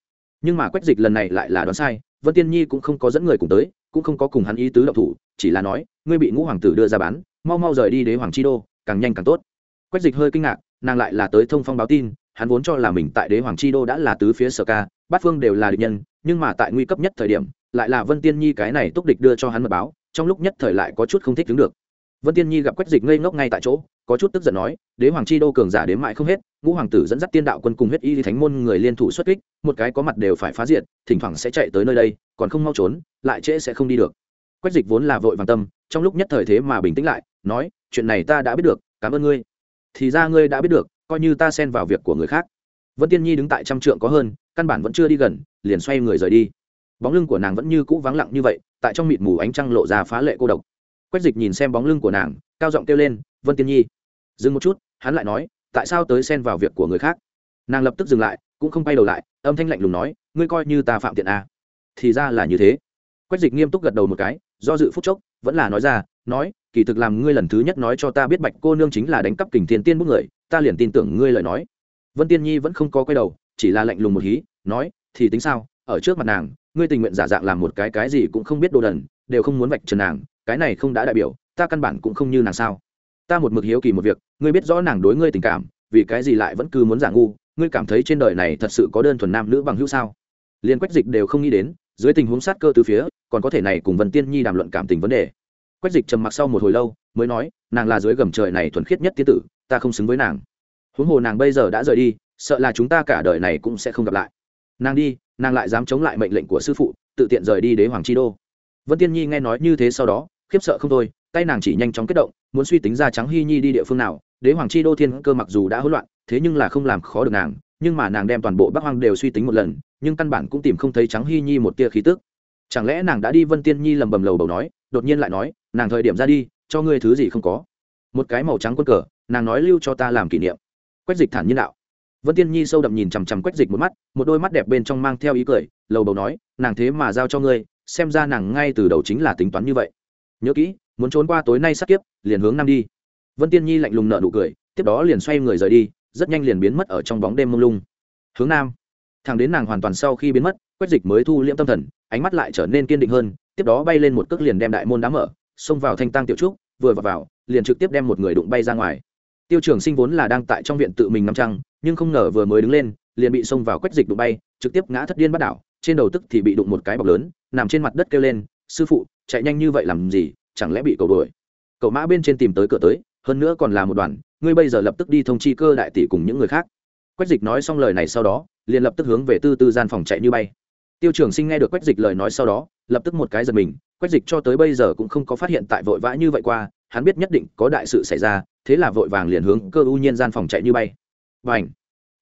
Nhưng mà quách dịch lần này lại là đoán sai, vân tiên nhi cũng không có dẫn người cùng tới, cũng không có cùng hắn ý tứ động thủ, chỉ là nói, ngươi bị ngũ hoàng tử đưa ra bán mau mau rời đi đế hoàng chi đô, càng nhanh càng tốt. Quách dịch hơi kinh ngạc, nàng lại là tới thông phong báo tin, hắn vốn cho là mình tại đế hoàng chi đô đã là tứ phía sở ca, bát phương đều là địch nhân, nhưng mà tại nguy cấp nhất thời điểm, lại là vân tiên nhi cái này túc địch đưa cho hắn mật báo, trong lúc nhất thời lại có chút không thích đứng được. Vân tiên nhi gặp quách dịch ngây ngốc ngay tại chỗ, có chút tức giận nói, đế hoàng chi đô cường giả đến mãi không hết, ngũ hoàng tử dẫn dắt tiên đạo quân cùng huyết y thánh môn người liên thủ xuất kích, một cái có mặt đều phải phá diệt, thỉnh thoảng sẽ chạy tới nơi đây, còn không mau trốn, lại trễ sẽ không đi được quách dịch vốn là vội vàng tâm, trong lúc nhất thời thế mà bình tĩnh lại, nói, chuyện này ta đã biết được, cảm ơn ngươi. Thì ra ngươi đã biết được, coi như ta xen vào việc của người khác. Vân tiên nhi đứng tại trăm trượng có hơn, căn bản vẫn chưa đi gần, liền xoay người rời đi. Bóng lưng của nàng vẫn như cũ vắng lặng như vậy, tại trong mịt mù ánh trăng lộ ra phá lệ cô độc. Quách dịch nhìn xem bóng lưng của nàng, cao giọng kêu lên, vân tiên nhi. Dừng một chút, hắn lại nói, tại sao tới xen vào việc của người khác? Nàng lập tức dừng lại, cũng không bay đầu lại, âm thanh lạnh lùng nói, ngươi coi như ta phạm tiện à. thì ra là như thế. Quách dịch nghiêm túc gật đầu một cái do dự phút chốc, vẫn là nói ra, nói, kỳ thực làm ngươi lần thứ nhất nói cho ta biết bạch cô nương chính là đánh cắp kình thiên tiên bút người, ta liền tin tưởng ngươi lời nói. Vân tiên nhi vẫn không có quay đầu, chỉ là lạnh lùng một hí, nói, thì tính sao, ở trước mặt nàng, ngươi tình nguyện giả dạng làm một cái cái gì cũng không biết đồ đần, đều không muốn vạch trần nàng, cái này không đã đại biểu, ta căn bản cũng không như nàng sao. Ta một mực hiếu kỳ một việc, ngươi biết rõ nàng đối ngươi tình cảm, vì cái gì lại vẫn cứ muốn giả ngu, ngươi cảm thấy trên đời này thật sự có đơn thuần nam nữ bằng hữu sao? Liên quách dịch đều không nghĩ đến dưới tình huống sát cơ từ phía, còn có thể này cùng vân tiên nhi đàm luận cảm tình vấn đề. Quách dịch trầm mặc sau một hồi lâu, mới nói, nàng là dưới gầm trời này thuần khiết nhất tiên tử, ta không xứng với nàng. Huống hồ nàng bây giờ đã rời đi, sợ là chúng ta cả đời này cũng sẽ không gặp lại. Nàng đi, nàng lại dám chống lại mệnh lệnh của sư phụ, tự tiện rời đi đế hoàng chi đô. Vân tiên nhi nghe nói như thế sau đó, khiếp sợ không thôi, tay nàng chỉ nhanh chóng kết động, muốn suy tính ra trắng hy nhi đi địa phương nào, đế hoàng chi đô thiên cơ mặc dù đã hỗn loạn, thế nhưng là không làm khó được nàng nhưng mà nàng đem toàn bộ bắc hoang đều suy tính một lần, nhưng căn bản cũng tìm không thấy trắng hy nhi một tia khí tức. Chẳng lẽ nàng đã đi vân tiên nhi lầm bầm lầu bầu nói, đột nhiên lại nói, nàng thời điểm ra đi, cho ngươi thứ gì không có. Một cái màu trắng quân cờ, nàng nói lưu cho ta làm kỷ niệm. Quách dịch thản nhiên đạo. Vân tiên nhi sâu đậm nhìn chằm chằm quách dịch một mắt, một đôi mắt đẹp bên trong mang theo ý cười, lầu bầu nói, nàng thế mà giao cho ngươi, xem ra nàng ngay từ đầu chính là tính toán như vậy. Nhớ kỹ, muốn trốn qua tối nay sát kiếp, liền hướng nam đi. Vân tiên nhi lạnh lùng nợ nụ cười, tiếp đó liền xoay người rời đi rất nhanh liền biến mất ở trong bóng đêm mông lung. Hướng nam. Thằng đến nàng hoàn toàn sau khi biến mất quách dịch mới thu liễm tâm thần ánh mắt lại trở nên kiên định hơn tiếp đó bay lên một cước liền đem đại môn đá mở xông vào thanh tăng tiểu trúc vừa vào, vào liền trực tiếp đem một người đụng bay ra ngoài. Tiêu trường sinh vốn là đang tại trong viện tự mình ngắm trăng nhưng không ngờ vừa mới đứng lên liền bị xông vào quách dịch đụng bay trực tiếp ngã thất điên bắt đảo trên đầu tức thì bị đụng một cái bọc lớn nằm trên mặt đất kêu lên sư phụ chạy nhanh như vậy làm gì chẳng lẽ bị cầu đuổi? Cậu mã bên trên tìm tới cửa tới hơn nữa còn là một đoàn ngươi bây giờ lập tức đi thông chi cơ đại tỷ cùng những người khác. Quách dịch nói xong lời này sau đó, liền lập tức hướng về tư tư gian phòng chạy như bay. Tiêu trường sinh nghe được quách dịch lời nói sau đó, lập tức một cái giật mình, quách dịch cho tới bây giờ cũng không có phát hiện tại vội vã như vậy qua, hắn biết nhất định có đại sự xảy ra, thế là vội vàng liền hướng cơ u nhiên gian phòng chạy như bay. Và ảnh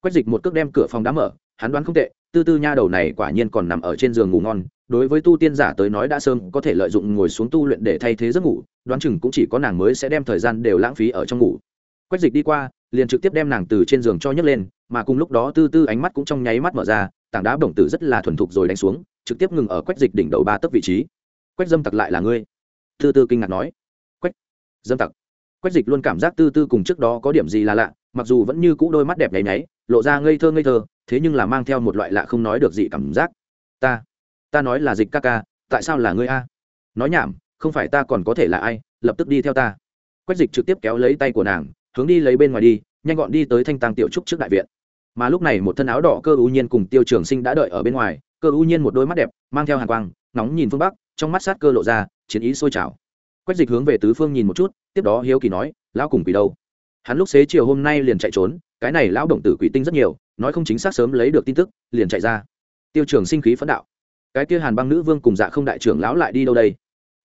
quách dịch một cước đem cửa phòng đá mở, hắn đoán không tệ, tư tư nha đầu này quả nhiên còn nằm ở trên giường ngủ ngon, đối với tu tiên giả tới nói đã sơm có thể lợi dụng ngồi xuống tu luyện để thay thế giấc ngủ, đoán chừng cũng chỉ có nàng mới sẽ đem thời gian đều lãng phí ở trong ngủ quách dịch đi qua, liền trực tiếp đem nàng từ trên giường cho nhấc lên, mà cùng lúc đó tư tư ánh mắt cũng trong nháy mắt mở ra, tảng đá bổng tử rất là thuần thục rồi đánh xuống, trực tiếp ngừng ở quách dịch đỉnh đầu ba tấc vị trí. Quách dâm tặc lại là ngươi? Tư tư kinh ngạc nói. Quách dâm tặc. Quách dịch luôn cảm giác tư tư cùng trước đó có điểm gì là lạ, mặc dù vẫn như cũ đôi mắt đẹp nháy nháy, lộ ra ngây thơ ngây thơ, thế nhưng là mang theo một loại lạ không nói được gì cảm giác. Ta ta nói là dịch ca ca, tại sao là ngươi a? Nói nhảm, không phải ta còn có thể là ai, lập tức đi theo ta. Quách dịch trực tiếp kéo lấy tay của nàng hướng đi lấy bên ngoài đi, nhanh gọn đi tới thanh tăng tiểu trúc trước đại viện. Mà lúc này một thân áo đỏ cơ ưu nhiên cùng tiêu trường sinh đã đợi ở bên ngoài, cơ ưu nhiên một đôi mắt đẹp, mang theo hàng quang nóng nhìn phương bắc, trong mắt sát cơ lộ ra, chiến ý sôi trào. Quách dịch hướng về tứ phương nhìn một chút, tiếp đó hiếu kỳ nói, lão cùng quỷ đâu? Hắn lúc xế chiều hôm nay liền chạy trốn, cái này lão động tử quỷ tinh rất nhiều, nói không chính xác sớm lấy được tin tức, liền chạy ra. Tiêu trường sinh khí phẫn đạo, cái kia hàn băng nữ vương cùng dạ không đại trưởng lão lại đi đâu đây?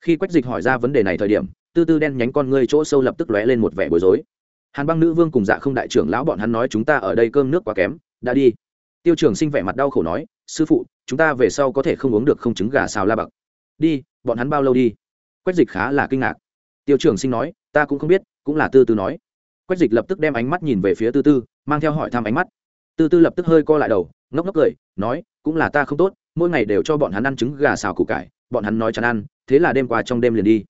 Khi quách dịch hỏi ra vấn đề này thời điểm, tư tư đen nhánh con ngươi chỗ sâu lập tức lóe lên một vẻ bối rối hàn băng nữ vương cùng dạ không đại trưởng lão bọn hắn nói chúng ta ở đây cơm nước quá kém, đã đi. Tiêu trường sinh vẻ mặt đau khổ nói, sư phụ, chúng ta về sau có thể không uống được không trứng gà xào la bậc đi, bọn hắn bao lâu đi? Quách dịch khá là kinh ngạc. Tiêu trường sinh nói, ta cũng không biết, cũng là tư tư nói. Quách dịch lập tức đem ánh mắt nhìn về phía tư tư, mang theo hỏi thăm ánh mắt. Tư tư lập tức hơi co lại đầu, ngốc ngốc cười, nói, cũng là ta không tốt, mỗi ngày đều cho bọn hắn ăn trứng gà xào củ cải, bọn hắn nói chán ăn, thế là đêm qua trong đêm liền đi.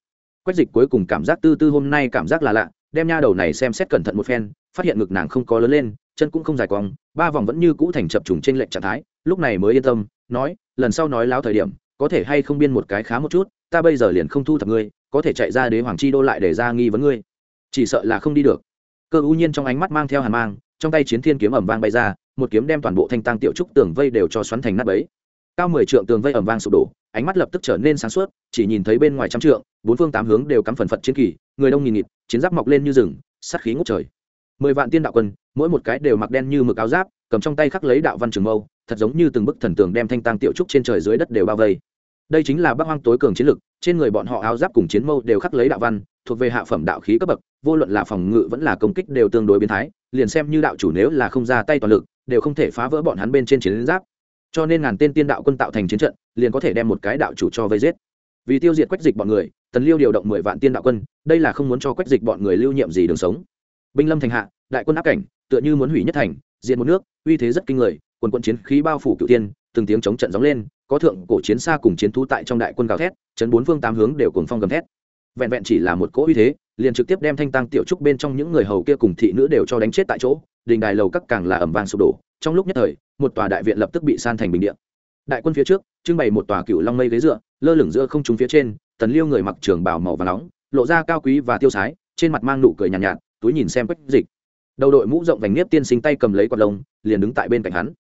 Quách dịch cuối cùng cảm giác tư tư hôm nay cảm giác là lạ đem nha đầu này xem xét cẩn thận một phen, phát hiện ngực nàng không có lớn lên, chân cũng không dài quòng ba vòng vẫn như cũ thành chập trùng trên lệnh trạng thái, lúc này mới yên tâm, nói, lần sau nói láo thời điểm, có thể hay không biên một cái khá một chút, ta bây giờ liền không thu thập ngươi, có thể chạy ra đế hoàng chi đô lại để ra nghi vấn ngươi. Chỉ sợ là không đi được. Cơ ưu nhiên trong ánh mắt mang theo hàn mang, trong tay chiến thiên kiếm ẩm vang bay ra, một kiếm đem toàn bộ thanh tăng tiểu trúc tường vây đều cho xoắn thành nắp ấy cao mười trượng tường vây ẩm vang sụp đổ, ánh mắt lập tức trở nên sáng suốt, chỉ nhìn thấy bên ngoài trăm trượng, bốn phương tám hướng đều cắm phần phật chiến kỳ người đông nghìn nghịt, chiến giáp mọc lên như rừng, sát khí ngút trời. Mười vạn tiên đạo quân, mỗi một cái đều mặc đen như mực áo giáp, cầm trong tay khắc lấy đạo văn trường mâu, thật giống như từng bức thần tường đem thanh tăng tiểu trúc trên trời dưới đất đều bao vây. Đây chính là bác hoang tối cường chiến lực, trên người bọn họ áo giáp cùng chiến mâu đều khắc lấy đạo văn, thuộc về hạ phẩm đạo khí cấp bậc, vô luận là phòng ngự vẫn là công kích đều tương đối biến thái, liền xem như đạo chủ nếu là không ra tay toàn lực, đều không thể phá vỡ bọn hắn bên trên chiến giáp. Cho nên ngàn tên tiên đạo quân tạo thành chiến trận, liền có thể đem một cái đạo chủ cho vây giết. Vì tiêu diệt quách dịch bọn người tần liêu điều động mười vạn tiên đạo quân, đây là không muốn cho quách dịch bọn người lưu nhiệm gì đường sống. Binh lâm thành hạ, đại quân áp cảnh, tựa như muốn hủy nhất thành diện một nước, uy thế rất kinh người quân quân chiến khí bao phủ cựu tiên từng tiếng chống trận gióng lên, có thượng cổ chiến xa cùng chiến thú tại trong đại quân gào thét, chấn bốn phương tám hướng đều cùng phong gầm thét. Vẹn vẹn chỉ là một cỗ uy thế, liền trực tiếp đem thanh tăng tiểu trúc bên trong những người hầu kia cùng thị nữ đều cho đánh chết tại chỗ, đình đài lầu các càng là ẩm vàng sụp đổ. Trong lúc nhất thời, một tòa đại viện lập tức bị san thành bình điện đại quân phía trước, trưng bày một tòa cựu long mây ghế dựa, lơ lửng giữa không trung phía trên tần liêu người mặc trường bảo màu và nóng lộ ra cao quý và tiêu sái trên mặt mang nụ cười nhàn nhạt, nhạt túi nhìn xem quách dịch. Đầu đội mũ rộng vành nếp tiên sinh tay cầm lấy quạt lông liền đứng tại bên cạnh hắn.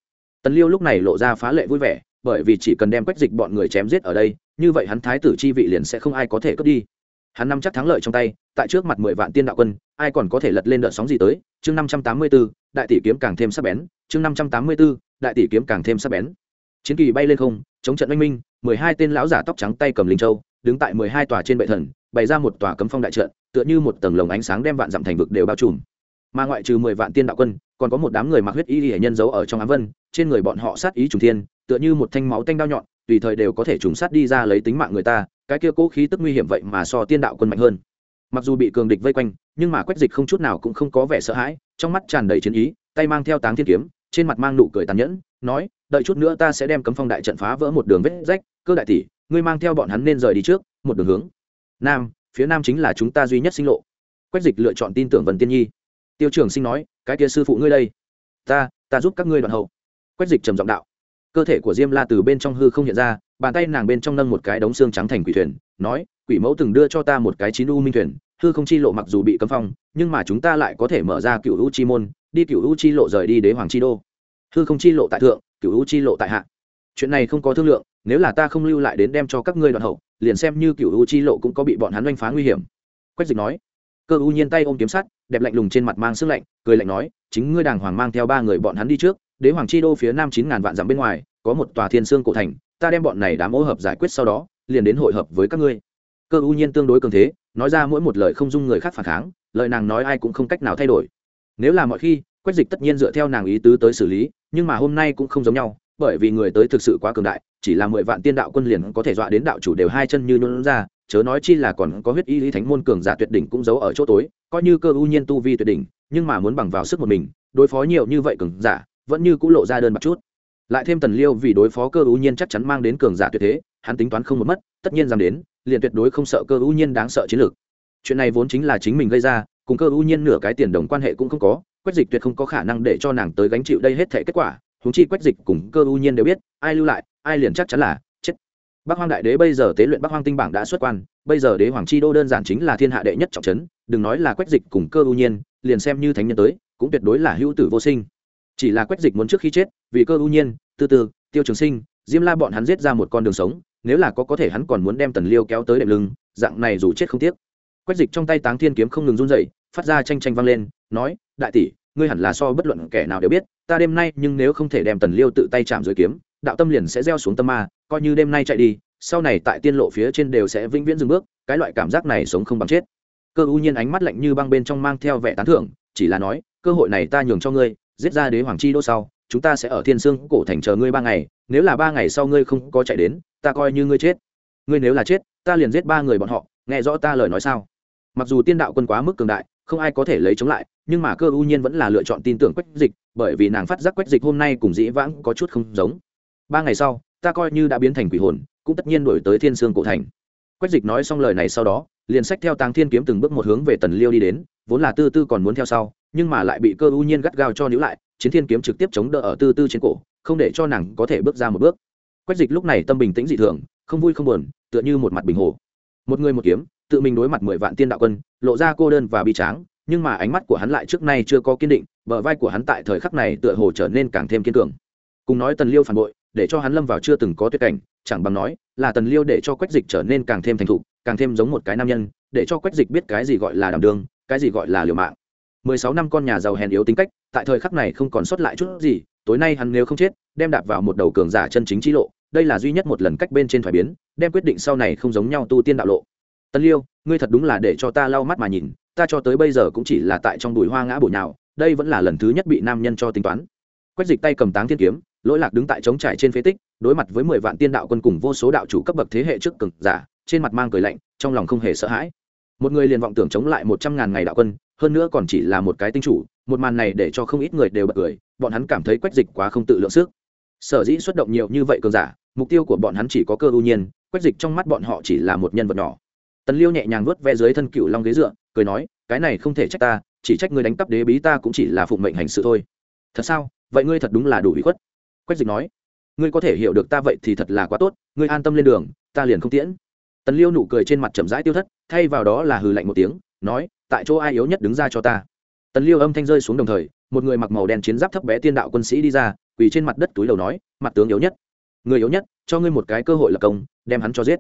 Tần liêu lúc này lộ ra phá lệ vui vẻ bởi vì chỉ cần đem quách dịch bọn người chém giết ở đây như vậy hắn thái tử chi vị liền sẽ không ai có thể cướp đi. Hắn nắm chắc thắng lợi trong tay tại trước mặt mười vạn tiên đạo quân ai còn có thể lật lên đợt sóng gì tới? Chương năm trăm tám mươi b ố đại tỷ kiếm càng thêm sắc bén. Chương năm trăm tám mươi b ố đại tỷ kiếm càng thêm sắc bén. Chiến kỳ bay lên không chống trận oanh minh mười hai tên lão giả tóc trắng tay cầm linh châu đứng tại mười hai tòa trên bệ thần, bày ra một tòa cấm phong đại trận, tựa như một tầng lồng ánh sáng đem vạn dặm thành vực đều bao trùm. Mà ngoại trừ mười vạn tiên đạo quân, còn có một đám người mặc huyết y hệ nhân giấu ở trong ám vân, trên người bọn họ sát ý trùng thiên, tựa như một thanh máu tanh đao nhọn, tùy thời đều có thể trùng sát đi ra lấy tính mạng người ta, cái kia cố khí tức nguy hiểm vậy mà so tiên đạo quân mạnh hơn. Mặc dù bị cường địch vây quanh, nhưng mà quách dịch không chút nào cũng không có vẻ sợ hãi, trong mắt tràn đầy chiến ý, tay mang theo táng thiên kiếm, trên mặt mang nụ cười tàn nhẫn, nói, đợi chút nữa ta sẽ đem cấm phong đại trận phá vỡ một đường vết rách, cơ đại tỷ ngươi mang theo bọn hắn nên rời đi trước, một đường hướng. Nam, phía nam chính là chúng ta duy nhất sinh lộ. Quách dịch lựa chọn tin tưởng vần tiên nhi. Tiêu trường sinh nói, cái kia sư phụ ngươi đây. Ta ta giúp các ngươi đoạn hậu. Quách dịch trầm giọng đạo. Cơ thể của diêm la từ bên trong hư không hiện ra, bàn tay nàng bên trong nâng một cái đống xương trắng thành quỷ thuyền, nói, quỷ mẫu từng đưa cho ta một cái chín u minh thuyền, hư không chi lộ mặc dù bị cấm phong, nhưng mà chúng ta lại có thể mở ra cựu u chi môn, đi cựu u chi lộ rời đi đế hoàng chi đô. Hư không chi lộ tại thượng, cựu u chi lộ tại hạ. Chuyện này không có thương lượng nếu là ta không lưu lại đến đem cho các ngươi đoạn hậu, liền xem như cựu u chi lộ cũng có bị bọn hắn oanh phá nguy hiểm. Quách dịch nói. Cơ u nhiên tay ôm kiếm sắt, đẹp lạnh lùng trên mặt mang sức lạnh, cười lạnh nói, chính ngươi đàng hoàng mang theo ba người bọn hắn đi trước, đế hoàng chi đô phía nam chín ngàn vạn dặm bên ngoài, có một tòa thiên sương cổ thành, ta đem bọn này đám ô hợp giải quyết sau đó, liền đến hội hợp với các ngươi. Cơ u nhiên tương đối cường thế, nói ra mỗi một lời không dung người khác phản kháng, lời nàng nói ai cũng không cách nào thay đổi. Nếu là mọi khi, quách dịch tất nhiên dựa theo nàng ý tứ tới xử lý, nhưng mà hôm nay cũng không giống nhau bởi vì người tới thực sự quá cường đại, chỉ là mười vạn tiên đạo quân liền có thể dọa đến đạo chủ đều hai chân như nôn ra, chớ nói chi là còn có huyết y lý thánh môn cường giả tuyệt đỉnh cũng giấu ở chỗ tối, coi như cơ u nhiên tu vi tuyệt đỉnh, nhưng mà muốn bằng vào sức một mình, đối phó nhiều như vậy cường giả, vẫn như cũng lộ ra đơn bạc chút. Lại thêm tần liêu vì đối phó cơ u nhiên chắc chắn mang đến cường giả tuyệt thế, hắn tính toán không một mất, tất nhiên dám đến, liền tuyệt đối không sợ cơ u nhiên đáng sợ chiến lược. Chuyện này vốn chính là chính mình gây ra, cùng cơ u nhiên nửa cái tiền đồng quan hệ cũng không có quách dịch tuyệt không có khả năng để cho nàng tới gánh chịu đây hết thể kết quả huống chi quách dịch cùng cơ u nhiên đều biết, ai lưu lại, ai liền chắc chắn là chết. Bắc hoang đại đế bây giờ tế luyện bắc hoang tinh bảng đã xuất quan, bây giờ đế hoàng chi đô đơn giản chính là thiên hạ đệ nhất trọng trấn, đừng nói là quách dịch cùng cơ u nhiên, liền xem như thánh nhân tới, cũng tuyệt đối là hữu tử vô sinh. Chỉ là quách dịch muốn trước khi chết, vì cơ u nhiên tư tư tiêu trường sinh, diêm la bọn hắn giết ra một con đường sống, nếu là có có thể hắn còn muốn đem tần liêu kéo tới đệm lưng, dạng này dù chết không tiếc. Quách dịch trong tay táng thiên kiếm không ngừng run dậy phát ra tranh tranh vang lên, nói, đại tỷ, ngươi hẳn là so bất luận kẻ nào đều biết ta đêm nay nhưng nếu không thể đem tần liêu tự tay chạm dưới kiếm, đạo tâm liền sẽ gieo xuống tâm ma, coi như đêm nay chạy đi, sau này tại tiên lộ phía trên đều sẽ vĩnh viễn dừng bước, cái loại cảm giác này sống không bằng chết. Cơ u nhiên ánh mắt lạnh như băng bên trong mang theo vẻ tán thưởng, chỉ là nói, cơ hội này ta nhường cho ngươi, giết ra đế hoàng chi đô sau, chúng ta sẽ ở thiên sương cổ thành chờ ngươi ba ngày, nếu là ba ngày sau ngươi không có chạy đến, ta coi như ngươi chết. Ngươi nếu là chết, ta liền giết ba người bọn họ, nghe rõ ta lời nói sao? Mặc dù tiên đạo quân quá mức cường đại, không ai có thể lấy chống lại, nhưng mà cơ u nhiên vẫn là lựa chọn tin tưởng quách dịch bởi vì nàng phát giác quách dịch hôm nay cùng dĩ vãng có chút không giống. Ba ngày sau, ta coi như đã biến thành quỷ hồn, cũng tất nhiên đổi tới thiên sương cổ thành. Quách dịch nói xong lời này sau đó, liền sách theo tàng thiên kiếm từng bước một hướng về tần liêu đi đến, vốn là tư tư còn muốn theo sau, nhưng mà lại bị cơ ưu nhiên gắt gao cho níu lại, chiến thiên kiếm trực tiếp chống đỡ ở tư tư trên cổ, không để cho nàng có thể bước ra một bước. Quách dịch lúc này tâm bình tĩnh dị thường, không vui không buồn, tựa như một mặt bình hồ. Một người một kiếm, tự mình đối mặt mười vạn tiên đạo quân, lộ ra cô đơn và bi tráng nhưng mà ánh mắt của hắn lại trước nay chưa có kiên định bờ vai của hắn tại thời khắc này tựa hồ trở nên càng thêm kiên cường. Cùng nói tần liêu phản bội để cho hắn lâm vào chưa từng có tuyệt cảnh chẳng bằng nói là tần liêu để cho quách dịch trở nên càng thêm thành thục càng thêm giống một cái nam nhân để cho quách dịch biết cái gì gọi là đảm đương, cái gì gọi là liều mạng. Mười sáu năm con nhà giàu hèn yếu tính cách tại thời khắc này không còn sót lại chút gì tối nay hắn nếu không chết đem đạp vào một đầu cường giả chân chính chi lộ đây là duy nhất một lần cách bên trên thoải biến đem quyết định sau này không giống nhau tu tiên đạo lộ. Tân liêu ngươi thật đúng là để cho ta lau mắt mà nhìn ta cho tới bây giờ cũng chỉ là tại trong bụi hoa ngã bổ nhào, đây vẫn là lần thứ nhất bị nam nhân cho tính toán. Quách dịch tay cầm táng thiên kiếm, lỗi lạc đứng tại trống trải trên phế tích, đối mặt với mười vạn tiên đạo quân cùng vô số đạo chủ cấp bậc thế hệ trước cực giả, trên mặt mang cười lạnh, trong lòng không hề sợ hãi. Một người liền vọng tưởng chống lại một trăm ngàn ngày đạo quân, hơn nữa còn chỉ là một cái tinh chủ, một màn này để cho không ít người đều bật cười, bọn hắn cảm thấy quách dịch quá không tự lượng sức. Sở dĩ xuất động nhiều như vậy cường giả, mục tiêu của bọn hắn chỉ có cơ ưu nhiên, quách dịch trong mắt bọn họ chỉ là một nhân vật nhỏ tần liêu nhẹ nhàng vuốt ve dưới thân cựu long ghế dựa, cười nói, cái này không thể trách ta, chỉ trách ngươi đánh cắp đế bí ta cũng chỉ là phụng mệnh hành sự thôi. Thật sao? Vậy ngươi thật đúng là đủ bị khuất. Quách dịch nói, ngươi có thể hiểu được ta vậy thì thật là quá tốt, ngươi an tâm lên đường, ta liền không tiễn. Tần liêu nụ cười trên mặt chậm rãi tiêu thất, thay vào đó là hừ lạnh một tiếng, nói, tại chỗ ai yếu nhất đứng ra cho ta? Tần liêu âm thanh rơi xuống đồng thời, một người mặc màu đen chiến giáp thấp bé tiên đạo quân sĩ đi ra, quỳ trên mặt đất túi đầu nói, mặt tướng yếu nhất, người yếu nhất, cho ngươi một cái cơ hội lập công, đem hắn cho giết.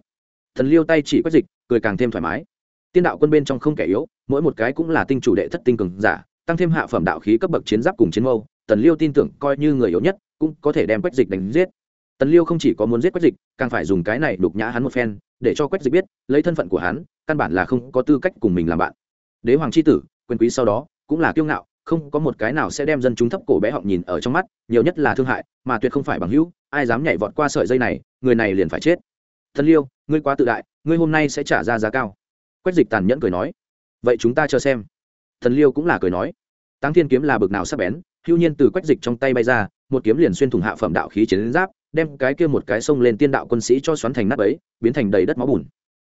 Thần liêu tay chỉ Quách dịch cười càng thêm thoải mái. Tiên đạo quân bên trong không kẻ yếu, mỗi một cái cũng là tinh chủ đệ thất tinh cường giả, tăng thêm hạ phẩm đạo khí cấp bậc chiến giáp cùng chiến mâu, tần liêu tin tưởng coi như người yếu nhất, cũng có thể đem quách dịch đánh giết. Tần liêu không chỉ có muốn giết quách dịch, càng phải dùng cái này đục nhã hắn một phen, để cho quách dịch biết, lấy thân phận của hắn, căn bản là không có tư cách cùng mình làm bạn. Đế hoàng c h i tử, quyền quý sau đó, cũng là kiêu ngạo, không có một cái nào sẽ đem dân chúng thấp cổ bé họng nhìn ở trong mắt, nhiều nhất là thương hại, mà tuyệt không phải bằng hữu, ai dám nhảy vọt qua sợi dây này, người này liền phải chết thân liêu ngươi quá tự đại ngươi hôm nay sẽ trả ra giá cao. Quách dịch tàn nhẫn cười nói vậy chúng ta chờ xem. Thần liêu cũng là cười nói táng thiên kiếm là bực nào sắp bén hưu nhiên từ quách dịch trong tay bay ra một kiếm liền xuyên thủng hạ phẩm đạo khí chiến giáp đem cái kia một cái sông lên tiên đạo quân sĩ cho xoắn thành nắp ấy biến thành đầy đất máu bùn.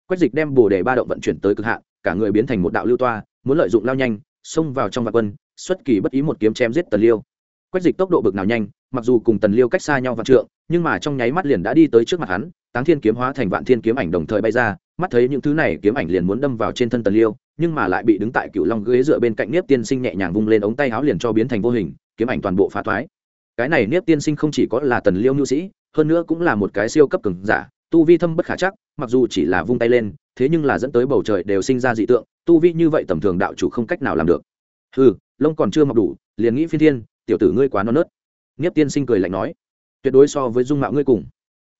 Quách dịch đem bồ đề ba động vận chuyển tới cực hạ, cả người biến thành một đạo lưu toa muốn lợi dụng lao nhanh xông vào trong vạn quân xuất kỳ bất ý một kiếm chém giết tần liêu. Quách dịch tốc độ bực nào nhanh mặc dù cùng tần liêu cách xa nhau vạn trượng nhưng mà trong nháy mắt liền đã đi tới trước mặt hắn táng thiên kiếm hóa thành vạn thiên kiếm ảnh đồng thời bay ra, mắt thấy những thứ này kiếm ảnh liền muốn đâm vào trên thân tần liêu, nhưng mà lại bị đứng tại cựu long ghế dựa bên cạnh nếp tiên sinh nhẹ nhàng vung lên ống tay áo liền cho biến thành vô hình, kiếm ảnh toàn bộ phá thoái. Cái này nếp tiên sinh không chỉ có là tần liêu nhu sĩ, hơn nữa cũng là một cái siêu cấp cường giả, tu vi thâm bất khả chắc, mặc dù chỉ là vung tay lên, thế nhưng là dẫn tới bầu trời đều sinh ra dị tượng, tu vi như vậy tầm thường đạo chủ không cách nào làm được. Ừ lông còn chưa mọc đủ, liền nghĩ phi thiên, tiểu tử ngươi quá non nớt. Nếp tiên sinh cười lạnh nói, tuyệt đối so với dung mạo ngươi cùng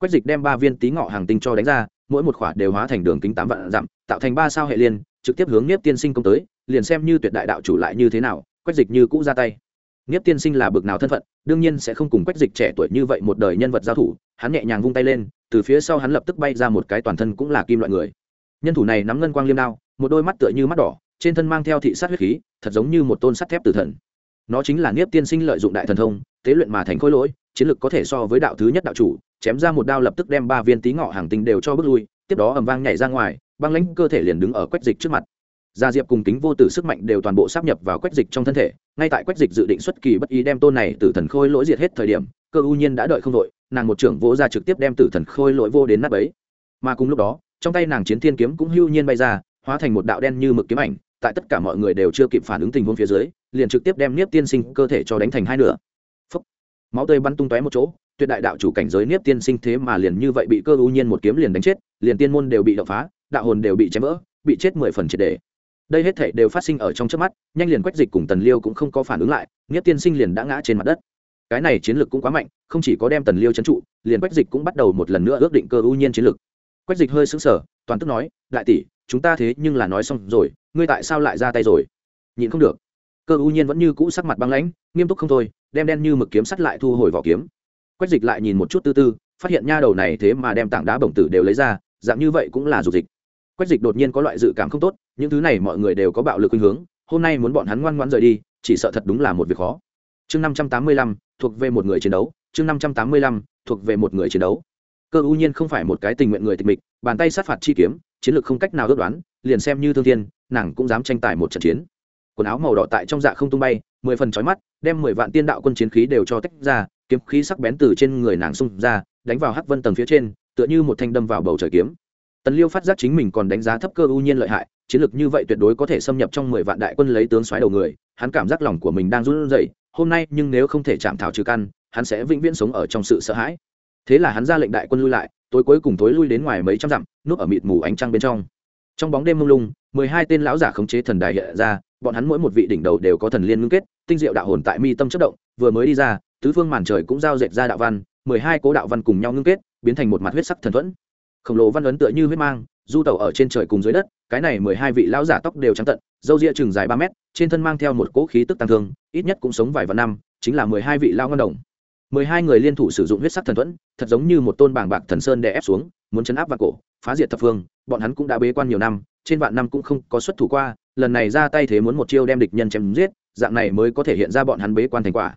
quách dịch đem ba viên tí ngọ hàng tinh cho đánh ra, mỗi một khỏa đều hóa thành đường kính tám vạn dặm, tạo thành ba sao hệ liên, trực tiếp hướng Niếp tiên sinh công tới, liền xem như tuyệt đại đạo chủ lại như thế nào, quách dịch như cũ ra tay. Niếp tiên sinh là bực nào thân phận, đương nhiên sẽ không cùng quách dịch trẻ tuổi như vậy một đời nhân vật giao thủ, hắn nhẹ nhàng vung tay lên, từ phía sau hắn lập tức bay ra một cái toàn thân cũng là kim loại người. Nhân thủ này nắm ngân quang liêm đao, một đôi mắt tựa như mắt đỏ, trên thân mang theo thị sát huyết khí, thật giống như một tôn sắt thép tử thần. Nó chính là Niếp tiên sinh lợi dụng đại thần thông, tế luyện mà thành khối lỗi, chiến lược có thể so với đạo thứ nhất đạo chủ chém ra một đao lập tức đem ba viên tí ngọ hàng tinh đều cho bước lui, tiếp đó ầm vang nhảy ra ngoài, băng lãnh cơ thể liền đứng ở quách dịch trước mặt. Gia diệp cùng kính vô tử sức mạnh đều toàn bộ sắp nhập vào quách dịch trong thân thể, ngay tại quách dịch dự định xuất kỳ bất ý đem tôn này tử thần khôi lỗi diệt hết thời điểm, cơ ưu nhiên đã đợi không đội, nàng một trưởng vỗ ra trực tiếp đem tử thần khôi lỗi vô đến nắp ấy mà cùng lúc đó, trong tay nàng chiến thiên kiếm cũng hưu nhiên bay ra, hóa thành một đạo đen như mực kiếm ảnh, tại tất cả mọi người đều chưa kịp phản ứng tình huống phía dưới, liền trực tiếp đem niếp tiên sinh cơ thể cho đánh thành hai nửa. Phúc. máu tươi bắn tung tóe một chỗ tuyệt đại đạo chủ cảnh giới niếp tiên sinh thế mà liền như vậy bị cơ ưu nhiên một kiếm liền đánh chết, liền tiên môn đều bị động phá, đạo hồn đều bị chém vỡ, bị chết mười phần triệt đề đây hết thể đều phát sinh ở trong trước mắt, nhanh liền quách dịch cùng tần liêu cũng không có phản ứng lại, niếp tiên sinh liền đã ngã trên mặt đất. Cái này chiến lược cũng quá mạnh, không chỉ có đem tần liêu trấn trụ, liền quách dịch cũng bắt đầu một lần nữa ước định cơ ưu nhiên chiến lược. Quách dịch hơi sững sờ, toàn tức nói, đại tỷ, chúng ta thế nhưng là nói xong rồi, ngươi tại sao lại ra tay rồi? Nhịn không được. Cơ ưu nhiên vẫn như cũ sắc mặt băng lãnh, nghiêm túc không thôi, đem đen như mực kiếm sắt lại thu hồi vỏ kiếm quách dịch lại nhìn một chút tư tư, phát hiện nha đầu này thế mà đem tảng đá bổng tử đều lấy ra, dạng như vậy cũng là dục dịch. Quách dịch đột nhiên có loại dự cảm không tốt, những thứ này mọi người đều có bạo lực khuynh hướng, hôm nay muốn bọn hắn ngoan ngoãn rời đi, chỉ sợ thật đúng là một việc khó. Chương năm trăm tám mươi lăm, thuộc về một người chiến đấu, chương năm trăm tám mươi lăm, thuộc về một người chiến đấu. Cơ ưu nhiên không phải một cái tình nguyện người tịch mịch, bàn tay sát phạt chi kiếm, chiến lược không cách nào ước đoán, liền xem như thương thiên, nàng cũng dám tranh tài một trận chiến. Quần áo màu đỏ tại trong dạ không tung bay, mười phần trói mắt, đem mười vạn tiên đạo quân chiến khí đều cho tách ra kiếm khí sắc bén từ trên người nàng xung ra, đánh vào hắc vân tầng phía trên, tựa như một thanh đâm vào bầu trời kiếm. Tần liêu phát giác chính mình còn đánh giá thấp cơ ưu nhiên lợi hại, chiến lược như vậy tuyệt đối có thể xâm nhập trong mười vạn đại quân lấy tướng xoáy đầu người, hắn cảm giác lòng của mình đang run rẩy, hôm nay nhưng nếu không thể chạm thảo trừ căn, hắn sẽ vĩnh viễn sống ở trong sự sợ hãi. Thế là hắn ra lệnh đại quân lui lại, tối cuối cùng tối lui đến ngoài mấy trăm dặm, núp ở mịt mù ánh trăng bên trong. Trong bóng đêm mông lung, mười hai tên lão giả khống chế thần đài hiện ra, bọn hắn mỗi một vị đỉnh đầu đều có thần liên ngưng kết, tinh diệu đạo hồn tại mi tâm chất động, vừa mới đi ra tứ phương màn trời cũng giao dệt ra đạo văn, mười hai cố đạo văn cùng nhau ngưng kết, biến thành một mặt huyết sắc thần thuẫn. Khổng lồ văn ấn tựa như huyết mang, du tẩu ở trên trời cùng dưới đất, cái này mười hai vị lão giả tóc đều trắng tận dâu ria chừng dài ba mét, trên thân mang theo một cỗ khí tức tăng thương, ít nhất cũng sống vài vạn năm, chính là mười hai vị lao ngân đồng. Mười hai người liên thủ sử dụng huyết sắc thần thuẫn, thật giống như một tôn bảng bạc thần sơn đè ép xuống, muốn chấn áp vào cổ, phá diệt thập phương, bọn hắn cũng đã bế quan nhiều năm, trên vạn năm cũng không có xuất thủ qua, lần này ra tay thế muốn một chiêu đem địch nhân chém giết, dạng này mới có thể hiện ra bọn hắn bế quan thành quả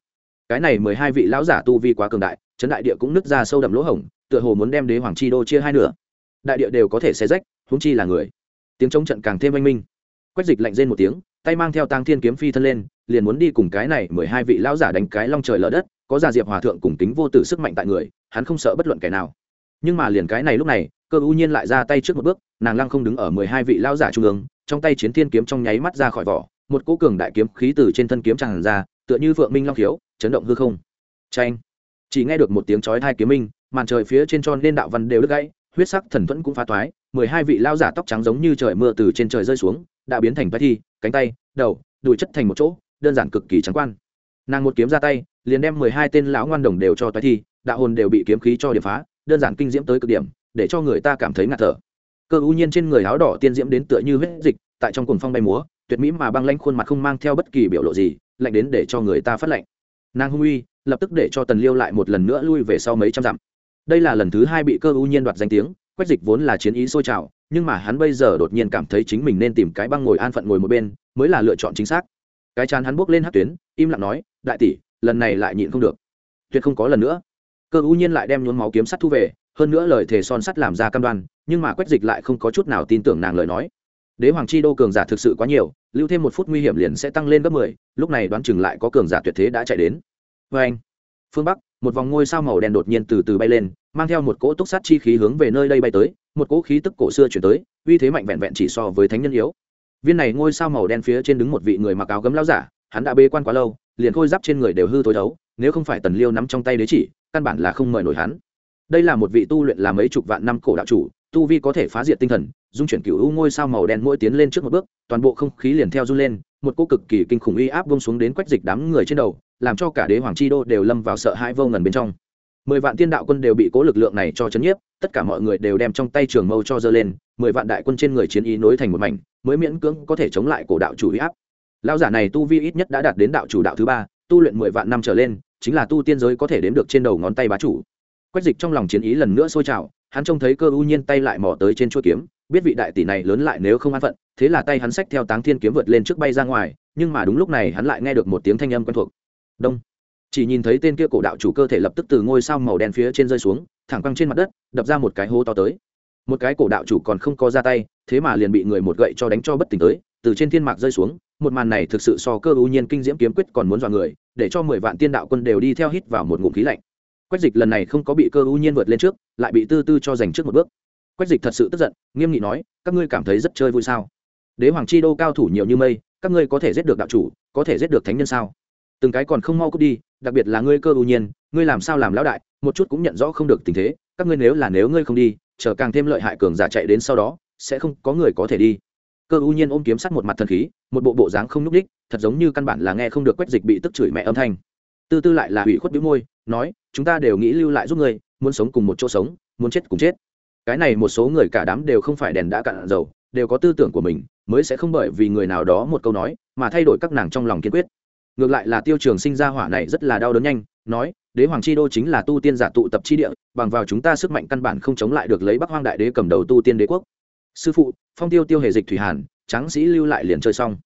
cái này mười hai vị lão giả tu vi quá cường đại, chấn đại địa cũng nứt ra sâu đậm lỗ hổng, tựa hồ muốn đem đế hoàng chi đô chia hai nửa. Đại địa đều có thể xé rách húng chi là người. Tiếng chống trận càng thêm oanh minh. Quách dịch lạnh rên một tiếng, tay mang theo tang thiên kiếm phi thân lên, liền muốn đi cùng cái này mười hai vị lão giả đánh cái long trời lở đất, có già diệp hòa thượng cùng tính vô tử sức mạnh tại người, hắn không sợ bất luận kẻ nào. Nhưng mà liền cái này lúc này, cơ ưu nhiên lại ra tay trước một bước, nàng lăng không đứng ở mười hai vị lão giả trung ương, trong tay chiến thiên kiếm trong nháy mắt ra khỏi vỏ, một cỗ cường đại kiếm khí từ trên thân kiếm tràn ra tựa như phượng minh long khiếu, chấn động hư không. Tranh chỉ nghe được một tiếng chói hai kiếm minh, màn trời phía trên tròn nên đạo văn đều đứt gãy, huyết sắc thần thuẫn cũng phá toái, mười hai vị lao giả tóc trắng giống như trời mưa từ trên trời rơi xuống, đã biến thành vai thi, cánh tay, đầu, đùi chất thành một chỗ, đơn giản cực kỳ trắng quan. Nàng một kiếm ra tay, liền đem mười hai tên lão ngoan đồng đều cho toái thi, đạo hồn đều bị kiếm khí cho điểm phá, đơn giản kinh diễm tới cực điểm, để cho người ta cảm thấy ngạt thở. Cơ ưu nhiên trên người áo đỏ tiên diễm đến tựa như huyết dịch, tại trong cuồng phong bay múa tuyệt mỹ mà băng lanh khuôn mặt không mang theo bất kỳ biểu lộ gì, lạnh đến để cho người ta phát lạnh. Nàng hung uy, lập tức để cho tần liêu lại một lần nữa lui về sau mấy trăm dặm. Đây là lần thứ hai bị cơ ưu nhiên đoạt danh tiếng, quách dịch vốn là chiến ý sôi trào, nhưng mà hắn bây giờ đột nhiên cảm thấy chính mình nên tìm cái băng ngồi an phận ngồi một bên, mới là lựa chọn chính xác. Cái chán hắn buốc lên hát tuyến, im lặng nói, đại tỷ, lần này lại nhịn không được. Tuyệt không có lần nữa. Cơ ưu nhiên lại đem nhuốm máu kiếm sắt thu về, hơn nữa lời thề son sắt làm ra cam đoan, nhưng mà quách dịch lại không có chút nào tin tưởng nàng lời nói đế hoàng chi đô cường giả thực sự quá nhiều, lưu thêm một phút nguy hiểm liền sẽ tăng lên gấp mười, lúc này đoán chừng lại có cường giả tuyệt thế đã chạy đến. Vê anh, phương bắc, một vòng ngôi sao màu đen đột nhiên từ từ bay lên, mang theo một cỗ túc sát chi khí hướng về nơi đây bay tới, một cỗ khí tức cổ xưa chuyển tới, uy thế mạnh vẹn vẹn chỉ so với thánh nhân yếu. Viên này ngôi sao màu đen phía trên đứng một vị người mặc áo gấm lao giả, hắn đã bê quan quá lâu, liền khôi giáp trên người đều hư thối thấu, nếu không phải tần liêu nắm trong tay đế chỉ, căn bản là không mời nổi hắn. Đây là một vị tu luyện làm mấy chục vạn năm cổ đạo chủ tu vi có thể phá diệt tinh thần, dung chuyển cựu u ngôi sao màu đen mỗi tiến lên trước một bước, toàn bộ không khí liền theo run lên, một cô cực kỳ kinh khủng uy áp bông xuống đến quách dịch đám người trên đầu, làm cho cả đế hoàng chi đô đều lâm vào sợ hãi vô ngần bên trong. Mười vạn tiên đạo quân đều bị cố lực lượng này cho chấn nhiếp, tất cả mọi người đều đem trong tay trường mâu cho dơ lên, mười vạn đại quân trên người chiến ý nối thành một mảnh, mới miễn cưỡng có thể chống lại cổ đạo chủ uy áp. Lao giả này tu vi ít nhất đã đạt đến đạo chủ đạo thứ ba, tu luyện mười vạn năm trở lên, chính là tu tiên giới có thể đếm được trên đầu ngón tay bá chủ quách dịch trong lòng chiến ý lần nữa sôi trào, hắn trông thấy cơ U nhiên tay lại mò tới trên chuỗi kiếm, biết vị đại tỷ này lớn lại nếu không an phận, thế là tay hắn xách theo táng thiên kiếm vượt lên trước bay ra ngoài, nhưng mà đúng lúc này hắn lại nghe được một tiếng thanh âm quen thuộc. Đông. Chỉ nhìn thấy tên kia cổ đạo chủ cơ thể lập tức từ ngôi sao màu đen phía trên rơi xuống, thẳng quăng trên mặt đất, đập ra một cái hố to tới. Một cái cổ đạo chủ còn không có ra tay, thế mà liền bị người một gậy cho đánh cho bất tỉnh tới, từ trên thiên mạc rơi xuống, một màn này thực sự so cơ ưu nhiên kinh diễm kiếm quyết còn muốn dọa người, để cho mười vạn tiên đạo quân đều đi theo hít vào một ngụm khí lạnh quách dịch lần này không có bị cơ ưu nhiên vượt lên trước, lại bị tư tư cho giành trước một bước. Quách dịch thật sự tức giận, nghiêm nghị nói, các ngươi cảm thấy rất chơi vui sao? Đế hoàng chi đô cao thủ nhiều như mây, các ngươi có thể giết được đạo chủ, có thể giết được thánh nhân sao? Từng cái còn không mau cút đi, đặc biệt là ngươi cơ ưu nhiên, ngươi làm sao làm lão đại, một chút cũng nhận rõ không được tình thế, các ngươi nếu là nếu ngươi không đi, chờ càng thêm lợi hại cường giả chạy đến sau đó, sẽ không có người có thể đi. Cơ ưu nhiên ôm kiếm sắt một mặt thần khí, một bộ bộ dáng không nhúc đích thật giống như căn bản là nghe không được quách dịch bị tức chửi mẹ âm thanh tư tư lại là hủy khuất bĩu môi, nói, chúng ta đều nghĩ lưu lại giúp ngươi, muốn sống cùng một chỗ sống, muốn chết cùng chết. Cái này một số người cả đám đều không phải đèn đã cạn dầu, đều có tư tưởng của mình, mới sẽ không bởi vì người nào đó một câu nói mà thay đổi các nàng trong lòng kiên quyết. Ngược lại là tiêu trường sinh ra hỏa này rất là đau đớn nhanh, nói, đế hoàng chi đô chính là tu tiên giả tụ tập chi địa, bằng vào chúng ta sức mạnh căn bản không chống lại được lấy bắc hoang đại đế cầm đầu tu tiên đế quốc. Sư phụ, phong tiêu tiêu hề dịch thủy hàn, tráng sĩ lưu lại liền chơi xong.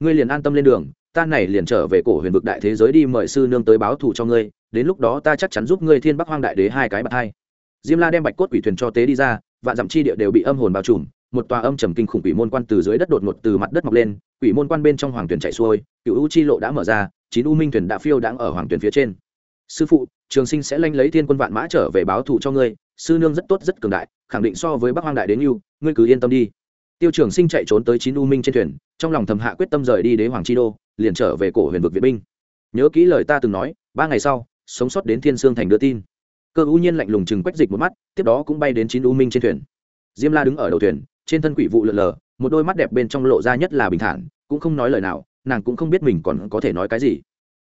Ngươi liền an tâm lên đường ta này liền trở về cổ huyền vực đại thế giới đi mời sư nương tới báo thù cho ngươi, đến lúc đó ta chắc chắn giúp ngươi thiên bắc hoang đại đế hai cái bạc hai. Diêm la đem bạch cốt quỷ thuyền cho tế đi ra, vạn dặm chi địa đều bị âm hồn bao trùm, một tòa âm trầm kinh khủng quỷ môn quan từ dưới đất đột ngột từ mặt đất mọc lên, quỷ môn quan bên trong hoàng thuyền chạy xuôi, cựu u chi lộ đã mở ra, chín u minh thuyền đã phiêu đang ở hoàng thuyền phía trên. Sư phụ, trường sinh sẽ lanh lấy thiên quân vạn mã trở về báo thù cho ngươi, sư nương rất tốt rất cường đại, khẳng định so với bắc hoang đại đến yêu ngươi cứ yên tâm đi. Tiêu trường sinh chạy trốn tới chín u minh trên thuyền, trong lòng thầm hạ quyết tâm rời đi đế hoàng chi đô liền trở về cổ huyền vực viện binh. Nhớ kỹ lời ta từng nói, ba ngày sau, sống sót đến thiên sương thành đưa tin. Cơ u nhiên lạnh lùng chừng quách dịch một mắt, tiếp đó cũng bay đến chín u minh trên thuyền. Diêm la đứng ở đầu thuyền, trên thân quỷ vụ lượn lờ, một đôi mắt đẹp bên trong lộ ra nhất là bình thản, cũng không nói lời nào, nàng cũng không biết mình còn có thể nói cái gì.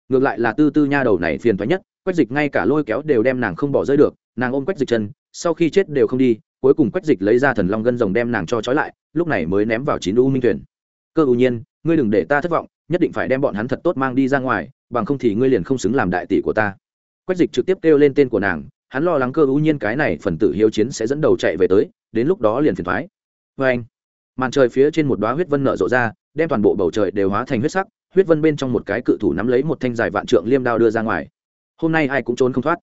Ngược lại là tư tư nha đầu này phiền thoái nhất quách dịch ngay cả lôi kéo đều đem nàng không bỏ rơi được, nàng ôm quách dịch chân, sau khi chết đều không đi, cuối cùng quách dịch lấy ra thần long gân rồng đem nàng cho trói lại, lúc này mới ném vào chín u minh thuyền. Cơ U nhiên, ngươi đừng để ta thất vọng nhất định phải đem bọn hắn thật tốt mang đi ra ngoài, bằng không thì ngươi liền không xứng làm đại tỷ của ta. Quách dịch trực tiếp kêu lên tên của nàng, hắn lo lắng cơ ưu nhiên cái này phần tử hiếu chiến sẽ dẫn đầu chạy về tới, đến lúc đó liền phiền thoái. Vê anh, màn trời phía trên một đoá huyết vân nở rộ ra, đem toàn bộ bầu trời đều hóa thành huyết sắc, huyết vân bên trong một cái cự thủ nắm lấy một thanh dài vạn trượng liêm đao đưa ra ngoài. Hôm nay ai cũng trốn không thoát.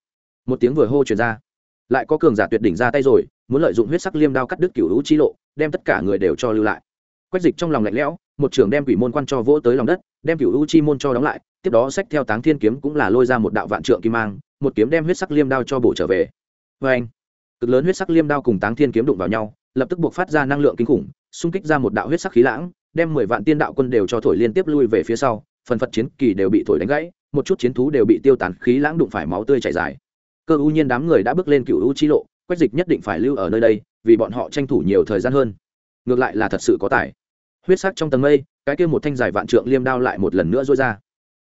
Một tiếng vừa hô truyền ra. Lại có cường giả tuyệt đỉnh ra tay rồi, muốn lợi dụng huyết sắc liêm đao cắt đứt cửu hữu chi lộ, đem tất cả người đều cho lưu lại. Quách dịch trong lòng lạnh lẽo một trưởng đem quỷ môn quan cho vỗ tới lòng đất, đem cựu u chi môn cho đóng lại, tiếp đó sách theo táng thiên kiếm cũng là lôi ra một đạo vạn trượng kim mang, một kiếm đem huyết sắc liêm đao cho bổ trở về. Vê anh, cực lớn huyết sắc liêm đao cùng táng thiên kiếm đụng vào nhau, lập tức buộc phát ra năng lượng kinh khủng, xung kích ra một đạo huyết sắc khí lãng, đem mười vạn tiên đạo quân đều cho thổi liên tiếp lui về phía sau, phần phật chiến kỳ đều bị thổi đánh gãy, một chút chiến thú đều bị tiêu tán, khí lãng đụng phải máu tươi chảy dài. Cơ ưu nhiên đám người đã bước lên cựu u chi lộ, quách dịch nhất định phải lưu ở nơi đây, vì bọn họ tranh thủ nhiều thời gian hơn. Ngược lại là thật sự có tài huyết sắc trong tầng mây, cái kia một thanh dài vạn trượng liêm đao lại một lần nữa rối ra.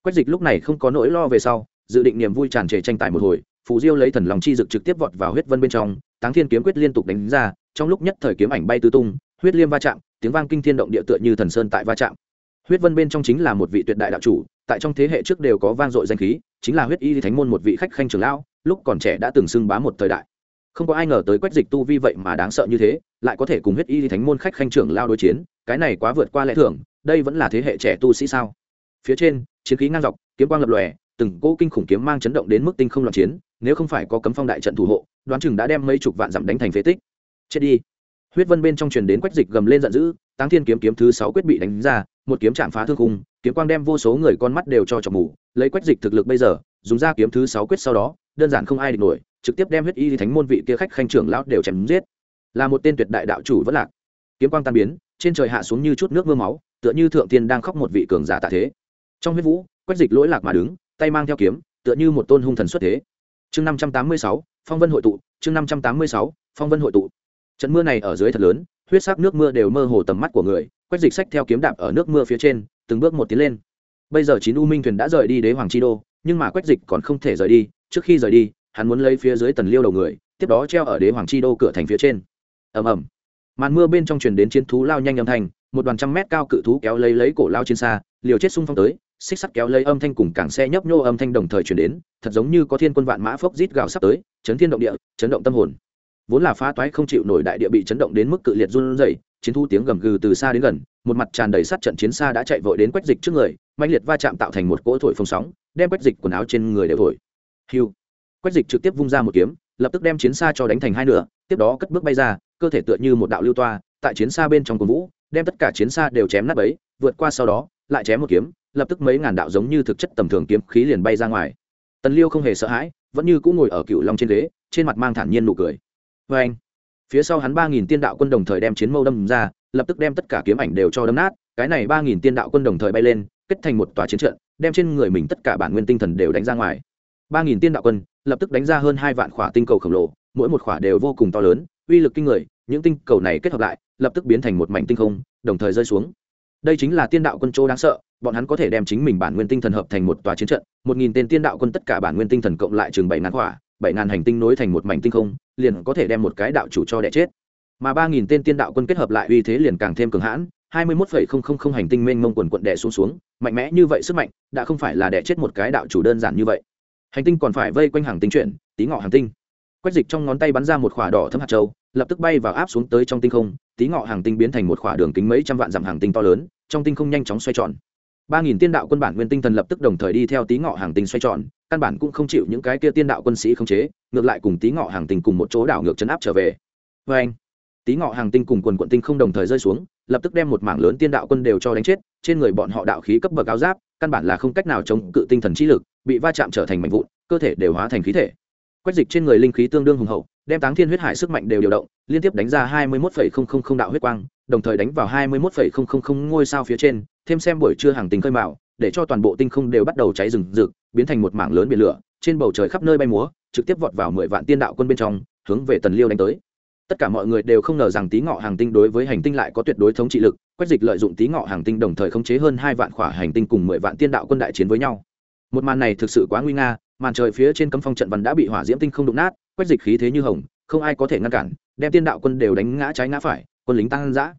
Quách dịch lúc này không có nỗi lo về sau, dự định niềm vui tràn trề tranh tài một hồi, phù diêu lấy thần lòng chi dực trực tiếp vọt vào huyết vân bên trong, táng thiên kiếm quyết liên tục đánh ra, trong lúc nhất thời kiếm ảnh bay tứ tung, huyết liêm va chạm, tiếng vang kinh thiên động địa tựa như thần sơn tại va chạm. Huyết vân bên trong chính là một vị tuyệt đại đạo chủ, tại trong thế hệ trước đều có vang dội danh khí, chính là huyết y thánh môn một vị khách khanh trưởng lão, lúc còn trẻ đã từng xưng bá một thời đại. Không có ai ngờ tới quách dịch tu vi vậy mà đáng sợ như thế, lại có thể cùng huyết y thánh môn khách khanh trưởng lao đối chiến cái này quá vượt qua lẽ thường, đây vẫn là thế hệ trẻ tu sĩ sao? Phía trên, chiến khí ngang dọc, kiếm quang lập lòe, từng cỗ kinh khủng kiếm mang chấn động đến mức tinh không loạn chiến, nếu không phải có cấm phong đại trận thủ hộ, đoán chừng đã đem mấy chục vạn dặm đánh thành phế tích. Chết đi. Huyết vân bên trong truyền đến quách dịch gầm lên giận dữ, táng thiên kiếm kiếm thứ sáu quyết bị đánh ra, một kiếm chạm phá thương khung, kiếm quang đem vô số người con mắt đều cho chọc mù, lấy quách dịch thực lực bây giờ, dùng ra kiếm thứ sáu quyết sau đó, đơn giản không ai địch nổi, trực tiếp đem huyết y thánh môn vị kia khách khanh trưởng lão đều chém giết. Là một tên tuyệt đại đạo chủ vẫn lạc. Kiếm quang tan biến trên trời hạ xuống như chút nước mưa máu, tựa như thượng tiên đang khóc một vị cường giả tạ thế. Trong huyết vũ, quách dịch lỗi lạc mà đứng, tay mang theo kiếm, tựa như một tôn hung thần xuất thế. Chương năm trăm tám mươi sáu, phong vân hội tụ, chương năm trăm tám mươi sáu, phong vân hội tụ. Trận mưa này ở dưới thật lớn, huyết sắc nước mưa đều mơ hồ tầm mắt của người, quách dịch sách theo kiếm đạp ở nước mưa phía trên, từng bước một tiến lên. Bây giờ chín u minh thuyền đã rời đi đế hoàng chi đô, nhưng mà quách dịch còn không thể rời đi, trước khi rời đi, hắn muốn lấy phía dưới tần liêu đầu người, tiếp đó treo ở đế hoàng chi đô cửa thành phía trên. Ầm ầm màn mưa bên trong truyền đến chiến thú lao nhanh âm thanh, một đoàn trăm mét cao cự thú kéo lấy lấy cổ lao trên xa, liều chết xung phong tới, xích sắt kéo lấy âm thanh cùng cảng xe nhấp nhô âm thanh đồng thời truyền đến, thật giống như có thiên quân vạn mã phốc rít gào sắp tới, chấn thiên động địa, chấn động tâm hồn. Vốn là phá toái không chịu nổi đại địa bị chấn động đến mức cự liệt run rẩy, chiến thu tiếng gầm gừ từ xa đến gần, một mặt tràn đầy sát trận chiến xa đã chạy vội đến quách dịch trước người mạnh liệt va chạm tạo thành một cỗ thổi phồng sóng, đem quách dịch quần áo trên người đều thổi. Hiu quách dịch trực tiếp vung ra một kiếm, lập tức đem chiến xa cho đánh thành hai nửa tiếp đó cất bước bay ra, cơ thể tựa như một đạo lưu toa, tại chiến xa bên trong cồn vũ, đem tất cả chiến xa đều chém nát ấy vượt qua sau đó, lại chém một kiếm, lập tức mấy ngàn đạo giống như thực chất tầm thường kiếm khí liền bay ra ngoài. Tần liêu không hề sợ hãi, vẫn như cũng ngồi ở cựu long trên ghế, trên mặt mang thản nhiên nụ cười. Vê anh, phía sau hắn ba nghìn tiên đạo quân đồng thời đem chiến mâu đâm ra, lập tức đem tất cả kiếm ảnh đều cho đâm nát, cái này ba nghìn tiên đạo quân đồng thời bay lên, kết thành một tòa chiến trận, đem trên người mình tất cả bản nguyên tinh thần đều đánh ra ngoài. Ba nghìn tiên đạo quân lập tức đánh ra hơn hai vạn khỏa tinh cầu khổng lồ mỗi một khỏa đều vô cùng to lớn, uy lực kinh người, những tinh cầu này kết hợp lại, lập tức biến thành một mảnh tinh không, đồng thời rơi xuống. Đây chính là tiên đạo quân châu đáng sợ, bọn hắn có thể đem chính mình bản nguyên tinh thần hợp thành một tòa chiến trận, một nghìn tên tiên đạo quân tất cả bản nguyên tinh thần cộng lại chừng bảy ngàn khỏa, bảy ngàn hành tinh nối thành một mảnh tinh không, liền có thể đem một cái đạo chủ cho đẻ chết. Mà ba nghìn tên tiên đạo quân kết hợp lại uy thế liền càng thêm cường hãn, hai mươi mốt phẩy không không không hành tinh mênh mông quần quận đẻ xuống xuống, mạnh mẽ như vậy sức mạnh, đã không phải là đẻ chết một cái đạo chủ đơn giản như vậy. Hành tinh còn phải vây quanh hàng tinh chuyển, tí ngọ hàng tinh quách dịch trong ngón tay bắn ra một khỏa đỏ thấm hạt châu, lập tức bay vào áp xuống tới trong tinh không, tí ngọ hàng tinh biến thành một khỏa đường kính mấy trăm vạn dặm hàng tinh to lớn, trong tinh không nhanh chóng xoay tròn. Ba nghìn tiên đạo quân bản nguyên tinh thần lập tức đồng thời đi theo tí ngọ hàng tinh xoay tròn, căn bản cũng không chịu những cái kia tiên đạo quân sĩ khống chế, ngược lại cùng tí ngọ hàng tinh cùng một chỗ đảo ngược chấn áp trở về. Vê anh, tí ngọ hàng tinh cùng quần quận tinh không đồng thời rơi xuống, lập tức đem một mảng lớn tiên đạo quân đều cho đánh chết, trên người bọn họ đạo khí cấp bậc áo giáp, căn bản là không cách nào chống cự tinh thần trí lực, bị va chạm trở thành mảnh vụn, cơ thể đều hóa thành khí thể quách dịch trên người linh khí tương đương hùng hậu, đem táng thiên huyết hải sức mạnh đều điều động, liên tiếp đánh ra hai mươi một đạo huyết quang, đồng thời đánh vào hai mươi một ngôi sao phía trên, thêm xem buổi trưa hàng tinh khơi mạo để cho toàn bộ tinh không đều bắt đầu cháy rừng rực, biến thành một mảng lớn biển lửa, trên bầu trời khắp nơi bay múa, trực tiếp vọt vào mười vạn tiên đạo quân bên trong, hướng về tần liêu đánh tới. Tất cả mọi người đều không ngờ rằng tí ngọ hàng tinh đối với hành tinh lại có tuyệt đối thống trị lực, quách dịch lợi dụng tí ngọ hàng tinh đồng thời khống chế hơn hai vạn khỏa hành tinh cùng mười vạn tiên đạo quân đại chiến với nhau. Một màn này thực sự quá nguy nga màn trời phía trên cấm phong trận văn đã bị hỏa diễm tinh không đụng nát, quét dịch khí thế như hồng, không ai có thể ngăn cản, đem tiên đạo quân đều đánh ngã trái ngã phải, quân lính tăng giã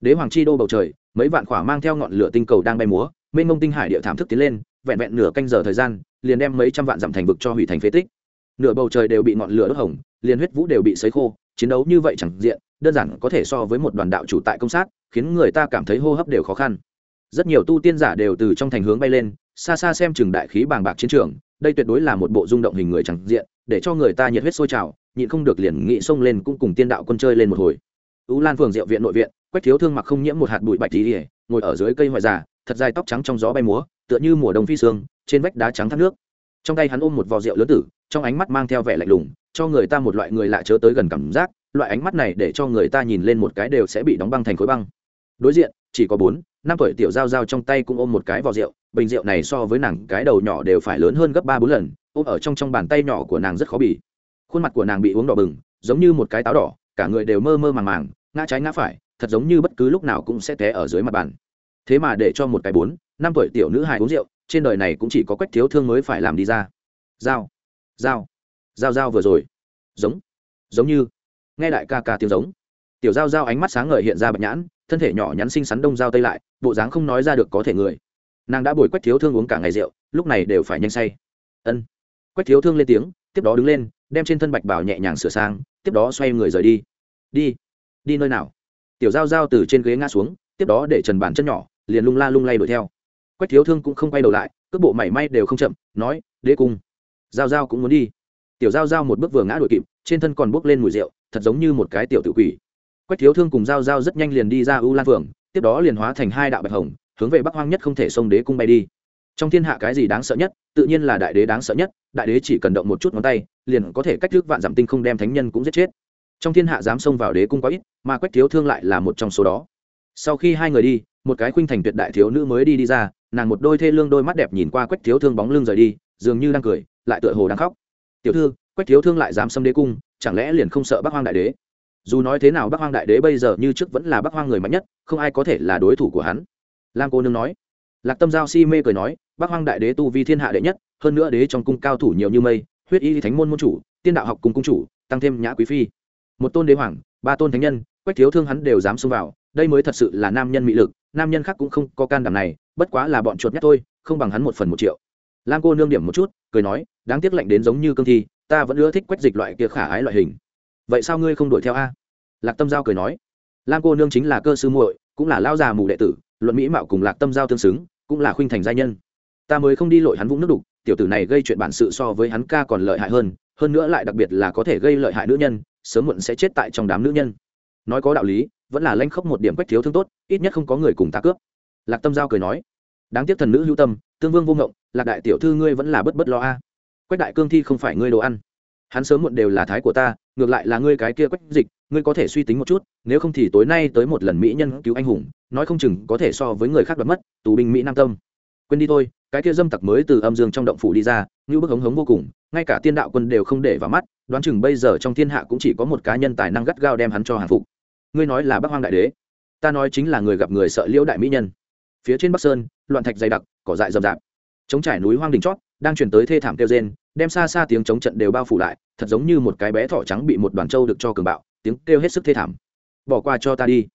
đế hoàng chi đô bầu trời, mấy vạn khỏa mang theo ngọn lửa tinh cầu đang bay múa, mênh mông tinh hải địa thảm thức tiến lên, vẹn vẹn nửa canh giờ thời gian, liền đem mấy trăm vạn dặm thành vực cho hủy thành phế tích. Nửa bầu trời đều bị ngọn lửa đốt hồng, liền huyết vũ đều bị sấy khô, chiến đấu như vậy chẳng diện, đơn giản có thể so với một đoàn đạo chủ tại công sát, khiến người ta cảm thấy hô hấp đều khó khăn. Rất nhiều tu tiên giả đều từ trong thành hướng bay lên, xa xa xem chừng đại khí bàng bạc chiến trường đây tuyệt đối là một bộ rung động hình người chẳng diện, để cho người ta nhiệt huyết sôi trào, nhịn không được liền nghị xông lên cũng cùng tiên đạo quân chơi lên một hồi. U lan phường diệu viện nội viện, quách thiếu thương mặc không nhiễm một hạt bụi bạch tí ỉa ngồi ở dưới cây ngoại già, thật dài tóc trắng trong gió bay múa, tựa như mùa đông phi sương, trên vách đá trắng thác nước. Trong tay hắn ôm một vò rượu lớn tử, trong ánh mắt mang theo vẻ lạnh lùng, cho người ta một loại người lạ chớ tới gần cảm giác, loại ánh mắt này để cho người ta nhìn lên một cái đều sẽ bị đóng băng thành khối băng. Đối diện chỉ có bốn, năm tuổi tiểu giao giao trong tay cũng ôm một cái vò rượu, bình rượu này so với nàng, cái đầu nhỏ đều phải lớn hơn gấp ba bốn lần, ôm ở trong trong bàn tay nhỏ của nàng rất khó bị khuôn mặt của nàng bị uống đỏ bừng, giống như một cái táo đỏ, cả người đều mơ mơ màng màng, ngã trái ngã phải, thật giống như bất cứ lúc nào cũng sẽ té ở dưới mặt bàn. Thế mà để cho một cái bốn, năm tuổi tiểu nữ hài uống rượu, trên đời này cũng chỉ có quách thiếu thương mới phải làm đi ra. Dao dao dao dao vừa rồi. Giống giống như, nghe đại ca ca tiếng giống. Tiểu dao dao ánh mắt sáng ngời hiện ra bạch nhãn thân thể nhỏ nhắn xinh xắn đông dao tây lại, bộ dáng không nói ra được có thể người. Nàng đã bồi quách thiếu thương uống cả ngày rượu, lúc này đều phải nhanh say. Ân. Quách thiếu thương lên tiếng, tiếp đó đứng lên, đem trên thân bạch bảo nhẹ nhàng sửa sang, tiếp đó xoay người rời đi. Đi. Đi nơi nào? Tiểu giao giao từ trên ghế ngã xuống, tiếp đó để trần bàn chân nhỏ, liền lung la lung lay đuổi theo. Quách thiếu thương cũng không quay đầu lại, cước bộ mảy may đều không chậm, nói, đế cung. Giao giao cũng muốn đi. Tiểu giao giao một bước vừa ngã đuổi kịp, trên thân còn bốc lên mùi rượu, thật giống như một cái tiểu tự quỷ quách thiếu thương cùng giao giao rất nhanh liền đi ra u lan phường tiếp đó liền hóa thành hai đạo bạch hồng, hướng về bắc hoang nhất không thể xông đế cung bay đi. Trong thiên hạ cái gì đáng sợ nhất, tự nhiên là đại đế đáng sợ nhất, đại đế chỉ cần động một chút ngón tay, liền có thể cách thức vạn giảm tinh không đem thánh nhân cũng giết chết. Trong thiên hạ dám xông vào đế cung quá ít, mà quách thiếu thương lại là một trong số đó. Sau khi hai người đi, một cái khuynh thành tuyệt đại thiếu nữ mới đi đi ra, nàng một đôi thê lương đôi mắt đẹp nhìn qua quách thiếu thương bóng lưng rời đi, dường như đang cười, lại tựa hồ đang khóc. Tiểu thư, quách thiếu thương lại dám xâm đế cung, chẳng lẽ liền không sợ bắc hoang đại đế? Dù nói thế nào bắc hoang đại đế bây giờ như trước vẫn là bắc hoang người mạnh nhất, không ai có thể là đối thủ của hắn. Lam cô nương nói. Lạc tâm giao si mê cười nói, bắc hoang đại đế tu vi thiên hạ đệ nhất, hơn nữa đế trong cung cao thủ nhiều như mây, huyết y thánh môn môn chủ, tiên đạo học cùng cung chủ, tăng thêm nhã quý phi. Một tôn đế hoàng, ba tôn thánh nhân, quách thiếu thương hắn đều dám xông vào, đây mới thật sự là nam nhân mỹ lực, nam nhân khác cũng không có can đảm này, bất quá là bọn chuột nhát thôi, không bằng hắn một phần một triệu. Lam cô nương điểm một chút, cười nói, đáng tiếc lạnh đến giống như cương thi, ta vẫn ưa thích quách dịch loại kia khả ái loại hình vậy sao ngươi không đuổi theo a? Lạc tâm giao cười nói. Lam cô nương chính là cơ sư muội, cũng là lao già mù đệ tử, luận mỹ mạo cùng lạc tâm giao tương xứng, cũng là khuynh thành gia nhân. Ta mới không đi lội hắn vũng nước đục, tiểu tử này gây chuyện bản sự so với hắn ca còn lợi hại hơn hơn nữa lại đặc biệt là có thể gây lợi hại nữ nhân, sớm muộn sẽ chết tại trong đám nữ nhân. Nói có đạo lý, vẫn là lanh khóc một điểm quách thiếu thương tốt, ít nhất không có người cùng ta cướp. Lạc tâm giao cười nói. Đáng tiếc thần nữ hữu tâm, tương vương vô ngộng, lạc đại tiểu thư ngươi vẫn là bất bất lo a. Quách đại cương thi không phải ngươi đồ ăn. Hắn sớm muộn đều là thái của ta ngược lại là ngươi cái kia quách dịch, ngươi có thể suy tính một chút, nếu không thì tối nay tới một lần mỹ nhân cứu anh hùng, nói không chừng có thể so với người khác đoạt mất, tù binh mỹ nam tâm. Quên đi thôi, cái kia dâm tặc mới từ âm dương trong động phủ đi ra, như bức hống hống vô cùng, ngay cả tiên đạo quân đều không để vào mắt, đoán chừng bây giờ trong thiên hạ cũng chỉ có một cá nhân tài năng gắt gao đem hắn cho hàng phục. Ngươi nói là bắc hoang đại đế, ta nói chính là người gặp người sợ liễu đại mỹ nhân. Phía trên bắc sơn, loạn thạch dày đặc, cỏ dại rậm rạp. Chống trải núi hoang đình chót, đang chuyển tới thê thảm kêu rên đem xa xa tiếng chống trận đều bao phủ lại, thật giống như một cái bé thỏ trắng bị một đoàn trâu được cho cường bạo, tiếng kêu hết sức thê thảm. Bỏ qua cho ta đi.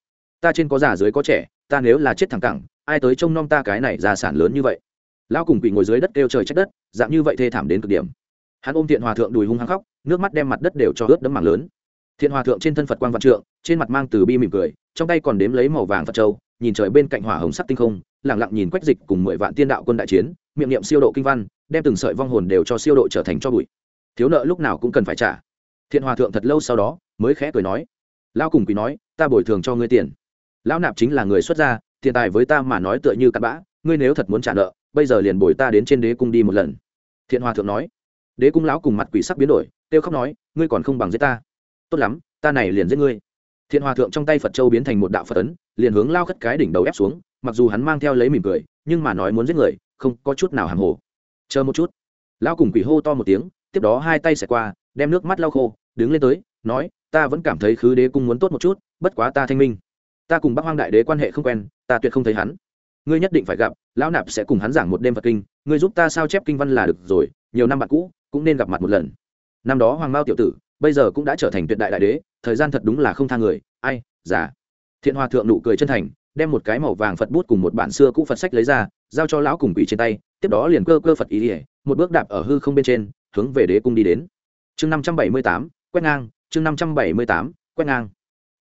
Ta trên có già dưới có trẻ, ta nếu là chết thẳng cẳng, ai tới trông nom ta cái này gia sản lớn như vậy? Lão cùng quỷ ngồi dưới đất kêu trời trách đất, dạng như vậy thê thảm đến cực điểm. Hắn ôm thiện hòa thượng đùi hung hăng khóc, nước mắt đem mặt đất đều cho ướt đấm mảng lớn. Thiện hòa thượng trên thân phật quang vạn trượng, trên mặt mang từ bi mỉm cười, trong tay còn đếm lấy màu vàng phật châu, nhìn trời bên cạnh hỏa hồng sắc tinh không lẳng lặng nhìn quách dịch cùng mười vạn tiên đạo quân đại chiến miệng niệm siêu độ kinh văn, đem từng sợi vong hồn đều cho siêu độ trở thành cho bụi. Thiếu nợ lúc nào cũng cần phải trả. Thiện hòa thượng thật lâu sau đó mới khẽ cười nói, lão cùng quỷ nói, ta bồi thường cho ngươi tiền. Lão nạp chính là người xuất gia, tiền tài với ta mà nói tựa như cặn bã, ngươi nếu thật muốn trả nợ, bây giờ liền bồi ta đến trên đế cung đi một lần. Thiện hòa thượng nói. Đế cung lão cùng mặt quỷ sắc biến đổi, kêu khóc nói, ngươi còn không bằng giết ta. Tốt lắm, ta này liền giết ngươi. Thiện hòa thượng trong tay phật châu biến thành một đạo phật ấn, liền hướng lao khất cái đỉnh đầu ép xuống, mặc dù hắn mang theo lấy mỉm cười, nhưng mà nói muốn giết người không có chút nào hàng hồ. Chờ một chút. Lão cùng quỷ hô to một tiếng, tiếp đó hai tay xẻ qua, đem nước mắt lau khô, đứng lên tới, nói, ta vẫn cảm thấy khứ đế cung muốn tốt một chút, bất quá ta thanh minh. Ta cùng bắc hoang đại đế quan hệ không quen, ta tuyệt không thấy hắn. Ngươi nhất định phải gặp, lão nạp sẽ cùng hắn giảng một đêm phật kinh, ngươi giúp ta sao chép kinh văn là được rồi, nhiều năm bạn cũ, cũng nên gặp mặt một lần. Năm đó hoàng mao tiểu tử, bây giờ cũng đã trở thành tuyệt đại đại đế, thời gian thật đúng là không tha người, ai giả thiện hòa thượng nụ cười chân thành đem một cái màu vàng phật bút cùng một bản xưa cũ phật sách lấy ra, giao cho lão cùng quỷ trên tay, tiếp đó liền cơ cơ phật ý ỉa một bước đạp ở hư không bên trên, hướng về đế cung đi đến. Chương năm trăm bảy mươi tám, quét ngang, chương năm trăm bảy mươi tám, quét ngang.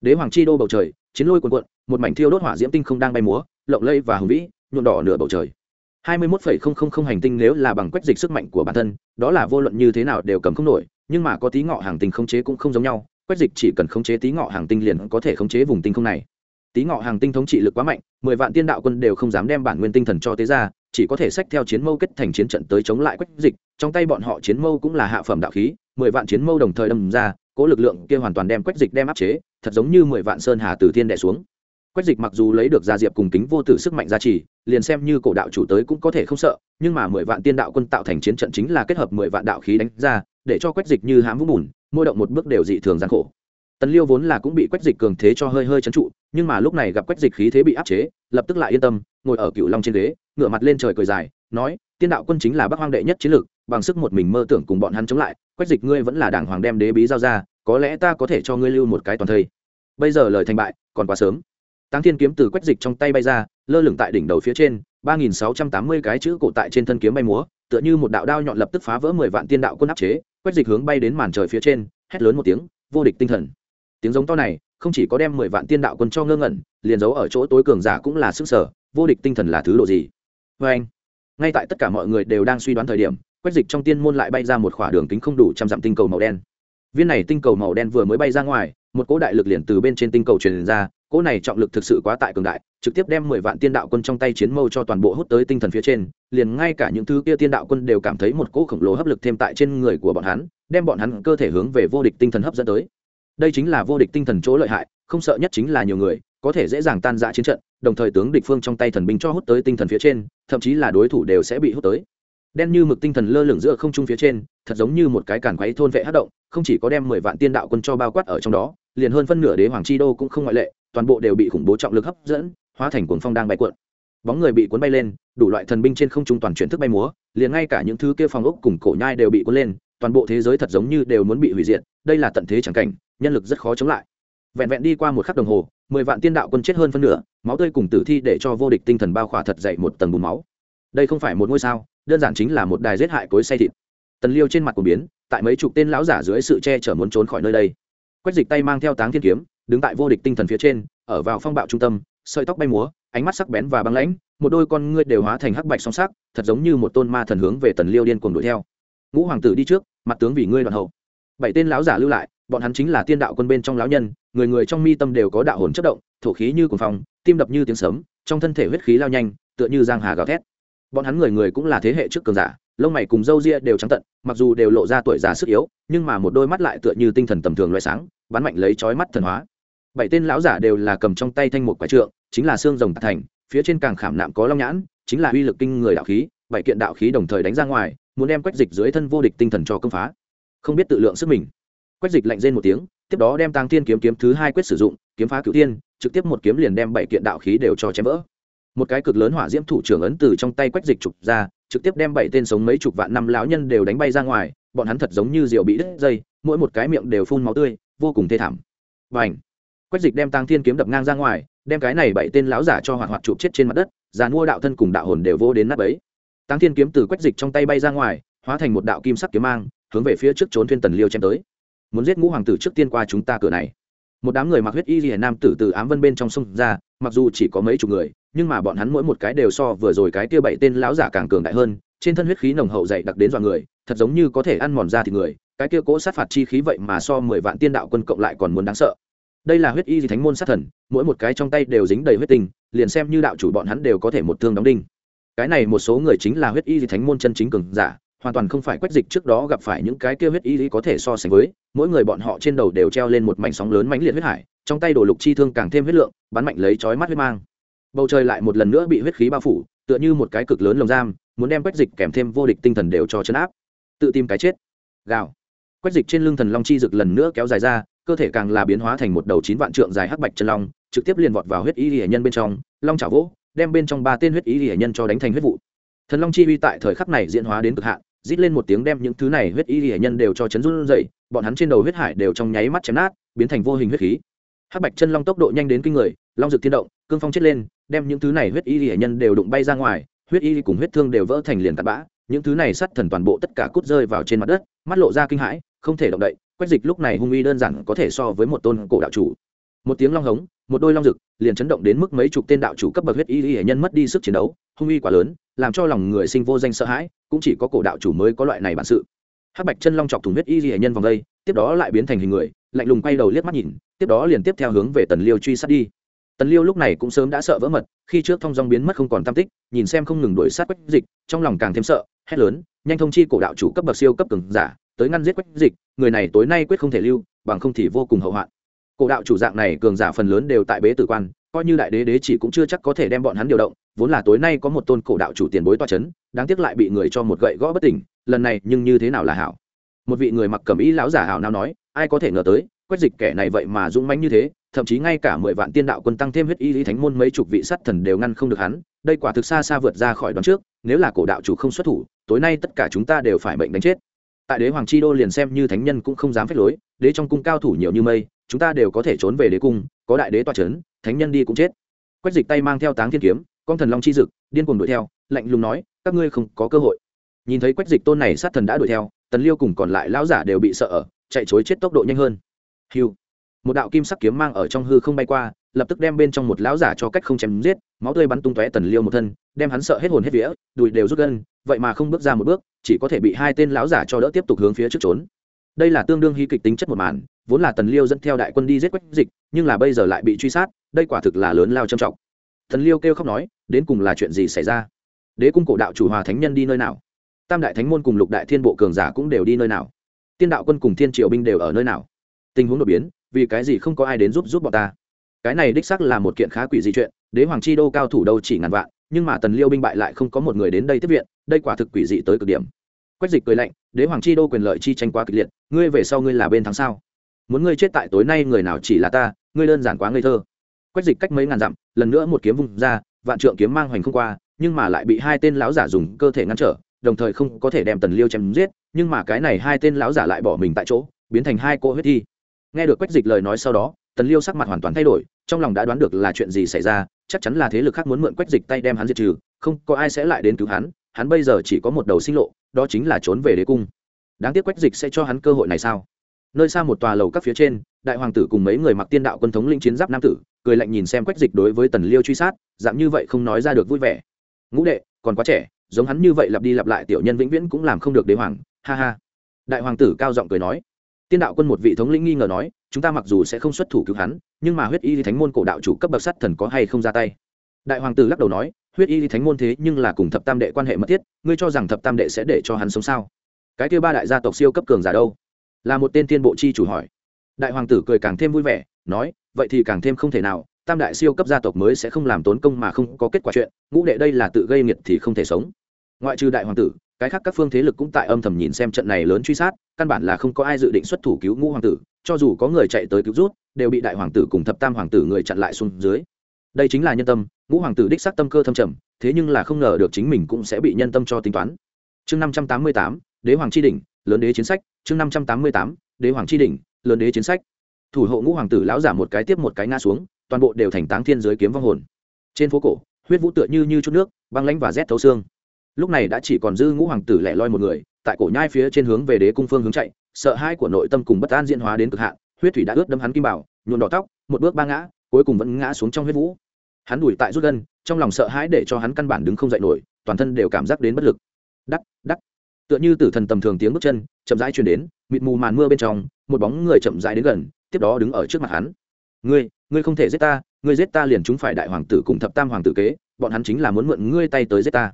Đế hoàng chi đô bầu trời, chiến lôi cuồn cuộn, một mảnh thiêu đốt hỏa diễm tinh không đang bay múa, lộng lây và hùng vĩ, nhuộm đỏ nửa bầu trời. hai mươi mốt phẩy không không không hành tinh nếu là bằng quét dịch sức mạnh của bản thân, đó là vô luận như thế nào đều cầm không nổi, nhưng mà có tí ngọ hàng tinh khống chế cũng không giống nhau quét dịch chỉ cần khống chế tí ngọ hàng tinh liền có thể khống chế vùng tinh không này tí ngọ hàng tinh thống trị lực quá mạnh, mười vạn tiên đạo quân đều không dám đem bản nguyên tinh thần cho tế ra chỉ có thể sách theo chiến mâu kết thành chiến trận tới chống lại quách dịch. Trong tay bọn họ chiến mâu cũng là hạ phẩm đạo khí, mười vạn chiến mâu đồng thời đâm ra, cố lực lượng kia hoàn toàn đem quách dịch đem áp chế, thật giống như mười vạn sơn hà từ thiên đẻ xuống. Quách dịch mặc dù lấy được gia diệp cùng kính vô tử sức mạnh gia trì, liền xem như cổ đạo chủ tới cũng có thể không sợ, nhưng mà mười vạn tiên đạo quân tạo thành chiến trận chính là kết hợp mười vạn đạo khí đánh ra, để cho quách dịch như hãm vũng bùn môi động một bước đều dị thường gian khổ tần liêu vốn là cũng bị quách dịch cường thế cho hơi hơi chấn trụ, nhưng mà lúc này gặp quách dịch khí thế bị áp chế, lập tức lại yên tâm, ngồi ở cựu long trên ghế, ngửa mặt lên trời cười dài, nói, tiên đạo quân chính là bắc hoang đệ nhất chiến lược, bằng sức một mình mơ tưởng cùng bọn hắn chống lại, quách dịch ngươi vẫn là đảng hoàng đem đế bí giao ra, có lẽ ta có thể cho ngươi lưu một cái toàn thây. Bây giờ lời thành bại, còn quá sớm. Táng thiên kiếm từ quách dịch trong tay bay ra, lơ lửng tại đỉnh đầu phía trên, ba nghìn sáu trăm tám mươi cái chữ cổ tại trên thân kiếm bay múa, tựa như một đạo đao nhọn lập tức phá vỡ mười vạn tiên đạo quân áp chế, quách dịch hướng bay đến màn trời phía trên, hét lớn một tiếng, vô địch tinh thần tiếng giống to này, không chỉ có đem mười vạn tiên đạo quân cho ngơ ngẩn, liền giấu ở chỗ tối cường giả cũng là sức sở, vô địch tinh thần là thứ độ gì? Vê anh, ngay tại tất cả mọi người đều đang suy đoán thời điểm, quách dịch trong tiên môn lại bay ra một khỏa đường kính không đủ trăm dặm tinh cầu màu đen. Viên này tinh cầu màu đen vừa mới bay ra ngoài, một cỗ đại lực liền từ bên trên tinh cầu truyền ra, cỗ này trọng lực thực sự quá tại cường đại, trực tiếp đem mười vạn tiên đạo quân trong tay chiến mâu cho toàn bộ hút tới tinh thần phía trên, liền ngay cả những thứ kia tiên đạo quân đều cảm thấy một cỗ khổng lồ hấp lực thêm tại trên người của bọn hắn, đem bọn hắn cơ thể hướng về vô địch tinh thần hấp dẫn tới đây chính là vô địch tinh thần chỗ lợi hại, không sợ nhất chính là nhiều người, có thể dễ dàng tan rã chiến trận, đồng thời tướng địch phương trong tay thần binh cho hút tới tinh thần phía trên, thậm chí là đối thủ đều sẽ bị hút tới. Đen như mực tinh thần lơ lửng giữa không trung phía trên, thật giống như một cái càn quấy thôn vệ hát động, không chỉ có đem mười vạn tiên đạo quân cho bao quát ở trong đó, liền hơn phân nửa đế hoàng chi đô cũng không ngoại lệ, toàn bộ đều bị khủng bố trọng lực hấp dẫn, hóa thành cuồng phong đang bay cuộn. Bóng người bị cuốn bay lên, đủ loại thần binh trên không trung toàn chuyển thức bay múa, liền ngay cả những thứ kia phong ốc cùng cổ nhai đều bị cuốn lên toàn bộ thế giới thật giống như đều muốn bị hủy diệt, đây là tận thế chẳng cảnh, nhân lực rất khó chống lại. Vẹn vẹn đi qua một khắc đồng hồ, mười vạn tiên đạo quân chết hơn phân nửa, máu tươi cùng tử thi để cho vô địch tinh thần bao khỏa thật dậy một tầng bùn máu. Đây không phải một ngôi sao, đơn giản chính là một đài giết hại cối say thịt. Tần liêu trên mặt của biến, tại mấy chục tên lão giả dưới sự che chở muốn trốn khỏi nơi đây. Quách dịch tay mang theo táng thiên kiếm, đứng tại vô địch tinh thần phía trên, ở vào phong bạo trung tâm, sợi tóc bay múa, ánh mắt sắc bén và băng lãnh, một đôi con ngươi đều hóa thành hắc bạch song sắc, thật giống như một tôn ma thần hướng về tần liêu điên cuồng đuổi theo ngũ hoàng tử đi trước, mặt tướng vì ngươi đoạn hậu bảy tên lão giả lưu lại, bọn hắn chính là tiên đạo quân bên trong lão nhân, người người trong mi tâm đều có đạo hồn chất động, thổ khí như cuồng phong, tim đập như tiếng sấm, trong thân thể huyết khí lao nhanh, tựa như giang hà gào thét. Bọn hắn người người cũng là thế hệ trước cường giả, lông mày cùng râu ria đều trắng tận, mặc dù đều lộ ra tuổi già sức yếu, nhưng mà một đôi mắt lại tựa như tinh thần tầm thường loại sáng, bắn mạnh lấy chói mắt thần hóa. Bảy tên lão giả đều là cầm trong tay thanh một quả trượng, chính là xương rồng thành, phía trên càng khảm nạm có long nhãn, chính là uy lực kinh người đạo khí, bảy kiện đạo khí đồng thời đánh ra ngoài muốn đem quách dịch dưới thân vô địch tinh thần cho công phá. Không biết tự lượng sức mình. Quách dịch lạnh rên một tiếng, tiếp đó đem tăng thiên kiếm kiếm thứ hai quyết sử dụng, kiếm phá cửu tiên trực tiếp một kiếm liền đem bảy kiện đạo khí đều cho chém vỡ. Một cái cực lớn hỏa diễm thủ trưởng ấn từ trong tay quách dịch trục ra, trực tiếp đem bảy tên sống mấy chục vạn năm lão nhân đều đánh bay ra ngoài, bọn hắn thật giống như rượu bị đứt dây, mỗi một cái miệng đều phun máu tươi, vô cùng thê thảm. Và ảnh quách dịch đem tăng thiên kiếm đập ngang ra ngoài, đem cái này bảy tên lão giả cho hoạt hoạt chụp chết trên mặt đất giàn mua đạo thân cùng đạo hồn đều vô đến nắp ấy tăng thiên kiếm từ quách dịch trong tay bay ra ngoài, hóa thành một đạo kim sắc kiếm mang, hướng về phía trước trốn Thiên tần liêu chém tới. Muốn giết ngũ hoàng tử trước tiên qua chúng ta cửa này. Một đám người mặc huyết y liền nam tử từ ám vân bên trong sông ra, mặc dù chỉ có mấy chục người, nhưng mà bọn hắn mỗi một cái đều so vừa rồi cái kia bảy tên lão giả càng cường đại hơn, trên thân huyết khí nồng hậu dày đặc đến dọa người, thật giống như có thể ăn mòn ra thịt người, cái kia cố sát phạt chi khí vậy mà so mười vạn tiên đạo quân cộng lại còn muốn đáng sợ. Đây là huyết y gì thánh môn sát thần, mỗi một cái trong tay đều dính đầy huyết tinh, liền xem như đạo chủ bọn hắn đều có thể một thương đóng đinh cái này một số người chính là huyết y di thánh môn chân chính cường giả, hoàn toàn không phải quách dịch trước đó gặp phải những cái kia huyết y có thể so sánh với. Mỗi người bọn họ trên đầu đều treo lên một mảnh sóng lớn mãnh liệt huyết hải, trong tay đổ lục chi thương càng thêm huyết lượng, bắn mạnh lấy chói mắt huyết mang. Bầu trời lại một lần nữa bị huyết khí bao phủ, tựa như một cái cực lớn lồng giam, muốn đem quách dịch kèm thêm vô địch tinh thần đều cho chấn áp. Tự tìm cái chết. Gào. Quách dịch trên lưng thần long chi rực lần nữa kéo dài ra, cơ thể càng là biến hóa thành một đầu chín vạn trượng dài hắc bạch chân long, trực tiếp liền vọt vào huyết y hệ nhân bên trong, long chảo vỗ đem bên trong ba tên huyết ý hệ nhân cho đánh thành huyết vụ. Thần long chi uy tại thời khắc này diễn hóa đến cực hạn, rít lên một tiếng đem những thứ này huyết y hệ nhân đều cho chấn run dậy bọn hắn trên đầu huyết hải đều trong nháy mắt chém nát, biến thành vô hình huyết khí. Hắc bạch chân long tốc độ nhanh đến kinh người, long dực thiên động, cương phong chết lên, đem những thứ này huyết y hệ nhân đều đụng bay ra ngoài, huyết y cùng huyết thương đều vỡ thành liền tạt bã, những thứ này sắt thần toàn bộ tất cả cút rơi vào trên mặt đất, mắt lộ ra kinh hãi, không thể động đậy, quách dịch lúc này hung uy đơn giản có thể so với một tôn cổ đạo chủ một tiếng long hống, một đôi long rực, liền chấn động đến mức mấy chục tên đạo chủ cấp bậc huyết y hệ nhân mất đi sức chiến đấu, hung uy quá lớn, làm cho lòng người sinh vô danh sợ hãi, cũng chỉ có cổ đạo chủ mới có loại này bản sự. Hắc bạch chân long chọc thủng huyết y hệ nhân vòng đây, tiếp đó lại biến thành hình người, lạnh lùng quay đầu liếc mắt nhìn, tiếp đó liền tiếp theo hướng về tần liêu truy sát đi. Tần liêu lúc này cũng sớm đã sợ vỡ mật, khi trước thông dong biến mất không còn tam tích, nhìn xem không ngừng đuổi sát quách dịch, trong lòng càng thêm sợ, hét lớn, nhanh thông chi cổ đạo chủ cấp bậc siêu cấp cường giả, tới ngăn giết quách dịch, người này tối nay quyết không thể lưu, bằng không thì vô cùng hậu hoạn cổ đạo chủ dạng này cường giả phần lớn đều tại bế tử quan, coi như đại đế đế chỉ cũng chưa chắc có thể đem bọn hắn điều động, vốn là tối nay có một tôn cổ đạo chủ tiền bối toa c h ấ n đáng tiếc lại bị người cho một gậy gõ bất tỉnh, lần này nhưng như thế nào là hảo? Một vị người mặc cẩm ý lão giả hảo nào nói, ai có thể ngờ tới quét dịch kẻ này vậy mà dũng mãnh như thế, thậm chí ngay cả mười vạn tiên đạo quân tăng thêm huyết y lý thánh môn mấy chục vị sắt thần đều ngăn không được hắn, đây quả thực xa xa vượt ra khỏi đoán trước, nếu là cổ đạo chủ không xuất thủ, tối nay tất cả chúng ta đều phải bệnh đánh chết. Tại đế hoàng chi đô liền xem như thánh nhân cũng không dám phép lối, đế trong cung cao thủ nhiều như mây chúng ta đều có thể trốn về đế cung, có đại đế toa c h ấ n thánh nhân đi cũng chết. Quách dịch tay mang theo táng thiên kiếm, con thần long chi dực, điên cuồng đuổi theo, lạnh lùng nói, các ngươi không có cơ hội. Nhìn thấy quách dịch tôn này sát thần đã đuổi theo, tần liêu cùng còn lại lão giả đều bị sợ ở, chạy chối chết tốc độ nhanh hơn. Hiu một đạo kim sắc kiếm mang ở trong hư không bay qua, lập tức đem bên trong một lão giả cho cách không chém giết, máu tươi bắn tung tóe tần liêu một thân, đem hắn sợ hết hồn hết vía, đùi đều rút gân, vậy mà không bước ra một bước, chỉ có thể bị hai tên lão giả cho đỡ tiếp tục hướng phía trước trốn đây là tương đương hy kịch tính chất một màn, vốn là tần liêu dẫn theo đại quân đi giết quách dịch, nhưng là bây giờ lại bị truy sát, đây quả thực là lớn lao trầm trọng. Tần liêu kêu khóc nói, đến cùng là chuyện gì xảy ra? Đế cung cổ đạo chủ hòa thánh nhân đi nơi nào? Tam đại thánh môn cùng lục đại thiên bộ cường giả cũng đều đi nơi nào? Tiên đạo quân cùng thiên triệu binh đều ở nơi nào? Tình huống đột biến, vì cái gì không có ai đến giúp giúp bọn ta? Cái này đích xác là một kiện khá quỷ dị chuyện, đế hoàng chi đô cao thủ đâu chỉ ngàn vạn, nhưng mà tần liêu binh bại lại không có một người đến đây tiếp viện, đây quả thực quỷ dị tới cực điểm quách dịch cười lạnh, đế hoàng chi đô quyền lợi chi tranh quá kịch liệt, ngươi về sau ngươi là bên thắng sao? Muốn ngươi chết tại tối nay người nào chỉ là ta, ngươi đơn giản quá ngây thơ. Quách dịch cách mấy ngàn dặm, lần nữa một kiếm vung ra, vạn trượng kiếm mang hoành không qua, nhưng mà lại bị hai tên lão giả dùng cơ thể ngăn trở, đồng thời không có thể đem tần liêu chém giết, nhưng mà cái này hai tên lão giả lại bỏ mình tại chỗ, biến thành hai cô huyết thi. Nghe được quách dịch lời nói sau đó, tần liêu sắc mặt hoàn toàn thay đổi, trong lòng đã đoán được là chuyện gì xảy ra, chắc chắn là thế lực khác muốn mượn quách dịch tay đem hắn diệt trừ, không có ai sẽ lại đến cứu hắn hắn bây giờ chỉ có một đầu sinh lộ, đó chính là trốn về đế cung. Đáng tiếc quách dịch sẽ cho hắn cơ hội này sao? Nơi xa một tòa lầu các phía trên, đại hoàng tử cùng mấy người mặc tiên đạo quân thống linh chiến giáp nam tử, cười lạnh nhìn xem quách dịch đối với tần liêu truy sát, dạng như vậy không nói ra được vui vẻ. Ngũ đệ, còn quá trẻ, giống hắn như vậy lặp đi lặp lại tiểu nhân vĩnh viễn cũng làm không được đế hoàng, ha ha. Đại hoàng tử cao giọng cười nói. Tiên đạo quân một vị thống lĩnh nghi ngờ nói, chúng ta mặc dù sẽ không xuất thủ cứu hắn, nhưng mà huyết y thánh môn cổ đạo chủ cấp bậc sắt thần có hay không ra tay? Đại hoàng tử lắc đầu nói huyết y thánh môn thế nhưng là cùng thập tam đệ quan hệ mật thiết, ngươi cho rằng thập tam đệ sẽ để cho hắn sống sao? Cái kia ba đại gia tộc siêu cấp cường giả đâu? Là một tên thiên bộ chi chủ hỏi. Đại hoàng tử cười càng thêm vui vẻ, nói, vậy thì càng thêm không thể nào, tam đại siêu cấp gia tộc mới sẽ không làm tốn công mà không có kết quả chuyện, ngũ đệ đây là tự gây nghiệt thì không thể sống. Ngoại trừ đại hoàng tử, cái khác các phương thế lực cũng tại âm thầm nhìn xem trận này lớn truy sát, căn bản là không có ai dự định xuất thủ cứu ngũ hoàng tử, cho dù có người chạy tới cứu rút, đều bị đại hoàng tử cùng thập tam hoàng tử người chặn lại xuống dưới. Đây chính là nhân tâm ngũ hoàng tử đích xác tâm cơ thâm trầm, thế nhưng là không ngờ được chính mình cũng sẽ bị nhân tâm cho tính toán. Chương năm trăm tám mươi tám, đế hoàng tri đình lớn đế chiến sách. Chương năm trăm tám mươi tám, đế hoàng tri đình lớn đế chiến sách. Thủ hộ ngũ hoàng tử lão giả một cái tiếp một cái nga xuống, toàn bộ đều thành táng thiên giới kiếm vong hồn. Trên phố cổ, huyết vũ tựa như như chút nước, băng lãnh và rét thấu xương. Lúc này đã chỉ còn dư ngũ hoàng tử lẻ loi một người, tại cổ nhai phía trên hướng về đế cung phương hướng chạy, sợ hãi của nội tâm cùng bất an diễn hóa đến cực hạn, huyết thủy đã ướt đâm hắn kim bảo nhuộn đỏ tóc, một bước ba ngã, cuối cùng vẫn ngã xuống trong huyết vũ hắn đùi tại rút gân, trong lòng sợ hãi để cho hắn căn bản đứng không dậy nổi, toàn thân đều cảm giác đến bất lực. Đắc đắc. Tựa như tử thần tầm thường tiếng bước chân, chậm rãi truyền đến, mịt mù màn mưa bên trong, một bóng người chậm rãi đến gần, tiếp đó đứng ở trước mặt hắn. Ngươi ngươi không thể giết ta, ngươi giết ta liền chúng phải đại hoàng tử cùng thập tam hoàng tử kế, bọn hắn chính là muốn mượn ngươi tay tới giết ta.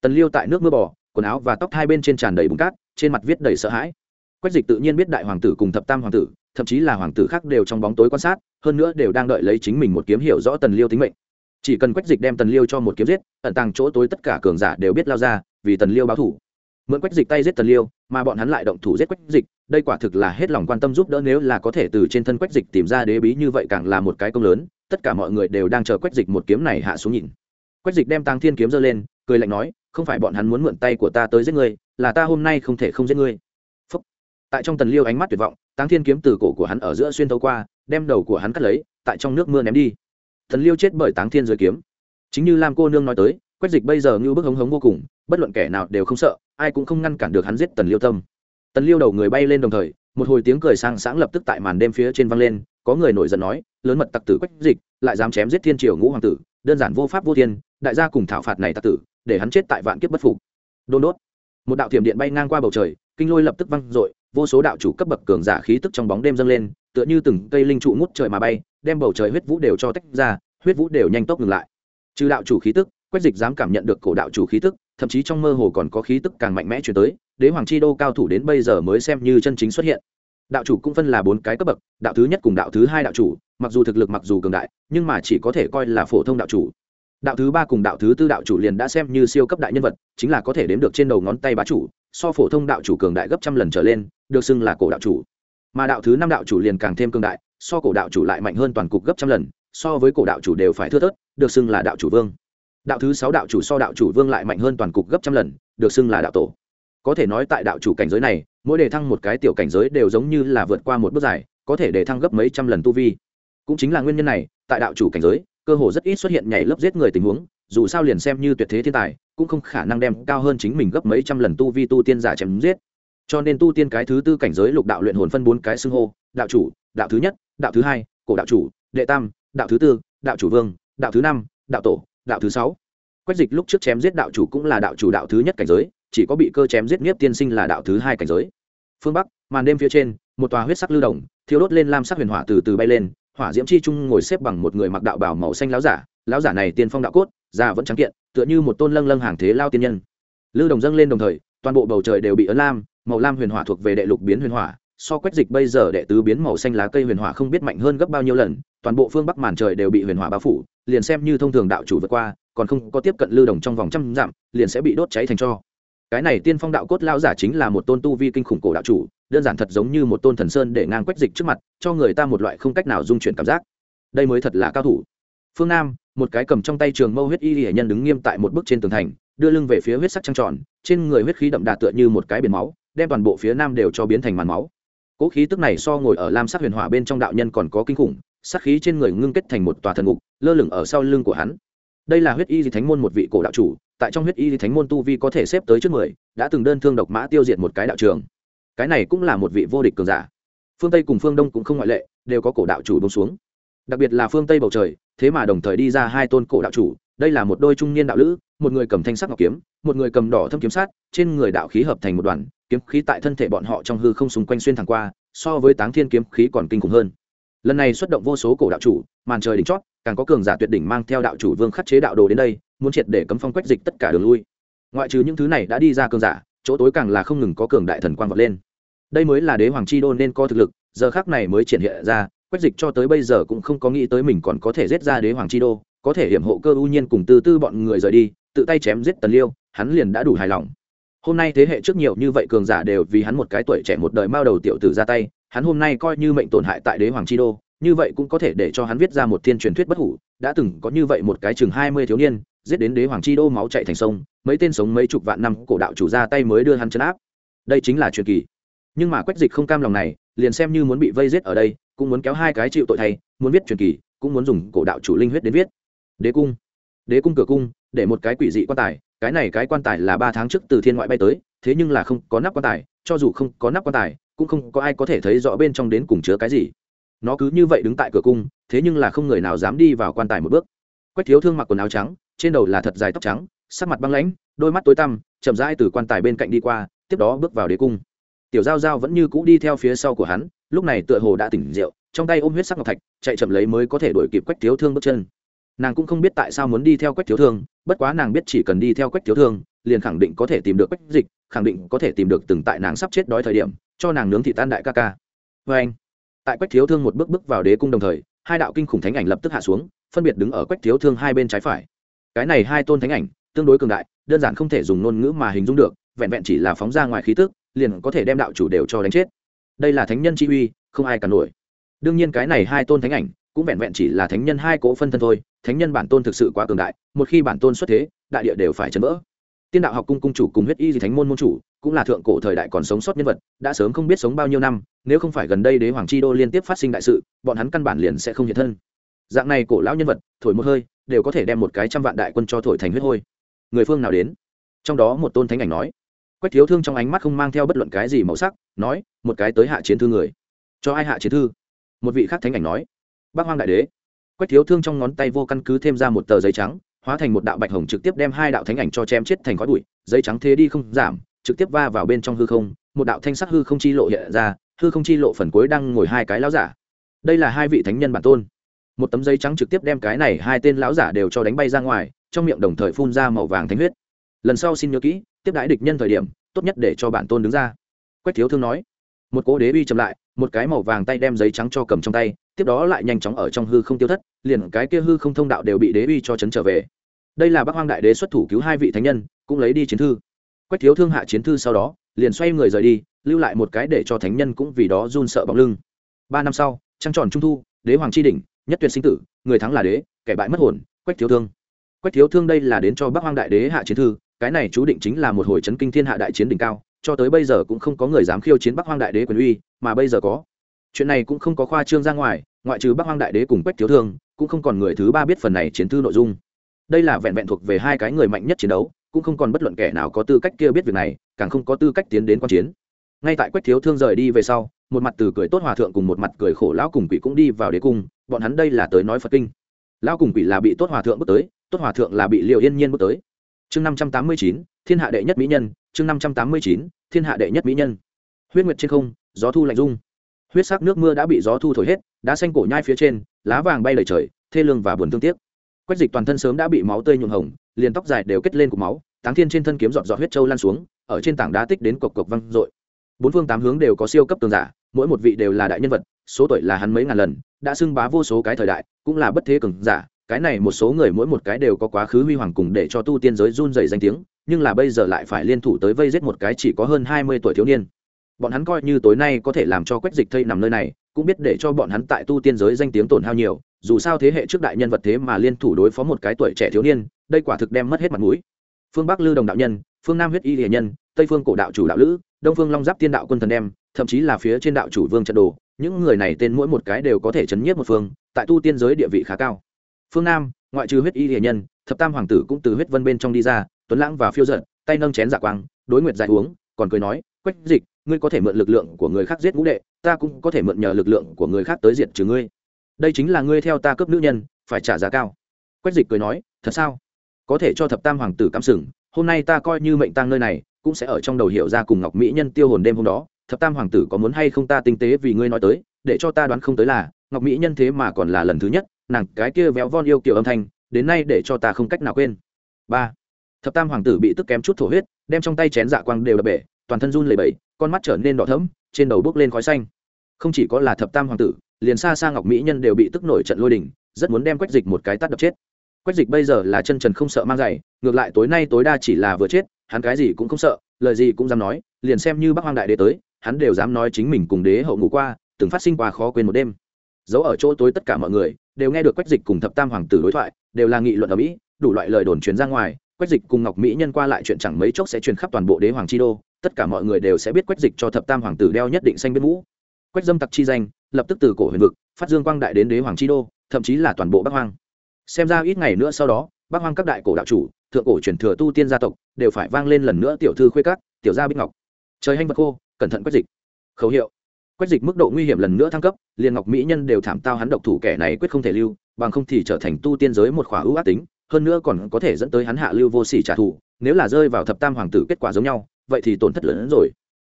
Tần liêu tại nước mưa bò, quần áo và tóc hai bên trên tràn đầy bùn cát, trên mặt viết đầy sợ hãi. Quách dịch tự nhiên biết đại hoàng tử cùng thập tam hoàng tử, thậm chí là hoàng tử khác đều trong bóng tối quan sát, hơn nữa đều đang đợi lấy chính mình một kiếm hiểu rõ tần liêu tính mệnh chỉ cần quách dịch đem tần liêu cho một kiếm giết, ẩn tàng chỗ tối tất cả cường giả đều biết lao ra, vì tần liêu báo thủ. Mượn quách dịch tay giết tần liêu, mà bọn hắn lại động thủ giết quách dịch, đây quả thực là hết lòng quan tâm giúp đỡ nếu là có thể từ trên thân quách dịch tìm ra đế bí như vậy càng là một cái công lớn, tất cả mọi người đều đang chờ quách dịch một kiếm này hạ xuống nhìn. Quách dịch đem tăng thiên kiếm giơ lên, cười lạnh nói, không phải bọn hắn muốn mượn tay của ta tới giết ngươi, là ta hôm nay không thể không giết ngươi. Phúc. tại trong tần liêu ánh mắt tuyệt vọng tăng thiên kiếm từ cổ của hắn ở giữa xuyên thấu qua, đem đầu của hắn cắt lấy, tại trong nước mưa ném đi thần liêu chết bởi táng thiên giới kiếm. Chính như lam cô nương nói tới, quách dịch bây giờ như bức hống hống vô cùng, bất luận kẻ nào đều không sợ, ai cũng không ngăn cản được hắn giết tần liêu tâm. Tần liêu đầu người bay lên đồng thời, một hồi tiếng cười sang sáng lập tức tại màn đêm phía trên vang lên, có người nổi giận nói, lớn mật tặc tử quách dịch, lại dám chém giết thiên triều ngũ hoàng tử, đơn giản vô pháp vô thiên, đại gia cùng thảo phạt này tặc tử, để hắn chết tại vạn kiếp bất phục. Đôn đốt. Một đạo thiểm điện bay ngang qua bầu trời, kinh lôi lập tức văng dội vô số đạo chủ cấp bậc cường giả khí tức trong bóng đêm dâng lên, tựa như từng cây linh trụ ngút trời mà bay, đem bầu trời huyết vũ đều cho tách ra, huyết vũ đều nhanh tốc ngừng lại. Trừ đạo chủ khí tức, quách dịch dám cảm nhận được cổ đạo chủ khí tức, thậm chí trong mơ hồ còn có khí tức càng mạnh mẽ chuyển tới, đế hoàng chi đô cao thủ đến bây giờ mới xem như chân chính xuất hiện. Đạo chủ cũng phân là bốn cái cấp bậc, đạo thứ nhất cùng đạo thứ hai đạo chủ, mặc dù thực lực mặc dù cường đại, nhưng mà chỉ có thể coi là phổ thông đạo chủ đạo thứ ba cùng đạo thứ tư đạo chủ liền đã xem như siêu cấp đại nhân vật chính là có thể đếm được trên đầu ngón tay bá chủ so phổ thông đạo chủ cường đại gấp trăm lần trở lên được xưng là cổ đạo chủ mà đạo thứ năm đạo chủ liền càng thêm cường đại so cổ đạo chủ lại mạnh hơn toàn cục gấp trăm lần so với cổ đạo chủ đều phải thưa thớt được xưng là đạo chủ vương đạo thứ sáu đạo chủ so đạo chủ vương lại mạnh hơn toàn cục gấp trăm lần được xưng là đạo tổ có thể nói tại đạo chủ cảnh giới này mỗi đề thăng một cái tiểu cảnh giới đều giống như là vượt qua một bước dài có thể đề thăng gấp mấy trăm lần tu vi cũng chính là nguyên nhân này tại đạo chủ cảnh giới cơ hồ rất ít xuất hiện nhảy lớp giết người tình huống, dù sao liền xem như tuyệt thế thiên tài, cũng không khả năng đem cao hơn chính mình gấp mấy trăm lần tu vi tu tiên giả chém giết. Cho nên tu tiên cái thứ tư cảnh giới lục đạo luyện hồn phân bốn cái xưng hô, đạo chủ, đạo thứ nhất, đạo thứ hai, cổ đạo chủ, đệ tam, đạo thứ tư, đạo chủ vương, đạo thứ năm, đạo tổ, đạo thứ sáu. Quách dịch lúc trước chém giết đạo chủ cũng là đạo chủ đạo thứ nhất cảnh giới, chỉ có bị cơ chém giết nhiếp tiên sinh là đạo thứ hai cảnh giới. Phương bắc, màn đêm phía trên, một tòa huyết sắc lưu đồng thiếu đốt lên lam sắc huyền hỏa từ từ bay lên hỏa diễm chi trung ngồi xếp bằng một người mặc đạo bào màu xanh láo giả láo giả này tiên phong đạo cốt già vẫn trắng kiện, tựa như một tôn lâng lâng hàng thế lao tiên nhân. Lưu đồng dâng lên đồng thời, toàn bộ bầu trời đều bị ấn lam, màu lam huyền hỏa thuộc về đệ lục biến huyền hỏa, so quách dịch bây giờ đệ tứ biến màu xanh lá cây huyền hỏa không biết mạnh hơn gấp bao nhiêu lần, toàn bộ phương bắc màn trời đều bị huyền hỏa bao phủ, liền xem như thông thường đạo chủ vượt qua, còn không có tiếp cận lưu đồng trong vòng trăm dặm, liền sẽ bị đốt cháy thành cho. Cái này tiên phong đạo cốt lao giả chính là một tôn tu vi kinh khủng cổ đạo chủ đơn giản thật giống như một tôn thần sơn để ngang quách dịch trước mặt, cho người ta một loại không cách nào dung chuyển cảm giác. Đây mới thật là cao thủ. Phương nam, một cái cầm trong tay trường mâu huyết y hệ nhân đứng nghiêm tại một bức trên tường thành, đưa lưng về phía huyết sắc trăng tròn, trên người huyết khí đậm đà tựa như một cái biển máu, đem toàn bộ phía nam đều cho biến thành màn máu. Cỗ khí tức này so ngồi ở lam sắc huyền hỏa bên trong đạo nhân còn có kinh khủng sắc khí trên người ngưng kết thành một tòa thần ngục, lơ lửng ở sau lưng của hắn. Đây là huyết y di thánh môn một vị cổ đạo chủ, tại trong huyết y di thánh môn tu vi có thể xếp tới trước mười, đã từng đơn thương độc mã tiêu diệt một cái đạo trường cái này cũng là một vị vô địch cường giả. Phương tây cùng phương đông cũng không ngoại lệ, đều có cổ đạo chủ bông xuống. Đặc biệt là phương tây bầu trời, thế mà đồng thời đi ra hai tôn cổ đạo chủ, đây là một đôi trung niên đạo lữ, một người cầm thanh sắc ngọc kiếm, một người cầm đỏ thâm kiếm sát, trên người đạo khí hợp thành một đoàn, kiếm khí tại thân thể bọn họ trong hư không xung quanh xuyên thẳng qua, so với táng thiên kiếm khí còn kinh khủng hơn. Lần này xuất động vô số cổ đạo chủ, màn trời đỉnh chót, càng có cường giả tuyệt đỉnh mang theo đạo chủ vương khắc chế đạo đồ đến đây, muốn triệt để cấm phong quách dịch tất cả đường lui. Ngoại trừ những thứ này đã đi ra cường giả chỗ tối càng là không ngừng có cường đại thần quang vọt lên. Đây mới là đế hoàng chi đô nên có thực lực, giờ khác này mới triển hiện ra, quách dịch cho tới bây giờ cũng không có nghĩ tới mình còn có thể giết ra đế hoàng chi đô, có thể hiểm hộ cơ ưu nhiên cùng từ tư bọn người rời đi, tự tay chém giết tần liêu, hắn liền đã đủ hài lòng. Hôm nay thế hệ trước nhiều như vậy cường giả đều vì hắn một cái tuổi trẻ một đời mao đầu tiểu tử ra tay, hắn hôm nay coi như mệnh tổn hại tại đế hoàng chi đô, như vậy cũng có thể để cho hắn viết ra một thiên truyền thuyết bất hủ, đã từng có như vậy một cái chừng hai mươi thiếu niên giết đến đế hoàng chi đô máu chạy thành sông, mấy tên sống mấy chục vạn năm cổ đạo chủ ra tay mới đưa hắn chấn áp. Đây chính là truyền kỳ. Nhưng mà quách dịch không cam lòng này, liền xem như muốn bị vây giết ở đây, cũng muốn kéo hai cái chịu tội thay, muốn viết truyền kỳ, cũng muốn dùng cổ đạo chủ linh huyết đến viết. Đế cung. Đế cung cửa cung, để một cái quỷ dị quan tài, cái này cái quan tài là ba tháng trước từ thiên ngoại bay tới, thế nhưng là không có nắp quan tài, cho dù không có nắp quan tài, cũng không có ai có thể thấy rõ bên trong đến cùng chứa cái gì. Nó cứ như vậy đứng tại cửa cung, thế nhưng là không người nào dám đi vào quan tài một bước. Quách thiếu thương mặc quần áo trắng trên đầu là thật dài tóc trắng, sắc mặt băng lãnh, đôi mắt tối tăm, chậm rãi từ quan tài bên cạnh đi qua, tiếp đó bước vào đế cung. Tiểu giao giao vẫn như cũ đi theo phía sau của hắn, lúc này tựa hồ đã tỉnh rượu, trong tay ôm huyết sắc ngọc thạch, chạy chậm lấy mới có thể đuổi kịp quách thiếu thương bước chân. Nàng cũng không biết tại sao muốn đi theo quách thiếu thương, bất quá nàng biết chỉ cần đi theo quách thiếu thương, liền khẳng định có thể tìm được quách dịch, khẳng định có thể tìm được từng tại nàng sắp chết đói thời điểm, cho nàng nướng thị tan đại ca ca. Vê anh, tại quách thiếu thương một bước bước vào đế cung đồng thời, hai đạo kinh khủng thánh ảnh lập tức hạ xuống, phân biệt đứng ở quách thiếu thương hai bên trái phải cái này hai tôn thánh ảnh, tương đối cường đại, đơn giản không thể dùng ngôn ngữ mà hình dung được, vẹn vẹn chỉ là phóng ra ngoài khí tức, liền có thể đem đạo chủ đều cho đánh chết. Đây là thánh nhân chi uy, không ai cả nổi. Đương nhiên cái này hai tôn thánh ảnh, cũng vẹn vẹn chỉ là thánh nhân hai cỗ phân thân thôi, thánh nhân bản tôn thực sự quá cường đại, một khi bản tôn xuất thế, đại địa đều phải chấn vỡ. Tiên đạo học cung cung chủ cùng huyết y gì thánh môn môn chủ, cũng là thượng cổ thời đại còn sống sót nhân vật, đã sớm không biết sống bao nhiêu năm, nếu không phải gần đây đế hoàng chi đô liên tiếp phát sinh đại sự, bọn hắn căn bản liền sẽ không hiện thân. Dạng này cổ lão nhân vật, thổi một hơi đều có thể đem một cái trăm vạn đại quân cho thổi thành huyết hôi. Người phương nào đến? Trong đó một tôn thánh ảnh nói. Quách thiếu thương trong ánh mắt không mang theo bất luận cái gì màu sắc, nói, một cái tới hạ chiến thư người. Cho ai hạ chiến thư? Một vị khác thánh ảnh nói. Bác hoang đại đế. Quách thiếu thương trong ngón tay vô căn cứ thêm ra một tờ giấy trắng, hóa thành một đạo bạch hồng trực tiếp đem hai đạo thánh ảnh cho chém chết thành khói bụi. Giấy trắng thế đi không giảm, trực tiếp va vào bên trong hư không, một đạo thanh sắc hư không chi lộ hiện ra, hư không chi lộ phần cuối đang ngồi hai cái lão giả. Đây là hai vị thánh nhân bản tôn một tấm giấy trắng trực tiếp đem cái này hai tên lão giả đều cho đánh bay ra ngoài, trong miệng đồng thời phun ra màu vàng thánh huyết. Lần sau xin nhớ kỹ, tiếp đãi địch nhân thời điểm, tốt nhất để cho bản tôn đứng ra. Quách thiếu thương nói. Một cố đế uy chậm lại, một cái màu vàng tay đem giấy trắng cho cầm trong tay, tiếp đó lại nhanh chóng ở trong hư không tiêu thất, liền cái kia hư không thông đạo đều bị đế uy cho chấn trở về. Đây là bác hoang đại đế xuất thủ cứu hai vị thánh nhân, cũng lấy đi chiến thư. Quách thiếu thương hạ chiến thư sau đó, liền xoay người rời đi, lưu lại một cái để cho thánh nhân cũng vì đó run sợ bóng lưng. Ba năm sau, trăng tròn trung thu, đế hoàng tri đình nhất tuyệt sinh tử, người thắng là đế, kẻ bại mất hồn, quách thiếu thương. Quách thiếu thương đây là đến cho bắc hoang đại đế hạ chiến thư, cái này chú định chính là một hồi chấn kinh thiên hạ đại chiến đỉnh cao, cho tới bây giờ cũng không có người dám khiêu chiến bắc hoang đại đế quyền uy, mà bây giờ có. Chuyện này cũng không có khoa trương ra ngoài, ngoại trừ bắc hoang đại đế cùng quách thiếu thương, cũng không còn người thứ ba biết phần này chiến thư nội dung. Đây là vẹn vẹn thuộc về hai cái người mạnh nhất chiến đấu, cũng không còn bất luận kẻ nào có tư cách kia biết việc này, càng không có tư cách tiến đến quan chiến ngay tại quách thiếu thương rời đi về sau, một mặt từ cười tốt hòa thượng cùng một mặt cười khổ lão cùng quỷ cũng đi vào đế cung, bọn hắn đây là tới nói phật kinh. Lão cùng quỷ là bị tốt hòa thượng bước tới, tốt hòa thượng là bị liệu yên nhiên bước tới. Chương năm trăm tám mươi chín, thiên hạ đệ nhất mỹ nhân, chương năm trăm tám mươi chín, thiên hạ đệ nhất mỹ nhân. Huyết nguyệt trên không, gió thu lạnh dung huyết sắc nước mưa đã bị gió thu thổi hết đã xanh cổ nhai phía trên, lá vàng bay lời trời, thê lương và buồn thương tiếc. Quách dịch toàn thân sớm đã bị máu tươi nhuộm hồng, liền tóc dài đều kết lên cục máu, táng thiên trên thân kiếm dọn dọn huyết trâu lan xuống, ở trên tảng đá tích đến cộc cộc văng dội bốn phương tám hướng đều có siêu cấp tường giả, mỗi một vị đều là đại nhân vật, số tuổi là hắn mấy ngàn lần, đã xưng bá vô số cái thời đại, cũng là bất thế cường giả. Cái này một số người mỗi một cái đều có quá khứ huy hoàng cùng để cho tu tiên giới run dày danh tiếng, nhưng là bây giờ lại phải liên thủ tới vây giết một cái chỉ có hơn hai mươi tuổi thiếu niên. Bọn hắn coi như tối nay có thể làm cho quách dịch thây nằm nơi này, cũng biết để cho bọn hắn tại tu tiên giới danh tiếng tổn hao nhiều, dù sao thế hệ trước đại nhân vật thế mà liên thủ đối phó một cái tuổi trẻ thiếu niên, đây quả thực đem mất hết mặt mũi. Phương bắc lư đồng đạo nhân, phương nam huyết y hiền nhân, tây phương cổ đạo chủ đạo lữ đông phương long giáp tiên đạo quân thần đem, thậm chí là phía trên đạo chủ vương trận đồ, những người này tên mỗi một cái đều có thể chấn nhiếp một phương, tại tu tiên giới địa vị khá cao. Phương nam, ngoại trừ huyết y hiền nhân, thập tam hoàng tử cũng từ huyết vân bên trong đi ra, tuấn lãng và phiêu giận tay nâng chén dạ quang, đối nguyệt giải uống, còn cười nói, quách dịch, ngươi có thể mượn lực lượng của người khác giết ngũ đệ, ta cũng có thể mượn nhờ lực lượng của người khác tới diệt trừ ngươi. Đây chính là ngươi theo ta cướp nữ nhân, phải trả giá cao. Quách dịch cười nói, thật sao? Có thể cho thập tam hoàng tử cắm sừng, hôm nay ta coi như mệnh tăng nơi này cũng sẽ ở trong đầu hiểu ra cùng ngọc mỹ nhân tiêu hồn đêm hôm đó, thập tam hoàng tử có muốn hay không ta tinh tế vì ngươi nói tới, để cho ta đoán không tới là, ngọc mỹ nhân thế mà còn là lần thứ nhất, nàng cái kia véo von yêu kiểu âm thanh, đến nay để cho ta không cách nào quên. Ba. Thập tam hoàng tử bị tức kém chút thổ huyết, đem trong tay chén dạ quang đều đập bể, toàn thân run lẩy bẩy, con mắt trở nên đỏ thẫm, trên đầu bước lên khói xanh. Không chỉ có là thập tam hoàng tử, liền xa xa ngọc mỹ nhân đều bị tức nổi trận lôi đình, rất muốn đem quách dịch một cái tắt đập chết. Quách dịch bây giờ là chân trần không sợ mang giày, ngược lại tối nay tối đa chỉ là vừa chết hắn cái gì cũng không sợ, lời gì cũng dám nói, liền xem như bắc hoang đại đế tới, hắn đều dám nói chính mình cùng đế hậu ngủ qua, từng phát sinh qua khó quên một đêm. Giấu ở chỗ tối tất cả mọi người, đều nghe được quách dịch cùng thập tam hoàng tử đối thoại, đều là nghị luận ở mỹ, đủ loại lời đồn truyền ra ngoài, quách dịch cùng ngọc mỹ nhân qua lại chuyện chẳng mấy chốc sẽ truyền khắp toàn bộ đế hoàng chi đô, tất cả mọi người đều sẽ biết quách dịch cho thập tam hoàng tử đeo nhất định xanh biết mũ. Quách dâm tặc chi danh, lập tức từ cổ huyền vực, phát dương quang đại đến đế hoàng chi đô, thậm chí là toàn bộ bắc hoang. Xem ra ít ngày nữa sau đó, bắc hoang các đại cổ đạo chủ, thượng cổ truyền thừa tu tiên gia tộc đều phải vang lên lần nữa tiểu thư khuê cát tiểu gia bích ngọc. Trời hanh vật khô, cẩn thận quách dịch. Khẩu hiệu. Quách dịch mức độ nguy hiểm lần nữa thăng cấp, liền ngọc mỹ nhân đều thảm tao hắn độc thủ kẻ này quyết không thể lưu, bằng không thì trở thành tu tiên giới một khỏa ưu ác tính, hơn nữa còn có thể dẫn tới hắn hạ lưu vô sỉ trả thù, nếu là rơi vào thập tam hoàng tử kết quả giống nhau, vậy thì tổn thất lớn hơn rồi.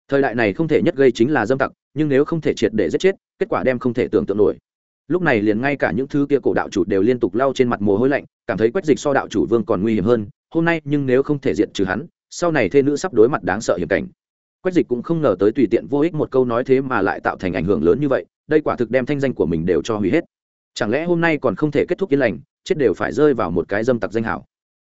Thời đại này không thể nhất gây chính là dâm tặc, nhưng nếu không thể triệt để giết chết, kết quả đem không thể tưởng tượng nổi. Lúc này liền ngay cả những thứ kia cổ đạo chủ đều liên tục lau trên mặt mồ hôi lạnh, cảm thấy quách dịch so đạo chủ vương còn nguy hiểm hơn hôm nay nhưng nếu không thể diện trừ hắn, sau này thê nữ sắp đối mặt đáng sợ hiểm cảnh. Quách dịch cũng không ngờ tới tùy tiện vô ích một câu nói thế mà lại tạo thành ảnh hưởng lớn như vậy, đây quả thực đem thanh danh của mình đều cho hủy hết. Chẳng lẽ hôm nay còn không thể kết thúc yên lành, chết đều phải rơi vào một cái dâm tặc danh hảo?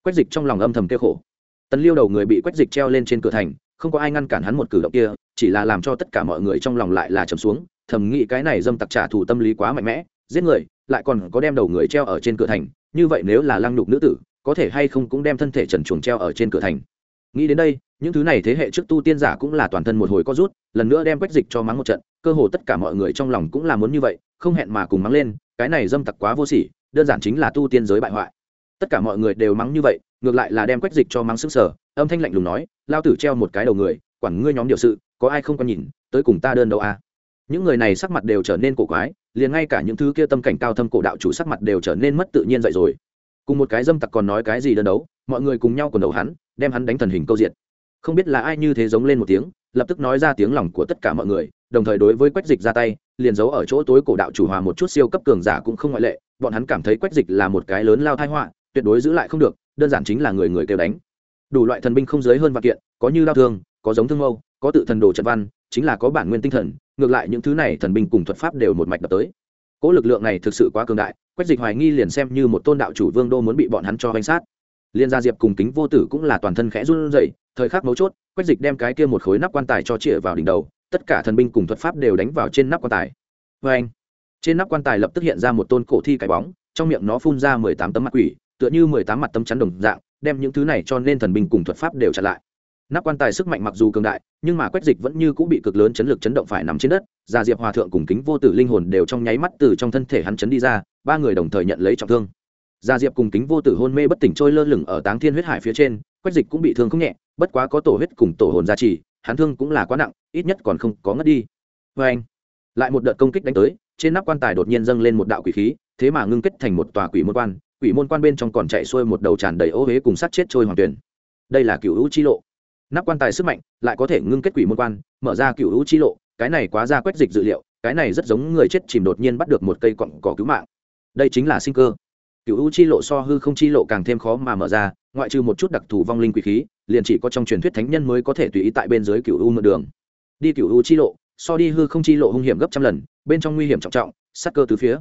Quách dịch trong lòng âm thầm kêu khổ. Tần liêu đầu người bị quách dịch treo lên trên cửa thành, không có ai ngăn cản hắn một cử động kia, chỉ là làm cho tất cả mọi người trong lòng lại là trầm xuống, thầm nghĩ cái này dâm tặc trả thù tâm lý quá mạnh mẽ, giết người, lại còn có đem đầu người treo ở trên cửa thành, như vậy nếu là lăng nhục nữ tử có thể hay không cũng đem thân thể trần chuồng treo ở trên cửa thành. Nghĩ đến đây, những thứ này thế hệ trước tu tiên giả cũng là toàn thân một hồi có rút, lần nữa đem quách dịch cho mắng một trận, cơ hồ tất cả mọi người trong lòng cũng là muốn như vậy, không hẹn mà cùng mắng lên, cái này dâm tặc quá vô sỉ, đơn giản chính là tu tiên giới bại hoại. Tất cả mọi người đều mắng như vậy, ngược lại là đem quách dịch cho mắng sức sở âm thanh lạnh lùng nói, lao tử treo một cái đầu người, quản ngươi nhóm điều sự, có ai không có nhìn, tới cùng ta đơn đâu à? Những người này sắc mặt đều trở nên cổ quái, liền ngay cả những thứ kia tâm cảnh cao thâm cổ đạo chủ sắc mặt đều trở nên mất tự nhiên dậy rồi cùng một cái dâm tặc còn nói cái gì đơn đấu, mọi người cùng nhau còn đầu hắn, đem hắn đánh thần hình câu diện không biết là ai như thế giống lên một tiếng, lập tức nói ra tiếng lòng của tất cả mọi người, đồng thời đối với quách dịch ra tay, liền giấu ở chỗ tối cổ đạo chủ hòa một chút siêu cấp cường giả cũng không ngoại lệ, bọn hắn cảm thấy quách dịch là một cái lớn lao thai họa, tuyệt đối giữ lại không được, đơn giản chính là người người kêu đánh. Đủ loại thần binh không giới hơn vạn kiện, có như lao thương, có giống thương mâu, có tự thần đồ trận văn, chính là có bản nguyên tinh thần, ngược lại những thứ này thần binh cùng thuật pháp đều một mạch đập tới. Cỗ lực lượng này thực sự quá cường đại quách dịch hoài nghi liền xem như một tôn đạo chủ vương đô muốn bị bọn hắn cho hành sát. Liên gia diệp cùng kính vô tử cũng là toàn thân khẽ run rẩy, thời khắc mấu chốt, quách dịch đem cái kia một khối nắp quan tài cho chĩa vào đỉnh đầu, tất cả thần binh cùng thuật pháp đều đánh vào trên nắp quan tài. Vê anh, trên nắp quan tài lập tức hiện ra một tôn cổ thi cái bóng, trong miệng nó phun ra mười tám tấm mặt quỷ, tựa như mười tám mặt tấm chắn đồng dạng, đem những thứ này cho nên thần binh cùng thuật pháp đều chặn lại nắp quan tài sức mạnh mặc dù cường đại, nhưng mà quách dịch vẫn như cũng bị cực lớn chấn lực chấn động phải nằm trên đất. Gia diệp hòa thượng cùng kính vô tử linh hồn đều trong nháy mắt từ trong thân thể hắn chấn đi ra, ba người đồng thời nhận lấy trọng thương. Gia diệp cùng kính vô tử hôn mê bất tỉnh trôi lơ lửng ở táng thiên huyết hải phía trên, quách dịch cũng bị thương không nhẹ, bất quá có tổ huyết cùng tổ hồn gia trì, hắn thương cũng là quá nặng, ít nhất còn không có ngất đi. Vê anh, lại một đợt công kích đánh tới, trên nắp quan tài đột nhiên dâng lên một đạo quỷ khí, thế mà ngưng kết thành một tòa quỷ môn quan, quỷ môn quan bên trong còn chạy xuôi một đầu tràn đầy ô huế cùng sát chết trôi hoàng tuyển. Đây là cựu hữu chi lộ nắp quan tài sức mạnh, lại có thể ngưng kết quỷ môn quan, mở ra cựu hữu chi lộ, cái này quá ra quét dịch dự liệu, cái này rất giống người chết chìm đột nhiên bắt được một cây cọng cỏ cứu mạng. Đây chính là sinh cơ. Cựu hữu chi lộ so hư không chi lộ càng thêm khó mà mở ra, ngoại trừ một chút đặc thù vong linh quỷ khí, liền chỉ có trong truyền thuyết thánh nhân mới có thể tùy ý tại bên dưới cựu u mượn đường. Đi cựu u chi lộ, so đi hư không chi lộ hung hiểm gấp trăm lần, bên trong nguy hiểm trọng trọng, sát cơ từ phía.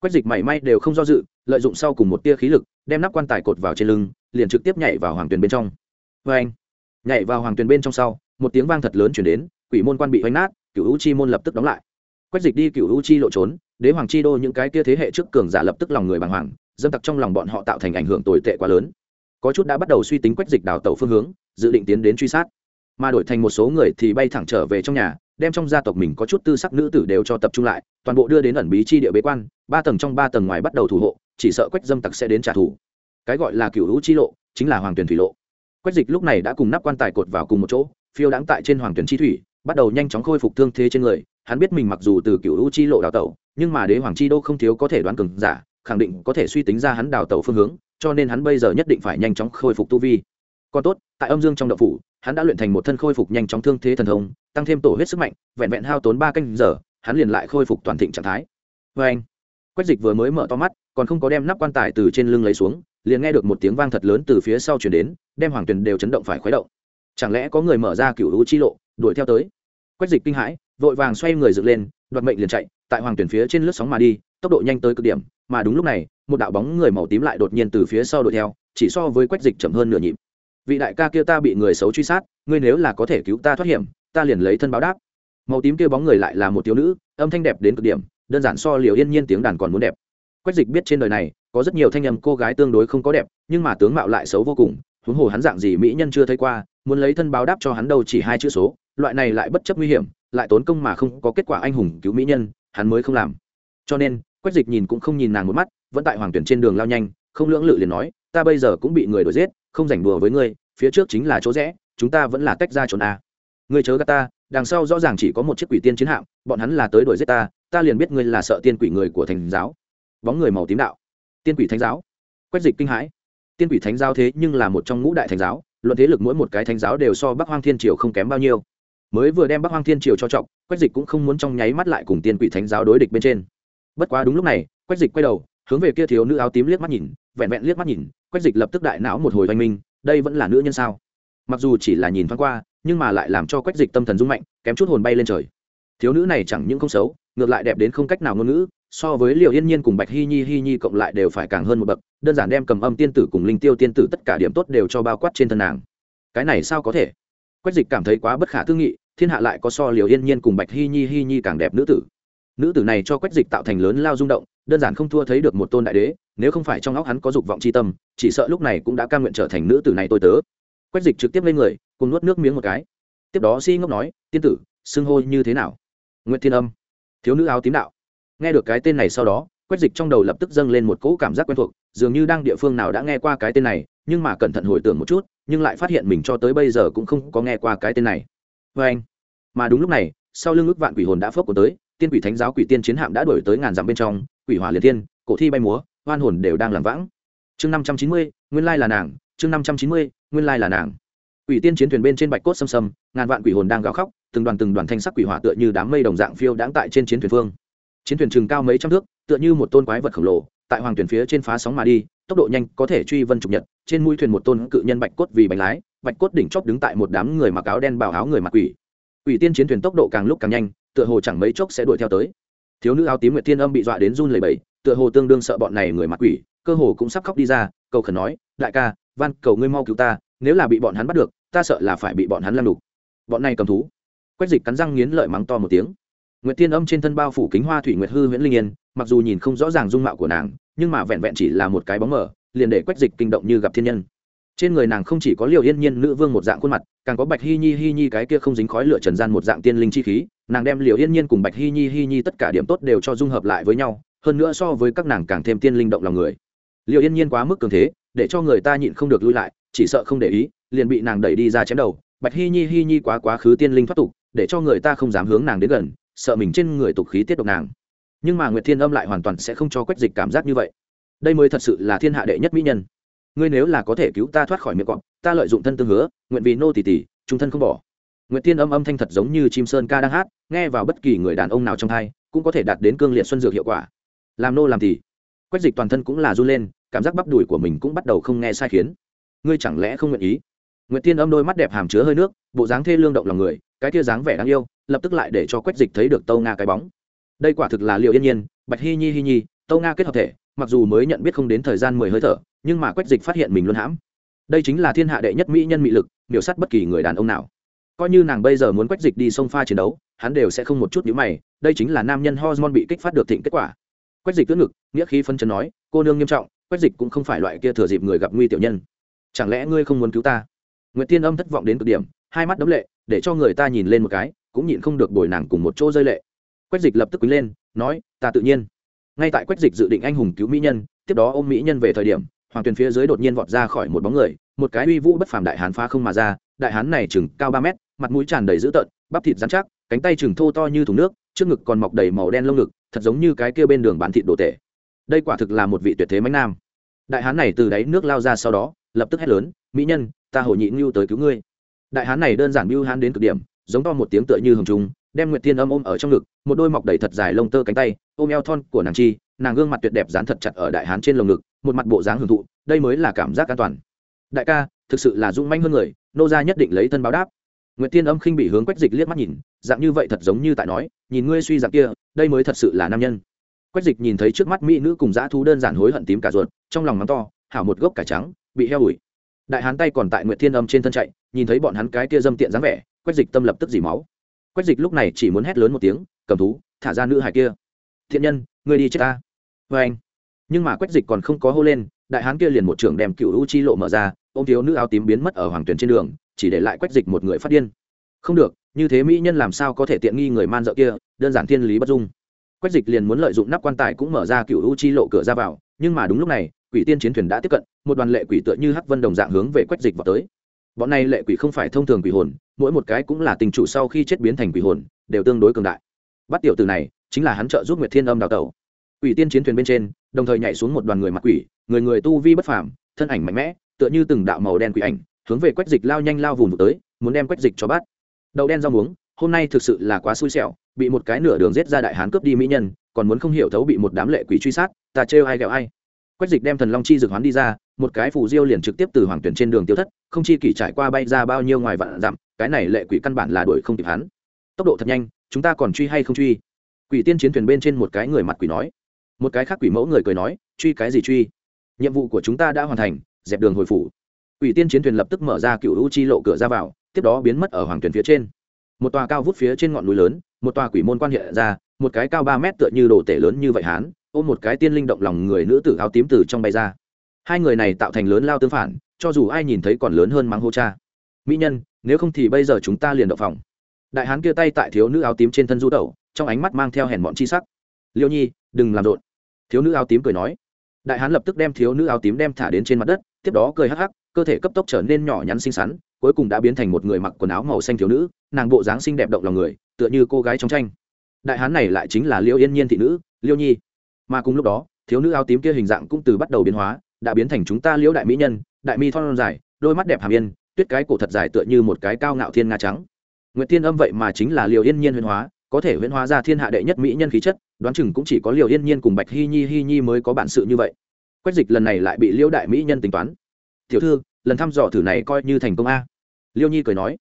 Quách dịch mảy may đều không do dự, lợi dụng sau cùng một tia khí lực, đem nắp quan tài cột vào trên lưng, liền trực tiếp nhảy vào hoàng tuyền bên trong. Vê anh nhảy vào hoàng tuyền bên trong sau, một tiếng vang thật lớn chuyển đến, quỷ môn quan bị hoành nát cựu u chi môn lập tức đóng lại. Quách dịch đi cựu u chi lộ trốn, đế hoàng chi đô những cái tia thế hệ trước cường giả lập tức lòng người bàng hoàng, dâm tặc trong lòng bọn họ tạo thành ảnh hưởng tồi tệ quá lớn. Có chút đã bắt đầu suy tính quách dịch đào tẩu phương hướng, dự định tiến đến truy sát. Mà đổi thành một số người thì bay thẳng trở về trong nhà, đem trong gia tộc mình có chút tư sắc nữ tử đều cho tập trung lại, toàn bộ đưa đến ẩn bí chi địa bế quan, ba tầng trong ba tầng ngoài bắt đầu thủ hộ, chỉ sợ quách dâm tặc sẽ đến trả thù. Cái gọi là cựu hữu chi lộ, chính là hoàng tuyển thủy lộ quách dịch lúc này đã cùng nắp quan tài cột vào cùng một chỗ, phiêu đãng tại trên hoàng tuyển chi thủy, bắt đầu nhanh chóng khôi phục thương thế trên người. Hắn biết mình mặc dù từ cựu u chi lộ đào tẩu, nhưng mà đế hoàng chi đô không thiếu có thể đoán cường giả, khẳng định có thể suy tính ra hắn đào tẩu phương hướng, cho nên hắn bây giờ nhất định phải nhanh chóng khôi phục tu vi. Còn tốt, tại âm dương trong đậu phủ, hắn đã luyện thành một thân khôi phục nhanh chóng thương thế thần thông, tăng thêm tổ huyết sức mạnh, vẹn vẹn hao tốn ba canh giờ, hắn liền lại khôi phục toàn thịnh trạng thái. Vê anh quách dịch vừa mới mở to mắt, còn không có đem nắp quan tài từ trên lưng lấy xuống liền nghe được một tiếng vang thật lớn từ phía sau chuyển đến, đem hoàng tuyền đều chấn động phải khuấy động. Chẳng lẽ có người mở ra cựu hữu chi lộ, đuổi theo tới? Quách dịch kinh hãi, vội vàng xoay người dựng lên, đoạt mệnh liền chạy, tại hoàng tuyển phía trên lướt sóng mà đi, tốc độ nhanh tới cực điểm, mà đúng lúc này, một đạo bóng người màu tím lại đột nhiên từ phía sau đuổi theo, chỉ so với quách dịch chậm hơn nửa nhịp. Vị đại ca kia ta bị người xấu truy sát, ngươi nếu là có thể cứu ta thoát hiểm, ta liền lấy thân báo đáp. Màu tím kia bóng người lại là một thiếu nữ, âm thanh đẹp đến cực điểm, đơn giản so liều yên nhiên tiếng đàn còn muốn đẹp. Quách dịch biết trên đời này có rất nhiều thanh âm cô gái tương đối không có đẹp, nhưng mà tướng mạo lại xấu vô cùng, huống hồ hắn dạng gì mỹ nhân chưa thấy qua, muốn lấy thân báo đáp cho hắn đâu chỉ hai chữ số, loại này lại bất chấp nguy hiểm, lại tốn công mà không có kết quả anh hùng cứu mỹ nhân, hắn mới không làm. Cho nên, quách dịch nhìn cũng không nhìn nàng một mắt, vẫn tại hoàng tuyển trên đường lao nhanh, không lưỡng lự liền nói, ta bây giờ cũng bị người đuổi giết, không rảnh đùa với ngươi, phía trước chính là chỗ rẽ, chúng ta vẫn là tách ra trốn a. Ngươi chớ gắt ta, đằng sau rõ ràng chỉ có một chiếc quỷ tiên chiến hạm, bọn hắn là tới đuổi giết ta ta liền biết ngươi là sợ tiên quỷ người của thành giáo. Bóng người màu tím đạo tiên quỷ thánh giáo. Quách dịch kinh hãi. Tiên quỷ thánh giáo thế nhưng là một trong ngũ đại thánh giáo, luận thế lực mỗi một cái thánh giáo đều so bắc hoang thiên triều không kém bao nhiêu. Mới vừa đem bắc hoang thiên triều cho trọng, quách dịch cũng không muốn trong nháy mắt lại cùng tiên quỷ thánh giáo đối địch bên trên. Bất quá đúng lúc này, quách dịch quay đầu, hướng về kia thiếu nữ áo tím liếc mắt nhìn, vẹn vẹn liếc mắt nhìn, quách dịch lập tức đại não một hồi oanh minh, đây vẫn là nữ nhân sao? Mặc dù chỉ là nhìn thoáng qua, nhưng mà lại làm cho quách dịch tâm thần rung mạnh, kém chút hồn bay lên trời. Thiếu nữ này chẳng những không xấu, ngược lại đẹp đến không cách nào ngôn ngữ so với liệu yên nhiên cùng bạch hy nhi hy nhi cộng lại đều phải càng hơn một bậc, đơn giản đem cầm âm tiên tử cùng linh tiêu tiên tử tất cả điểm tốt đều cho bao quát trên thân nàng. Cái này sao có thể? Quách dịch cảm thấy quá bất khả tư nghị, thiên hạ lại có so liều yên nhiên cùng bạch hy nhi hy nhi càng đẹp nữ tử. Nữ tử này cho quách dịch tạo thành lớn lao rung động, đơn giản không thua thấy được một tôn đại đế, nếu không phải trong óc hắn có dục vọng c h i tâm, chỉ sợ lúc này cũng đã cam nguyện trở thành nữ tử này tôi tớ. Quách dịch trực tiếp lên người, cùng nuốt nước miếng một cái. Tiếp đó si ngốc nói, tiên tử, xưng hô như thế nào? Nguyễn thiên âm. Thiếu nữ áo tím đạo nghe được cái tên này sau đó, quách dịch trong đầu lập tức dâng lên một cỗ cảm giác quen thuộc, dường như đang địa phương nào đã nghe qua cái tên này, nhưng mà cẩn thận hồi tưởng một chút, nhưng lại phát hiện mình cho tới bây giờ cũng không có nghe qua cái tên này. Vê anh, mà đúng lúc này, sau lưng ước vạn quỷ hồn đã phước của tới, tiên quỷ thánh giáo quỷ tiên chiến hạm đã đổi tới ngàn dặm bên trong, quỷ hỏa liệt tiên cổ thi bay múa, hoan hồn đều đang làm vãng. Chương năm trăm chín mươi, nguyên lai là nàng, chương năm trăm chín mươi, nguyên lai là nàng. Quỷ tiên chiến thuyền bên trên bạch cốt xâm xâm, ngàn vạn quỷ hồn đang gào khóc, từng đoàn từng đoàn thanh sắc quỷ hỏa tựa như đám mây đồng dạng phiêu đáng tại trên chiến thuyền phương chiến thuyền chừng cao mấy trăm thước, tựa như một tôn quái vật khổng lồ, tại hoàng thuyền phía trên phá sóng mà đi, tốc độ nhanh, có thể truy vân trục nhật, trên mũi thuyền một tôn cự nhân bạch cốt vì bánh lái, bạch cốt đỉnh chóp đứng tại một đám người mặc áo đen bảo áo người mặc quỷ. Quỷ tiên chiến thuyền tốc độ càng lúc càng nhanh, tựa hồ chẳng mấy chốc sẽ đuổi theo tới. Thiếu nữ áo tím nguyệt thiên âm bị dọa đến run lẩy bẩy, tựa hồ tương đương sợ bọn này người mặc quỷ, cơ hồ cũng sắp khóc đi ra, cầu khẩn nói, đại ca, van, cầu ngươi mau cứu ta, nếu là bị bọn hắn bắt được, ta sợ là phải bị bọn hắn lăn đục bọn này cầm thú. Quách dịch cắn răng nghiến lợi mắng to một tiếng nguyệt thiên âm trên thân bao phủ kính hoa thủy nguyệt hư huyễn linh yên, mặc dù nhìn không rõ ràng dung mạo của nàng, nhưng mà vẹn vẹn chỉ là một cái bóng mờ, liền để quách dịch kinh động như gặp thiên nhân. Trên người nàng không chỉ có liều yên nhiên nữ vương một dạng khuôn mặt, càng có bạch hy nhi hy nhi cái kia không dính khói lửa trần gian một dạng tiên linh chi khí, nàng đem liều yên nhiên cùng bạch hy nhi hy nhi tất cả điểm tốt đều cho dung hợp lại với nhau, hơn nữa so với các nàng càng thêm tiên linh động lòng người. Liều yên nhiên quá mức cường thế, để cho người ta nhịn không được lui lại, chỉ sợ không để ý, liền bị nàng đẩy đi ra chém đầu. Bạch hy nhi hy nhi quá quá khứ tiên linh thoát tục, để cho người ta không dám hướng nàng đến gần sợ mình trên người tục khí tiết độc nàng. Nhưng mà nguyệt thiên âm lại hoàn toàn sẽ không cho quách dịch cảm giác như vậy. Đây mới thật sự là thiên hạ đệ nhất mỹ nhân. Ngươi nếu là có thể cứu ta thoát khỏi miệng cọp, ta lợi dụng thân tương hứa, nguyện vì nô tỷ tỷ trung thân không bỏ. Nguyệt thiên âm âm thanh thật giống như chim sơn ca đang hát, nghe vào bất kỳ người đàn ông nào trong thai, cũng có thể đạt đến cương liệt xuân dược hiệu quả. Làm nô làm tỷ quách dịch toàn thân cũng là run lên, cảm giác bắp đùi của mình cũng bắt đầu không nghe sai khiến. Ngươi chẳng lẽ không nguyện ý? Nguyệt thiên âm đôi mắt đẹp hàm chứa hơi nước, bộ dáng thê lương động lòng người cái kia dáng vẻ đáng yêu, lập tức lại để cho quách dịch thấy được tâu nga cái bóng. Đây quả thực là liệu yên nhiên, bạch hy nhi hy nhi, tâu nga kết hợp thể, mặc dù mới nhận biết không đến thời gian mười hơi thở, nhưng mà quách dịch phát hiện mình luôn hãm. Đây chính là thiên hạ đệ nhất mỹ nhân mỹ lực, miểu sát bất kỳ người đàn ông nào. Coi như nàng bây giờ muốn quách dịch đi sông pha chiến đấu, hắn đều sẽ không một chút nhữ mày, đây chính là nam nhân hormone bị kích phát được thịnh kết quả. Quách dịch tước ngực, nghĩa khí phân chân nói, cô nương nghiêm trọng, quách dịch cũng không phải loại kia thừa dịp người gặp nguy tiểu nhân. Chẳng lẽ ngươi không muốn cứu ta? Nguyễn tiên âm thất vọng đến cực điểm hai mắt đấm lệ, để cho người ta nhìn lên một cái, cũng nhịn không được bồi nàng cùng một chỗ rơi lệ. Quách dịch lập tức quý lên, nói, ta tự nhiên. Ngay tại quách dịch dự định anh hùng cứu mỹ nhân, tiếp đó ôm mỹ nhân về thời điểm, hoàng tuyền phía dưới đột nhiên vọt ra khỏi một bóng người, một cái uy vũ bất phàm đại hán phá không mà ra, đại hán này chừng cao ba mét, mặt mũi tràn đầy dữ tợn, bắp thịt dán chắc, cánh tay chừng thô to như thùng nước, trước ngực còn mọc đầy màu đen lông ngực, thật giống như cái kia bên đường bán thịt đồ tể. Đây quả thực là một vị tuyệt thế mánh nam. Đại hán này từ đáy nước lao ra sau đó, lập tức hét lớn, mỹ nhân, ta hồ nhị ngưu tới cứu ngươi đại hán này đơn giản bưu hán đến cực điểm, giống to một tiếng tựa như hồng trung đem nguyệt Thiên âm ôm ở trong ngực, một đôi mọc đầy thật dài lông tơ cánh tay, ôm eo thon của nàng chi, nàng gương mặt tuyệt đẹp dán thật chặt ở đại hán trên lồng ngực, một mặt bộ dáng hưởng thụ, đây mới là cảm giác an toàn. Đại ca, thực sự là dũng manh hơn người, nô gia nhất định lấy thân báo đáp. Nguyệt Thiên âm khinh bị hướng quách dịch liếc mắt nhìn, dạng như vậy thật giống như tại nói, nhìn ngươi suy dạng kia, đây mới thật sự là nam nhân. Quách dịch nhìn thấy trước mắt mỹ nữ cùng dã thú đơn giản hối hận tím cả ruột, trong lòng mắng to, hảo một gốc cải trắng, bị heo ủi đại hán tay còn tại nguyệt thiên âm trên thân chạy, nhìn thấy bọn hắn cái kia dâm tiện dáng vẻ, quách dịch tâm lập tức dỉ máu. Quách dịch lúc này chỉ muốn hét lớn một tiếng, cầm thú, thả ra nữ hải kia. Thiện nhân người đi chết ta. Vê anh. Nhưng mà quách dịch còn không có hô lên, đại hán kia liền một trưởng đem cựu u chi lộ mở ra ô m thiếu nữ áo tím biến mất ở hoàng tuyển trên đường, chỉ để lại quách dịch một người phát điên. Không được, như thế mỹ nhân làm sao có thể tiện nghi người man dợ kia, đơn giản thiên lý bất dung. Quách dịch liền muốn lợi dụng nắp quan tài cũng mở ra cựu u chi lộ cửa ra vào, nhưng mà đúng lúc này quỷ tiên chiến thuyền đã tiếp cận, một đoàn lệ quỷ tựa như hắc vân đồng dạng hướng về quách dịch vào tới. Bọn này lệ quỷ không phải thông thường quỷ hồn, mỗi một cái cũng là tình chủ sau khi chết biến thành quỷ hồn, đều tương đối cường đại. Bắt tiểu từ này, chính là hắn trợ giúp nguyệt thiên âm đào tẩu. Quỷ tiên chiến thuyền bên trên, đồng thời nhảy xuống một đoàn người mặc quỷ, người người tu vi bất phàm, thân ảnh mạnh mẽ, tựa như từng đạo màu đen quỷ ảnh, hướng về quách dịch lao nhanh lao vùng tới, muốn đem quách dịch cho bắt. Đậu đen rau muống, hôm nay thực sự là quá xui xẻo, bị một cái nửa đường giết ra đại hán cướp đi mỹ nhân, còn muốn không hiểu thấu bị một đám lệ quỷ truy sát, ta trêu ai ghẹo ai quách dịch đem thần long chi dược hoán đi ra, một cái phù diêu liền trực tiếp từ hoàng tuyển trên đường tiêu thất, không chi kỷ trải qua bay ra bao nhiêu ngoài vạn dặm, cái này lệ quỷ căn bản là đuổi không kịp hắn. Tốc độ thật nhanh, chúng ta còn truy hay không truy? Quỷ tiên chiến thuyền bên trên một cái người mặt quỷ nói. Một cái khác quỷ mẫu người cười nói, truy cái gì truy? Nhiệm vụ của chúng ta đã hoàn thành, dẹp đường hồi phủ. Quỷ tiên chiến thuyền lập tức mở ra cựu u chi lộ cửa ra vào, tiếp đó biến mất ở hoàng tuyển phía trên. Một tòa cao vút phía trên ngọn núi lớn, một tòa quỷ môn quan hiện ra, một cái cao ba mét tựa như đồ tể lớn như vậy hán ôm một cái tiên linh động lòng người nữ tử áo tím từ trong bay ra. Hai người này tạo thành lớn lao tương phản, cho dù ai nhìn thấy còn lớn hơn mắng hô cha. Mỹ nhân, nếu không thì bây giờ chúng ta liền đậu phòng. Đại hán kia tay tại thiếu nữ áo tím trên thân du tẩu, trong ánh mắt mang theo hèn bọn chi sắc. Liêu nhi, đừng làm rộn. Thiếu nữ áo tím cười nói. Đại hán lập tức đem thiếu nữ áo tím đem thả đến trên mặt đất, tiếp đó cười hắc hắc, cơ thể cấp tốc trở nên nhỏ nhắn xinh xắn, cuối cùng đã biến thành một người mặc quần áo màu xanh thiếu nữ, nàng bộ dáng xinh đẹp động lòng người, tựa như cô gái trong tranh. Đại hán này lại chính là liêu yên nhiên thị nữ, liêu nhi mà cùng lúc đó, thiếu nữ áo tím kia hình dạng cũng từ bắt đầu biến hóa, đã biến thành chúng ta liễu đại mỹ nhân, đại mi thon dài, đôi mắt đẹp hàm yên, tuyết cái cổ thật dài tựa như một cái cao ngạo thiên nga trắng. Nguyệt tiên âm vậy mà chính là liều yên nhiên huyền hóa, có thể huyễn hóa ra thiên hạ đệ nhất mỹ nhân khí chất, đoán chừng cũng chỉ có liều yên nhiên cùng bạch hy nhi hy nhi mới có bản sự như vậy. Quách dịch lần này lại bị liễu đại mỹ nhân tính toán. Tiểu thư, lần thăm dò thử này coi như thành công a. Liêu nhi cười nói.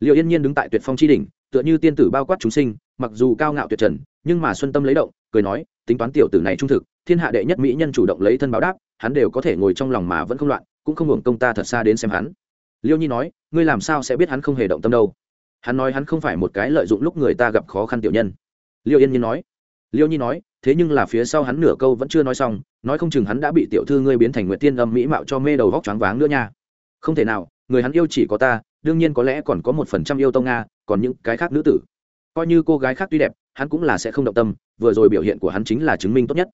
Liều yên nhiên đứng tại tuyệt phong tri đỉnh, tựa như tiên tử bao quát chúng sinh, mặc dù cao ngạo tuyệt trần nhưng mà xuân tâm lấy động, cười nói, tính toán tiểu tử này trung thực, thiên hạ đệ nhất mỹ nhân chủ động lấy thân báo đáp, hắn đều có thể ngồi trong lòng mà vẫn không loạn, cũng không hưởng công ta thật xa đến xem hắn. Liêu nhi nói, ngươi làm sao sẽ biết hắn không hề động tâm đâu? Hắn nói hắn không phải một cái lợi dụng lúc người ta gặp khó khăn tiểu nhân. Liêu yên nhiên nói. Liêu nhi nói, thế nhưng là phía sau hắn nửa câu vẫn chưa nói xong, nói không chừng hắn đã bị tiểu thư ngươi biến thành nguyện tiên âm mỹ mạo cho mê đầu vóc choáng váng nữa nha. Không thể nào, người hắn yêu chỉ có ta, đương nhiên có lẽ còn có một phần trăm yêu tông nga, còn những cái khác nữ tử. Coi như cô gái khác tuy đẹp hắn cũng là sẽ không động tâm, vừa rồi biểu hiện của hắn chính là chứng minh tốt nhất.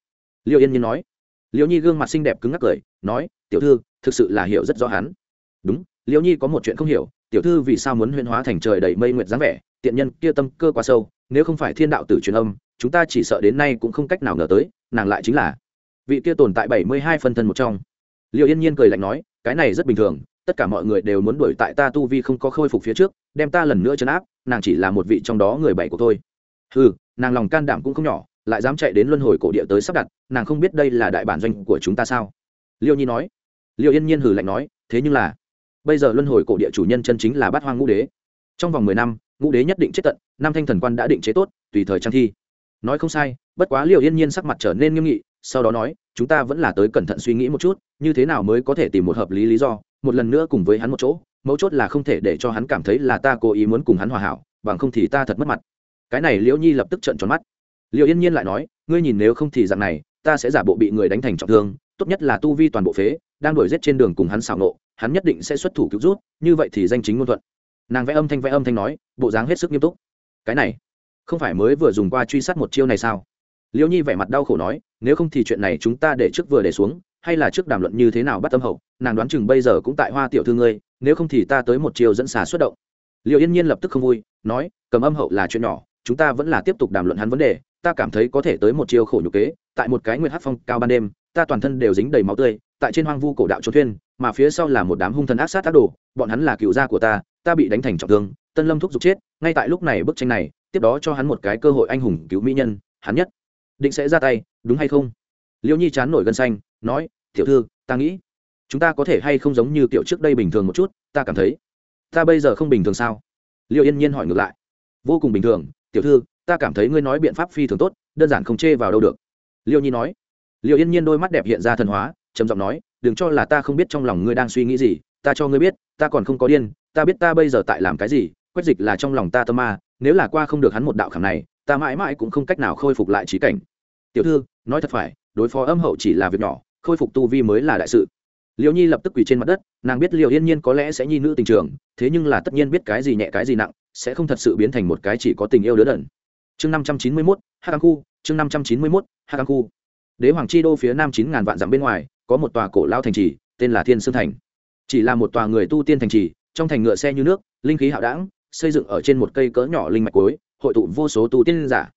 Liệu yên nhiên nói. Liệu nhi gương mặt xinh đẹp cứng ngắc cười, nói, tiểu thư, thực sự là hiểu rất rõ hắn. Đúng liệu nhi có một chuyện không hiểu, tiểu thư vì sao muốn huyễn hóa thành trời đầy mây nguyệt dáng vẻ, tiện nhân kia tâm cơ quá sâu, nếu không phải thiên đạo tử truyền âm, chúng ta chỉ sợ đến nay cũng không cách nào ngờ tới, nàng lại chính là vị kia tồn tại bảy mươi hai phân thân một trong. Liệu yên nhiên cười lạnh nói, cái này rất bình thường, tất cả mọi người đều muốn đuổi tại ta tu vi không có khôi phục phía trước, đem ta lần nữa chấn áp, nàng chỉ là một vị trong đó người bảy của tôi ừ nàng lòng can đảm cũng không nhỏ, lại dám chạy đến luân hồi cổ địa tới sắp đặt, nàng không biết đây là đại bản doanh của chúng ta sao? Liêu nhi nói. Liêu yên nhiên hừ lạnh nói, thế nhưng là, bây giờ luân hồi cổ địa chủ nhân chân chính là bát hoang ngũ đế. Trong vòng mười năm, ngũ đế nhất định chết tận, năm thanh thần quan đã định chế tốt, tùy thời trang thi. Nói không sai, bất quá liều yên nhiên sắc mặt trở nên nghiêm nghị, sau đó nói, chúng ta vẫn là tới cẩn thận suy nghĩ một chút, như thế nào mới có thể tìm một hợp lý lý do, một lần nữa cùng với hắn một chỗ, mấu chốt là không thể để cho hắn cảm thấy là ta cố ý muốn cùng hắn hòa hảo, bằng không thì ta thật mất mặt cái này liễu nhi lập tức trận tròn mắt. Liệu yên nhiên lại nói, ngươi nhìn nếu không thì dạng này, ta sẽ giả bộ bị người đánh thành trọng thương, tốt nhất là tu vi toàn bộ phế, đang đuổi giết trên đường cùng hắn xảo nộ, hắn nhất định sẽ xuất thủ cứu rút, như vậy thì danh chính ngôn thuận. Nàng vẽ âm thanh vẽ âm thanh nói, bộ dáng hết sức nghiêm túc. Cái này, không phải mới vừa dùng qua truy sát một chiêu này sao? Liễu nhi vẻ mặt đau khổ nói, nếu không thì chuyện này chúng ta để trước vừa để xuống, hay là trước đàm luận như thế nào bắt tâm hậu, nàng đoán chừng bây giờ cũng tại hoa tiểu thư ngươi, nếu không thì ta tới một chiều dẫn xà xuất động. Liệu yên nhiên lập tức không vui, nói, cầm âm hậu là chuyện nhỏ chúng ta vẫn là tiếp tục đàm luận hắn vấn đề, ta cảm thấy có thể tới một chiều khổ nhục kế, tại một cái nguyệt hát phong cao ban đêm, ta toàn thân đều dính đầy máu tươi, tại trên hoang vu cổ đạo trốn thuyên mà phía sau là một đám hung thần ác sát tác đồ, bọn hắn là cựu gia của ta ta bị đánh thành trọng thương, tân lâm thúc giục chết, ngay tại lúc này bức tranh này, tiếp đó cho hắn một cái cơ hội anh hùng cứu mỹ nhân, hắn nhất định sẽ ra tay, đúng hay không? Liêu nhi chán nổi gân xanh, nói, tiểu thư, ta nghĩ chúng ta có thể hay không giống như kiểu trước đây bình thường một chút, ta cảm thấy, ta bây giờ không bình thường sao? Liêu yên nhiên hỏi ngược lại, vô cùng bình thường tiểu thư, ta cảm thấy ngươi nói biện pháp phi thường tốt, đơn giản không chê vào đâu được. Liêu nhi nói. Liêu yên nhiên đôi mắt đẹp hiện ra thần hóa, trầm giọng nói, đừng cho là ta không biết trong lòng ngươi đang suy nghĩ gì, ta cho ngươi biết, ta còn không có điên, ta biết ta bây giờ tại làm cái gì quét dịch là trong lòng ta tâm ma, nếu là qua không được hắn một đạo khảm này, ta mãi mãi cũng không cách nào khôi phục lại trí cảnh. Tiểu thư, nói thật phải, đối phó âm hậu chỉ là việc nhỏ, khôi phục tu vi mới là đại sự liễu nhi lập tức quỳ trên mặt đất, nàng biết liệu yên nhiên có lẽ sẽ nhi nữ tình trường, thế nhưng là tất nhiên biết cái gì nhẹ cái gì nặng, sẽ không thật sự biến thành một cái chỉ có tình yêu đứa đần. Chương năm trăm chín mươi mốt hát căng khu, chương năm trăm chín mươi mốt hát căng khu. Đế hoàng chi đô phía nam chín ngàn vạn dặm bên ngoài, có một tòa cổ lao thành trì, tên là thiên sương thành. Chỉ là một tòa người tu tiên thành trì, trong thành ngựa xe như nước, linh khí hạo đảng, xây dựng ở trên một cây cỡ nhỏ linh mạch cuối, hội tụ vô số tu tiên giả.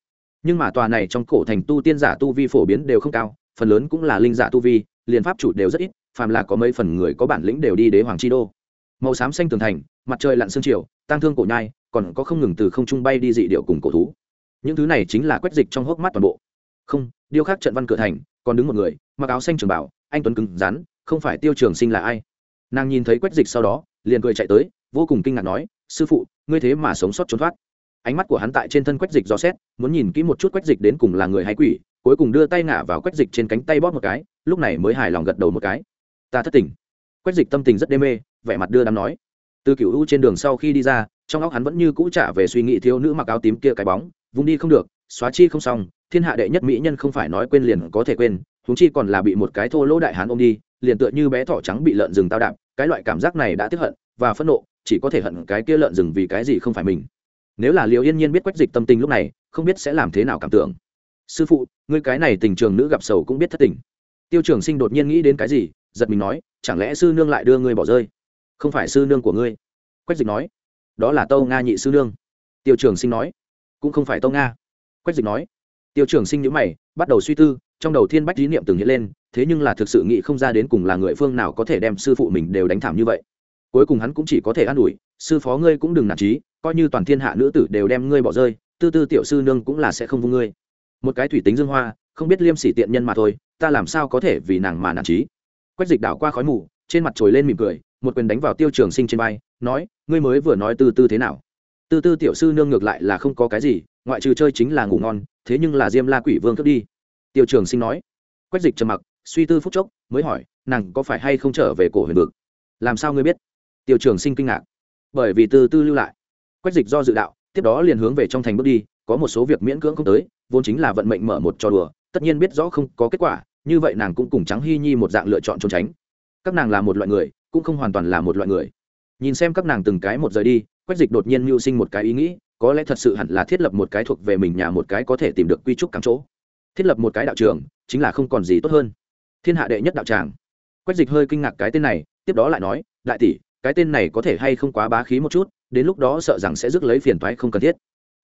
Nhưng mà tòa này trong cổ thành tu tiên giả tu vi phổ biến đều không cao, phần lớn cũng là linh giả tu vi, liền pháp chủ đều rất ít phàm là có mấy phần người có bản lĩnh đều đi đế hoàng chi đô. Màu xám xanh tường thành, mặt trời lặn sương chiều, tang thương cổ nhai, còn có không ngừng từ không trung bay đi dị điệu cùng cổ thú. Những thứ này chính là quét dịch trong hốc mắt toàn bộ. Không, điêu khắc trận văn cửa thành, còn đứng một người, mặc áo xanh trường bảo, anh tuấn cứng rắn, không phải tiêu trường sinh là ai? Nàng nhìn thấy quét dịch sau đó, liền cười chạy tới, vô cùng kinh ngạc nói, sư phụ, ngươi thế mà sống sót trốn thoát. Ánh mắt của hắn tại trên thân quách dịch do xét, muốn nhìn kỹ một chút quách dịch đến cùng là người hay quỷ, cuối cùng đưa tay ngả vào quách dịch trên cánh tay bóp một cái, lúc này mới hài lòng gật đầu một cái ta thất tình. Quách dịch tâm tình rất đê mê, vẻ mặt đưa đám nói. Từ cựu u trên đường sau khi đi ra, trong óc hắn vẫn như cũ trả về suy nghĩ thiếu nữ mặc áo tím kia cái bóng vùng đi không được, xóa chi không xong, thiên hạ đệ nhất mỹ nhân không phải nói quên liền có thể quên húng chi còn là bị một cái thô lỗ đại hán ôm đi, liền tựa như bé thỏ trắng bị lợn rừng tao đạp, cái loại cảm giác này đã tiếp hận và phẫn nộ, chỉ có thể hận cái kia lợn rừng vì cái gì không phải mình. Nếu là liệu yên nhiên biết quách dịch tâm tình lúc này, không biết sẽ làm thế nào cảm tưởng. Sư phụ, ngươi cái này tình trường nữ gặp sầu cũng biết thất tình. Tiêu trường sinh đột nhiên nghĩ đến cái gì giật mình nói, chẳng lẽ sư nương lại đưa ngươi bỏ rơi? Không phải sư nương của ngươi. Quách dịch nói, đó là tâu nga nhị sư nương. Tiêu trường sinh nói, cũng không phải tâu nga. Quách dịch nói, tiêu trường sinh nhữ mày, bắt đầu suy tư, trong đầu thiên bách lý niệm từng hiện lên, thế nhưng là thực sự nghĩ không ra đến cùng là người phương nào có thể đem sư phụ mình đều đánh thảm như vậy. Cuối cùng hắn cũng chỉ có thể an ủi, sư phó ngươi cũng đừng nản trí, coi như toàn thiên hạ nữ tử đều đem ngươi bỏ rơi, tư tư tiểu sư nương cũng là sẽ không vung ngươi. Một cái thủy tính dương hoa, không biết liêm sỉ tiện nhân mà thôi, ta làm sao có thể vì nàng mà nản trí? Quách dịch đảo qua khói mù, trên mặt trồi lên mỉm cười, một quyền đánh vào tiêu trường sinh trên vai, nói, ngươi mới vừa nói từ tư thế nào? Từ tư tiểu sư nương ngược lại là không có cái gì, ngoại trừ chơi chính là ngủ ngon, thế nhưng là diêm la quỷ vương cướp đi. Tiêu trường sinh nói. Quách dịch trầm mặc, suy tư phút chốc, mới hỏi, nàng có phải hay không trở về cổ huyền vực? Làm sao ngươi biết? Tiêu trường sinh kinh ngạc. Bởi vì từ tư lưu lại. Quách dịch do dự đạo, tiếp đó liền hướng về trong thành bước đi, có một số việc miễn cưỡng không tới, vốn chính là vận mệnh mở một trò đùa, tất nhiên biết rõ không có kết quả như vậy nàng cũng cùng trắng hy nhi một dạng lựa chọn trốn tránh. Các nàng là một loại người, cũng không hoàn toàn là một loại người. Nhìn xem các nàng từng cái một rời đi, quách dịch đột nhiên mưu sinh một cái ý nghĩ, có lẽ thật sự hẳn là thiết lập một cái thuộc về mình nhà một cái có thể tìm được quy trúc cắm chỗ. Thiết lập một cái đạo trường, chính là không còn gì tốt hơn. Thiên hạ đệ nhất đạo tràng. Quách dịch hơi kinh ngạc cái tên này, tiếp đó lại nói, đại tỷ, cái tên này có thể hay không quá bá khí một chút, đến lúc đó sợ rằng sẽ rước lấy phiền toái không cần thiết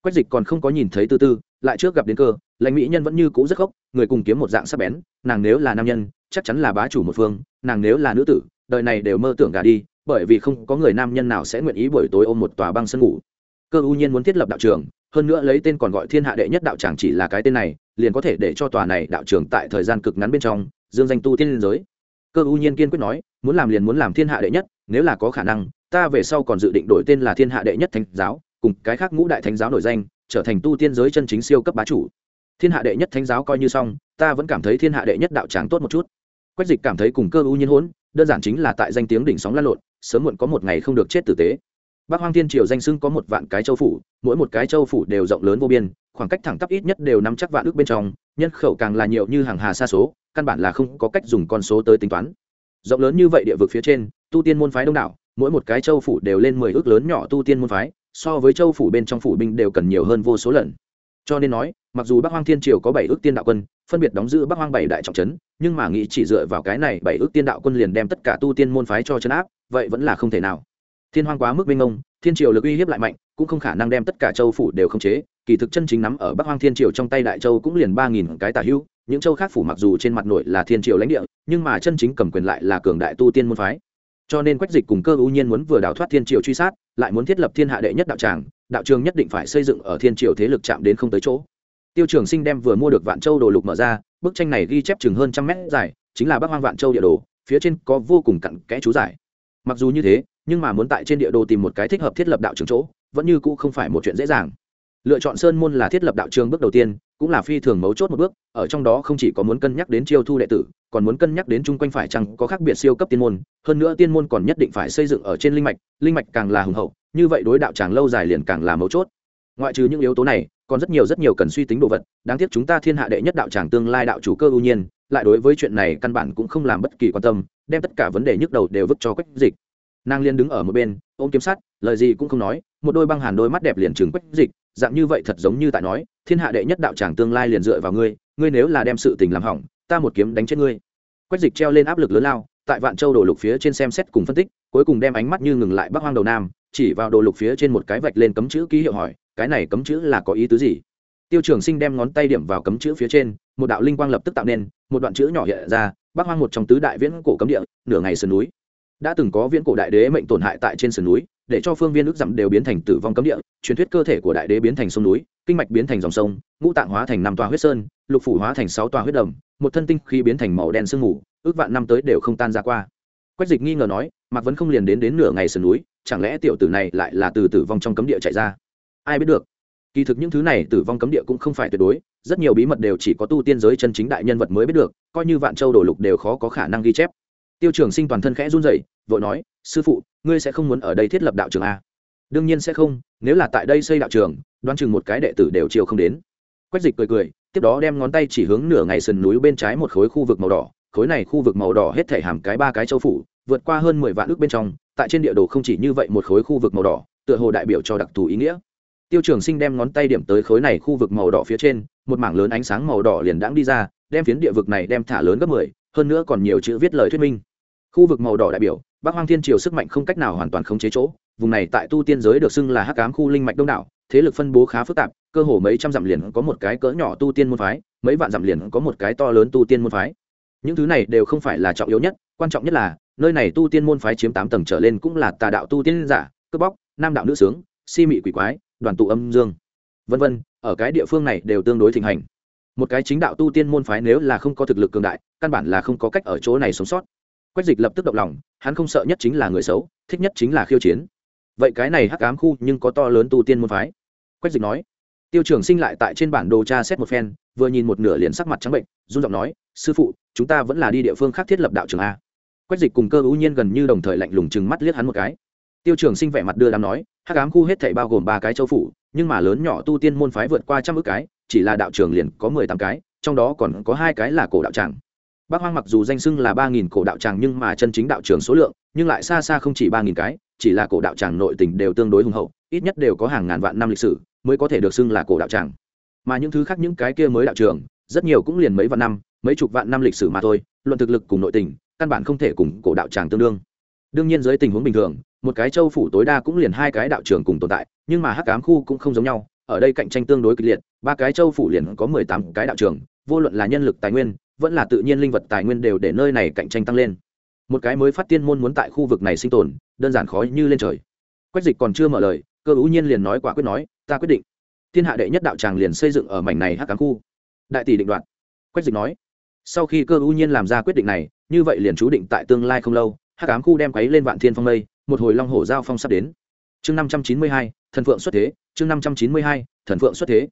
quách dịch còn không có nhìn thấy tư tư, lại trước gặp đến cơ, lãnh mỹ nhân vẫn như cũ rất khóc, người cùng kiếm một dạng sắc bén, nàng nếu là nam nhân, chắc chắn là bá chủ một phương, nàng nếu là nữ tử, đời này đều mơ tưởng gà đi, bởi vì không có người nam nhân nào sẽ nguyện ý buổi tối ôm một tòa băng sân ngủ. Cơ U nhiên muốn thiết lập đạo trường, hơn nữa lấy tên còn gọi thiên hạ đệ nhất đạo tràng chỉ là cái tên này, liền có thể để cho tòa này đạo trường tại thời gian cực ngắn bên trong, dương danh tu tiên liên giới. Cơ U nhiên kiên quyết nói, muốn làm liền muốn làm thiên hạ đệ nhất, nếu là có khả năng, ta về sau còn dự định đổi tên là thiên hạ đệ nhất thánh giáo cùng cái khác ngũ đại thánh giáo nổi danh, trở thành tu tiên giới chân chính siêu cấp bá chủ. Thiên hạ đệ nhất thánh giáo coi như xong, ta vẫn cảm thấy thiên hạ đệ nhất đạo tràng tốt một chút. Quách dịch cảm thấy cùng cơ ưu nhiên hỗn, đơn giản chính là tại danh tiếng đỉnh sóng lan lộn, sớm muộn có một ngày không được chết tử tế. Bắc hoang thiên triều danh xưng có một vạn cái châu phủ, mỗi một cái châu phủ đều rộng lớn vô biên, khoảng cách thẳng tắp ít nhất đều nắm chắc vạn ước bên trong, nhân khẩu càng là nhiều như hàng hà xa số, căn bản là không có cách dùng con số tới tính toán. Rộng lớn như vậy địa vực phía trên, tu tiên môn phái đông đảo, mỗi một cái châu phủ đều lên mười ước lớn nhỏ tu tiên môn phái so với châu phủ bên trong phủ binh đều cần nhiều hơn vô số lần. Cho nên nói, mặc dù bắc hoang thiên triều có bảy ước tiên đạo quân, phân biệt đóng giữ bắc hoang bảy đại trọng trấn, nhưng mà nghĩ chỉ dựa vào cái này bảy ước tiên đạo quân liền đem tất cả tu tiên môn phái cho chấn áp, vậy vẫn là không thể nào. Thiên hoang quá mức minh ông thiên triều lực uy hiếp lại mạnh, cũng không khả năng đem tất cả châu phủ đều khống chế. Kỳ thực chân chính nắm ở bắc hoang thiên triều trong tay đại châu cũng liền ba nghìn cái tả hữu, những châu khác phủ mặc dù trên mặt nội là thiên triều lãnh địa, nhưng mà chân chính cầm quyền lại là cường đại tu tiên môn phái cho nên quách dịch cùng cơ ưu nhiên muốn vừa đào thoát thiên triều truy sát, lại muốn thiết lập thiên hạ đệ nhất đạo tràng, đạo trường nhất định phải xây dựng ở thiên triều thế lực chạm đến không tới chỗ. Tiêu trường sinh đem vừa mua được vạn châu đồ lục mở ra, bức tranh này ghi chép chừng hơn trăm mét dài, chính là bắc hoang vạn châu địa đồ, phía trên có vô cùng cặn kẽ chú giải. Mặc dù như thế, nhưng mà muốn tại trên địa đồ tìm một cái thích hợp thiết lập đạo trường chỗ, vẫn như cũ không phải một chuyện dễ dàng. Lựa chọn sơn môn là thiết lập đạo trường bước đầu tiên cũng là phi thường mấu chốt một bước, ở trong đó không chỉ có muốn cân nhắc đến chiêu thu đệ tử, còn muốn cân nhắc đến chung quanh phải chăng có khác biệt siêu cấp tiên môn, hơn nữa tiên môn còn nhất định phải xây dựng ở trên linh mạch linh mạch càng là hùng hậu, như vậy đối đạo tràng lâu dài liền càng là mấu chốt. Ngoại trừ những yếu tố này, còn rất nhiều rất nhiều cần suy tính đồ vật, đáng tiếc chúng ta thiên hạ đệ nhất đạo tràng tương lai đạo chủ cơ ưu nhiên, lại đối với chuyện này căn bản cũng không làm bất kỳ quan tâm, đem tất cả vấn đề nhức đầu đều vứt cho quách dịch. Nàng liên đứng ở một bên, ôm kiếm sắt, lời gì cũng không nói, một đôi băng hàn đôi mắt đẹp liền trừng quách dịch dạng như vậy thật giống như tại nói, thiên hạ đệ nhất đạo tràng tương lai liền dựa vào ngươi ngươi nếu là đem sự tình làm hỏng, ta một kiếm đánh chết ngươi. Quách dịch treo lên áp lực lớn lao, tại vạn châu đồ lục phía trên xem xét cùng phân tích, cuối cùng đem ánh mắt như ngừng lại bắc hoang đầu nam, chỉ vào đồ lục phía trên một cái vạch lên cấm chữ ký hiệu hỏi, cái này cấm chữ là có ý tứ gì? Tiêu trường sinh đem ngón tay điểm vào cấm chữ phía trên, một đạo linh quang lập tức tạo nên, một đoạn chữ nhỏ hiện ra, bắc hoang một trong tứ đại viễn cổ cấm địa, nửa ngày sườn núi. Đã từng có viễn cổ đại đế mệnh tổn hại tại trên sườn núi để cho phương viên ước dặm đều biến thành tử vong cấm địa, truyền thuyết cơ thể của đại đế biến thành sông núi, kinh mạch biến thành dòng sông, ngũ tạng hóa thành năm tòa huyết sơn, lục phủ hóa thành sáu tòa huyết đầm, một thân tinh khi biến thành màu đen sương mù, ước vạn năm tới đều không tan ra qua. Quách dịch nghi ngờ nói, mạc vẫn không liền đến đến nửa ngày sườn núi, chẳng lẽ tiểu tử này lại là từ tử vong trong cấm địa chạy ra? Ai biết được. Kỳ thực những thứ này tử vong cấm địa cũng không phải tuyệt đối, rất nhiều bí mật đều chỉ có tu tiên giới chân chính đại nhân vật mới biết được, coi như vạn châu đổ lục đều khó có khả năng ghi chép. Tiêu trường sinh toàn thân khẽ run rẩy, vội nói sư phụ, ngươi sẽ không muốn ở đây thiết lập đạo trường a? Đương nhiên sẽ không, nếu là tại đây xây đạo trường, đoán chừng một cái đệ tử đều chiều không đến. Quách dịch cười cười, tiếp đó đem ngón tay chỉ hướng nửa ngày sườn núi bên trái một khối khu vực màu đỏ, khối này khu vực màu đỏ hết thể hàm cái ba cái châu phủ, vượt qua hơn mười vạn ước bên trong, tại trên địa đồ không chỉ như vậy một khối khu vực màu đỏ, tựa hồ đại biểu cho đặc thù ý nghĩa. Tiêu trường sinh đem ngón tay điểm tới khối này khu vực màu đỏ phía trên, một mảng lớn ánh sáng màu đỏ liền đãng đi ra, đem phiến địa vực này đem thả lớn gấp mười, hơn nữa còn nhiều chữ viết lời thuyết minh. Khu vực màu đỏ đại biểu bắc hoang thiên triều sức mạnh không cách nào hoàn toàn khống chế chỗ, vùng này tại tu tiên giới được xưng là hắc ám khu linh mạch đông đảo, thế lực phân bố khá phức tạp, cơ hồ mấy trăm dặm liền có một cái cỡ nhỏ tu tiên môn phái, mấy vạn dặm liền có một cái to lớn tu tiên môn phái. Những thứ này đều không phải là trọng yếu nhất, quan trọng nhất là, nơi này tu tiên môn phái chiếm tám tầng trở lên cũng là tà đạo tu tiên giả, cướp bóc, nam đạo nữ sướng, si mị quỷ quái, đoàn tụ âm dương. Vân vân, ở cái địa phương này đều tương đối thịnh hành. Một cái chính đạo tu tiên môn phái nếu là không có thực lực cường đại, căn bản là không có cách ở chỗ này sống sót quách dịch lập tức động lòng, hắn không sợ nhất chính là người xấu, thích nhất chính là khiêu chiến. Vậy cái này hắc ám khu nhưng có to lớn tu tiên môn phái? Quách dịch nói. Tiêu Trường sinh lại tại trên bản đồ tra xét một phen, vừa nhìn một nửa liền sắc mặt trắng bệnh, run giọng nói, sư phụ, chúng ta vẫn là đi địa phương khác thiết lập đạo trường a. Quách dịch cùng cơ ưu nhiên gần như đồng thời lạnh lùng chừng mắt liếc hắn một cái. Tiêu Trường sinh vẻ mặt đưa đám nói, hắc ám khu hết thảy bao gồm ba cái châu phủ, nhưng mà lớn nhỏ tu tiên môn phái vượt qua trăm ước cái, chỉ là đạo trường liền có mười tám cái, trong đó còn có hai cái là cổ đạo tràng. Bắc Hoang mặc dù danh xưng là ba nghìn cổ đạo tràng nhưng mà chân chính đạo trường số lượng, nhưng lại xa xa không chỉ ba nghìn cái, chỉ là cổ đạo tràng nội tình đều tương đối hùng hậu, ít nhất đều có hàng ngàn vạn năm lịch sử, mới có thể được xưng là cổ đạo tràng. Mà những thứ khác những cái kia mới đạo trường, rất nhiều cũng liền mấy vạn năm, mấy chục vạn năm lịch sử mà thôi, luận thực lực cùng nội tình, căn bản không thể cùng cổ đạo tràng tương đương. Đương nhiên dưới tình huống bình thường, một cái châu phủ tối đa cũng liền hai cái đạo trường cùng tồn tại, nhưng mà Hắc Ám khu cũng không giống nhau, ở đây cạnh tranh tương đối kịch liệt, ba cái châu phủ liền có mười tám cái đạo trường, vô luận là nhân lực tài nguyên, vẫn là tự nhiên linh vật tài nguyên đều để nơi này cạnh tranh tăng lên. Một cái mới phát tiên môn muốn tại khu vực này sinh tồn, đơn giản khó như lên trời. Quách dịch còn chưa mở lời, cơ ưu nhiên liền nói quả quyết nói, ta quyết định. Thiên hạ đệ nhất đạo tràng liền xây dựng ở mảnh này hắc cám khu. Đại tỷ định đoạt. Quách dịch nói. Sau khi cơ ưu nhiên làm ra quyết định này, như vậy liền chú định tại tương lai không lâu, hắc cám khu đem quấy lên vạn thiên phong mây, một hồi long hổ giao phong sắp đến. Chương năm trăm chín mươi hai, thần phượng xuất thế, chương năm trăm chín mươi hai, thần phượng xuất thế.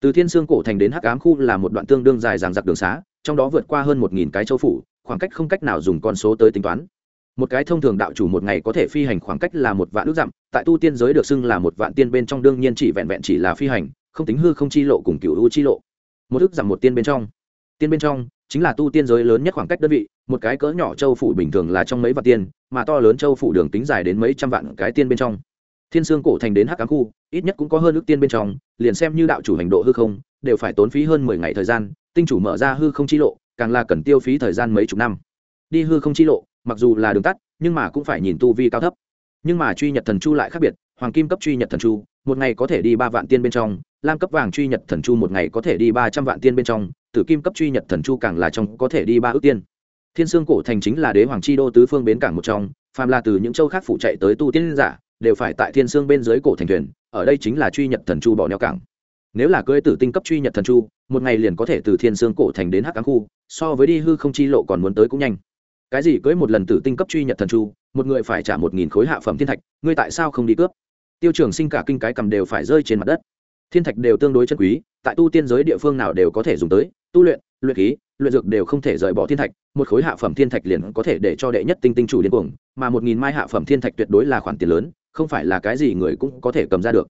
Từ thiên sương cổ thành đến hắc ám khu là một đoạn tương đương dài ràng dặc đường xá trong đó vượt qua hơn một nghìn cái châu phủ, khoảng cách không cách nào dùng con số tới tính toán. Một cái thông thường đạo chủ một ngày có thể phi hành khoảng cách là một vạn ước dặm, tại tu tiên giới được xưng là một vạn tiên bên trong đương nhiên chỉ vẹn vẹn chỉ là phi hành, không tính hư không chi lộ cùng cựu u chi lộ. Một ước dặm một tiên bên trong. Tiên bên trong chính là tu tiên giới lớn nhất khoảng cách đơn vị, một cái cỡ nhỏ châu phủ bình thường là trong mấy vạn tiên, mà to lớn châu phủ đường tính dài đến mấy trăm vạn cái tiên bên trong. Thiên sương cổ thành đến hắc cám khu, ít nhất cũng có hơn ước tiên bên trong, liền xem như đạo chủ hành độ hư không, đều phải tốn phí hơn mười ngày thời gian tinh chủ mở ra hư không chi lộ, càng là cần tiêu phí thời gian mấy chục năm. Đi hư không chi lộ, mặc dù là đường tắt, nhưng mà cũng phải nhìn tu vi cao thấp. Nhưng mà truy nhật thần chu lại khác biệt, hoàng kim cấp truy nhật thần chu, một ngày có thể đi ba vạn tiên bên trong, lam cấp vàng truy nhật thần chu một ngày có thể đi ba trăm vạn tiên bên trong, tử kim cấp truy nhật thần chu càng là trong có thể đi ba ước tiên. Thiên sương cổ thành chính là đế hoàng chi đô tứ phương bến cảng một trong, phàm là từ những châu khác phụ chạy tới tu tiên giả, đều phải tại thiên sương bên dưới cổ thành thuyền, ở đây chính là truy nhật thần chu bỏ neo cảng nếu là cưỡi tử tinh cấp truy nhật thần chu, một ngày liền có thể từ thiên sương cổ thành đến hắc cám khu, so với đi hư không chi lộ còn muốn tới cũng nhanh. Cái gì cưỡi một lần tử tinh cấp truy nhật thần chu, một người phải trả một nghìn khối hạ phẩm thiên thạch, ngươi tại sao không đi cướp? Tiêu trường sinh cả kinh cái cầm đều phải rơi trên mặt đất. Thiên thạch đều tương đối chân quý, tại tu tiên giới địa phương nào đều có thể dùng tới, tu luyện luyện khí, luyện dược đều không thể rời bỏ thiên thạch, một khối hạ phẩm thiên thạch liền có thể để cho đệ nhất tinh tinh chủ điên cuồng, mà một nghìn mai hạ phẩm thiên thạch tuyệt đối là khoản tiền lớn, không phải là cái gì người cũng có thể cầm ra được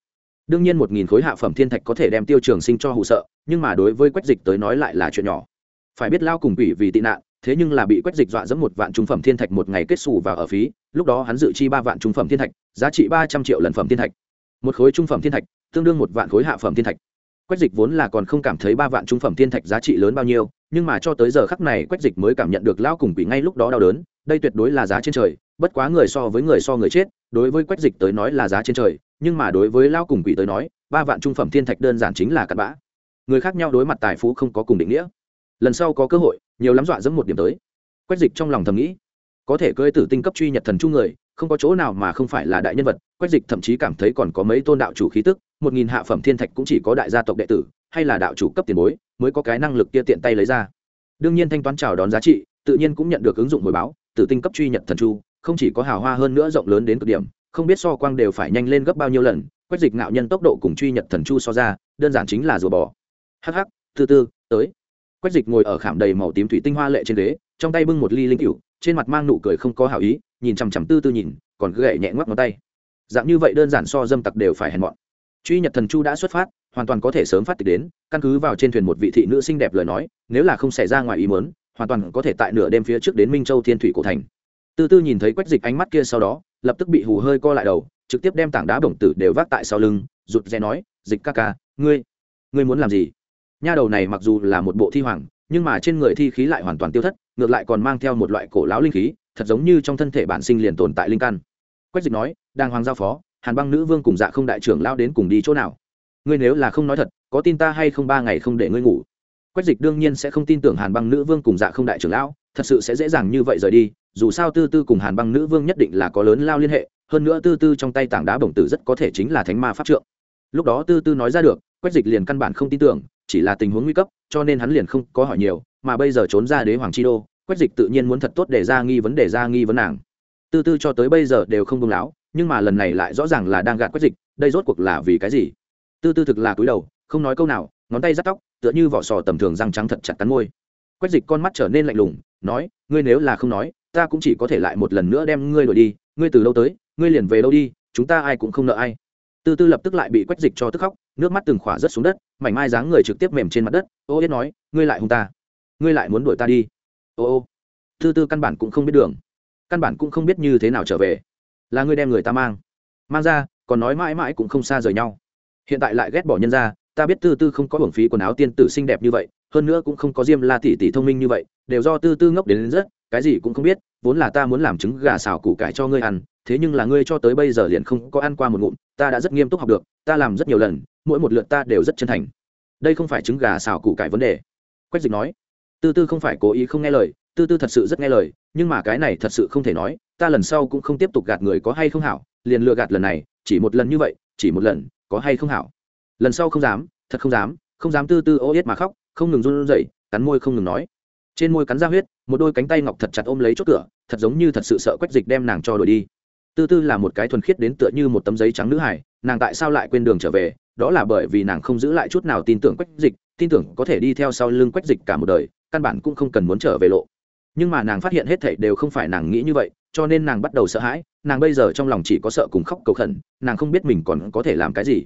đương nhiên một nghìn khối hạ phẩm thiên thạch có thể đem tiêu trường sinh cho hụ sợ, nhưng mà đối với quách dịch tới nói lại là chuyện nhỏ. Phải biết lao cùng quỷ vì tị nạn, thế nhưng là bị quách dịch dọa dẫm một vạn trung phẩm thiên thạch một ngày kết xù và ở phí, lúc đó hắn dự chi ba vạn trung phẩm thiên thạch, giá trị ba trăm triệu lần phẩm thiên thạch. Một khối trung phẩm thiên thạch, tương đương một vạn khối hạ phẩm thiên thạch. Quách dịch vốn là còn không cảm thấy ba vạn trung phẩm thiên thạch giá trị lớn bao nhiêu, nhưng mà cho tới giờ khắc này quách dịch mới cảm nhận được lao cùng quỷ ngay lúc đó đau đớn đây tuyệt đối là giá trên trời, bất quá người so với người so người chết, đối với quách dịch tới nói là giá trên trời, nhưng mà đối với lao cùng quỷ tới nói, ba vạn trung phẩm thiên thạch đơn giản chính là cặn bã. Người khác nhau đối mặt tài phú không có cùng định nghĩa. Lần sau có cơ hội, nhiều lắm dọa dẫm một điểm tới. Quách dịch trong lòng thầm nghĩ, có thể cưỡi tử tinh cấp truy nhật thần chung người, không có chỗ nào mà không phải là đại nhân vật, quách dịch thậm chí cảm thấy còn có mấy tôn đạo chủ khí tức, một nghìn hạ phẩm thiên thạch cũng chỉ có đại gia tộc đệ tử, hay là đạo chủ cấp tiền bối, mới có cái năng lực kia tiện tay lấy ra. Đương nhiên thanh toán chào đón giá trị, tự nhiên cũng nhận được ứng dụng hồi báo tử tinh cấp truy nhật thần chu, không chỉ có hào hoa hơn nữa rộng lớn đến cực điểm, không biết so quang đều phải nhanh lên gấp bao nhiêu lần, quách dịch ngạo nhân tốc độ cùng truy nhật thần chu so ra, đơn giản chính là rùa bò. Hắc hắc, từ từ, tới. Quách dịch ngồi ở khảm đầy màu tím thủy tinh hoa lệ trên ghế, trong tay bưng một ly linh cựu trên mặt mang nụ cười không có hảo ý, nhìn chằm chằm tư tư nhìn, còn cứ gậy nhẹ ngoắc ngón tay. Dạng như vậy đơn giản so dâm tặc đều phải hèn mọn. Truy nhật thần chu đã xuất phát, hoàn toàn có thể sớm phát tịch đến, căn cứ vào trên thuyền một vị thị nữ xinh đẹp lời nói, nếu là không xảy ra ngoài ý mớn hoàn toàn có thể tại nửa đêm phía trước đến minh châu thiên thủy cổ thành. Tư tư nhìn thấy quách dịch ánh mắt kia sau đó, lập tức bị hù hơi co lại đầu, trực tiếp đem tảng đá bổng tử đều vác tại sau lưng, rụt rè nói, dịch ca ca, ngươi ngươi muốn làm gì? Nha đầu này mặc dù là một bộ thi hoàng, nhưng mà trên người thi khí lại hoàn toàn tiêu thất, ngược lại còn mang theo một loại cổ lão linh khí, thật giống như trong thân thể bản sinh liền tồn tại linh căn. Quách dịch nói, đang hoàng giao phó, hàn băng nữ vương cùng dạ không đại trưởng lao đến cùng đi chỗ nào? Ngươi nếu là không nói thật, có tin ta hay không ba ngày không để ngươi ngủ? Quách dịch đương nhiên sẽ không tin tưởng hàn băng nữ vương cùng dạ không đại trưởng lão, thật sự sẽ dễ dàng như vậy rời đi, dù sao tư tư cùng hàn băng nữ vương nhất định là có lớn lao liên hệ, hơn nữa tư tư trong tay tảng đá bổng tử rất có thể chính là thánh ma pháp trượng. Lúc đó tư tư nói ra được, quách dịch liền căn bản không tin tưởng, chỉ là tình huống nguy cấp, cho nên hắn liền không có hỏi nhiều, mà bây giờ trốn ra đế hoàng chi đô, quách dịch tự nhiên muốn thật tốt để ra nghi vấn đề ra nghi vấn nàng. Tư tư cho tới bây giờ đều không công láo nhưng mà lần này lại rõ ràng là đang gạt quách dịch, đây rốt cuộc là vì cái gì? Tư tư thực là cúi đầu, không nói câu nào ngón tay rắt tóc, tựa như vỏ sò tầm thường răng trắng thật chặt cắn môi. Quách dịch con mắt trở nên lạnh lùng, nói, ngươi nếu là không nói, ta cũng chỉ có thể lại một lần nữa đem ngươi đổi đi, ngươi từ đâu tới, ngươi liền về đâu đi, chúng ta ai cũng không nợ ai. Tư tư lập tức lại bị quách dịch cho tức khóc, nước mắt từng khỏa rớt xuống đất, mảnh mai dáng người trực tiếp mềm trên mặt đất, ô yết nói, ngươi lại hung ta, ngươi lại muốn đuổi ta đi. Ô ô. Tư tư căn bản cũng không biết đường, căn bản cũng không biết như thế nào trở về. Là ngươi đem người ta mang mang ra, còn nói mãi mãi cũng không xa rời nhau. Hiện tại lại ghét bỏ nhân ra ta biết tư tư không có hưởng phí quần áo tiên tử xinh đẹp như vậy hơn nữa cũng không có diêm la tỷ tỷ thông minh như vậy đều do tư tư ngốc đến, đến rất cái gì cũng không biết vốn là ta muốn làm trứng gà xào củ cải cho ngươi ăn thế nhưng là ngươi cho tới bây giờ liền không có ăn qua một ngụm ta đã rất nghiêm túc học được ta làm rất nhiều lần mỗi một lượt ta đều rất chân thành. Đây không phải trứng gà xào củ cải vấn đề. Quách dịch nói. Tư tư không phải cố ý không nghe lời tư tư thật sự rất nghe lời nhưng mà cái này thật sự không thể nói ta lần sau cũng không tiếp tục gạt người có hay không hảo liền lừa gạt lần này chỉ một lần như vậy chỉ một lần có hay không hảo? Lần sau không dám, thật không dám không dám tư tư ô yết mà khóc, không ngừng run rẩy, cắn môi không ngừng nói. Trên môi cắn ra huyết, một đôi cánh tay ngọc thật chặt ôm lấy chốt cửa, thật giống như thật sự sợ quách dịch đem nàng cho đổi đi. Tư tư là một cái thuần khiết đến tựa như một tấm giấy trắng nữ hải nàng tại sao lại quên đường trở về, đó là bởi vì nàng không giữ lại chút nào tin tưởng quách dịch, tin tưởng có thể đi theo sau lưng quách dịch cả một đời, căn bản cũng không cần muốn trở về lộ. Nhưng mà nàng phát hiện hết thảy đều không phải nàng nghĩ như vậy, cho nên nàng bắt đầu sợ hãi, nàng bây giờ trong lòng chỉ có sợ cùng khóc cầu khẩn, nàng không biết mình còn có thể làm cái gì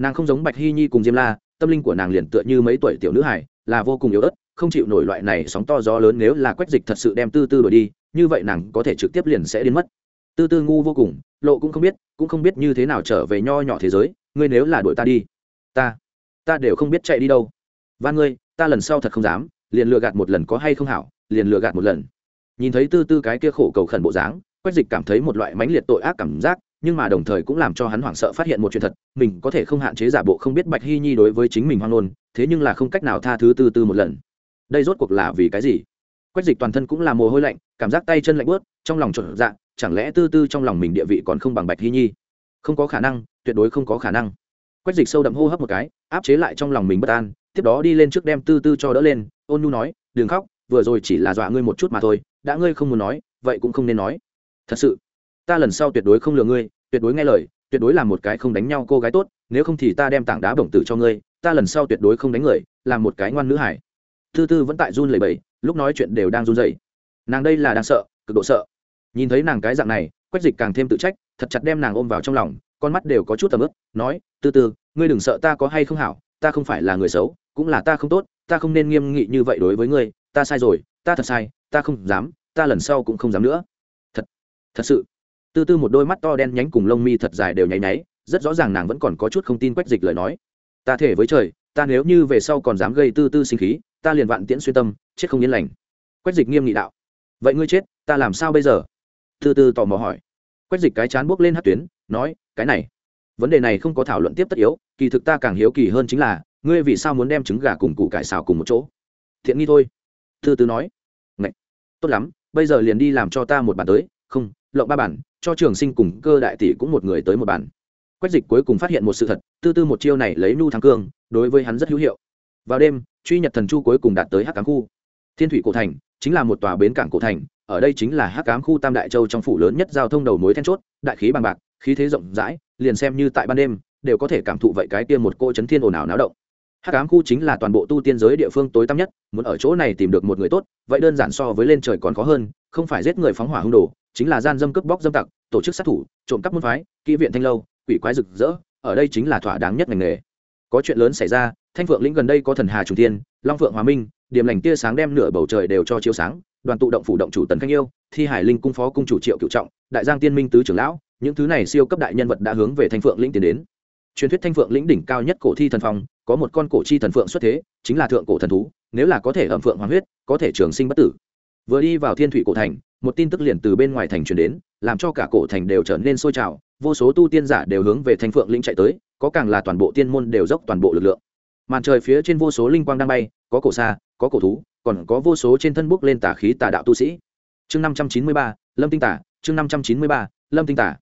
nàng không giống bạch hy nhi cùng diêm la, tâm linh của nàng liền tựa như mấy tuổi tiểu nữ hải là vô cùng yếu ớt, không chịu nổi loại này sóng to gió lớn nếu là quách dịch thật sự đem tư tư đổi đi, như vậy nàng có thể trực tiếp liền sẽ đến mất. tư tư ngu vô cùng, lộ cũng không biết, cũng không biết như thế nào trở về nho nhỏ thế giới, ngươi nếu là đuổi ta đi, ta ta đều không biết chạy đi đâu. Và ngươi, ta lần sau thật không dám, liền lừa gạt một lần có hay không hảo, liền lừa gạt một lần. Nhìn thấy tư tư cái kia khổ cầu khẩn bộ dáng, quách dịch cảm thấy một loại mãnh liệt tội ác cảm giác nhưng mà đồng thời cũng làm cho hắn hoảng sợ phát hiện một chuyện thật, mình có thể không hạn chế giả bộ không biết bạch hy nhi đối với chính mình hoang nôn thế nhưng là không cách nào tha thứ từ từ một lần. Đây rốt cuộc là vì cái gì? Quách dịch toàn thân cũng là mồ hôi lạnh, cảm giác tay chân lạnh bớt trong lòng trộn dạng chẳng lẽ tư tư trong lòng mình địa vị còn không bằng bạch hy nhi? Không có khả năng, tuyệt đối không có khả năng. Quách dịch sâu đậm hô hấp một cái, áp chế lại trong lòng mình bất an, tiếp đó đi lên trước đem tư tư cho đỡ lên, ôn nhu nói, đừng khóc, vừa rồi chỉ là dọa ngươi một chút mà thôi, đã ngươi không muốn nói, vậy cũng không nên nói. Thật sự ta lần sau tuyệt đối không lừa ngươi, tuyệt đối nghe lời, tuyệt đối là một cái không đánh nhau cô gái tốt, nếu không thì ta đem tảng đá bổng tử cho ngươi, ta lần sau tuyệt đối không đánh người, làm một cái ngoan nữ hải tư tư vẫn tại run lẩy bẩy, lúc nói chuyện đều đang run rẩy. Nàng đây là đang sợ, cực độ sợ. Nhìn thấy nàng cái dạng này, quách dịch càng thêm tự trách, thật chặt đem nàng ôm vào trong lòng, con mắt đều có chút tầm ướp nói, tư tư, ngươi đừng sợ ta có hay không hảo, ta không phải là người xấu, cũng là ta không tốt, ta không nên nghiêm nghị như vậy đối với ngươi, ta sai rồi, ta thật sai, ta không dám, ta lần sau cũng không dám nữa. Thật thật sự tư tư một đôi mắt to đen nhánh cùng lông mi thật dài đều nháy nháy, rất rõ ràng nàng vẫn còn có chút không tin quách dịch lời nói. Ta thể với trời, ta nếu như về sau còn dám gây tư tư sinh khí, ta liền vạn tiễn xuyên tâm, chết không yên lành. Quách dịch nghiêm nghị đạo. Vậy ngươi chết, ta làm sao bây giờ? Tư tư tò mò hỏi. Quách dịch cái chán buốc lên hát tuyến, nói, cái này, vấn đề này không có thảo luận tiếp tất yếu, kỳ thực ta càng hiếu kỳ hơn chính là, ngươi vì sao muốn đem trứng gà cùng củ cải xào cùng một chỗ? Thiện nghi thôi. Tư tư nói. Ngậy. tốt lắm, bây giờ liền đi làm cho ta một bàn tới, không lộng ba bản, cho trường sinh cùng cơ đại tỷ cũng một người tới một bản. Quách dịch cuối cùng phát hiện một sự thật, tư tư một chiêu này lấy nhu thắng cương, đối với hắn rất hữu hiệu. Vào đêm, truy nhật thần chu cuối cùng đạt tới hắc cám khu. Thiên thủy cổ thành chính là một tòa bến cảng cổ thành, ở đây chính là hắc cám khu tam đại châu trong phủ lớn nhất giao thông đầu mối then chốt, đại khí bằng bạc, khí thế rộng rãi, liền xem như tại ban đêm, đều có thể cảm thụ vậy cái tiên một cô chấn thiên ồn ào náo động. Hắc ám khu chính là toàn bộ tu tiên giới địa phương tối tăm nhất, muốn ở chỗ này tìm được một người tốt, vậy đơn giản so với lên trời còn khó hơn, không phải giết người phóng hỏa hung đồ chính là gian dâm cướp bóc dâm tặc, tổ chức sát thủ, trộm cắp môn phái, kỹ viện thanh lâu, quỷ quái rực rỡ, ở đây chính là thỏa đáng nhất ngành nghề. Có chuyện lớn xảy ra, thanh phượng lĩnh gần đây có thần hà trùng thiên, long phượng hòa minh điểm lành tia sáng đem nửa bầu trời đều cho chiếu sáng, đoàn tụ động phủ động chủ tần khanh yêu, thi hải linh cung phó cung chủ triệu cựu trọng, đại giang tiên minh tứ trưởng lão, những thứ này siêu cấp đại nhân vật đã hướng về thanh phượng lĩnh tiến đến. Truyền thuyết thanh phượng lĩnh đỉnh cao nhất cổ thi thần phong, có một con cổ chi thần phượng xuất thế, chính là thượng cổ thần thú, nếu là có thể ẩm phượng hoàng huyết, có thể trường sinh bất tử. Vừa đi vào thiên thủy cổ thành một tin tức liền từ bên ngoài thành truyền đến, làm cho cả cổ thành đều trở nên sôi trào, vô số tu tiên giả đều hướng về thanh phượng lĩnh chạy tới, có càng là toàn bộ tiên môn đều dốc toàn bộ lực lượng. Màn trời phía trên vô số linh quang đang bay, có cổ xa, có cổ thú, còn có vô số trên thân bốc lên tà khí tà đạo tu sĩ. Chương năm trăm chín mươi ba, lâm tinh tả, chương năm trăm chín mươi ba, lâm tinh tả.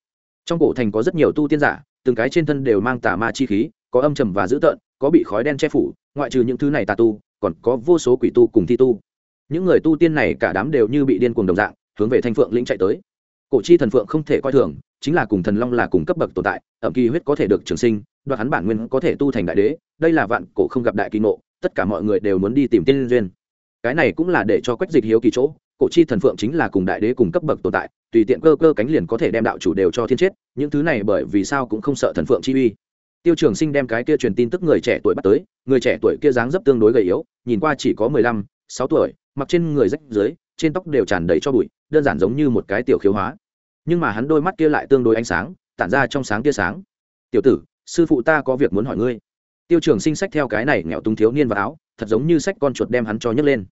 Trong cổ thành có rất nhiều tu tiên giả, từng cái trên thân đều mang tà ma chi khí, có âm trầm và dữ tợn, có bị khói đen che phủ, ngoại trừ những thứ này tà tu, còn có vô số quỷ tu cùng thi tu. Những người tu tiên này cả đám đều như bị điên cuồng đồng dạng hướng về thanh phượng lĩnh chạy tới. Cổ chi thần phượng không thể coi thường, chính là cùng thần long là cùng cấp bậc tồn tại, ẩm kỳ huyết có thể được trường sinh, đoạt hắn bản nguyên có thể tu thành đại đế, đây là vạn cổ không gặp đại kỳ ngộ, tất cả mọi người đều muốn đi tìm tiên duyên. Cái này cũng là để cho quách dịch hiếu kỳ chỗ, cổ chi thần phượng chính là cùng đại đế cùng cấp bậc tồn tại, tùy tiện cơ cơ cánh liền có thể đem đạo chủ đều cho thiên chết, những thứ này bởi vì sao cũng không sợ thần phượng chi uy. Tiêu trường sinh đem cái kia truyền tin tức người trẻ tuổi bắt tới, người trẻ tuổi kia dáng dấp tương đối gầy yếu, nhìn qua chỉ có mười lăm, sáu tuổi, mặc trên người rách dưới trên tóc đều tràn đầy cho bụi đơn giản giống như một cái tiểu khiếu hóa. Nhưng mà hắn đôi mắt kia lại tương đối ánh sáng, tản ra trong sáng tia sáng. Tiểu tử, sư phụ ta có việc muốn hỏi ngươi. Tiêu trường sinh sách theo cái này nghèo túng thiếu niên vào áo, thật giống như sách con chuột đem hắn cho nhấc lên.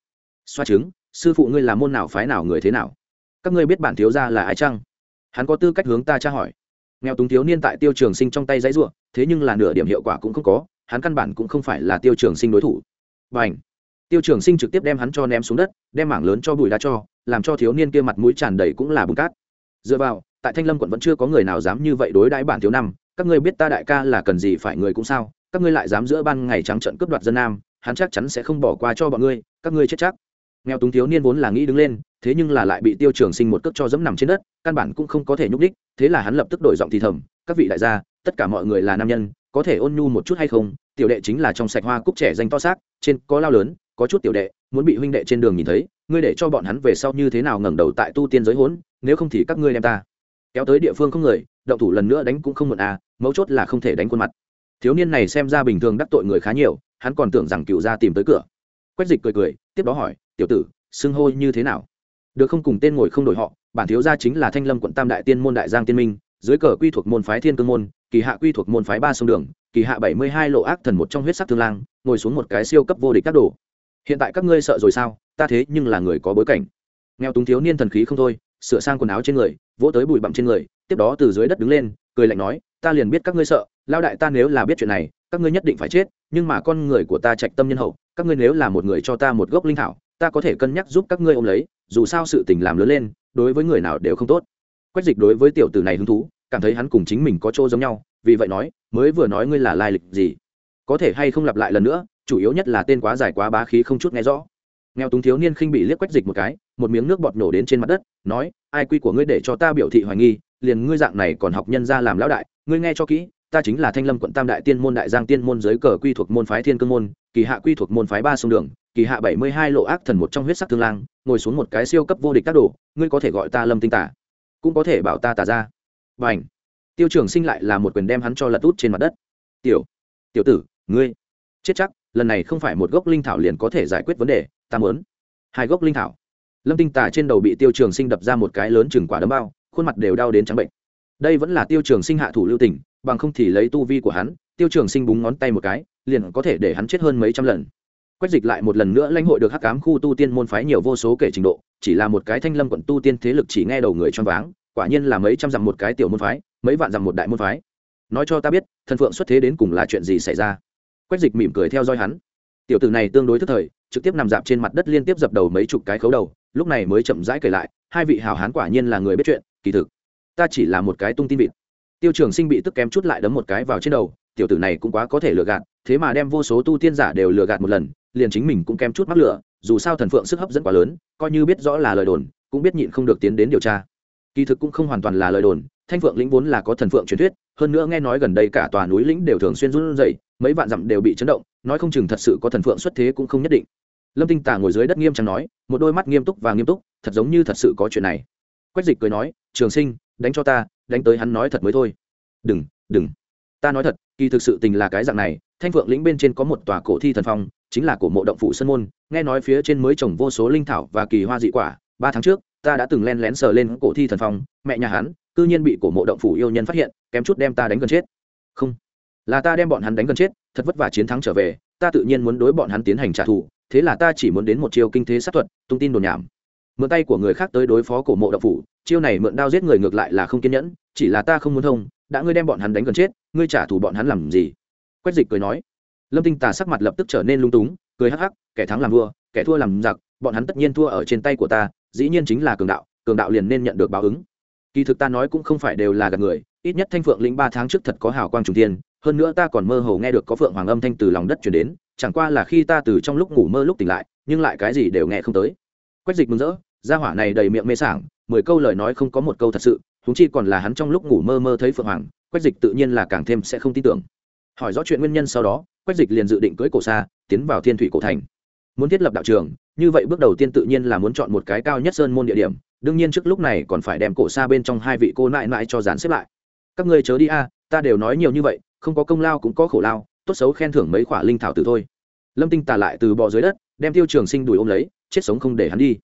Xoa chứng sư phụ ngươi là môn nào phái nào người thế nào? Các ngươi biết bản thiếu gia là ai chăng? Hắn có tư cách hướng ta tra hỏi. Nghèo túng thiếu niên tại tiêu trường sinh trong tay giấy ruộng thế nhưng là nửa điểm hiệu quả cũng không có, hắn căn bản cũng không phải là tiêu trường sinh đối thủ. Và ảnh tiêu trường sinh trực tiếp đem hắn cho ném xuống đất, đem mảng lớn cho bùi đá cho làm cho thiếu niên kia mặt mũi tràn đầy cũng là bùn cát. Dựa vào, tại thanh lâm quận vẫn chưa có người nào dám như vậy đối đãi bản thiếu năm, các ngươi biết ta đại ca là cần gì phải người cũng sao, các ngươi lại dám giữa ban ngày trắng trận cướp đoạt dân nam, hắn chắc chắn sẽ không bỏ qua cho bọn ngươi, các ngươi chết chắc. Nghèo túng thiếu niên vốn là nghĩ đứng lên, thế nhưng là lại bị tiêu trường sinh một cước cho dẫm nằm trên đất, căn bản cũng không có thể nhúc đích thế là hắn lập tức đổi giọng thì thầm, các vị đại gia, tất cả mọi người là nam nhân, có thể ôn nhu một chút hay không? Tiểu đệ chính là trong sạch hoa cúc trẻ danh to xác, trên có lao lớn, có chút tiểu đệ muốn bị huynh đệ trên đường nhìn thấy, ngươi để cho bọn hắn về sau như thế nào ngẩng đầu tại tu tiên giới hỗn nếu không thì các ngươi đem ta kéo tới địa phương không người, động thủ lần nữa đánh cũng không muộn à mấu chốt là không thể đánh khuôn mặt. Thiếu niên này xem ra bình thường đắc tội người khá nhiều, hắn còn tưởng rằng cựu gia tìm tới cửa. Quách dịch cười cười, tiếp đó hỏi, tiểu tử, xưng hô như thế nào? Được không, cùng tên ngồi không đổi họ, bản thiếu gia chính là thanh lâm quận tam đại tiên môn đại giang tiên minh, dưới cờ quy thuộc môn phái thiên cương môn, kỳ hạ quy thuộc môn phái ba sông đường, kỳ hạ bảy mươi hai lộ ác thần một trong huyết sắc thương lang, ngồi xuống một cái siêu cấp vô địch các đồ hiện tại các ngươi sợ rồi sao, ta thế nhưng là người có bối cảnh. Nghèo túng thiếu niên thần khí không thôi, sửa sang quần áo trên người, vỗ tới bụi bặm trên người, tiếp đó từ dưới đất đứng lên, cười lạnh nói, ta liền biết các ngươi sợ lao đại ta nếu là biết chuyện này, các ngươi nhất định phải chết, nhưng mà con người của ta trạch tâm nhân hậu, các ngươi nếu là một người cho ta một gốc linh thảo, ta có thể cân nhắc giúp các ngươi ôm lấy, dù sao sự tình làm lớn lên, đối với người nào đều không tốt. Quách dịch đối với tiểu tử này hứng thú, cảm thấy hắn cùng chính mình có chỗ giống nhau, vì vậy nói, mới vừa nói ngươi là lai lịch gì? Có thể hay không lặp lại lần nữa chủ yếu nhất là tên quá dài quá bá khí không chút nghe rõ. Nghèo túng thiếu niên khinh bị liếc quách dịch một cái, một miếng nước bọt nổ đến trên mặt đất, nói, ai quy của ngươi để cho ta biểu thị hoài nghi, liền ngươi dạng này còn học nhân ra làm lão đại, ngươi nghe cho kỹ, ta chính là thanh lâm quận tam đại tiên môn đại giang tiên môn giới cờ quy thuộc môn phái thiên cương môn, kỳ hạ quy thuộc môn phái ba sông đường, kỳ hạ bảy mươi hai lộ ác thần một trong huyết sắc thương lang, ngồi xuống một cái siêu cấp vô địch các đồ, ngươi có thể gọi ta lâm tinh tả, cũng có thể bảo ta tả ra b à tiêu trường sinh lại là một quyền đem hắn cho lật út trên mặt đất. Tiểu tiểu tử, ngươi, chết chắc lần này không phải một gốc linh thảo liền có thể giải quyết vấn đề, ta muốn. Hai gốc linh thảo. Lâm tinh tà trên đầu bị tiêu trường sinh đập ra một cái lớn chừng quả đấm bao, khuôn mặt đều đau đến trắng bệnh. Đây vẫn là tiêu trường sinh hạ thủ lưu tỉnh bằng không thì lấy tu vi của hắn, tiêu trường sinh búng ngón tay một cái, liền có thể để hắn chết hơn mấy trăm lần. Quách dịch lại một lần nữa lãnh hội được hắc cám khu tu tiên môn phái nhiều vô số kể trình độ, chỉ là một cái thanh lâm quận tu tiên thế lực chỉ nghe đầu người choáng váng, quả nhiên là mấy trăm dặm một cái tiểu môn phái, mấy vạn dặm một đại môn phái. Nói cho ta biết, thần phượng xuất thế đến cùng là chuyện gì xảy ra? Quách dịch mỉm cười theo dõi hắn. Tiểu tử này tương đối thức thời, trực tiếp nằm dạp trên mặt đất liên tiếp dập đầu mấy chục cái khấu đầu, lúc này mới chậm rãi kể lại, hai vị hào hán quả nhiên là người biết chuyện, kỳ thực, ta chỉ là một cái tung tin vịt. Tiêu trường sinh bị tức kém chút lại đấm một cái vào trên đầu, tiểu tử này cũng quá có thể lừa gạt, thế mà đem vô số tu tiên giả đều lừa gạt một lần, liền chính mình cũng kém chút mắc lửa dù sao thần phượng sức hấp dẫn quá lớn, coi như biết rõ là lời đồn, cũng biết nhịn không được tiến đến điều tra. Kỳ thực cũng không hoàn toàn là lời đồn, thanh phượng lĩnh vốn là có thần phượng truyền thuyết, hơn nữa nghe nói gần đây cả tòa núi lĩnh đều thường xuyên run rẩy mấy vạn dặm đều bị chấn động, nói không chừng thật sự có thần phượng xuất thế cũng không nhất định. Lâm tinh tả ngồi dưới đất nghiêm trang nói, một đôi mắt nghiêm túc và nghiêm túc, thật giống như thật sự có chuyện này. Quách dịch cười nói, trường sinh, đánh cho ta, đánh tới hắn nói thật mới thôi. Đừng đừng, ta nói thật, kỳ thực sự tình là cái dạng này, thanh phượng lĩnh bên trên có một tòa cổ thi thần phong, chính là cổ mộ động phủ sân môn, nghe nói phía trên mới trồng vô số linh thảo và kỳ hoa dị quả, ba tháng trước, ta đã từng len lén sờ lên cổ thi thần phong, mẹ nhà hắn, cư nhiên bị cổ mộ động phủ yêu nhân phát hiện, kém chút đem ta đánh gần chết. Không là ta đem bọn hắn đánh gần chết, thật vất vả chiến thắng trở về, ta tự nhiên muốn đối bọn hắn tiến hành trả thù, thế là ta chỉ muốn đến một chiêu kinh thế sát thuật, tung tin đồn nhảm. Mượn tay của người khác tới đối phó cổ mộ đậu phủ, chiêu này mượn đao giết người ngược lại là không kiên nhẫn, chỉ là ta không muốn thông, đã ngươi đem bọn hắn đánh gần chết, ngươi trả thù bọn hắn làm gì? Quách dịch cười nói. Lâm tinh tà sắc mặt lập tức trở nên lung túng, cười hắc hắc, kẻ thắng làm vua, kẻ thua làm giặc, bọn hắn tất nhiên thua ở trên tay của ta, dĩ nhiên chính là cường đạo cường đạo liền nên nhận được báo ứng. Kỳ thực ta nói cũng không phải đều là gạt người ít nhất thanh phượng lĩnh ba tháng trước thật có hào quang trùng tiên hơn nữa ta còn mơ hồ nghe được có phượng hoàng âm thanh từ lòng đất chuyển đến, chẳng qua là khi ta từ trong lúc ngủ mơ lúc tỉnh lại, nhưng lại cái gì đều nghe không tới. Quách dịch mừng rỡ, gia hỏa này đầy miệng mê sảng, mười câu lời nói không có một câu thật sự húng chi còn là hắn trong lúc ngủ mơ mơ thấy phượng hoàng, quách dịch tự nhiên là càng thêm sẽ không tin tưởng. Hỏi rõ chuyện nguyên nhân sau đó, quách dịch liền dự định cưỡi cổ xa, tiến vào thiên thủy cổ thành. Muốn thiết lập đạo trường, như vậy bước đầu tiên tự nhiên là muốn chọn một cái cao nhất sơn môn địa điểm, đương nhiên trước lúc này còn phải đem cổ xa bên trong hai vị cô nại nại cho dán xếp lại các ngươi chớ đi a, ta đều nói nhiều như vậy, không có công lao cũng có khổ lao, tốt xấu khen thưởng mấy khoả linh thảo tử thôi. Lâm tinh tà lại từ bò dưới đất, đem tiêu trường sinh đùi ôm lấy, chết sống không để hắn đi.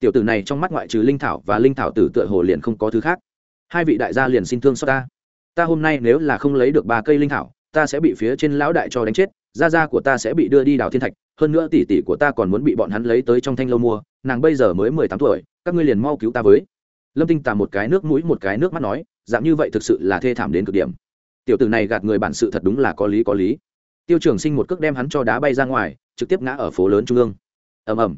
Tiểu tử này trong mắt ngoại trừ linh thảo và linh thảo tử tựa hồ liền không có thứ khác. Hai vị đại gia liền xin thương xót ta. Ta hôm nay nếu là không lấy được ba cây linh thảo, ta sẽ bị phía trên lão đại cho đánh chết, gia gia của ta sẽ bị đưa đi đào thiên thạch, hơn nữa tỷ tỷ của ta còn muốn bị bọn hắn lấy tới trong thanh lâu mua, nàng bây giờ mới mười tám tuổi, các ngươi liền mau cứu ta với lâm tinh tà một cái nước mũi một cái nước mắt nói, dạng như vậy thực sự là thê thảm đến cực điểm. Tiểu tử này gạt người bản sự thật đúng là có lý có lý. Tiêu trường sinh một cước đem hắn cho đá bay ra ngoài, trực tiếp ngã ở phố lớn trung ương. Ầm ầm.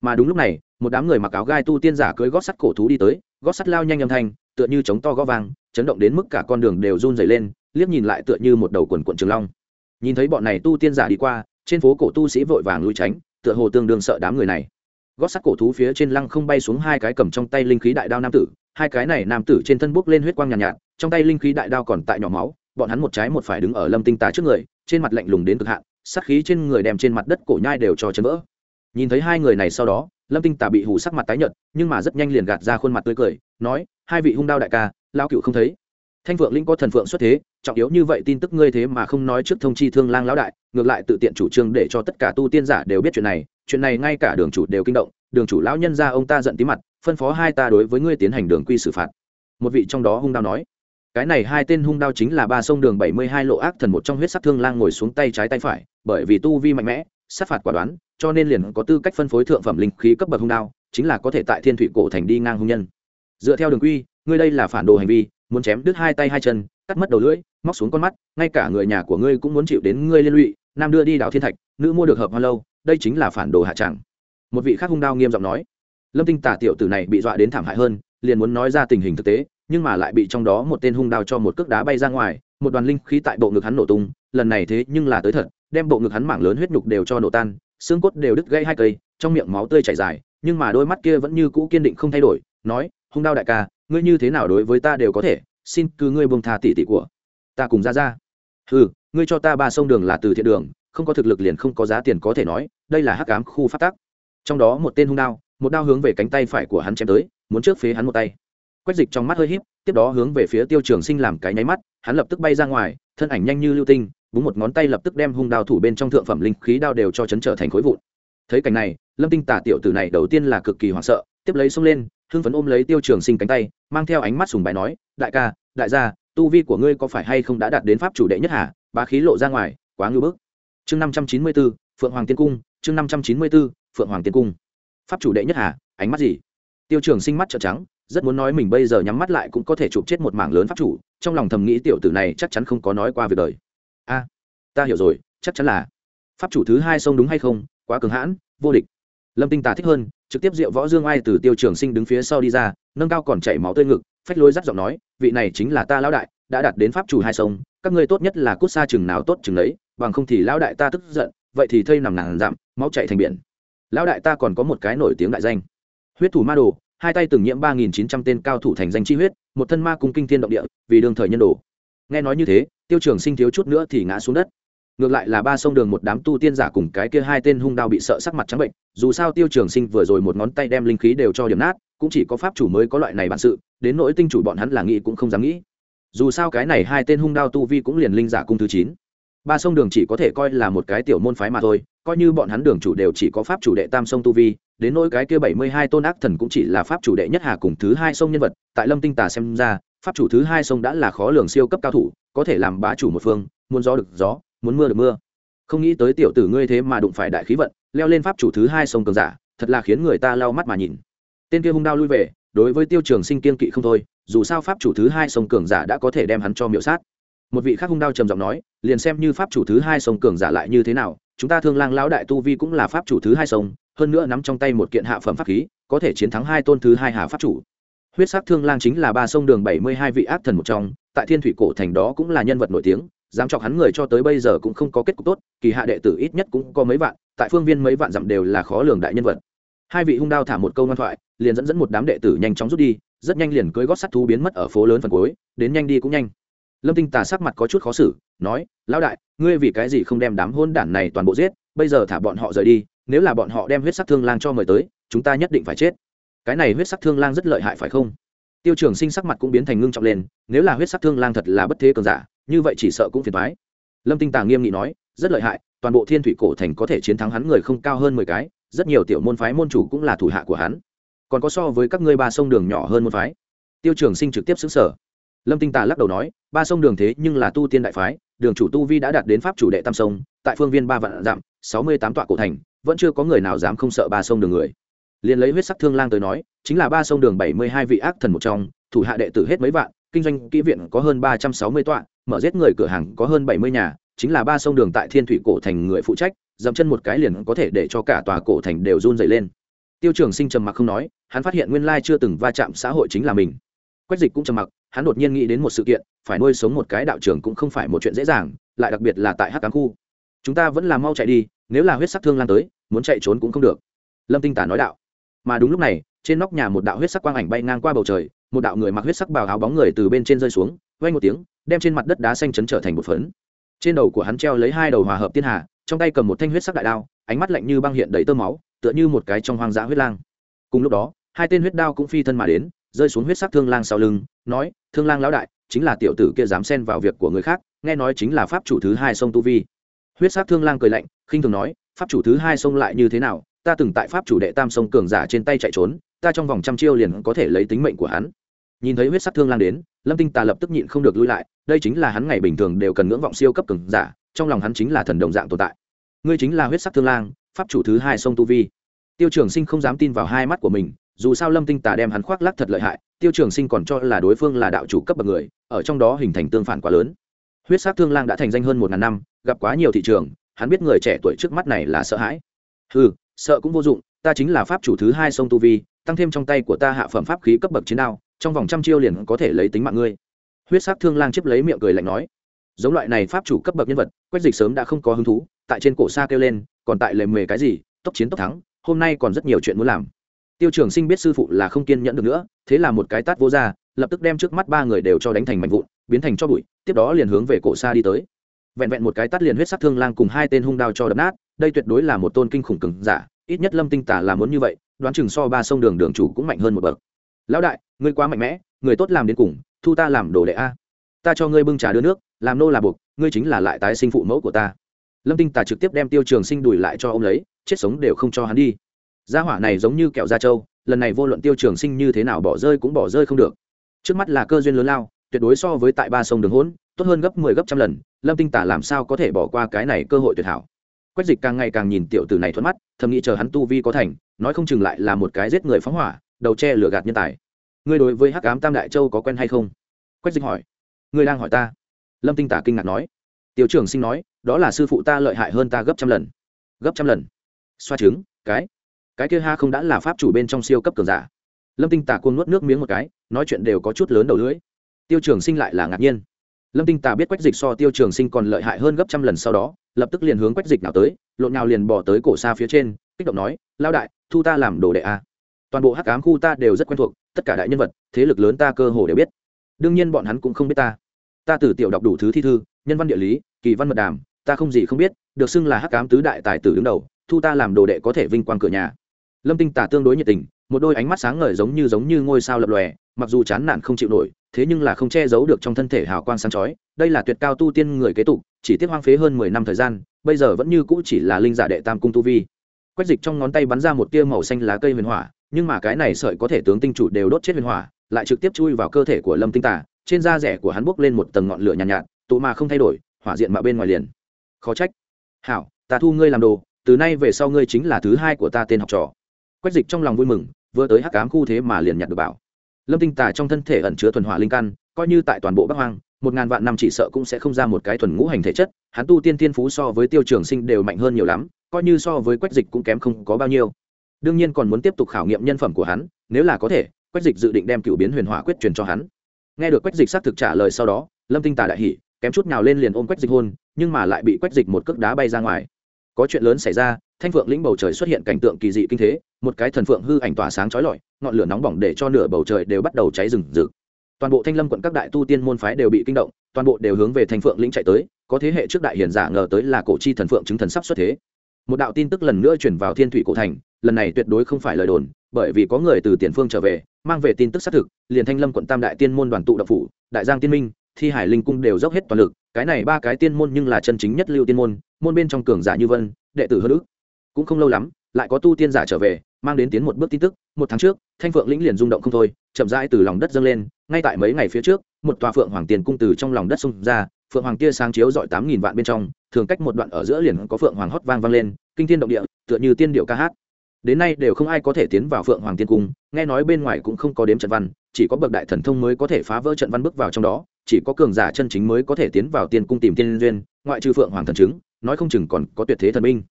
Mà đúng lúc này, một đám người mặc áo gai tu tiên giả cưới gót sắt cổ thú đi tới, gót sắt lao nhanh âm thanh, tựa như chống to gó vang, chấn động đến mức cả con đường đều run dày lên, liếc nhìn lại tựa như một đầu quần quận trường long. Nhìn thấy bọn này tu tiên giả đi qua, trên phố cổ tu sĩ vội vàng lui tránh, tựa hồ tương đương sợ đám người này gót sắt cổ thú phía trên lăng không bay xuống hai cái cầm trong tay linh khí đại đao nam tử hai cái này nam tử trên thân bốc lên huyết quang nhàn nhạt, nhạt trong tay linh khí đại đao còn tại nhỏ máu bọn hắn một trái một phải đứng ở lâm tinh tà trước người trên mặt lạnh lùng đến cực hạn sát khí trên người đem trên mặt đất cổ nhai đều cho chấn vỡ. Nhìn thấy hai người này sau đó lâm tinh tà bị hù sắc mặt tái nhợt nhưng mà rất nhanh liền gạt ra khuôn mặt tươi cười nói hai vị hung đao đại ca lao cựu không thấy. Thanh phượng linh có thần phượng xuất thế trọng yếu như vậy tin tức ngươi thế mà không nói trước thông chi thương lang lão đại ngược lại tự tiện chủ trương để cho tất cả tu tiên giả đều biết chuyện này chuyện này ngay cả đường chủ đều kinh động, đường chủ lão nhân ra ông ta giận tí mặt, phân phó hai ta đối với ngươi tiến hành đường quy xử phạt. Một vị trong đó hung đao nói, cái này hai tên hung đao chính là ba sông đường bảy mươi hai lộ ác thần một trong huyết sắc thương lang ngồi xuống tay trái tay phải, bởi vì tu vi mạnh mẽ, sát phạt quả đoán, cho nên liền có tư cách phân phối thượng phẩm linh khí cấp bậc hung đao, chính là có thể tại thiên thủy cổ thành đi ngang hung nhân. Dựa theo đường quy, ngươi đây là phản đồ hành vi, muốn chém đứt hai tay hai chân, cắt mất đầu lưỡi, móc xuống con mắt, ngay cả người nhà của ngươi cũng muốn chịu đến ngươi liên lụy, nam đưa đi đảo thiên thạch, nữ mua được hợp hoa lâu đây chính là phản đồ hạ tràng một vị khác hung đao nghiêm giọng nói, lâm tinh tả tiểu tử này bị dọa đến thảm hại hơn, liền muốn nói ra tình hình thực tế, nhưng mà lại bị trong đó một tên hung đao cho một cước đá bay ra ngoài, một đoàn linh khí tại bộ ngực hắn nổ tung, lần này thế nhưng là tới thật, đem bộ ngực hắn mảng lớn huyết nhục đều cho nổ tan, xương cốt đều đứt gãy hai cây, trong miệng máu tươi chảy dài, nhưng mà đôi mắt kia vẫn như cũ kiên định không thay đổi, nói, hung đao đại ca, ngươi như thế nào đối với ta đều có thể, xin cứ ngươi buông tha tỷ tỷ của ta cùng ra ra. Ừ ngươi cho ta ba sông đường là từ thiện đường không có thực lực liền không có giá tiền có thể nói, đây là hắc ám khu phát tác. Trong đó một tên hung đao, một đao hướng về cánh tay phải của hắn chém tới, muốn trước phế hắn một tay. Quách dịch trong mắt hơi híp, tiếp đó hướng về phía tiêu trường sinh làm cái nháy mắt, hắn lập tức bay ra ngoài, thân ảnh nhanh như lưu tinh, búng một ngón tay lập tức đem hung đao thủ bên trong thượng phẩm linh khí đao đều cho chấn trở thành khối vụn. Thấy cảnh này, lâm tinh tả tiểu tử này đầu tiên là cực kỳ hoảng sợ, tiếp lấy xông lên, hưng phấn ôm lấy tiêu trường sinh cánh tay, mang theo ánh mắt sùng bài nói, đại ca, đại gia, tu vi của ngươi có phải hay không đã đạt đến pháp chủ đệ nhất hả? Bá khí lộ ra ngoài, quá ngưỡng bức chương năm trăm chín mươi b ố phượng hoàng tiên cung, chương năm trăm chín mươi b ố phượng hoàng tiên cung. Pháp chủ đệ nhất hà, ánh mắt gì? Tiêu trường sinh mắt trợn trắng, rất muốn nói mình bây giờ nhắm mắt lại cũng có thể chụp chết một mảng lớn pháp chủ, trong lòng thầm nghĩ tiểu tử này chắc chắn không có nói qua việc đời. A, ta hiểu rồi, chắc chắn là. Pháp chủ thứ hai sông đúng hay không? Quá cường hãn, vô địch. Lâm tinh tà thích hơn, trực tiếp diệu võ dương ai từ tiêu trường sinh đứng phía sau đi ra, nâng cao còn chảy máu tươi ngực, phách lối dắt giọng nói, vị này chính là ta lão đại, đã đạt đến pháp chủ hai sông các ngươi tốt nhất là cút xa chừng nào tốt chừng đấy bằng không thì lão đại ta tức giận, vậy thì thây nằm nàng dặm, máu chạy thành biển. Lão đại ta còn có một cái nổi tiếng đại danh. Huyết thủ ma đồ, hai tay từng nhiễm ba nghìn chín trăm tên cao thủ thành danh chi huyết, một thân ma cung kinh thiên động địa, vì đương thời nhân đồ. Nghe nói như thế, tiêu trường sinh thiếu chút nữa thì ngã xuống đất. Ngược lại là ba sông đường một đám tu tiên giả cùng cái kia hai tên hung đao bị sợ sắc mặt trắng bệnh, dù sao tiêu trường sinh vừa rồi một ngón tay đem linh khí đều cho điểm nát, cũng chỉ có pháp chủ mới có loại này bản sự, đến nỗi tinh chủ bọn hắn là nghĩ cũng không dám nghĩ. Dù sao cái này hai tên hung đao tu vi cũng liền linh giả cung thứ chín ba sông đường chỉ có thể coi là một cái tiểu môn phái mà thôi, coi như bọn hắn đường chủ đều chỉ có pháp chủ đệ tam sông tu vi, đến nỗi cái kia bảy mươi hai tôn ác thần cũng chỉ là pháp chủ đệ nhất hà cùng thứ hai sông nhân vật, tại lâm tinh tà xem ra, pháp chủ thứ hai sông đã là khó lường siêu cấp cao thủ, có thể làm bá chủ một phương, muốn gió được gió, muốn mưa được mưa. Không nghĩ tới tiểu tử ngươi thế mà đụng phải đại khí vận, leo lên pháp chủ thứ hai sông cường giả, thật là khiến người ta lau mắt mà nhìn. Tên kia hung đao lui về, đối với tiêu trường sinh kiên kỵ không thôi, dù sao pháp chủ thứ hai sông cường giả đã có thể đem hắn cho miệu sát một vị khác hung đao trầm giọng nói, liền xem như pháp chủ thứ hai sông cường giả lại như thế nào, chúng ta thương lang lão đại tu vi cũng là pháp chủ thứ hai sông, hơn nữa nắm trong tay một kiện hạ phẩm pháp khí, có thể chiến thắng hai tôn thứ hai hà pháp chủ. Huyết sắc thương lang chính là ba sông đường bảy mươi hai vị ác thần một trong, tại thiên thủy cổ thành đó cũng là nhân vật nổi tiếng, dám chọc hắn người cho tới bây giờ cũng không có kết cục tốt, kỳ hạ đệ tử ít nhất cũng có mấy vạn, tại phương viên mấy vạn dặm đều là khó lường đại nhân vật. Hai vị hung đao thả một câu ngoan thoại, liền dẫn dẫn một đám đệ tử nhanh chóng rút đi, rất nhanh liền cưới gót sắt thú biến mất ở phố lớn phần cuối, đến nhanh đi cũng nhanh lâm tinh tà sắc mặt có chút khó xử, nói, lão đại, ngươi vì cái gì không đem đám hôn đản này toàn bộ giết, bây giờ thả bọn họ rời đi, nếu là bọn họ đem huyết sắc thương lang cho mời tới, chúng ta nhất định phải chết. Cái này huyết sắc thương lang rất lợi hại phải không? Tiêu trường sinh sắc mặt cũng biến thành ngưng trọng lên, nếu là huyết sắc thương lang thật là bất thế cường giả, như vậy chỉ sợ cũng phiền thoái lâm tinh tàng nghiêm nghị nói, rất lợi hại, toàn bộ thiên thủy cổ thành có thể chiến thắng hắn người không cao hơn mười cái, rất nhiều tiểu môn phái môn chủ cũng là thủ hạ của hắn. Còn có so với các ngươi ba sông đường nhỏ hơn môn phái. Tiêu trường sinh trực tiếp xứng sở lâm tinh tà lắc đầu nói, ba sông đường thế nhưng là tu tiên đại phái, đường chủ tu vi đã đạt đến pháp chủ đệ tam sông, tại phương viên ba vạn dặm, sáu mươi tám tọa cổ thành, vẫn chưa có người nào dám không sợ ba sông đường người. Liền lấy huyết sắc thương lang tới nói, chính là ba sông đường bảy mươi hai vị ác thần một trong, thủ hạ đệ tử hết mấy vạn, kinh doanh kỹ viện có hơn ba trăm sáu mươi tọa, mở giết người cửa hàng có hơn bảy mươi nhà, chính là ba sông đường tại thiên thủy cổ thành người phụ trách, dậm chân một cái liền có thể để cho cả tòa cổ thành đều run dày lên. Tiêu trường sinh trầm mặc không nói, hắn phát hiện nguyên lai chưa từng va chạm xã hội chính là mình. Quách dịch cũng trầm mặc hắn đột nhiên nghĩ đến một sự kiện, phải nuôi sống một cái đạo trưởng cũng không phải một chuyện dễ dàng, lại đặc biệt là tại hắc cám khu. Chúng ta vẫn là mau chạy đi, nếu là huyết sắc thương lan tới, muốn chạy trốn cũng không được. Lâm tinh tả nói đạo. Mà đúng lúc này, trên nóc nhà một đạo huyết sắc quang ảnh bay ngang qua bầu trời, một đạo người mặc huyết sắc bào áo bóng người từ bên trên rơi xuống vay một tiếng, đem trên mặt đất đá xanh chấn trở thành một phấn. Trên đầu của hắn treo lấy hai đầu hòa hợp tiên hà, trong tay cầm một thanh huyết sắc đại đao, ánh mắt lạnh như băng hiện đầy tơ máu, tựa như một cái trong hoang dã huyết lang. Cùng lúc đó, hai tên huyết đao cũng phi thân mà đến, rơi xuống huyết sắc thương lang sau lưng nói, thương lang lão đại, chính là tiểu tử kia dám xen vào việc của người khác, nghe nói chính là pháp chủ thứ hai sông tu vi. Huyết sắc thương lang cười lạnh, khinh thường nói, pháp chủ thứ hai sông lại như thế nào? Ta từng tại pháp chủ đệ tam sông cường giả trên tay chạy trốn, ta trong vòng trăm chiêu liền có thể lấy tính mệnh của hắn. Nhìn thấy huyết sắc thương lang đến, lâm tinh tà lập tức nhịn không được lui lại, đây chính là hắn ngày bình thường đều cần ngưỡng vọng siêu cấp cường giả, trong lòng hắn chính là thần đồng dạng tồn tại. Ngươi chính là huyết sắc thương lang, pháp chủ thứ hai sông tu vi. Tiêu trường sinh không dám tin vào hai mắt của mình, dù sao lâm tinh tà đem hắn khoác lắc thật lợi hại tiêu trường sinh còn cho là đối phương là đạo chủ cấp bậc người, ở trong đó hình thành tương phản quá lớn. Huyết Sát thương lang đã thành danh hơn một ngàn năm, gặp quá nhiều thị trường, hắn biết người trẻ tuổi trước mắt này là sợ hãi. Ừ sợ cũng vô dụng, ta chính là pháp chủ thứ hai sông tu vi, tăng thêm trong tay của ta hạ phẩm pháp khí cấp bậc chiến đao, trong vòng trăm chiêu liền có thể lấy tính mạng ngươi. Huyết Sát thương lang chiếp lấy miệng cười lạnh nói, giống loại này pháp chủ cấp bậc nhân vật, quách dịch sớm đã không có hứng thú, tại trên cổ xa kêu lên, còn tại lề mề cái gì, tốc chiến tốc thắng, hôm nay còn rất nhiều chuyện muốn làm tiêu trường sinh biết sư phụ là không kiên nhẫn được nữa, thế là một cái tát vô ra lập tức đem trước mắt ba người đều cho đánh thành mảnh vụn, biến thành cho bụi, tiếp đó liền hướng về cổ xa đi tới. Vẹn vẹn một cái tát liền huyết sắc thương lang cùng hai tên hung đao cho đập nát, đây tuyệt đối là một tôn kinh khủng cường giả, ít nhất lâm tinh tả là muốn như vậy, đoán chừng so ba sông đường đường chủ cũng mạnh hơn một bậc. Lão đại, ngươi quá mạnh mẽ, người tốt làm đến cùng, thu ta làm đồ đệ a. Ta cho ngươi bưng trà đưa nước, làm nô là buộc, ngươi chính là lại tái sinh phụ mẫu của ta. Lâm tinh Tả trực tiếp đem tiêu trường sinh đùi lại cho ông lấy, chết sống đều không cho hắn đi gia hỏa này giống như kẹo da trâu, lần này vô luận tiêu trường sinh như thế nào bỏ rơi cũng bỏ rơi không được. Trước mắt là cơ duyên lớn lao, tuyệt đối so với tại ba sông đường hỗn, tốt hơn gấp mười 10 gấp trăm lần, lâm tinh tả làm sao có thể bỏ qua cái này cơ hội tuyệt hảo. Quách dịch càng ngày càng nhìn tiểu tử này thuận mắt, thầm nghĩ chờ hắn tu vi có thành, nói không chừng lại là một cái giết người phóng hỏa, đầu tre lửa gạt nhân tài. Ngươi đối với hắc ám tam đại châu có quen hay không? Quách dịch hỏi. Ngươi đang hỏi ta? Lâm tinh tả kinh ngạc nói. Tiểu trưởng sinh nói, đó là sư phụ ta lợi hại hơn ta gấp trăm lần. Gấp trăm lần. Xoa trứng, cái cái kia ha không đã là pháp chủ bên trong siêu cấp cường giả. Lâm tinh tả cuồng nuốt nước miếng một cái, nói chuyện đều có chút lớn đầu lưỡi. Tiêu trường sinh lại là ngạc nhiên. Lâm tinh tả biết quách dịch so tiêu trường sinh còn lợi hại hơn gấp trăm lần sau đó, lập tức liền hướng quách dịch nào tới, lộn nào liền bỏ tới cổ xa phía trên, kích động nói lao đại, thu ta làm đồ đệ a toàn bộ hắc ám khu ta đều rất quen thuộc, tất cả đại nhân vật, thế lực lớn ta cơ hồ đều biết. Đương nhiên bọn hắn cũng không biết ta. Ta từ tiểu đọc đủ thứ thi thư, nhân văn địa lý, kỳ văn mật đàm, ta không gì không biết, được xưng là hắc ám tứ đại tài tử đứng đầu, thu ta làm đồ đệ có thể vinh quang cửa nhà lâm tinh tả tương đối nhiệt tình một đôi ánh mắt sáng ngời giống như giống như ngôi sao lập lòe mặc dù chán nản không chịu nổi thế nhưng là không che giấu được trong thân thể hào quang sáng chói đây là tuyệt cao tu tiên người kế tục chỉ tiếc hoang phế hơn mười năm thời gian bây giờ vẫn như cũ chỉ là linh giả đệ tam cung tu vi. Quách dịch trong ngón tay bắn ra một tia màu xanh lá cây huyền hỏa nhưng mà cái này sợi có thể tướng tinh chủ đều đốt chết huyền hỏa lại trực tiếp chui vào cơ thể của lâm tinh tả trên da rẻ của hắn bốc lên một tầng ngọn lửa nhàn nhạt, nhạt tụ mà không thay đổi hỏa diện mà bên ngoài liền. Khó trách. Hảo ta thu ngươi làm đồ từ nay về sau ngươi chính là thứ hai của ta tên học trò quách dịch trong lòng vui mừng, vừa tới hắc cám khu thế mà liền nhặt được bảo. Lâm tinh tà trong thân thể ẩn chứa thuần hỏa linh căn, coi như tại toàn bộ bắc hoang, một ngàn vạn năm chỉ sợ cũng sẽ không ra một cái thuần ngũ hành thể chất, hắn tu tiên Thiên phú so với tiêu trường sinh đều mạnh hơn nhiều lắm, coi như so với quách dịch cũng kém không có bao nhiêu. Đương nhiên còn muốn tiếp tục khảo nghiệm nhân phẩm của hắn, nếu là có thể, quách dịch dự định đem cựu biến huyền hỏa quyết truyền cho hắn. Nghe được quách dịch xác thực trả lời sau đó, lâm tinh tà đại hỉ, kém chút nào lên liền ôm quách dịch hôn, nhưng mà lại bị quách dịch một cước đá bay ra ngoài. Có chuyện lớn xảy ra, thanh phượng lĩnh bầu trời xuất hiện cảnh tượng kỳ dị kinh thế một cái thần phượng hư ảnh tỏa sáng chói lọi, ngọn lửa nóng bỏng để cho nửa bầu trời đều bắt đầu cháy rừng rực. Toàn bộ thanh lâm quận các đại tu tiên môn phái đều bị kinh động, toàn bộ đều hướng về thanh phượng lĩnh chạy tới, có thế hệ trước đại hiền giả ngờ tới là cổ chi thần phượng chứng thần sắp xuất thế. Một đạo tin tức lần nữa chuyển vào thiên thủy cổ thành, lần này tuyệt đối không phải lời đồn, bởi vì có người từ tiền phương trở về, mang về tin tức xác thực, liền thanh lâm quận tam đại tiên môn đoàn tụ độc phủ, đại giang tiên minh, thi hải linh cung đều dốc hết toàn lực, cái này ba cái tiên môn nhưng là chân chính nhất lưu tiên môn môn bên trong cường giả như vân, đệ tử hơn ước cũng không lâu lắm lại có tu tiên giả trở về, mang đến tiến một bước tin tức, một tháng trước, thanh phượng lĩnh liền rung động không thôi, chậm rãi từ lòng đất dâng lên, ngay tại mấy ngày phía trước, một tòa phượng hoàng tiền cung từ trong lòng đất xung ra, phượng hoàng kia sáng chiếu dọi tám nghìn vạn bên trong, thường cách một đoạn ở giữa liền có phượng hoàng hót vang vang lên, kinh thiên động địa, tựa như tiên điệu ca hát. Đến nay đều không ai có thể tiến vào phượng hoàng tiên cung, nghe nói bên ngoài cũng không có đếm trận văn, chỉ có bậc đại thần thông mới có thể phá vỡ trận văn bước vào trong đó, chỉ có cường giả chân chính mới có thể tiến vào tiên cung tìm tiên duyên, ngoại trừ phượng hoàng thần chứng, nói không chừng còn có tuyệt thế thần minh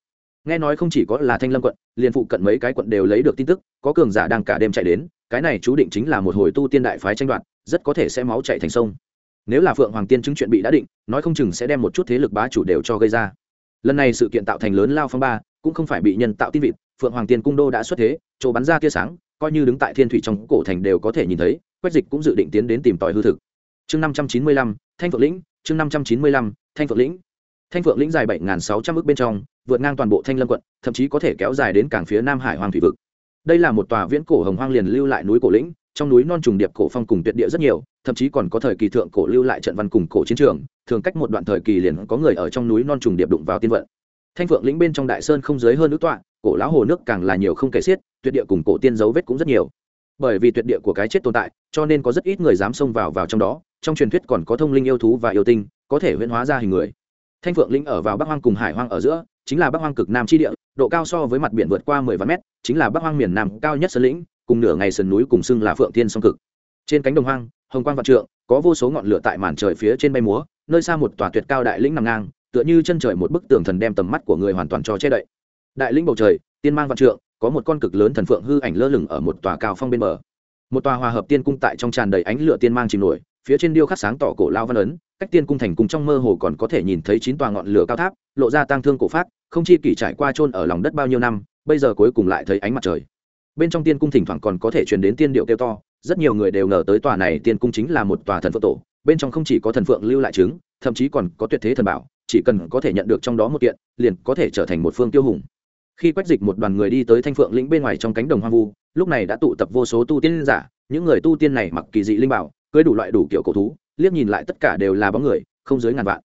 nghe nói không chỉ có là thanh lâm quận, liền phụ cận mấy cái quận đều lấy được tin tức, có cường giả đang cả đêm chạy đến, cái này chú định chính là một hồi tu tiên đại phái tranh đoạt, rất có thể sẽ máu chạy thành sông. Nếu là phượng hoàng tiên chứng chuyện bị đã định, nói không chừng sẽ đem một chút thế lực bá chủ đều cho gây ra. Lần này sự kiện tạo thành lớn lao phong ba, cũng không phải bị nhân tạo tin vịt, phượng hoàng tiên cung đô đã xuất thế, chỗ bắn ra tia sáng, coi như đứng tại thiên thủy trong cổ thành đều có thể nhìn thấy, quách dịch cũng dự định tiến đến tìm tòi hư thực. Chương năm trăm chín mươi lăm, thanh phượng lĩnh, chương năm trăm chín mươi lăm, thanh phượng lĩnh thanh phượng lĩnh dài bảy sáu trăm ước bên trong, vượt ngang toàn bộ thanh lâm quận, thậm chí có thể kéo dài đến cảng phía nam hải hoàng thủy vực. Đây là một tòa viễn cổ hồng hoang liền lưu lại núi cổ lĩnh, trong núi non trùng điệp cổ phong cùng tuyệt địa rất nhiều, thậm chí còn có thời kỳ thượng cổ lưu lại trận văn cùng cổ chiến trường, thường cách một đoạn thời kỳ liền có người ở trong núi non trùng điệp đụng vào tiên vận. Thanh phượng lĩnh bên trong đại sơn không dưới hơn nước tọa, cổ lão hồ nước càng là nhiều không kể xiết, tuyệt địa cùng cổ tiên dấu vết cũng rất nhiều. Bởi vì tuyệt địa của cái chết tồn tại, cho nên có rất ít người dám xông vào vào trong đó, trong truyền thuyết còn có thông linh yêu thú và yêu tinh, có thể huyễn hóa ra hình người thanh phượng lĩnh ở vào bắc hoang cùng hải hoang ở giữa, chính là bắc hoang cực nam chi địa, độ cao so với mặt biển vượt qua mười vạn mét, chính là bắc hoang miền nam cao nhất sơn lĩnh, cùng nửa ngày sườn núi cùng xưng là phượng thiên song cực. Trên cánh đồng hoang, hồng quang vạn trượng, có vô số ngọn lửa tại màn trời phía trên bay múa, nơi xa một tòa tuyệt cao đại lĩnh nằm ngang, tựa như chân trời một bức tường thần đem tầm mắt của người hoàn toàn cho che đậy. Đại lĩnh bầu trời, tiên mang vạn trượng, có một con cực lớn thần phượng hư ảnh lơ lửng ở một tòa cao phong bên bờ. Một tòa hòa hợp tiên cung tại trong tràn đầy ánh lửa tiên mang chìm nổi, phía trên điêu khắc sáng tỏ cổ lao văn ấn cách tiên cung thành cung trong mơ hồ còn có thể nhìn thấy chín tòa ngọn lửa cao tháp, lộ ra tang thương cổ phát không chi kỷ trải qua trôn ở lòng đất bao nhiêu năm, bây giờ cuối cùng lại thấy ánh mặt trời. Bên trong tiên cung thỉnh thoảng còn có thể truyền đến tiên điệu kêu to, rất nhiều người đều ngờ tới tòa này tiên cung chính là một tòa thần phượng tổ, bên trong không chỉ có thần phượng lưu lại trứng thậm chí còn có tuyệt thế thần bảo, chỉ cần có thể nhận được trong đó một kiện, liền có thể trở thành một phương tiêu hùng. Khi quách dịch một đoàn người đi tới thanh phượng lĩnh bên ngoài trong cánh đồng hoang vu, lúc này đã tụ tập vô số tu tiên giả, những người tu tiên này mặc kỳ dị linh bảo, cưới đủ loại đủ kiểu cổ thú liếc nhìn lại tất cả đều là bóng người, không dưới ngàn vạn.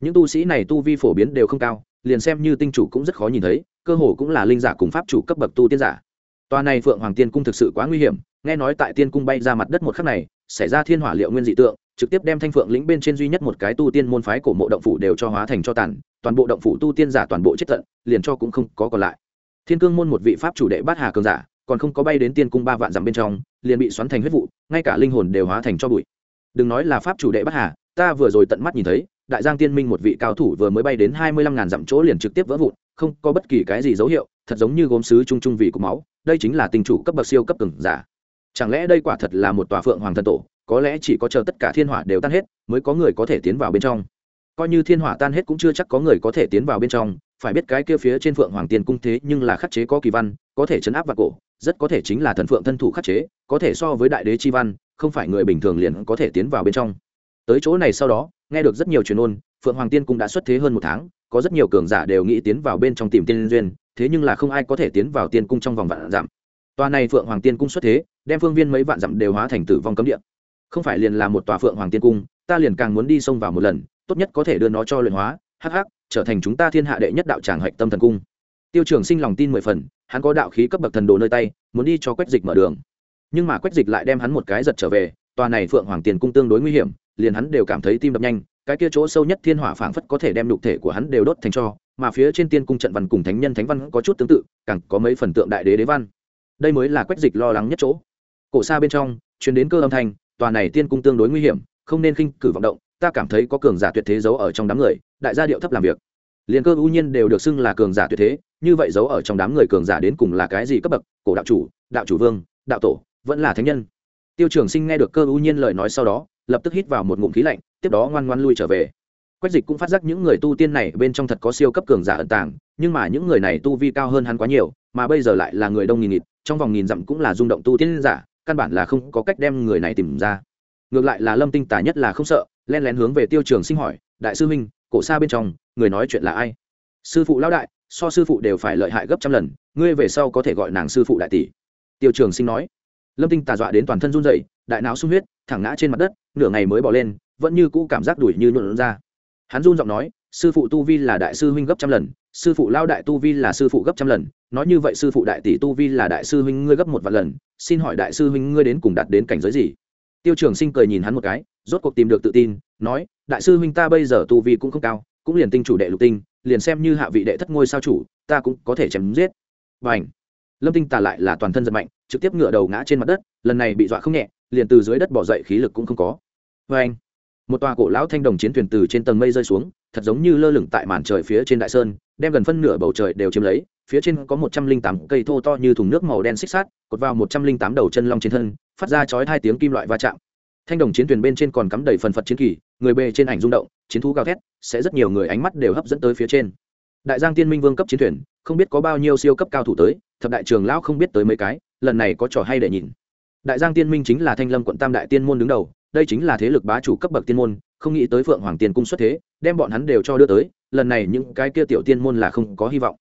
Những tu sĩ này tu vi phổ biến đều không cao, liền xem như tinh chủ cũng rất khó nhìn thấy, cơ hồ cũng là linh giả cùng pháp chủ cấp bậc tu tiên giả. Tòa này phượng hoàng tiên cung thực sự quá nguy hiểm, nghe nói tại tiên cung bay ra mặt đất một khắc này, xảy ra thiên hỏa liệu nguyên dị tượng, trực tiếp đem thanh phượng lĩnh bên trên duy nhất một cái tu tiên môn phái cổ mộ động phủ đều cho hóa thành cho tàn, toàn bộ động phủ tu tiên giả toàn bộ chết tận, liền cho cũng không có còn lại. Thiên cương môn một vị pháp chủ đệ bát hà cường giả, còn không có bay đến tiên cung ba vạn dặm bên trong, liền bị xoắn thành huyết vụ, ngay cả linh hồn đều hóa thành cho bụi đừng nói là pháp chủ đệ bắc hà, ta vừa rồi tận mắt nhìn thấy, đại giang tiên minh một vị cao thủ vừa mới bay đến hai mươi lăm ngàn dặm chỗ liền trực tiếp vỡ vụn, không có bất kỳ cái gì dấu hiệu, thật giống như gốm sứ trung trung vì cục máu, đây chính là tình chủ cấp bậc siêu cấp cường giả. Chẳng lẽ đây quả thật là một tòa phượng hoàng thần tổ, có lẽ chỉ có chờ tất cả thiên hỏa đều tan hết mới có người có thể tiến vào bên trong. Coi như thiên hỏa tan hết cũng chưa chắc có người có thể tiến vào bên trong, phải biết cái kia phía trên phượng hoàng tiền cung thế nhưng là khắc chế có kỳ văn, có thể chấn áp và cổ, rất có thể chính là thần phượng thân thủ khắc chế, có thể so với đại đế chi văn không phải người bình thường liền có thể tiến vào bên trong. Tới chỗ này sau đó, nghe được rất nhiều truyền ôn, phượng hoàng tiên cũng đã xuất thế hơn một tháng, có rất nhiều cường giả đều nghĩ tiến vào bên trong tìm tiên duyên, thế nhưng là không ai có thể tiến vào tiên cung trong vòng vạn dặm. Tòa này phượng hoàng tiên cung xuất thế, đem phương viên mấy vạn dặm đều hóa thành tử vong cấm địa. Không phải liền là một tòa phượng hoàng tiên cung, ta liền càng muốn đi xông vào một lần, tốt nhất có thể đưa nó cho luyện hóa, hắc hắc, trở thành chúng ta thiên hạ đệ nhất đạo tràng hạch tâm thần cung. Tiêu trường sinh lòng tin mười phần, hắn có đạo khí cấp bậc thần đồ nơi tay, muốn đi cho quách dịch mở đường nhưng mà quách dịch lại đem hắn một cái giật trở về, tòa này phượng hoàng tiền cung tương đối nguy hiểm, liền hắn đều cảm thấy tim đập nhanh, cái kia chỗ sâu nhất thiên hỏa phảng phất có thể đem nhục thể của hắn đều đốt thành cho, mà phía trên tiên cung trận văn cùng thánh nhân thánh văn có chút tương tự, càng có mấy phần tượng đại đế đế văn. Đây mới là quách dịch lo lắng nhất chỗ. Cổ xa bên trong chuyển đến cơ âm thanh, tòa này tiên cung tương đối nguy hiểm, không nên khinh cử vọng động, ta cảm thấy có cường giả tuyệt thế giấu ở trong đám người, đại gia điệu thấp làm việc. Liền cơ ưu nhiên đều được xưng là cường giả tuyệt thế, như vậy giấu ở trong đám người cường giả đến cùng là cái gì cấp bậc? Cổ đạo chủ đạo chủ vương, đạo tổ vẫn là thánh nhân. Tiêu trường sinh nghe được cơ ưu nhiên lời nói sau đó, lập tức hít vào một ngụm khí lạnh, tiếp đó ngoan ngoan lui trở về. Quách dịch cũng phát giác những người tu tiên này bên trong thật có siêu cấp cường giả ẩn tàng, nhưng mà những người này tu vi cao hơn hắn quá nhiều, mà bây giờ lại là người đông nghìn nghịt, trong vòng nghìn dặm cũng là rung động tu tiên giả, căn bản là không có cách đem người này tìm ra. Ngược lại là lâm tinh tả nhất là không sợ len lén hướng về tiêu trường sinh hỏi, đại sư huynh, cổ xa bên trong, người nói chuyện là ai? Sư phụ lão đại, so sư phụ đều phải lợi hại gấp trăm lần, ngươi về sau có thể gọi nàng sư phụ đại tỷ. Tiêu trường sinh nói lâm tinh tà dọa đến toàn thân run dậy đại não sung huyết, thẳng ngã trên mặt đất, nửa ngày mới bỏ lên, vẫn như cũ cảm giác đuổi như nhuộn ra. Hắn run giọng nói, sư phụ tu vi là đại sư huynh gấp trăm lần, sư phụ lao đại tu vi là sư phụ gấp trăm lần, nói như vậy sư phụ đại tỷ tu vi là đại sư huynh ngươi gấp một vạn lần, xin hỏi đại sư huynh ngươi đến cùng đạt đến cảnh giới gì? Tiêu trường sinh cười nhìn hắn một cái, rốt cuộc tìm được tự tin, nói, đại sư huynh ta bây giờ tu vi cũng không cao, cũng liền tinh chủ đệ lục tinh, liền xem như hạ vị đệ thất ngôi sao chủ, ta cũng có thể chém giết. Và ảnh lâm tinh tà lại là toàn thân giật mạnh, trực tiếp ngựa đầu ngã trên mặt đất, lần này bị dọa không nhẹ, liền từ dưới đất bỏ dậy, khí lực cũng không có. Vê anh một tòa cổ lão thanh đồng chiến thuyền từ trên tầng mây rơi xuống, thật giống như lơ lửng tại màn trời phía trên đại sơn, đem gần phân nửa bầu trời đều chiếm lấy, phía trên có một trăm linh tám cây thô to như thùng nước màu đen xích sát cột vào một trăm linh tám đầu chân long trên thân, phát ra chói hai tiếng kim loại va chạm. Thanh đồng chiến thuyền bên trên còn cắm đầy phần phật chiến kỳ, người bề trên ảnh rung động, chiến thú gào thét, sẽ rất nhiều người ánh mắt đều hấp dẫn tới phía trên. Đại giang tiên minh vương cấp chiến thuyền không biết có bao nhiêu siêu cấp cao thủ tới, thập đại trường lão không biết tới mấy cái, lần này có trò hay để nhìn. Đại giang tiên minh chính là thanh lâm quận tam đại tiên môn đứng đầu, đây chính là thế lực bá chủ cấp bậc tiên môn, không nghĩ tới phượng hoàng tiên cung xuất thế, đem bọn hắn đều cho đưa tới, lần này những cái kia tiểu tiên môn là không có hy vọng.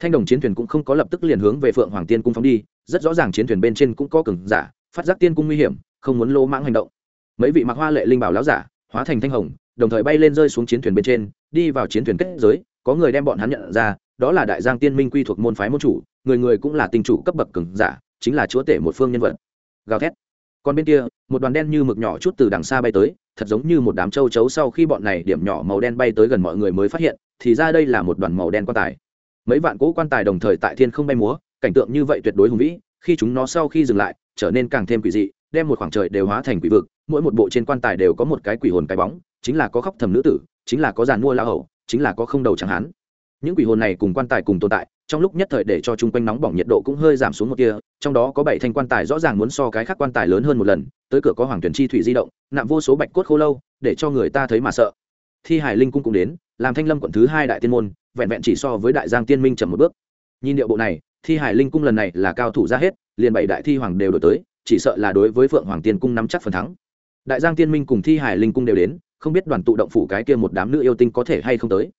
Thanh đồng chiến thuyền cũng không có lập tức liền hướng về phượng hoàng tiên cung phóng đi, rất rõ ràng chiến thuyền bên trên cũng có cường giả, phát giác tiên cung nguy hiểm, không muốn lô mãng hành động. Mấy vị mặc hoa lệ linh bảo láo giả, hóa thành thanh hồng, đồng thời bay lên rơi xuống chiến thuyền bên trên, đi vào chiến thuyền kết giới, có người đem bọn hắn nhận ra đó là đại giang tiên minh quy thuộc môn phái môn chủ, người người cũng là tình chủ cấp bậc cường giả, chính là chúa tể một phương nhân vật. Gào thét. Còn bên kia, một đoàn đen như mực nhỏ chút từ đằng xa bay tới, thật giống như một đám châu chấu sau khi bọn này điểm nhỏ màu đen bay tới gần mọi người mới phát hiện, thì ra đây là một đoàn màu đen quan tài. Mấy vạn cỗ quan tài đồng thời tại thiên không bay múa, cảnh tượng như vậy tuyệt đối hùng vĩ, khi chúng nó sau khi dừng lại, trở nên càng thêm quỷ dị, đem một khoảng trời đều hóa thành quỷ vực, mỗi một bộ trên quan tài đều có một cái quỷ hồn cái bóng, chính là có khóc thầm nữ tử, chính là có giàn mua la hậu chính là có không đầu chẳng hán những quỷ hồn này cùng quan tài cùng tồn tại, trong lúc nhất thời để cho chung quanh nóng bỏng nhiệt độ cũng hơi giảm xuống một kia trong đó có bảy thanh quan tài rõ ràng muốn so cái khác quan tài lớn hơn một lần, tới cửa có hoàng tuyển chi thủy di động, nạm vô số bạch cốt khô lâu, để cho người ta thấy mà sợ. Thi hải linh cung cũng đến, làm thanh lâm quận thứ hai đại tiên môn, vẹn vẹn chỉ so với đại giang tiên minh chậm một bước. Nhìn điệu bộ này, thi hải linh cung lần này là cao thủ ra hết, liền bảy đại thi hoàng đều đổi tới, chỉ sợ là đối với phượng hoàng tiên cung nắm chắc phần thắng. Đại giang tiên minh cùng thi hải linh cung đều đến, không biết đoàn tụ động phủ cái kia một đám nữ yêu tinh có thể hay không tới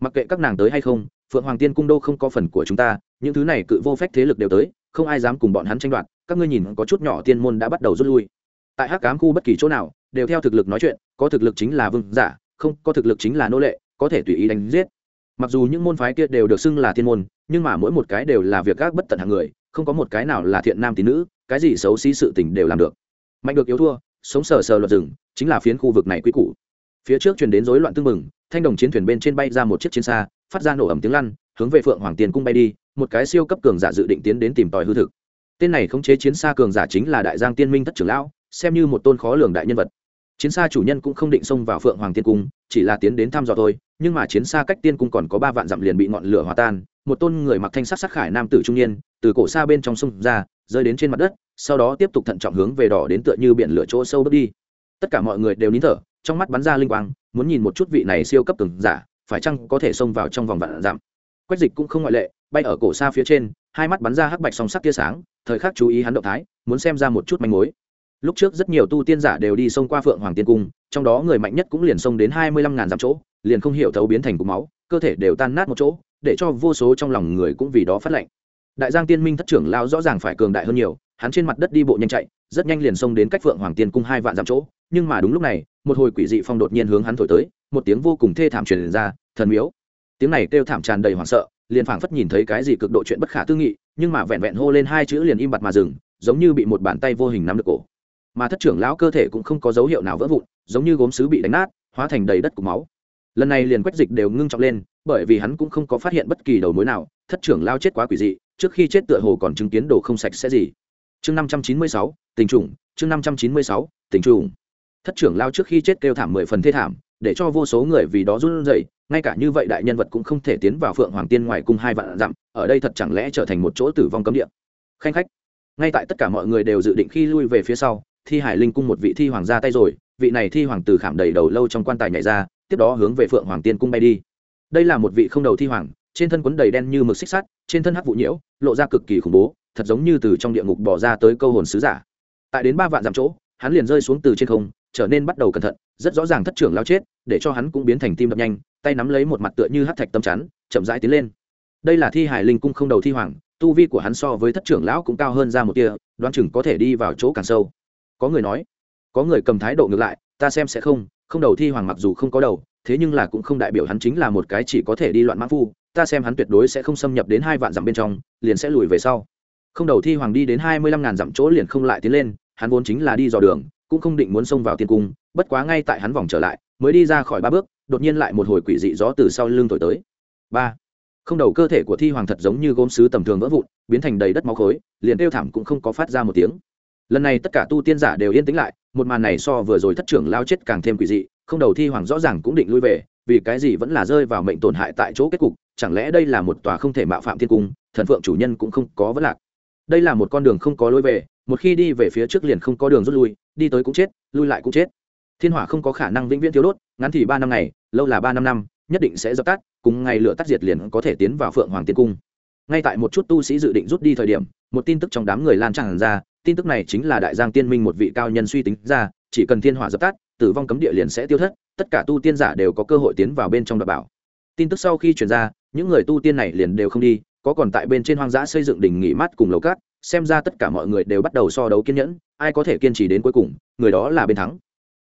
mặc kệ các nàng tới hay không, phượng hoàng tiên cung đô không có phần của chúng ta, những thứ này cự vô phép thế lực đều tới, không ai dám cùng bọn hắn tranh đoạt, các ngươi nhìn có chút nhỏ tiên môn đã bắt đầu rút lui. Tại hắc cám khu bất kỳ chỗ nào, đều theo thực lực nói chuyện, có thực lực chính là vương giả, không, có thực lực chính là nô lệ, có thể tùy ý đánh giết. Mặc dù những môn phái kia đều được xưng là tiên môn, nhưng mà mỗi một cái đều là việc các bất tận hàng người, không có một cái nào là thiện nam tín nữ, cái gì xấu xí sự tình đều làm được. Mạnh được yếu thua, sống sờ sờ luật rừng, chính là phiến khu vực này quy củ phía trước chuyển đến rối loạn tương mừng thanh đồng chiến thuyền bên trên bay ra một chiếc chiến xa, phát ra nổ ẩm tiếng lăn, hướng về phượng hoàng tiền cung bay đi, một cái siêu cấp cường giả dự định tiến đến tìm tòi hư thực. Tên này khống chế chiến xa cường giả chính là đại giang tiên minh thất trưởng lão, xem như một tôn khó lường đại nhân vật. Chiến xa chủ nhân cũng không định xông vào phượng hoàng tiên cung, chỉ là tiến đến thăm dò thôi, nhưng mà chiến xa cách tiên cung còn có ba vạn dặm liền bị ngọn lửa hòa tan, một tôn người mặc thanh sắc sắc khải nam tử trung niên, từ cổ xa bên trong sông ra, rơi đến trên mặt đất, sau đó tiếp tục thận trọng hướng về đỏ đến tựa như biển lửa chỗ sâu bước đi. Tất cả mọi người đều nín thở trong mắt bắn ra linh quang, muốn nhìn một chút vị này siêu cấp từng giả, phải chăng có thể xông vào trong vòng vạn dặm. Quách dịch cũng không ngoại lệ, bay ở cổ xa phía trên, hai mắt bắn ra hắc bạch song sắc tia sáng, thời khắc chú ý hắn động thái, muốn xem ra một chút manh mối. Lúc trước rất nhiều tu tiên giả đều đi xông qua phượng hoàng tiên cung, trong đó người mạnh nhất cũng liền xông đến hai mươi lăm ngàn dặm chỗ, liền không hiểu thấu biến thành cục máu, cơ thể đều tan nát một chỗ, để cho vô số trong lòng người cũng vì đó phát lệnh. Đại giang tiên minh thất trưởng lao rõ ràng phải cường đại hơn nhiều, hắn trên mặt đất đi bộ nhanh chạy, rất nhanh liền xông đến cách phượng hoàng tiên cung hai vạn dặm chỗ nhưng mà đúng lúc này, một hồi quỷ dị phong đột nhiên hướng hắn thổi tới, một tiếng vô cùng thê thảm truyền ra, thần miếu. Tiếng này kêu thảm tràn đầy hoảng sợ, liền phảng phất nhìn thấy cái gì cực độ chuyện bất khả tư nghị, nhưng mà vẹn vẹn hô lên hai chữ liền im bặt mà dừng, giống như bị một bàn tay vô hình nắm được cổ. Mà thất trưởng lão cơ thể cũng không có dấu hiệu nào vỡ vụn, giống như gốm sứ bị đánh nát, hóa thành đầy đất cục máu. Lần này liền quách dịch đều ngưng trọng lên, bởi vì hắn cũng không có phát hiện bất kỳ đầu mối nào, thất trưởng lao chết quá quỷ dị, trước khi chết tựa hồ còn chứng kiến đồ không sạch sẽ gì. Chương năm trăm chín mươi sáu, tình trùng, chương năm trăm chín mươi sáu, tình trùng thất trưởng lao trước khi chết kêu thảm mười phần thê thảm, để cho vô số người vì đó run rẩy, ngay cả như vậy đại nhân vật cũng không thể tiến vào phượng hoàng tiên ngoài cung hai vạn dặm, ở đây thật chẳng lẽ trở thành một chỗ tử vong cấm địa? Khanh khách, ngay tại tất cả mọi người đều dự định khi lui về phía sau, thi hải linh cung một vị thi hoàng ra tay rồi, vị này thi hoàng từ khảm đầy đầu lâu trong quan tài nhảy ra, tiếp đó hướng về phượng hoàng tiên cung bay đi. Đây là một vị không đầu thi hoàng, trên thân quấn đầy đen như mực xích sắt, trên thân hắc vụ nhiễu, lộ ra cực kỳ khủng bố, thật giống như từ trong địa ngục bỏ ra tới câu hồn sứ giả. Tại đến ba vạn dặm chỗ, hắn liền rơi xuống từ trên không trở nên bắt đầu cẩn thận, rất rõ ràng thất trưởng lao chết, để cho hắn cũng biến thành tim đập nhanh, tay nắm lấy một mặt tựa như hát thạch tâm chắn, chậm rãi tiến lên. Đây là thi hải linh cung không đầu thi hoàng, tu vi của hắn so với thất trưởng lão cũng cao hơn ra một tia, đoán chừng có thể đi vào chỗ càng sâu. Có người nói, có người cầm thái độ ngược lại, ta xem sẽ không không đầu thi hoàng mặc dù không có đầu, thế nhưng là cũng không đại biểu hắn chính là một cái chỉ có thể đi loạn mã phu, ta xem hắn tuyệt đối sẽ không xâm nhập đến hai vạn dặm bên trong, liền sẽ lùi về sau. Không đầu thi hoàng đi đến hai mươi lăm ngàn dặm chỗ liền không lại tiến lên, hắn vốn chính là đi dò đường cũng không định muốn xông vào tiên cung, bất quá ngay tại hắn vòng trở lại, mới đi ra khỏi ba bước, đột nhiên lại một hồi quỷ dị gió từ sau lưng thổi tới. Ba. Không đầu cơ thể của thi hoàng thật giống như gốm sứ tầm thường vỡ vụn, biến thành đầy đất máu khối, liền kêu thảm cũng không có phát ra một tiếng. Lần này tất cả tu tiên giả đều yên tĩnh lại, một màn này so vừa rồi thất trưởng lao chết càng thêm quỷ dị, không đầu thi hoàng rõ ràng cũng định lui về, vì cái gì vẫn là rơi vào mệnh tổn hại tại chỗ kết cục, chẳng lẽ đây là một tòa không thể mạo phạm thiên cung, thần phượng chủ nhân cũng không có vấn lạc. Đây là một con đường không có lối về, một khi đi về phía trước liền không có đường rút lui đi tới cũng chết, lui lại cũng chết. Thiên hỏa không có khả năng vĩnh viễn thiếu đốt, ngắn thì ba năm ngày, lâu là ba năm năm, nhất định sẽ dập tắt, cùng ngày lửa tắt diệt liền có thể tiến vào phượng hoàng tiên cung. Ngay tại một chút tu sĩ dự định rút đi thời điểm, một tin tức trong đám người lan tràn ra, tin tức này chính là đại giang tiên minh một vị cao nhân suy tính ra, chỉ cần thiên hỏa dập tắt, tử vong cấm địa liền sẽ tiêu thất, tất cả tu tiên giả đều có cơ hội tiến vào bên trong đảm bảo. Tin tức sau khi truyền ra, những người tu tiên này liền đều không đi, có còn tại bên trên hoang dã xây dựng đỉnh nghỉ mát cùng lầu cát, xem ra tất cả mọi người đều bắt đầu so đấu kiên nhẫn ai có thể kiên trì đến cuối cùng, người đó là bên thắng.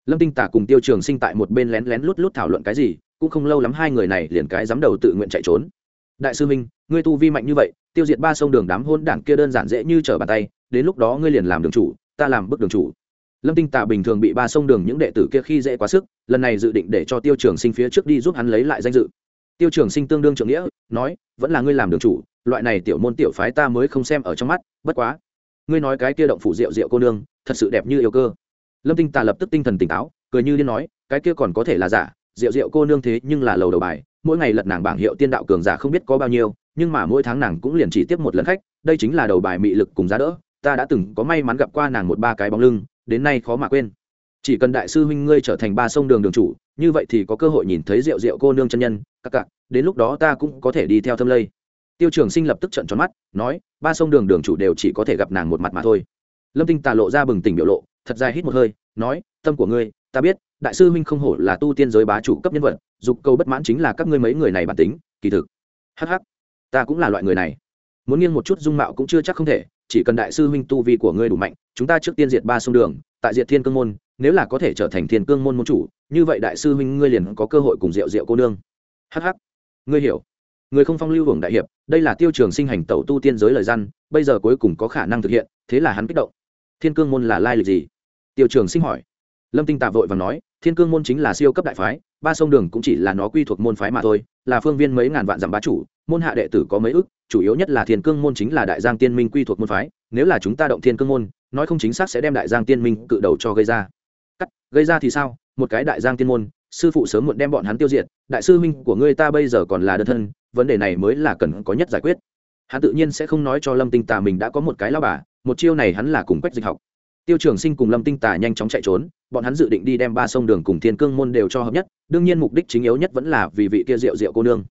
Lâm tinh tả cùng tiêu trường sinh tại một bên lén lén lút lút thảo luận cái gì, cũng không lâu lắm hai người này liền cái dám đầu tự nguyện chạy trốn. Đại sư minh, ngươi tu vi mạnh như vậy, tiêu diệt ba sông đường đám hôn đảng kia đơn giản dễ như trở bàn tay, đến lúc đó ngươi liền làm đường chủ, ta làm bức đường chủ. Lâm tinh tả bình thường bị ba sông đường những đệ tử kia khi dễ quá sức, lần này dự định để cho tiêu trường sinh phía trước đi giúp hắn lấy lại danh dự. Tiêu trường sinh tương đương trưởng nghĩa, nói, vẫn là ngươi làm đường chủ, loại này tiểu môn tiểu phái ta mới không xem ở trong mắt, bất quá ngươi nói cái kia động phủ rượu rượu cô nương, thật sự đẹp như yêu cơ. Lâm tinh tà lập tức tinh thần tỉnh táo, cười như điên nói, cái kia còn có thể là giả, rượu rượu cô nương thế nhưng là lầu đầu bài, mỗi ngày lật nàng bảng hiệu tiên đạo cường giả không biết có bao nhiêu, nhưng mà mỗi tháng nàng cũng liền chỉ tiếp một lần khách, đây chính là đầu bài mị lực cùng giá đỡ, ta đã từng có may mắn gặp qua nàng một ba cái bóng lưng, đến nay khó mà quên. Chỉ cần đại sư huynh ngươi trở thành ba sông đường đường chủ, như vậy thì có cơ hội nhìn thấy rượu rượu cô nương chân nhân, các cặc đến lúc đó ta cũng có thể đi theo thâm lây tiêu trường sinh lập tức trận tròn mắt, nói, ba sông đường đường chủ đều chỉ có thể gặp nàng một mặt mà thôi. Lâm tinh tà lộ ra bừng tỉnh biểu lộ, thật dài hít một hơi, nói, tâm của ngươi, ta biết, đại sư huynh không hổ là tu tiên giới bá chủ cấp nhân vật, dục câu bất mãn chính là các ngươi mấy người này bản tính, kỳ thực. Hh ta cũng là loại người này. Muốn nghiêng một chút dung mạo cũng chưa chắc không thể, chỉ cần đại sư huynh tu vi của ngươi đủ mạnh, chúng ta trước tiên diệt ba sông đường, tại diệt thiên cương môn, nếu là có thể trở thành thiên cương môn môn chủ, như vậy đại sư huynh ngươi liền có cơ hội cùng rượu rượu cô nương. Hh ngươi hiểu người không phong lưu hưởng đại hiệp, đây là tiêu trường sinh hành tẩu tu tiên giới lời dân bây giờ cuối cùng có khả năng thực hiện, thế là hắn kích động. Thiên cương môn là lai lịch gì? Tiêu trường sinh hỏi. Lâm tinh tạ vội và nói, thiên cương môn chính là siêu cấp đại phái, ba sông đường cũng chỉ là nó quy thuộc môn phái mà thôi, là phương viên mấy ngàn vạn dặm bá chủ, môn hạ đệ tử có mấy ức, chủ yếu nhất là thiên cương môn chính là đại giang tiên minh quy thuộc môn phái, nếu là chúng ta động thiên cương môn, nói không chính xác sẽ đem đại giang tiên minh cự đầu cho gây ra. Cắt, gây ra thì sao? Một cái đại giang tiên môn sư phụ sớm muộn đem bọn hắn tiêu diệt, đại sư minh của ngươi ta bây giờ còn là đơn thân, vấn đề này mới là cần có nhất giải quyết. Hắn tự nhiên sẽ không nói cho lâm tinh tà mình đã có một cái lao bà, một chiêu này hắn là cùng quách dịch học. Tiêu trường sinh cùng lâm tinh tà nhanh chóng chạy trốn, bọn hắn dự định đi đem ba sông đường cùng thiên cương môn đều cho hợp nhất, đương nhiên mục đích chính yếu nhất vẫn là vì vị kia rượu rượu cô nương.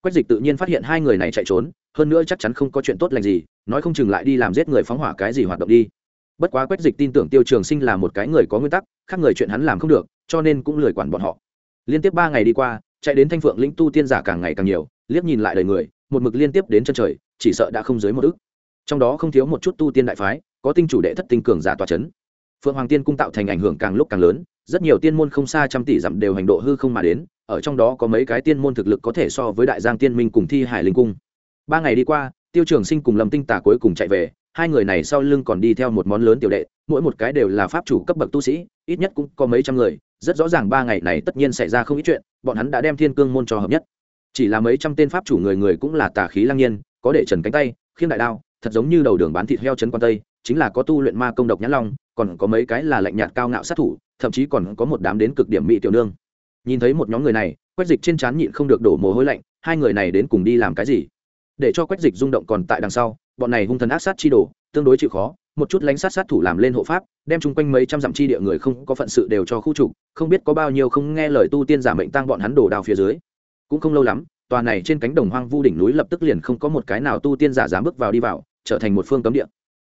Quách dịch tự nhiên phát hiện hai người này chạy trốn, hơn nữa chắc chắn không có chuyện tốt lành gì, nói không chừng lại đi làm giết người phóng hỏa cái gì hoạt động đi. Bất quá quách dịch tin tưởng tiêu trường sinh là một cái người có nguyên tắc, khác người chuyện hắn làm không được, cho nên cũng lười quản bọn họ liên tiếp ba ngày đi qua, chạy đến thanh phượng lĩnh tu tiên giả càng ngày càng nhiều, liếc nhìn lại đời người, một mực liên tiếp đến chân trời, chỉ sợ đã không dưới một ức. Trong đó không thiếu một chút tu tiên đại phái, có tinh chủ đệ thất tinh cường giả tòa c h ấ n phượng hoàng tiên cung tạo thành ảnh hưởng càng lúc càng lớn, rất nhiều tiên môn không xa trăm tỷ dặm đều hành độ hư không mà đến, ở trong đó có mấy cái tiên môn thực lực có thể so với đại giang tiên minh cùng thi hải linh cung. Ba ngày đi qua, tiêu trường sinh cùng lâm tinh tả cuối cùng chạy về hai người này sau lưng còn đi theo một món lớn tiểu đệ, mỗi một cái đều là pháp chủ cấp bậc tu sĩ, ít nhất cũng có mấy trăm người, rất rõ ràng ba ngày này tất nhiên xảy ra không ít chuyện, bọn hắn đã đem thiên cương môn cho hợp nhất. Chỉ là mấy trăm tên pháp chủ người người cũng là tà khí lang nhiên, có để trần cánh tay khiêng đại đao, thật giống như đầu đường bán thịt heo trấn quan tây, chính là có tu luyện ma công độc nhãn long, còn có mấy cái là lạnh nhạt cao ngạo sát thủ, thậm chí còn có một đám đến cực điểm mỹ tiểu nương. Nhìn thấy một nhóm người này, quách dịch trên trán nhịn không được đổ mồ hôi lạnh, hai người này đến cùng đi làm cái gì? Để cho quách dịch rung động còn tại đằng sau, bọn này hung thần ác sát chi đồ, tương đối chịu khó, một chút lánh sát sát thủ làm lên hộ pháp, đem chung quanh mấy trăm dặm chi địa người không có phận sự đều cho khu trục, không biết có bao nhiêu không nghe lời tu tiên giả mệnh tăng bọn hắn đổ đào phía dưới. Cũng không lâu lắm, tòa này trên cánh đồng hoang vu đỉnh núi lập tức liền không có một cái nào tu tiên giả dám bước vào đi vào, trở thành một phương cấm địa.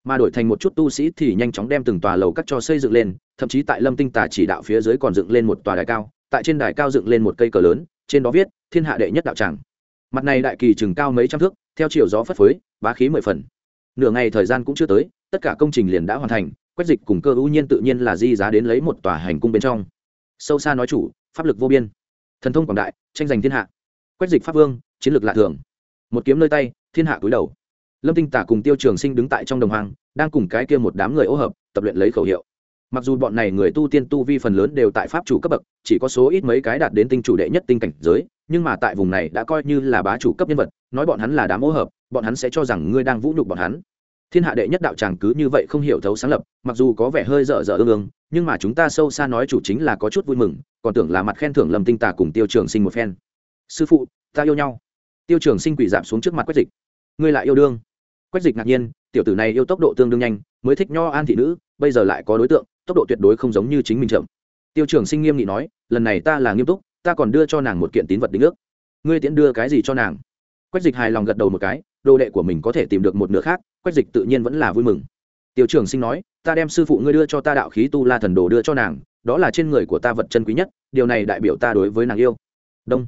Mà đổi thành một chút tu sĩ thì nhanh chóng đem từng tòa lầu cắt cho xây dựng lên, thậm chí tại lâm tinh tà chỉ đạo phía dưới còn dựng lên một tòa đài cao, tại trên đài cao dựng lên một cây cờ lớn, trên đó viết, thiên hạ đệ nhất đạo tràng mặt này đại kỳ chừng cao mấy trăm thước, theo chiều gió phất phới, bá khí mười phần. Nửa ngày thời gian cũng chưa tới, tất cả công trình liền đã hoàn thành quách dịch cùng cơ ưu nhiên tự nhiên là di giá đến lấy một tòa hành cung bên trong. Sâu xa nói chủ, pháp lực vô biên. Thần thông quảng đại, tranh giành thiên hạ. Quách dịch pháp vương, chiến lược lạ thường. Một kiếm nơi tay, thiên hạ cúi đầu. Lâm tinh tả cùng tiêu trường sinh đứng tại trong đồng hoàng đang cùng cái kia một đám người ô hợp, tập luyện lấy khẩu hiệu. Mặc dù bọn này người tu tiên tu vi phần lớn đều tại pháp chủ cấp bậc, chỉ có số ít mấy cái đạt đến tinh chủ đệ nhất tinh cảnh giới nhưng mà tại vùng này đã coi như là bá chủ cấp nhân vật, nói bọn hắn là đám ô hợp, bọn hắn sẽ cho rằng ngươi đang vũ nhục bọn hắn. Thiên hạ đệ nhất đạo tràng cứ như vậy không hiểu thấu sáng lập, mặc dù có vẻ hơi dở dở ương ương, nhưng mà chúng ta sâu xa nói chủ chính là có chút vui mừng, còn tưởng là mặt khen thưởng lầm tinh tà cùng tiêu trường sinh một phen. Sư phụ, ta yêu nhau. Tiêu trường sinh quỷ giảm xuống trước mặt quách dịch. Ngươi lại yêu đương. Quách dịch ngạc nhiên, tiểu tử này yêu tốc độ tương đương nhanh, mới thích nho an thị nữ, bây giờ lại có đối tượng, tốc độ tuyệt đối không giống như chính mình chậm. Tiêu trường sinh nghiêm nghị nói, lần này ta là nghiêm túc ta còn đưa cho nàng một kiện tín vật đính ước ngươi tiễn đưa cái gì cho nàng? Quách dịch hài lòng gật đầu một cái, đồ đệ của mình có thể tìm được một nửa khác, quách dịch tự nhiên vẫn là vui mừng. Tiểu trưởng sinh nói, ta đem sư phụ ngươi đưa cho ta đạo khí tu la thần đồ đưa cho nàng, đó là trên người của ta vật chân quý nhất, điều này đại biểu ta đối với nàng yêu. Đông.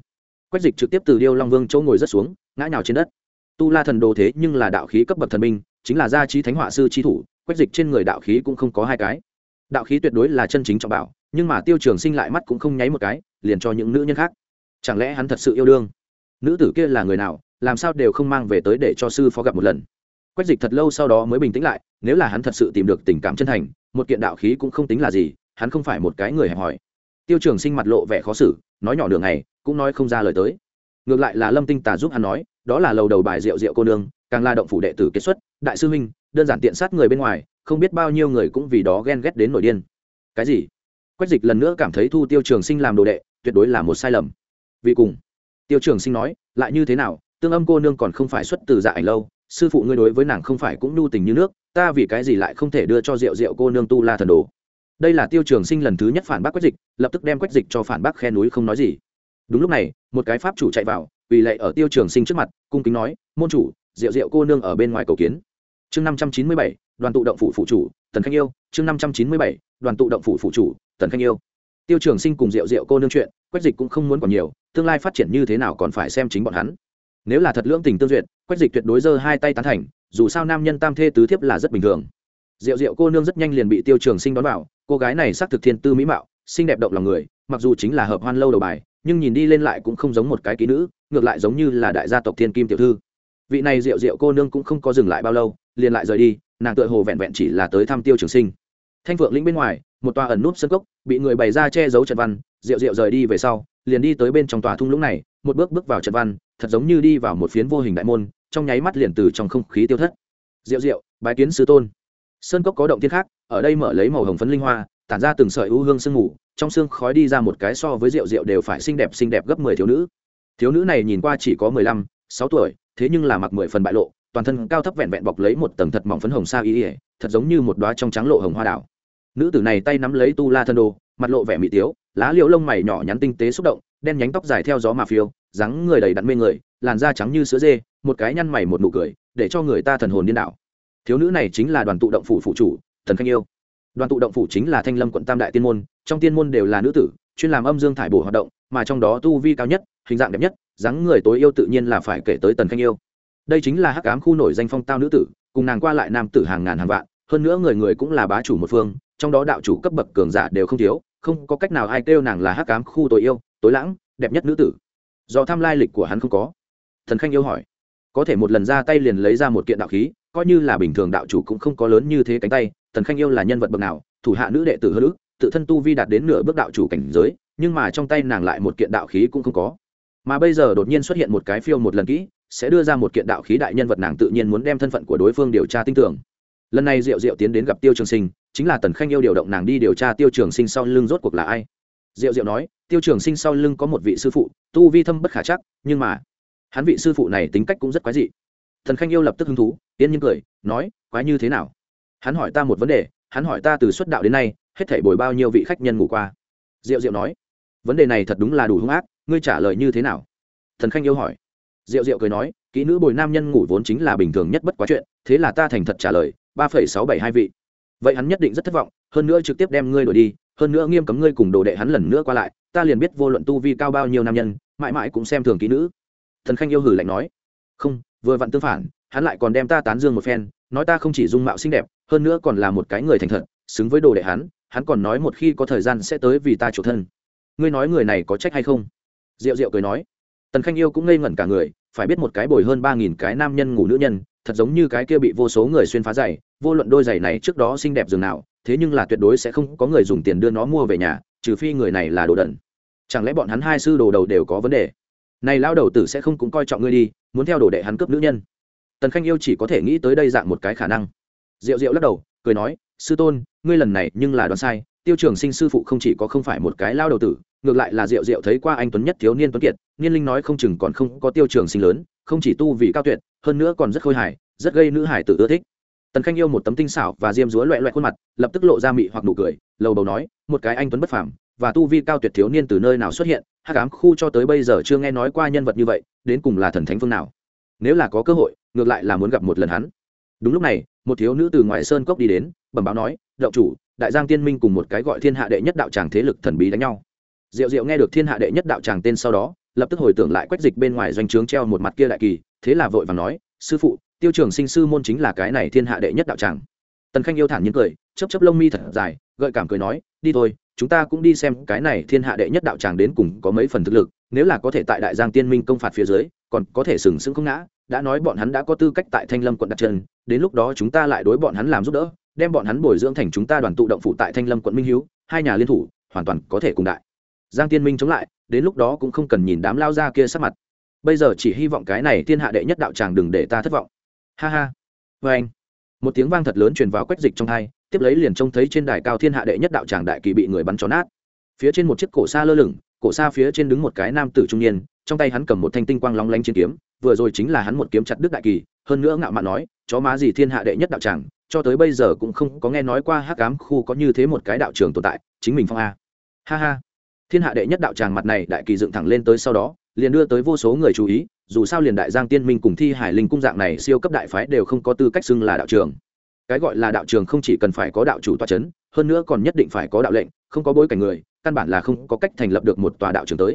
Quách dịch trực tiếp từ điêu long vương chỗ ngồi rất xuống, ngã nhào trên đất. Tu la thần đồ thế nhưng là đạo khí cấp bậc thần minh, chính là gia trí thánh họa sư trí thủ, quách dịch trên người đạo khí cũng không có hai cái. Đạo khí tuyệt đối là chân chính trọng bảo nhưng mà tiêu trường sinh lại mắt cũng không nháy một cái, liền cho những nữ nhân khác. Chẳng lẽ hắn thật sự yêu đương? Nữ tử kia là người nào, làm sao đều không mang về tới để cho sư phó gặp một lần? Quách dịch thật lâu sau đó mới bình tĩnh lại, nếu là hắn thật sự tìm được tình cảm chân thành, một kiện đạo khí cũng không tính là gì, hắn không phải một cái người hẹp hòi. Tiêu trường sinh mặt lộ vẻ khó xử, nói nhỏ đường này cũng nói không ra lời tới. Ngược lại là lâm tinh tà giúp hắn nói, đó là lầu đầu bài rượu rượu cô nương, càng là động phủ đệ tử kết xuất, đại sư huynh, đơn giản tiện sát người bên ngoài, không biết bao nhiêu người cũng vì đó ghen ghét đến nổi điên. Cái gì? Quách dịch lần nữa cảm thấy thu tiêu trường sinh làm đồ đệ, tuyệt đối là một sai lầm. Vì cùng, tiêu trường sinh nói, lại như thế nào, tương âm cô nương còn không phải xuất từ dạ ảnh lâu, sư phụ ngươi đối với nàng không phải cũng nhu tình như nước, ta vì cái gì lại không thể đưa cho rượu rượu cô nương tu la thần đồ? Đây là tiêu trường sinh lần thứ nhất phản bác quách dịch, lập tức đem quách dịch cho phản bác khe núi không nói gì. Đúng lúc này, một cái pháp chủ chạy vào vì lệ ở tiêu trường sinh trước mặt, cung kính nói, môn chủ, rượu rượu cô nương ở bên ngoài cầu kiến. Chương năm trăm chín mươi bảy, đoàn tụ động phủ phụ chủ, tần khanh yêu, chương năm trăm chín mươi bảy, đoàn tụ động phủ phụ chủ tần khanh yêu. Tiêu trường sinh cùng rượu rượu cô nương chuyện, quách dịch cũng không muốn còn nhiều, tương lai phát triển như thế nào còn phải xem chính bọn hắn. Nếu là thật lưỡng tình tương duyệt, quách dịch tuyệt đối giơ hai tay tán thành, dù sao nam nhân tam thê tứ thiếp là rất bình thường. Rượu rượu cô nương rất nhanh liền bị tiêu trường sinh đón vào, cô gái này xác thực thiên tư mỹ mạo, xinh đẹp động lòng người, mặc dù chính là hợp hoan lâu đầu bài, nhưng nhìn đi lên lại cũng không giống một cái kỹ nữ, ngược lại giống như là đại gia tộc thiên kim tiểu thư. Vị này rượu rượu cô nương cũng không có dừng lại bao lâu, liền lại rời đi, nàng tựa hồ vẹn vẹn chỉ là tới thăm tiêu trường sinh. Thanh phượng lĩnh bên ngoài một tòa ẩn núp sân cốc, bị người bày ra che giấu trận văn, rượu rượu rời đi về sau, liền đi tới bên trong tòa thung lũng này, một bước bước vào trận văn, thật giống như đi vào một phiến vô hình đại môn, trong nháy mắt liền từ trong không khí tiêu thất. Rượu rượu, bái kiến sư tôn. Sơn cốc có động thiên khác, ở đây mở lấy màu hồng phấn linh hoa, tản ra từng sợi u hương sương ngủ trong xương khói đi ra một cái so với rượu rượu đều phải xinh đẹp xinh đẹp gấp mười thiếu nữ. Thiếu nữ này nhìn qua chỉ có mười lăm, sáu tuổi, thế nhưng là mặc mười phần bại lộ, toàn thân cao thấp vẹn vẹn bọc lấy một tầng thật mỏng phấn hồng sa y ỉa thật giống như một đoá trong trắng lộ hồng hoa đảo nữ tử này tay nắm lấy tu la thân đồ, mặt lộ vẻ mỹ tiếu, lá liễu lông mày nhỏ nhắn tinh tế xúc động, đen nhánh tóc dài theo gió mà phiêu, dáng người đầy đặn mê người, làn da trắng như sữa dê, một cái nhăn mày một nụ cười, để cho người ta thần hồn điên đảo. Thiếu nữ này chính là đoàn tụ động phủ phụ chủ, thần khanh yêu. Đoàn tụ động phủ chính là thanh lâm quận tam đại tiên môn, trong tiên môn đều là nữ tử, chuyên làm âm dương thải bổ hoạt động, mà trong đó tu vi cao nhất, hình dạng đẹp nhất, dáng người tối yêu tự nhiên là phải kể tới tần khanh yêu. Đây chính là hắc ám khu nổi danh phong tao nữ tử, cùng nàng qua lại nam tử hàng ngàn hàng vạn, hơn nữa người người cũng là bá chủ một phương trong đó đạo chủ cấp bậc cường giả đều không thiếu, không có cách nào ai kêu nàng là hắc cám khu tối yêu, tối lãng, đẹp nhất nữ tử. Do tham lai lịch của hắn không có. Thần khanh yêu hỏi. Có thể một lần ra tay liền lấy ra một kiện đạo khí, coi như là bình thường đạo chủ cũng không có lớn như thế cánh tay, thần khanh yêu là nhân vật bậc nào, thủ hạ nữ đệ tử hơn ước tự thân tu vi đạt đến nửa bước đạo chủ cảnh giới, nhưng mà trong tay nàng lại một kiện đạo khí cũng không có. Mà bây giờ đột nhiên xuất hiện một cái phiêu một lần kỹ, sẽ đưa ra một kiện đạo khí đại nhân vật nàng tự nhiên muốn đem thân phận của đối phương điều tra tin tưởng lần này diệu diệu tiến đến gặp tiêu trường sinh, chính là tần khanh yêu điều động nàng đi điều tra tiêu trường sinh sau lưng rốt cuộc là ai. Diệu diệu nói, tiêu trường sinh sau lưng có một vị sư phụ, tu vi thâm bất khả chắc, nhưng mà, hắn vị sư phụ này tính cách cũng rất quái dị. Thần khanh yêu lập tức hứng thú tiến nhiên cười, nói, quái như thế nào? Hắn hỏi ta một vấn đề, hắn hỏi ta từ xuất đạo đến nay, hết thảy bồi bao nhiêu vị khách nhân ngủ qua. Diệu diệu nói, vấn đề này thật đúng là đủ hung ác, ngươi trả lời như thế nào? Thần khanh yêu hỏi. Diệu diệu cười nói, kỹ nữ bồi nam nhân ngủ vốn chính là bình thường nhất bất quá chuyện, thế là ta thành thật trả lời ba phẩy sáu bảy hai vị. Vậy hắn nhất định rất thất vọng, hơn nữa trực tiếp đem ngươi đổi đi, hơn nữa nghiêm cấm ngươi cùng đồ đệ hắn lần nữa qua lại, ta liền biết vô luận tu vi cao bao nhiêu nam nhân, mãi mãi cũng xem thường kỹ nữ. Thần khanh yêu hử lạnh nói. Không, vừa vặn tương phản, hắn lại còn đem ta tán dương một phen, nói ta không chỉ dung mạo xinh đẹp, hơn nữa còn là một cái người thành thật, xứng với đồ đệ hắn hắn còn nói một khi có thời gian sẽ tới vì ta chủ thân. Ngươi nói người này có trách hay không? Diệu diệu cười nói. Tần khanh yêu cũng ngây ngẩn cả người phải biết một cái bồi hơn ba nghìn cái nam nhân ngủ nữ nhân, thật giống như cái kia bị vô số người xuyên phá giày, vô luận đôi giày này trước đó xinh đẹp dường nào, thế nhưng là tuyệt đối sẽ không có người dùng tiền đưa nó mua về nhà, trừ phi người này là đồ đần. Chẳng lẽ bọn hắn hai sư đồ đầu đều có vấn đề? Này lao đầu tử sẽ không cũng coi trọng ngươi đi, muốn theo đồ đệ hắn cướp nữ nhân. Tần khanh yêu chỉ có thể nghĩ tới đây dạng một cái khả năng. Diệu diệu lắc đầu, cười nói, sư tôn, ngươi lần này nhưng là đoán sai, tiêu trường sinh sư phụ không chỉ có không phải một cái lao đầu tử ngược lại là diệu diệu thấy qua anh tuấn nhất thiếu niên tuấn kiệt, niên linh nói không chừng còn không có tiêu trường sinh lớn, không chỉ tu vì cao tuyệt, hơn nữa còn rất khôi hài, rất gây nữ hải tử ưa thích. Tần khanh yêu một tấm tinh xảo và diêm dúa loẹ loẹ khuôn mặt, lập tức lộ ra mị hoặc nụ cười, lầu bầu nói, một cái anh tuấn bất phàm, và tu vi cao tuyệt thiếu niên từ nơi nào xuất hiện, hắc ám khu cho tới bây giờ chưa nghe nói qua nhân vật như vậy, đến cùng là thần thánh phương nào? Nếu là có cơ hội, ngược lại là muốn gặp một lần hắn. Đúng lúc này, một thiếu nữ từ ngoài sơn cốc đi đến, bẩm báo nói, đậu chủ, đại giang tiên minh cùng một cái gọi thiên hạ đệ nhất đạo tràng thế lực thần bí đánh nhau diệu diệu nghe được thiên hạ đệ nhất đạo tràng tên sau đó, lập tức hồi tưởng lại quách dịch bên ngoài doanh trướng treo một mặt kia đại kỳ, thế là vội và nói, sư phụ, tiêu trưởng sinh sư môn chính là cái này thiên hạ đệ nhất đạo tràng tần khanh yêu thản nhiên cười chấp chấp lông mi thật dài, gợi cảm cười nói, đi thôi, chúng ta cũng đi xem cái này thiên hạ đệ nhất đạo tràng đến cùng có mấy phần thực lực, nếu là có thể tại đại giang tiên minh công phạt phía dưới, còn có thể sừng sững không ngã. Đã nói bọn hắn đã có tư cách tại thanh lâm quận đặt chân, đến lúc đó chúng ta lại đối bọn hắn làm giúp đỡ, đem bọn hắn bồi dưỡng thành chúng ta đoàn tụ động phụ tại thanh lâm quận minh hiếu, hai nhà liên thủ, hoàn toàn có thể cùng đại giang tiên minh chống lại, đến lúc đó cũng không cần nhìn đám lao ra kia sắc mặt. Bây giờ chỉ hy vọng cái này thiên hạ đệ nhất đạo tràng đừng để ta thất vọng. Ha ha. Vê anh, một tiếng vang thật lớn truyền vào quách dịch trong hai, tiếp lấy liền trông thấy trên đài cao thiên hạ đệ nhất đạo tràng đại kỳ bị người bắn tròn nát. Phía trên một chiếc cổ xa lơ lửng, cổ xa phía trên đứng một cái nam tử trung niên, trong tay hắn cầm một thanh tinh quang long lanh chiến kiếm, vừa rồi chính là hắn một kiếm chặt đức đại kỳ, hơn nữa ngạo mạn nói, chó má gì thiên hạ đệ nhất đạo tràng, cho tới bây giờ cũng không có nghe nói qua hắc ám khu có như thế một cái đạo trường tồn tại, chính mình phong a. Ha ha thiên hạ đệ nhất đạo tràng mặt này đại kỳ dựng thẳng lên tới sau đó, liền đưa tới vô số người chú ý, dù sao liền đại giang tiên minh cùng thi hải linh cung dạng này siêu cấp đại phái đều không có tư cách xưng là đạo trường. Cái gọi là đạo trường không chỉ cần phải có đạo chủ toa c h ấ n hơn nữa còn nhất định phải có đạo lệnh, không có bối cảnh người, căn bản là không có cách thành lập được một tòa đạo trường tới.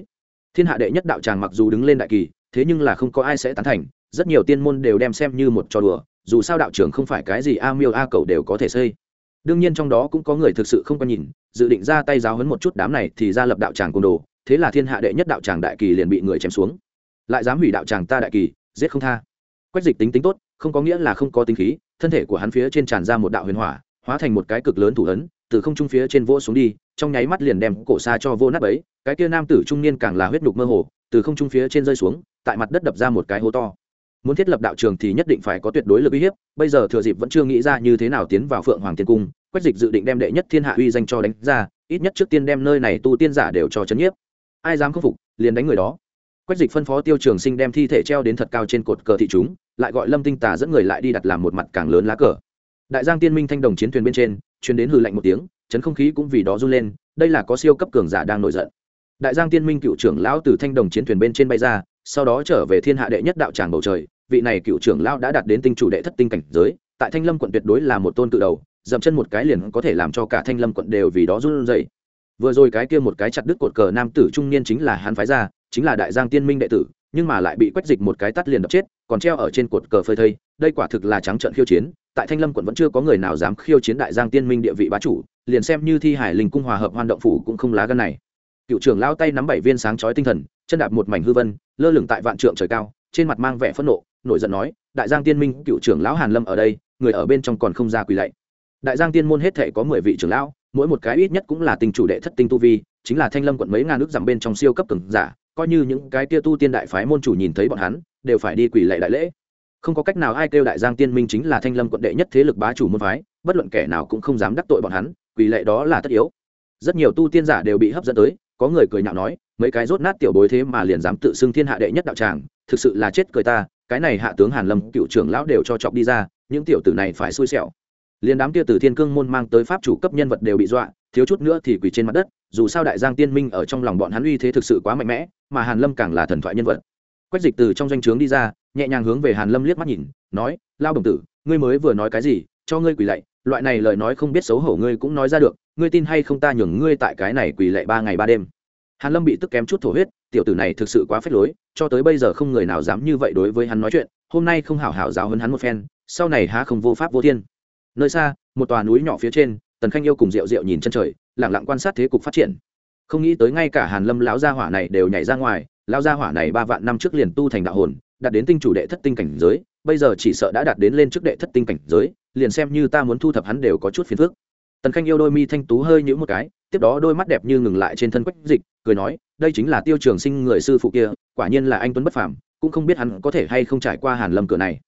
Thiên hạ đệ nhất đạo tràng mặc dù đứng lên đại kỳ, thế nhưng là không có ai sẽ tán thành, rất nhiều tiên môn đều đem xem như một trò đùa, dù sao đạo trường không phải cái gì a miêu a cầu đều có thể xây đương nhiên trong đó cũng có người thực sự không có nhìn, dự định ra tay giáo hấn một chút đám này thì ra lập đạo tràng côn đồ, thế là thiên hạ đệ nhất đạo tràng đại kỳ liền bị người chém xuống. Lại dám hủy đạo tràng ta đại kỳ, giết không tha. Quách dịch tính tính tốt, không có nghĩa là không có tính khí, thân thể của hắn phía trên tràn ra một đạo huyền hỏa, hóa thành một cái cực lớn thủ ấn, từ không trung phía trên vỗ xuống đi, trong nháy mắt liền đem cổ xa cho vô nát ấy cái kia nam tử trung niên càng là huyết nhục mơ hồ, từ không trung phía trên rơi xuống, tại mặt đất đập ra một cái hố to muốn thiết lập đạo trường thì nhất định phải có tuyệt đối lực uy hiếp. Bây giờ thừa dịp vẫn chưa nghĩ ra như thế nào tiến vào phượng hoàng tiên cung, quách dịch dự định đem đệ nhất thiên hạ uy danh cho đánh ra, ít nhất trước tiên đem nơi này tu tiên giả đều cho chấn nhiếp. Ai dám khắc phục, liền đánh người đó. Quách dịch phân phó tiêu trường sinh đem thi thể treo đến thật cao trên cột cờ thị chúng, lại gọi lâm tinh tà dẫn người lại đi đặt làm một mặt càng lớn lá cờ. Đại giang tiên minh thanh đồng chiến thuyền bên trên chuyến đến hư lạnh một tiếng, chấn không khí cũng vì đó run lên, đây là có siêu cấp cường giả đang nổi giận. Đại giang tiên minh cựu trưởng lão từ thanh đồng chiến thuyền bên trên bay ra sau đó trở về thiên hạ đệ nhất đạo tràng bầu trời, vị này cựu trưởng lao đã đạt đến tinh chủ đệ thất tinh cảnh giới, tại thanh lâm quận tuyệt đối là một tôn tự đầu, dậm chân một cái liền có thể làm cho cả thanh lâm quận đều vì đó run dậy vừa rồi cái kia một cái chặt đứt cột cờ nam tử trung niên chính là hắn phái ra, chính là đại giang tiên minh đệ tử, nhưng mà lại bị quách dịch một cái tắt liền đập chết, còn treo ở trên cột cờ phơi thây, đây quả thực là trắng trận khiêu chiến, tại thanh lâm quận vẫn chưa có người nào dám khiêu chiến đại giang tiên minh địa vị bá chủ, liền xem như thi hải linh cung hòa hợp hoan động phủ cũng không lá gân này cựu trưởng lao tay nắm bảy viên sáng chói tinh thần, chân đạp một mảnh hư vân, lơ lửng tại vạn trượng trời cao, trên mặt mang vẻ phẫn nộ, nổi giận nói, đại giang tiên minh, cựu trưởng lão hàn lâm ở đây, người ở bên trong còn không ra quỳ lạy. Đại giang tiên môn hết thể có mười vị trưởng lão, mỗi một cái ít nhất cũng là tinh chủ đệ thất tinh tu vi, chính là thanh lâm quận mấy ngàn nước giảm bên trong siêu cấp cường giả, coi như những cái kia tu tiên đại phái môn chủ nhìn thấy bọn hắn, đều phải đi quỳ lạy đại lễ. Không có cách nào ai kêu đại giang tiên minh chính là thanh lâm quận đệ nhất thế lực bá chủ môn phái, bất luận kẻ nào cũng không dám đắc tội bọn hắn, quỳ lệ đó là tất yếu. Rất nhiều tu tiên giả đều bị hấp dẫn tới có người cười nhạo nói, mấy cái rốt nát tiểu bối thế mà liền dám tự xưng thiên hạ đệ nhất đạo tràng, thực sự là chết cười ta, cái này hạ tướng hàn lâm, cựu trưởng lão đều cho chọc đi ra, những tiểu tử này phải xui xẻo. Liền đám kia từ thiên cương môn mang tới pháp chủ cấp nhân vật đều bị dọa, thiếu chút nữa thì quỳ trên mặt đất, dù sao đại giang tiên minh ở trong lòng bọn hắn uy thế thực sự quá mạnh mẽ, mà hàn lâm càng là thần thoại nhân vật. Quách dịch từ trong danh trướng đi ra, nhẹ nhàng hướng về hàn lâm liếc mắt nhìn, nói, lao đồng tử, ngươi mới vừa nói cái gì, cho ngươi quỳ lạy, loại này lời nói không biết xấu hổ ngươi cũng nói ra được ngươi tin hay không ta nhường ngươi tại cái này quỳ lệ ba ngày ba đêm. Hàn lâm bị tức kém chút thổ huyết, tiểu tử này thực sự quá phết lối, cho tới bây giờ không người nào dám như vậy đối với hắn nói chuyện, hôm nay không hảo hảo giáo hơn hắn một phen, sau này há không vô pháp vô thiên. Nơi xa, một tòa núi nhỏ phía trên, tần khanh yêu cùng rượu rượu nhìn chân trời lẳng lặng quan sát thế cục phát triển. Không nghĩ tới ngay cả hàn lâm lão gia hỏa này đều nhảy ra ngoài, lão gia hỏa này ba vạn năm trước liền tu thành đạo hồn, đạt đến tinh chủ đệ thất tinh cảnh giới, bây giờ chỉ sợ đã đạt đến lên trước đệ thất tinh cảnh giới, liền xem như ta muốn thu thập hắn đều có chút phiền phức tần khanh yêu đôi mi thanh tú hơi nhũ một cái, tiếp đó đôi mắt đẹp như ngừng lại trên thân quách dịch, cười nói, đây chính là tiêu trường sinh người sư phụ kia, quả nhiên là anh tuấn bất phàm, cũng không biết hắn có thể hay không trải qua hàn lâm cửa này.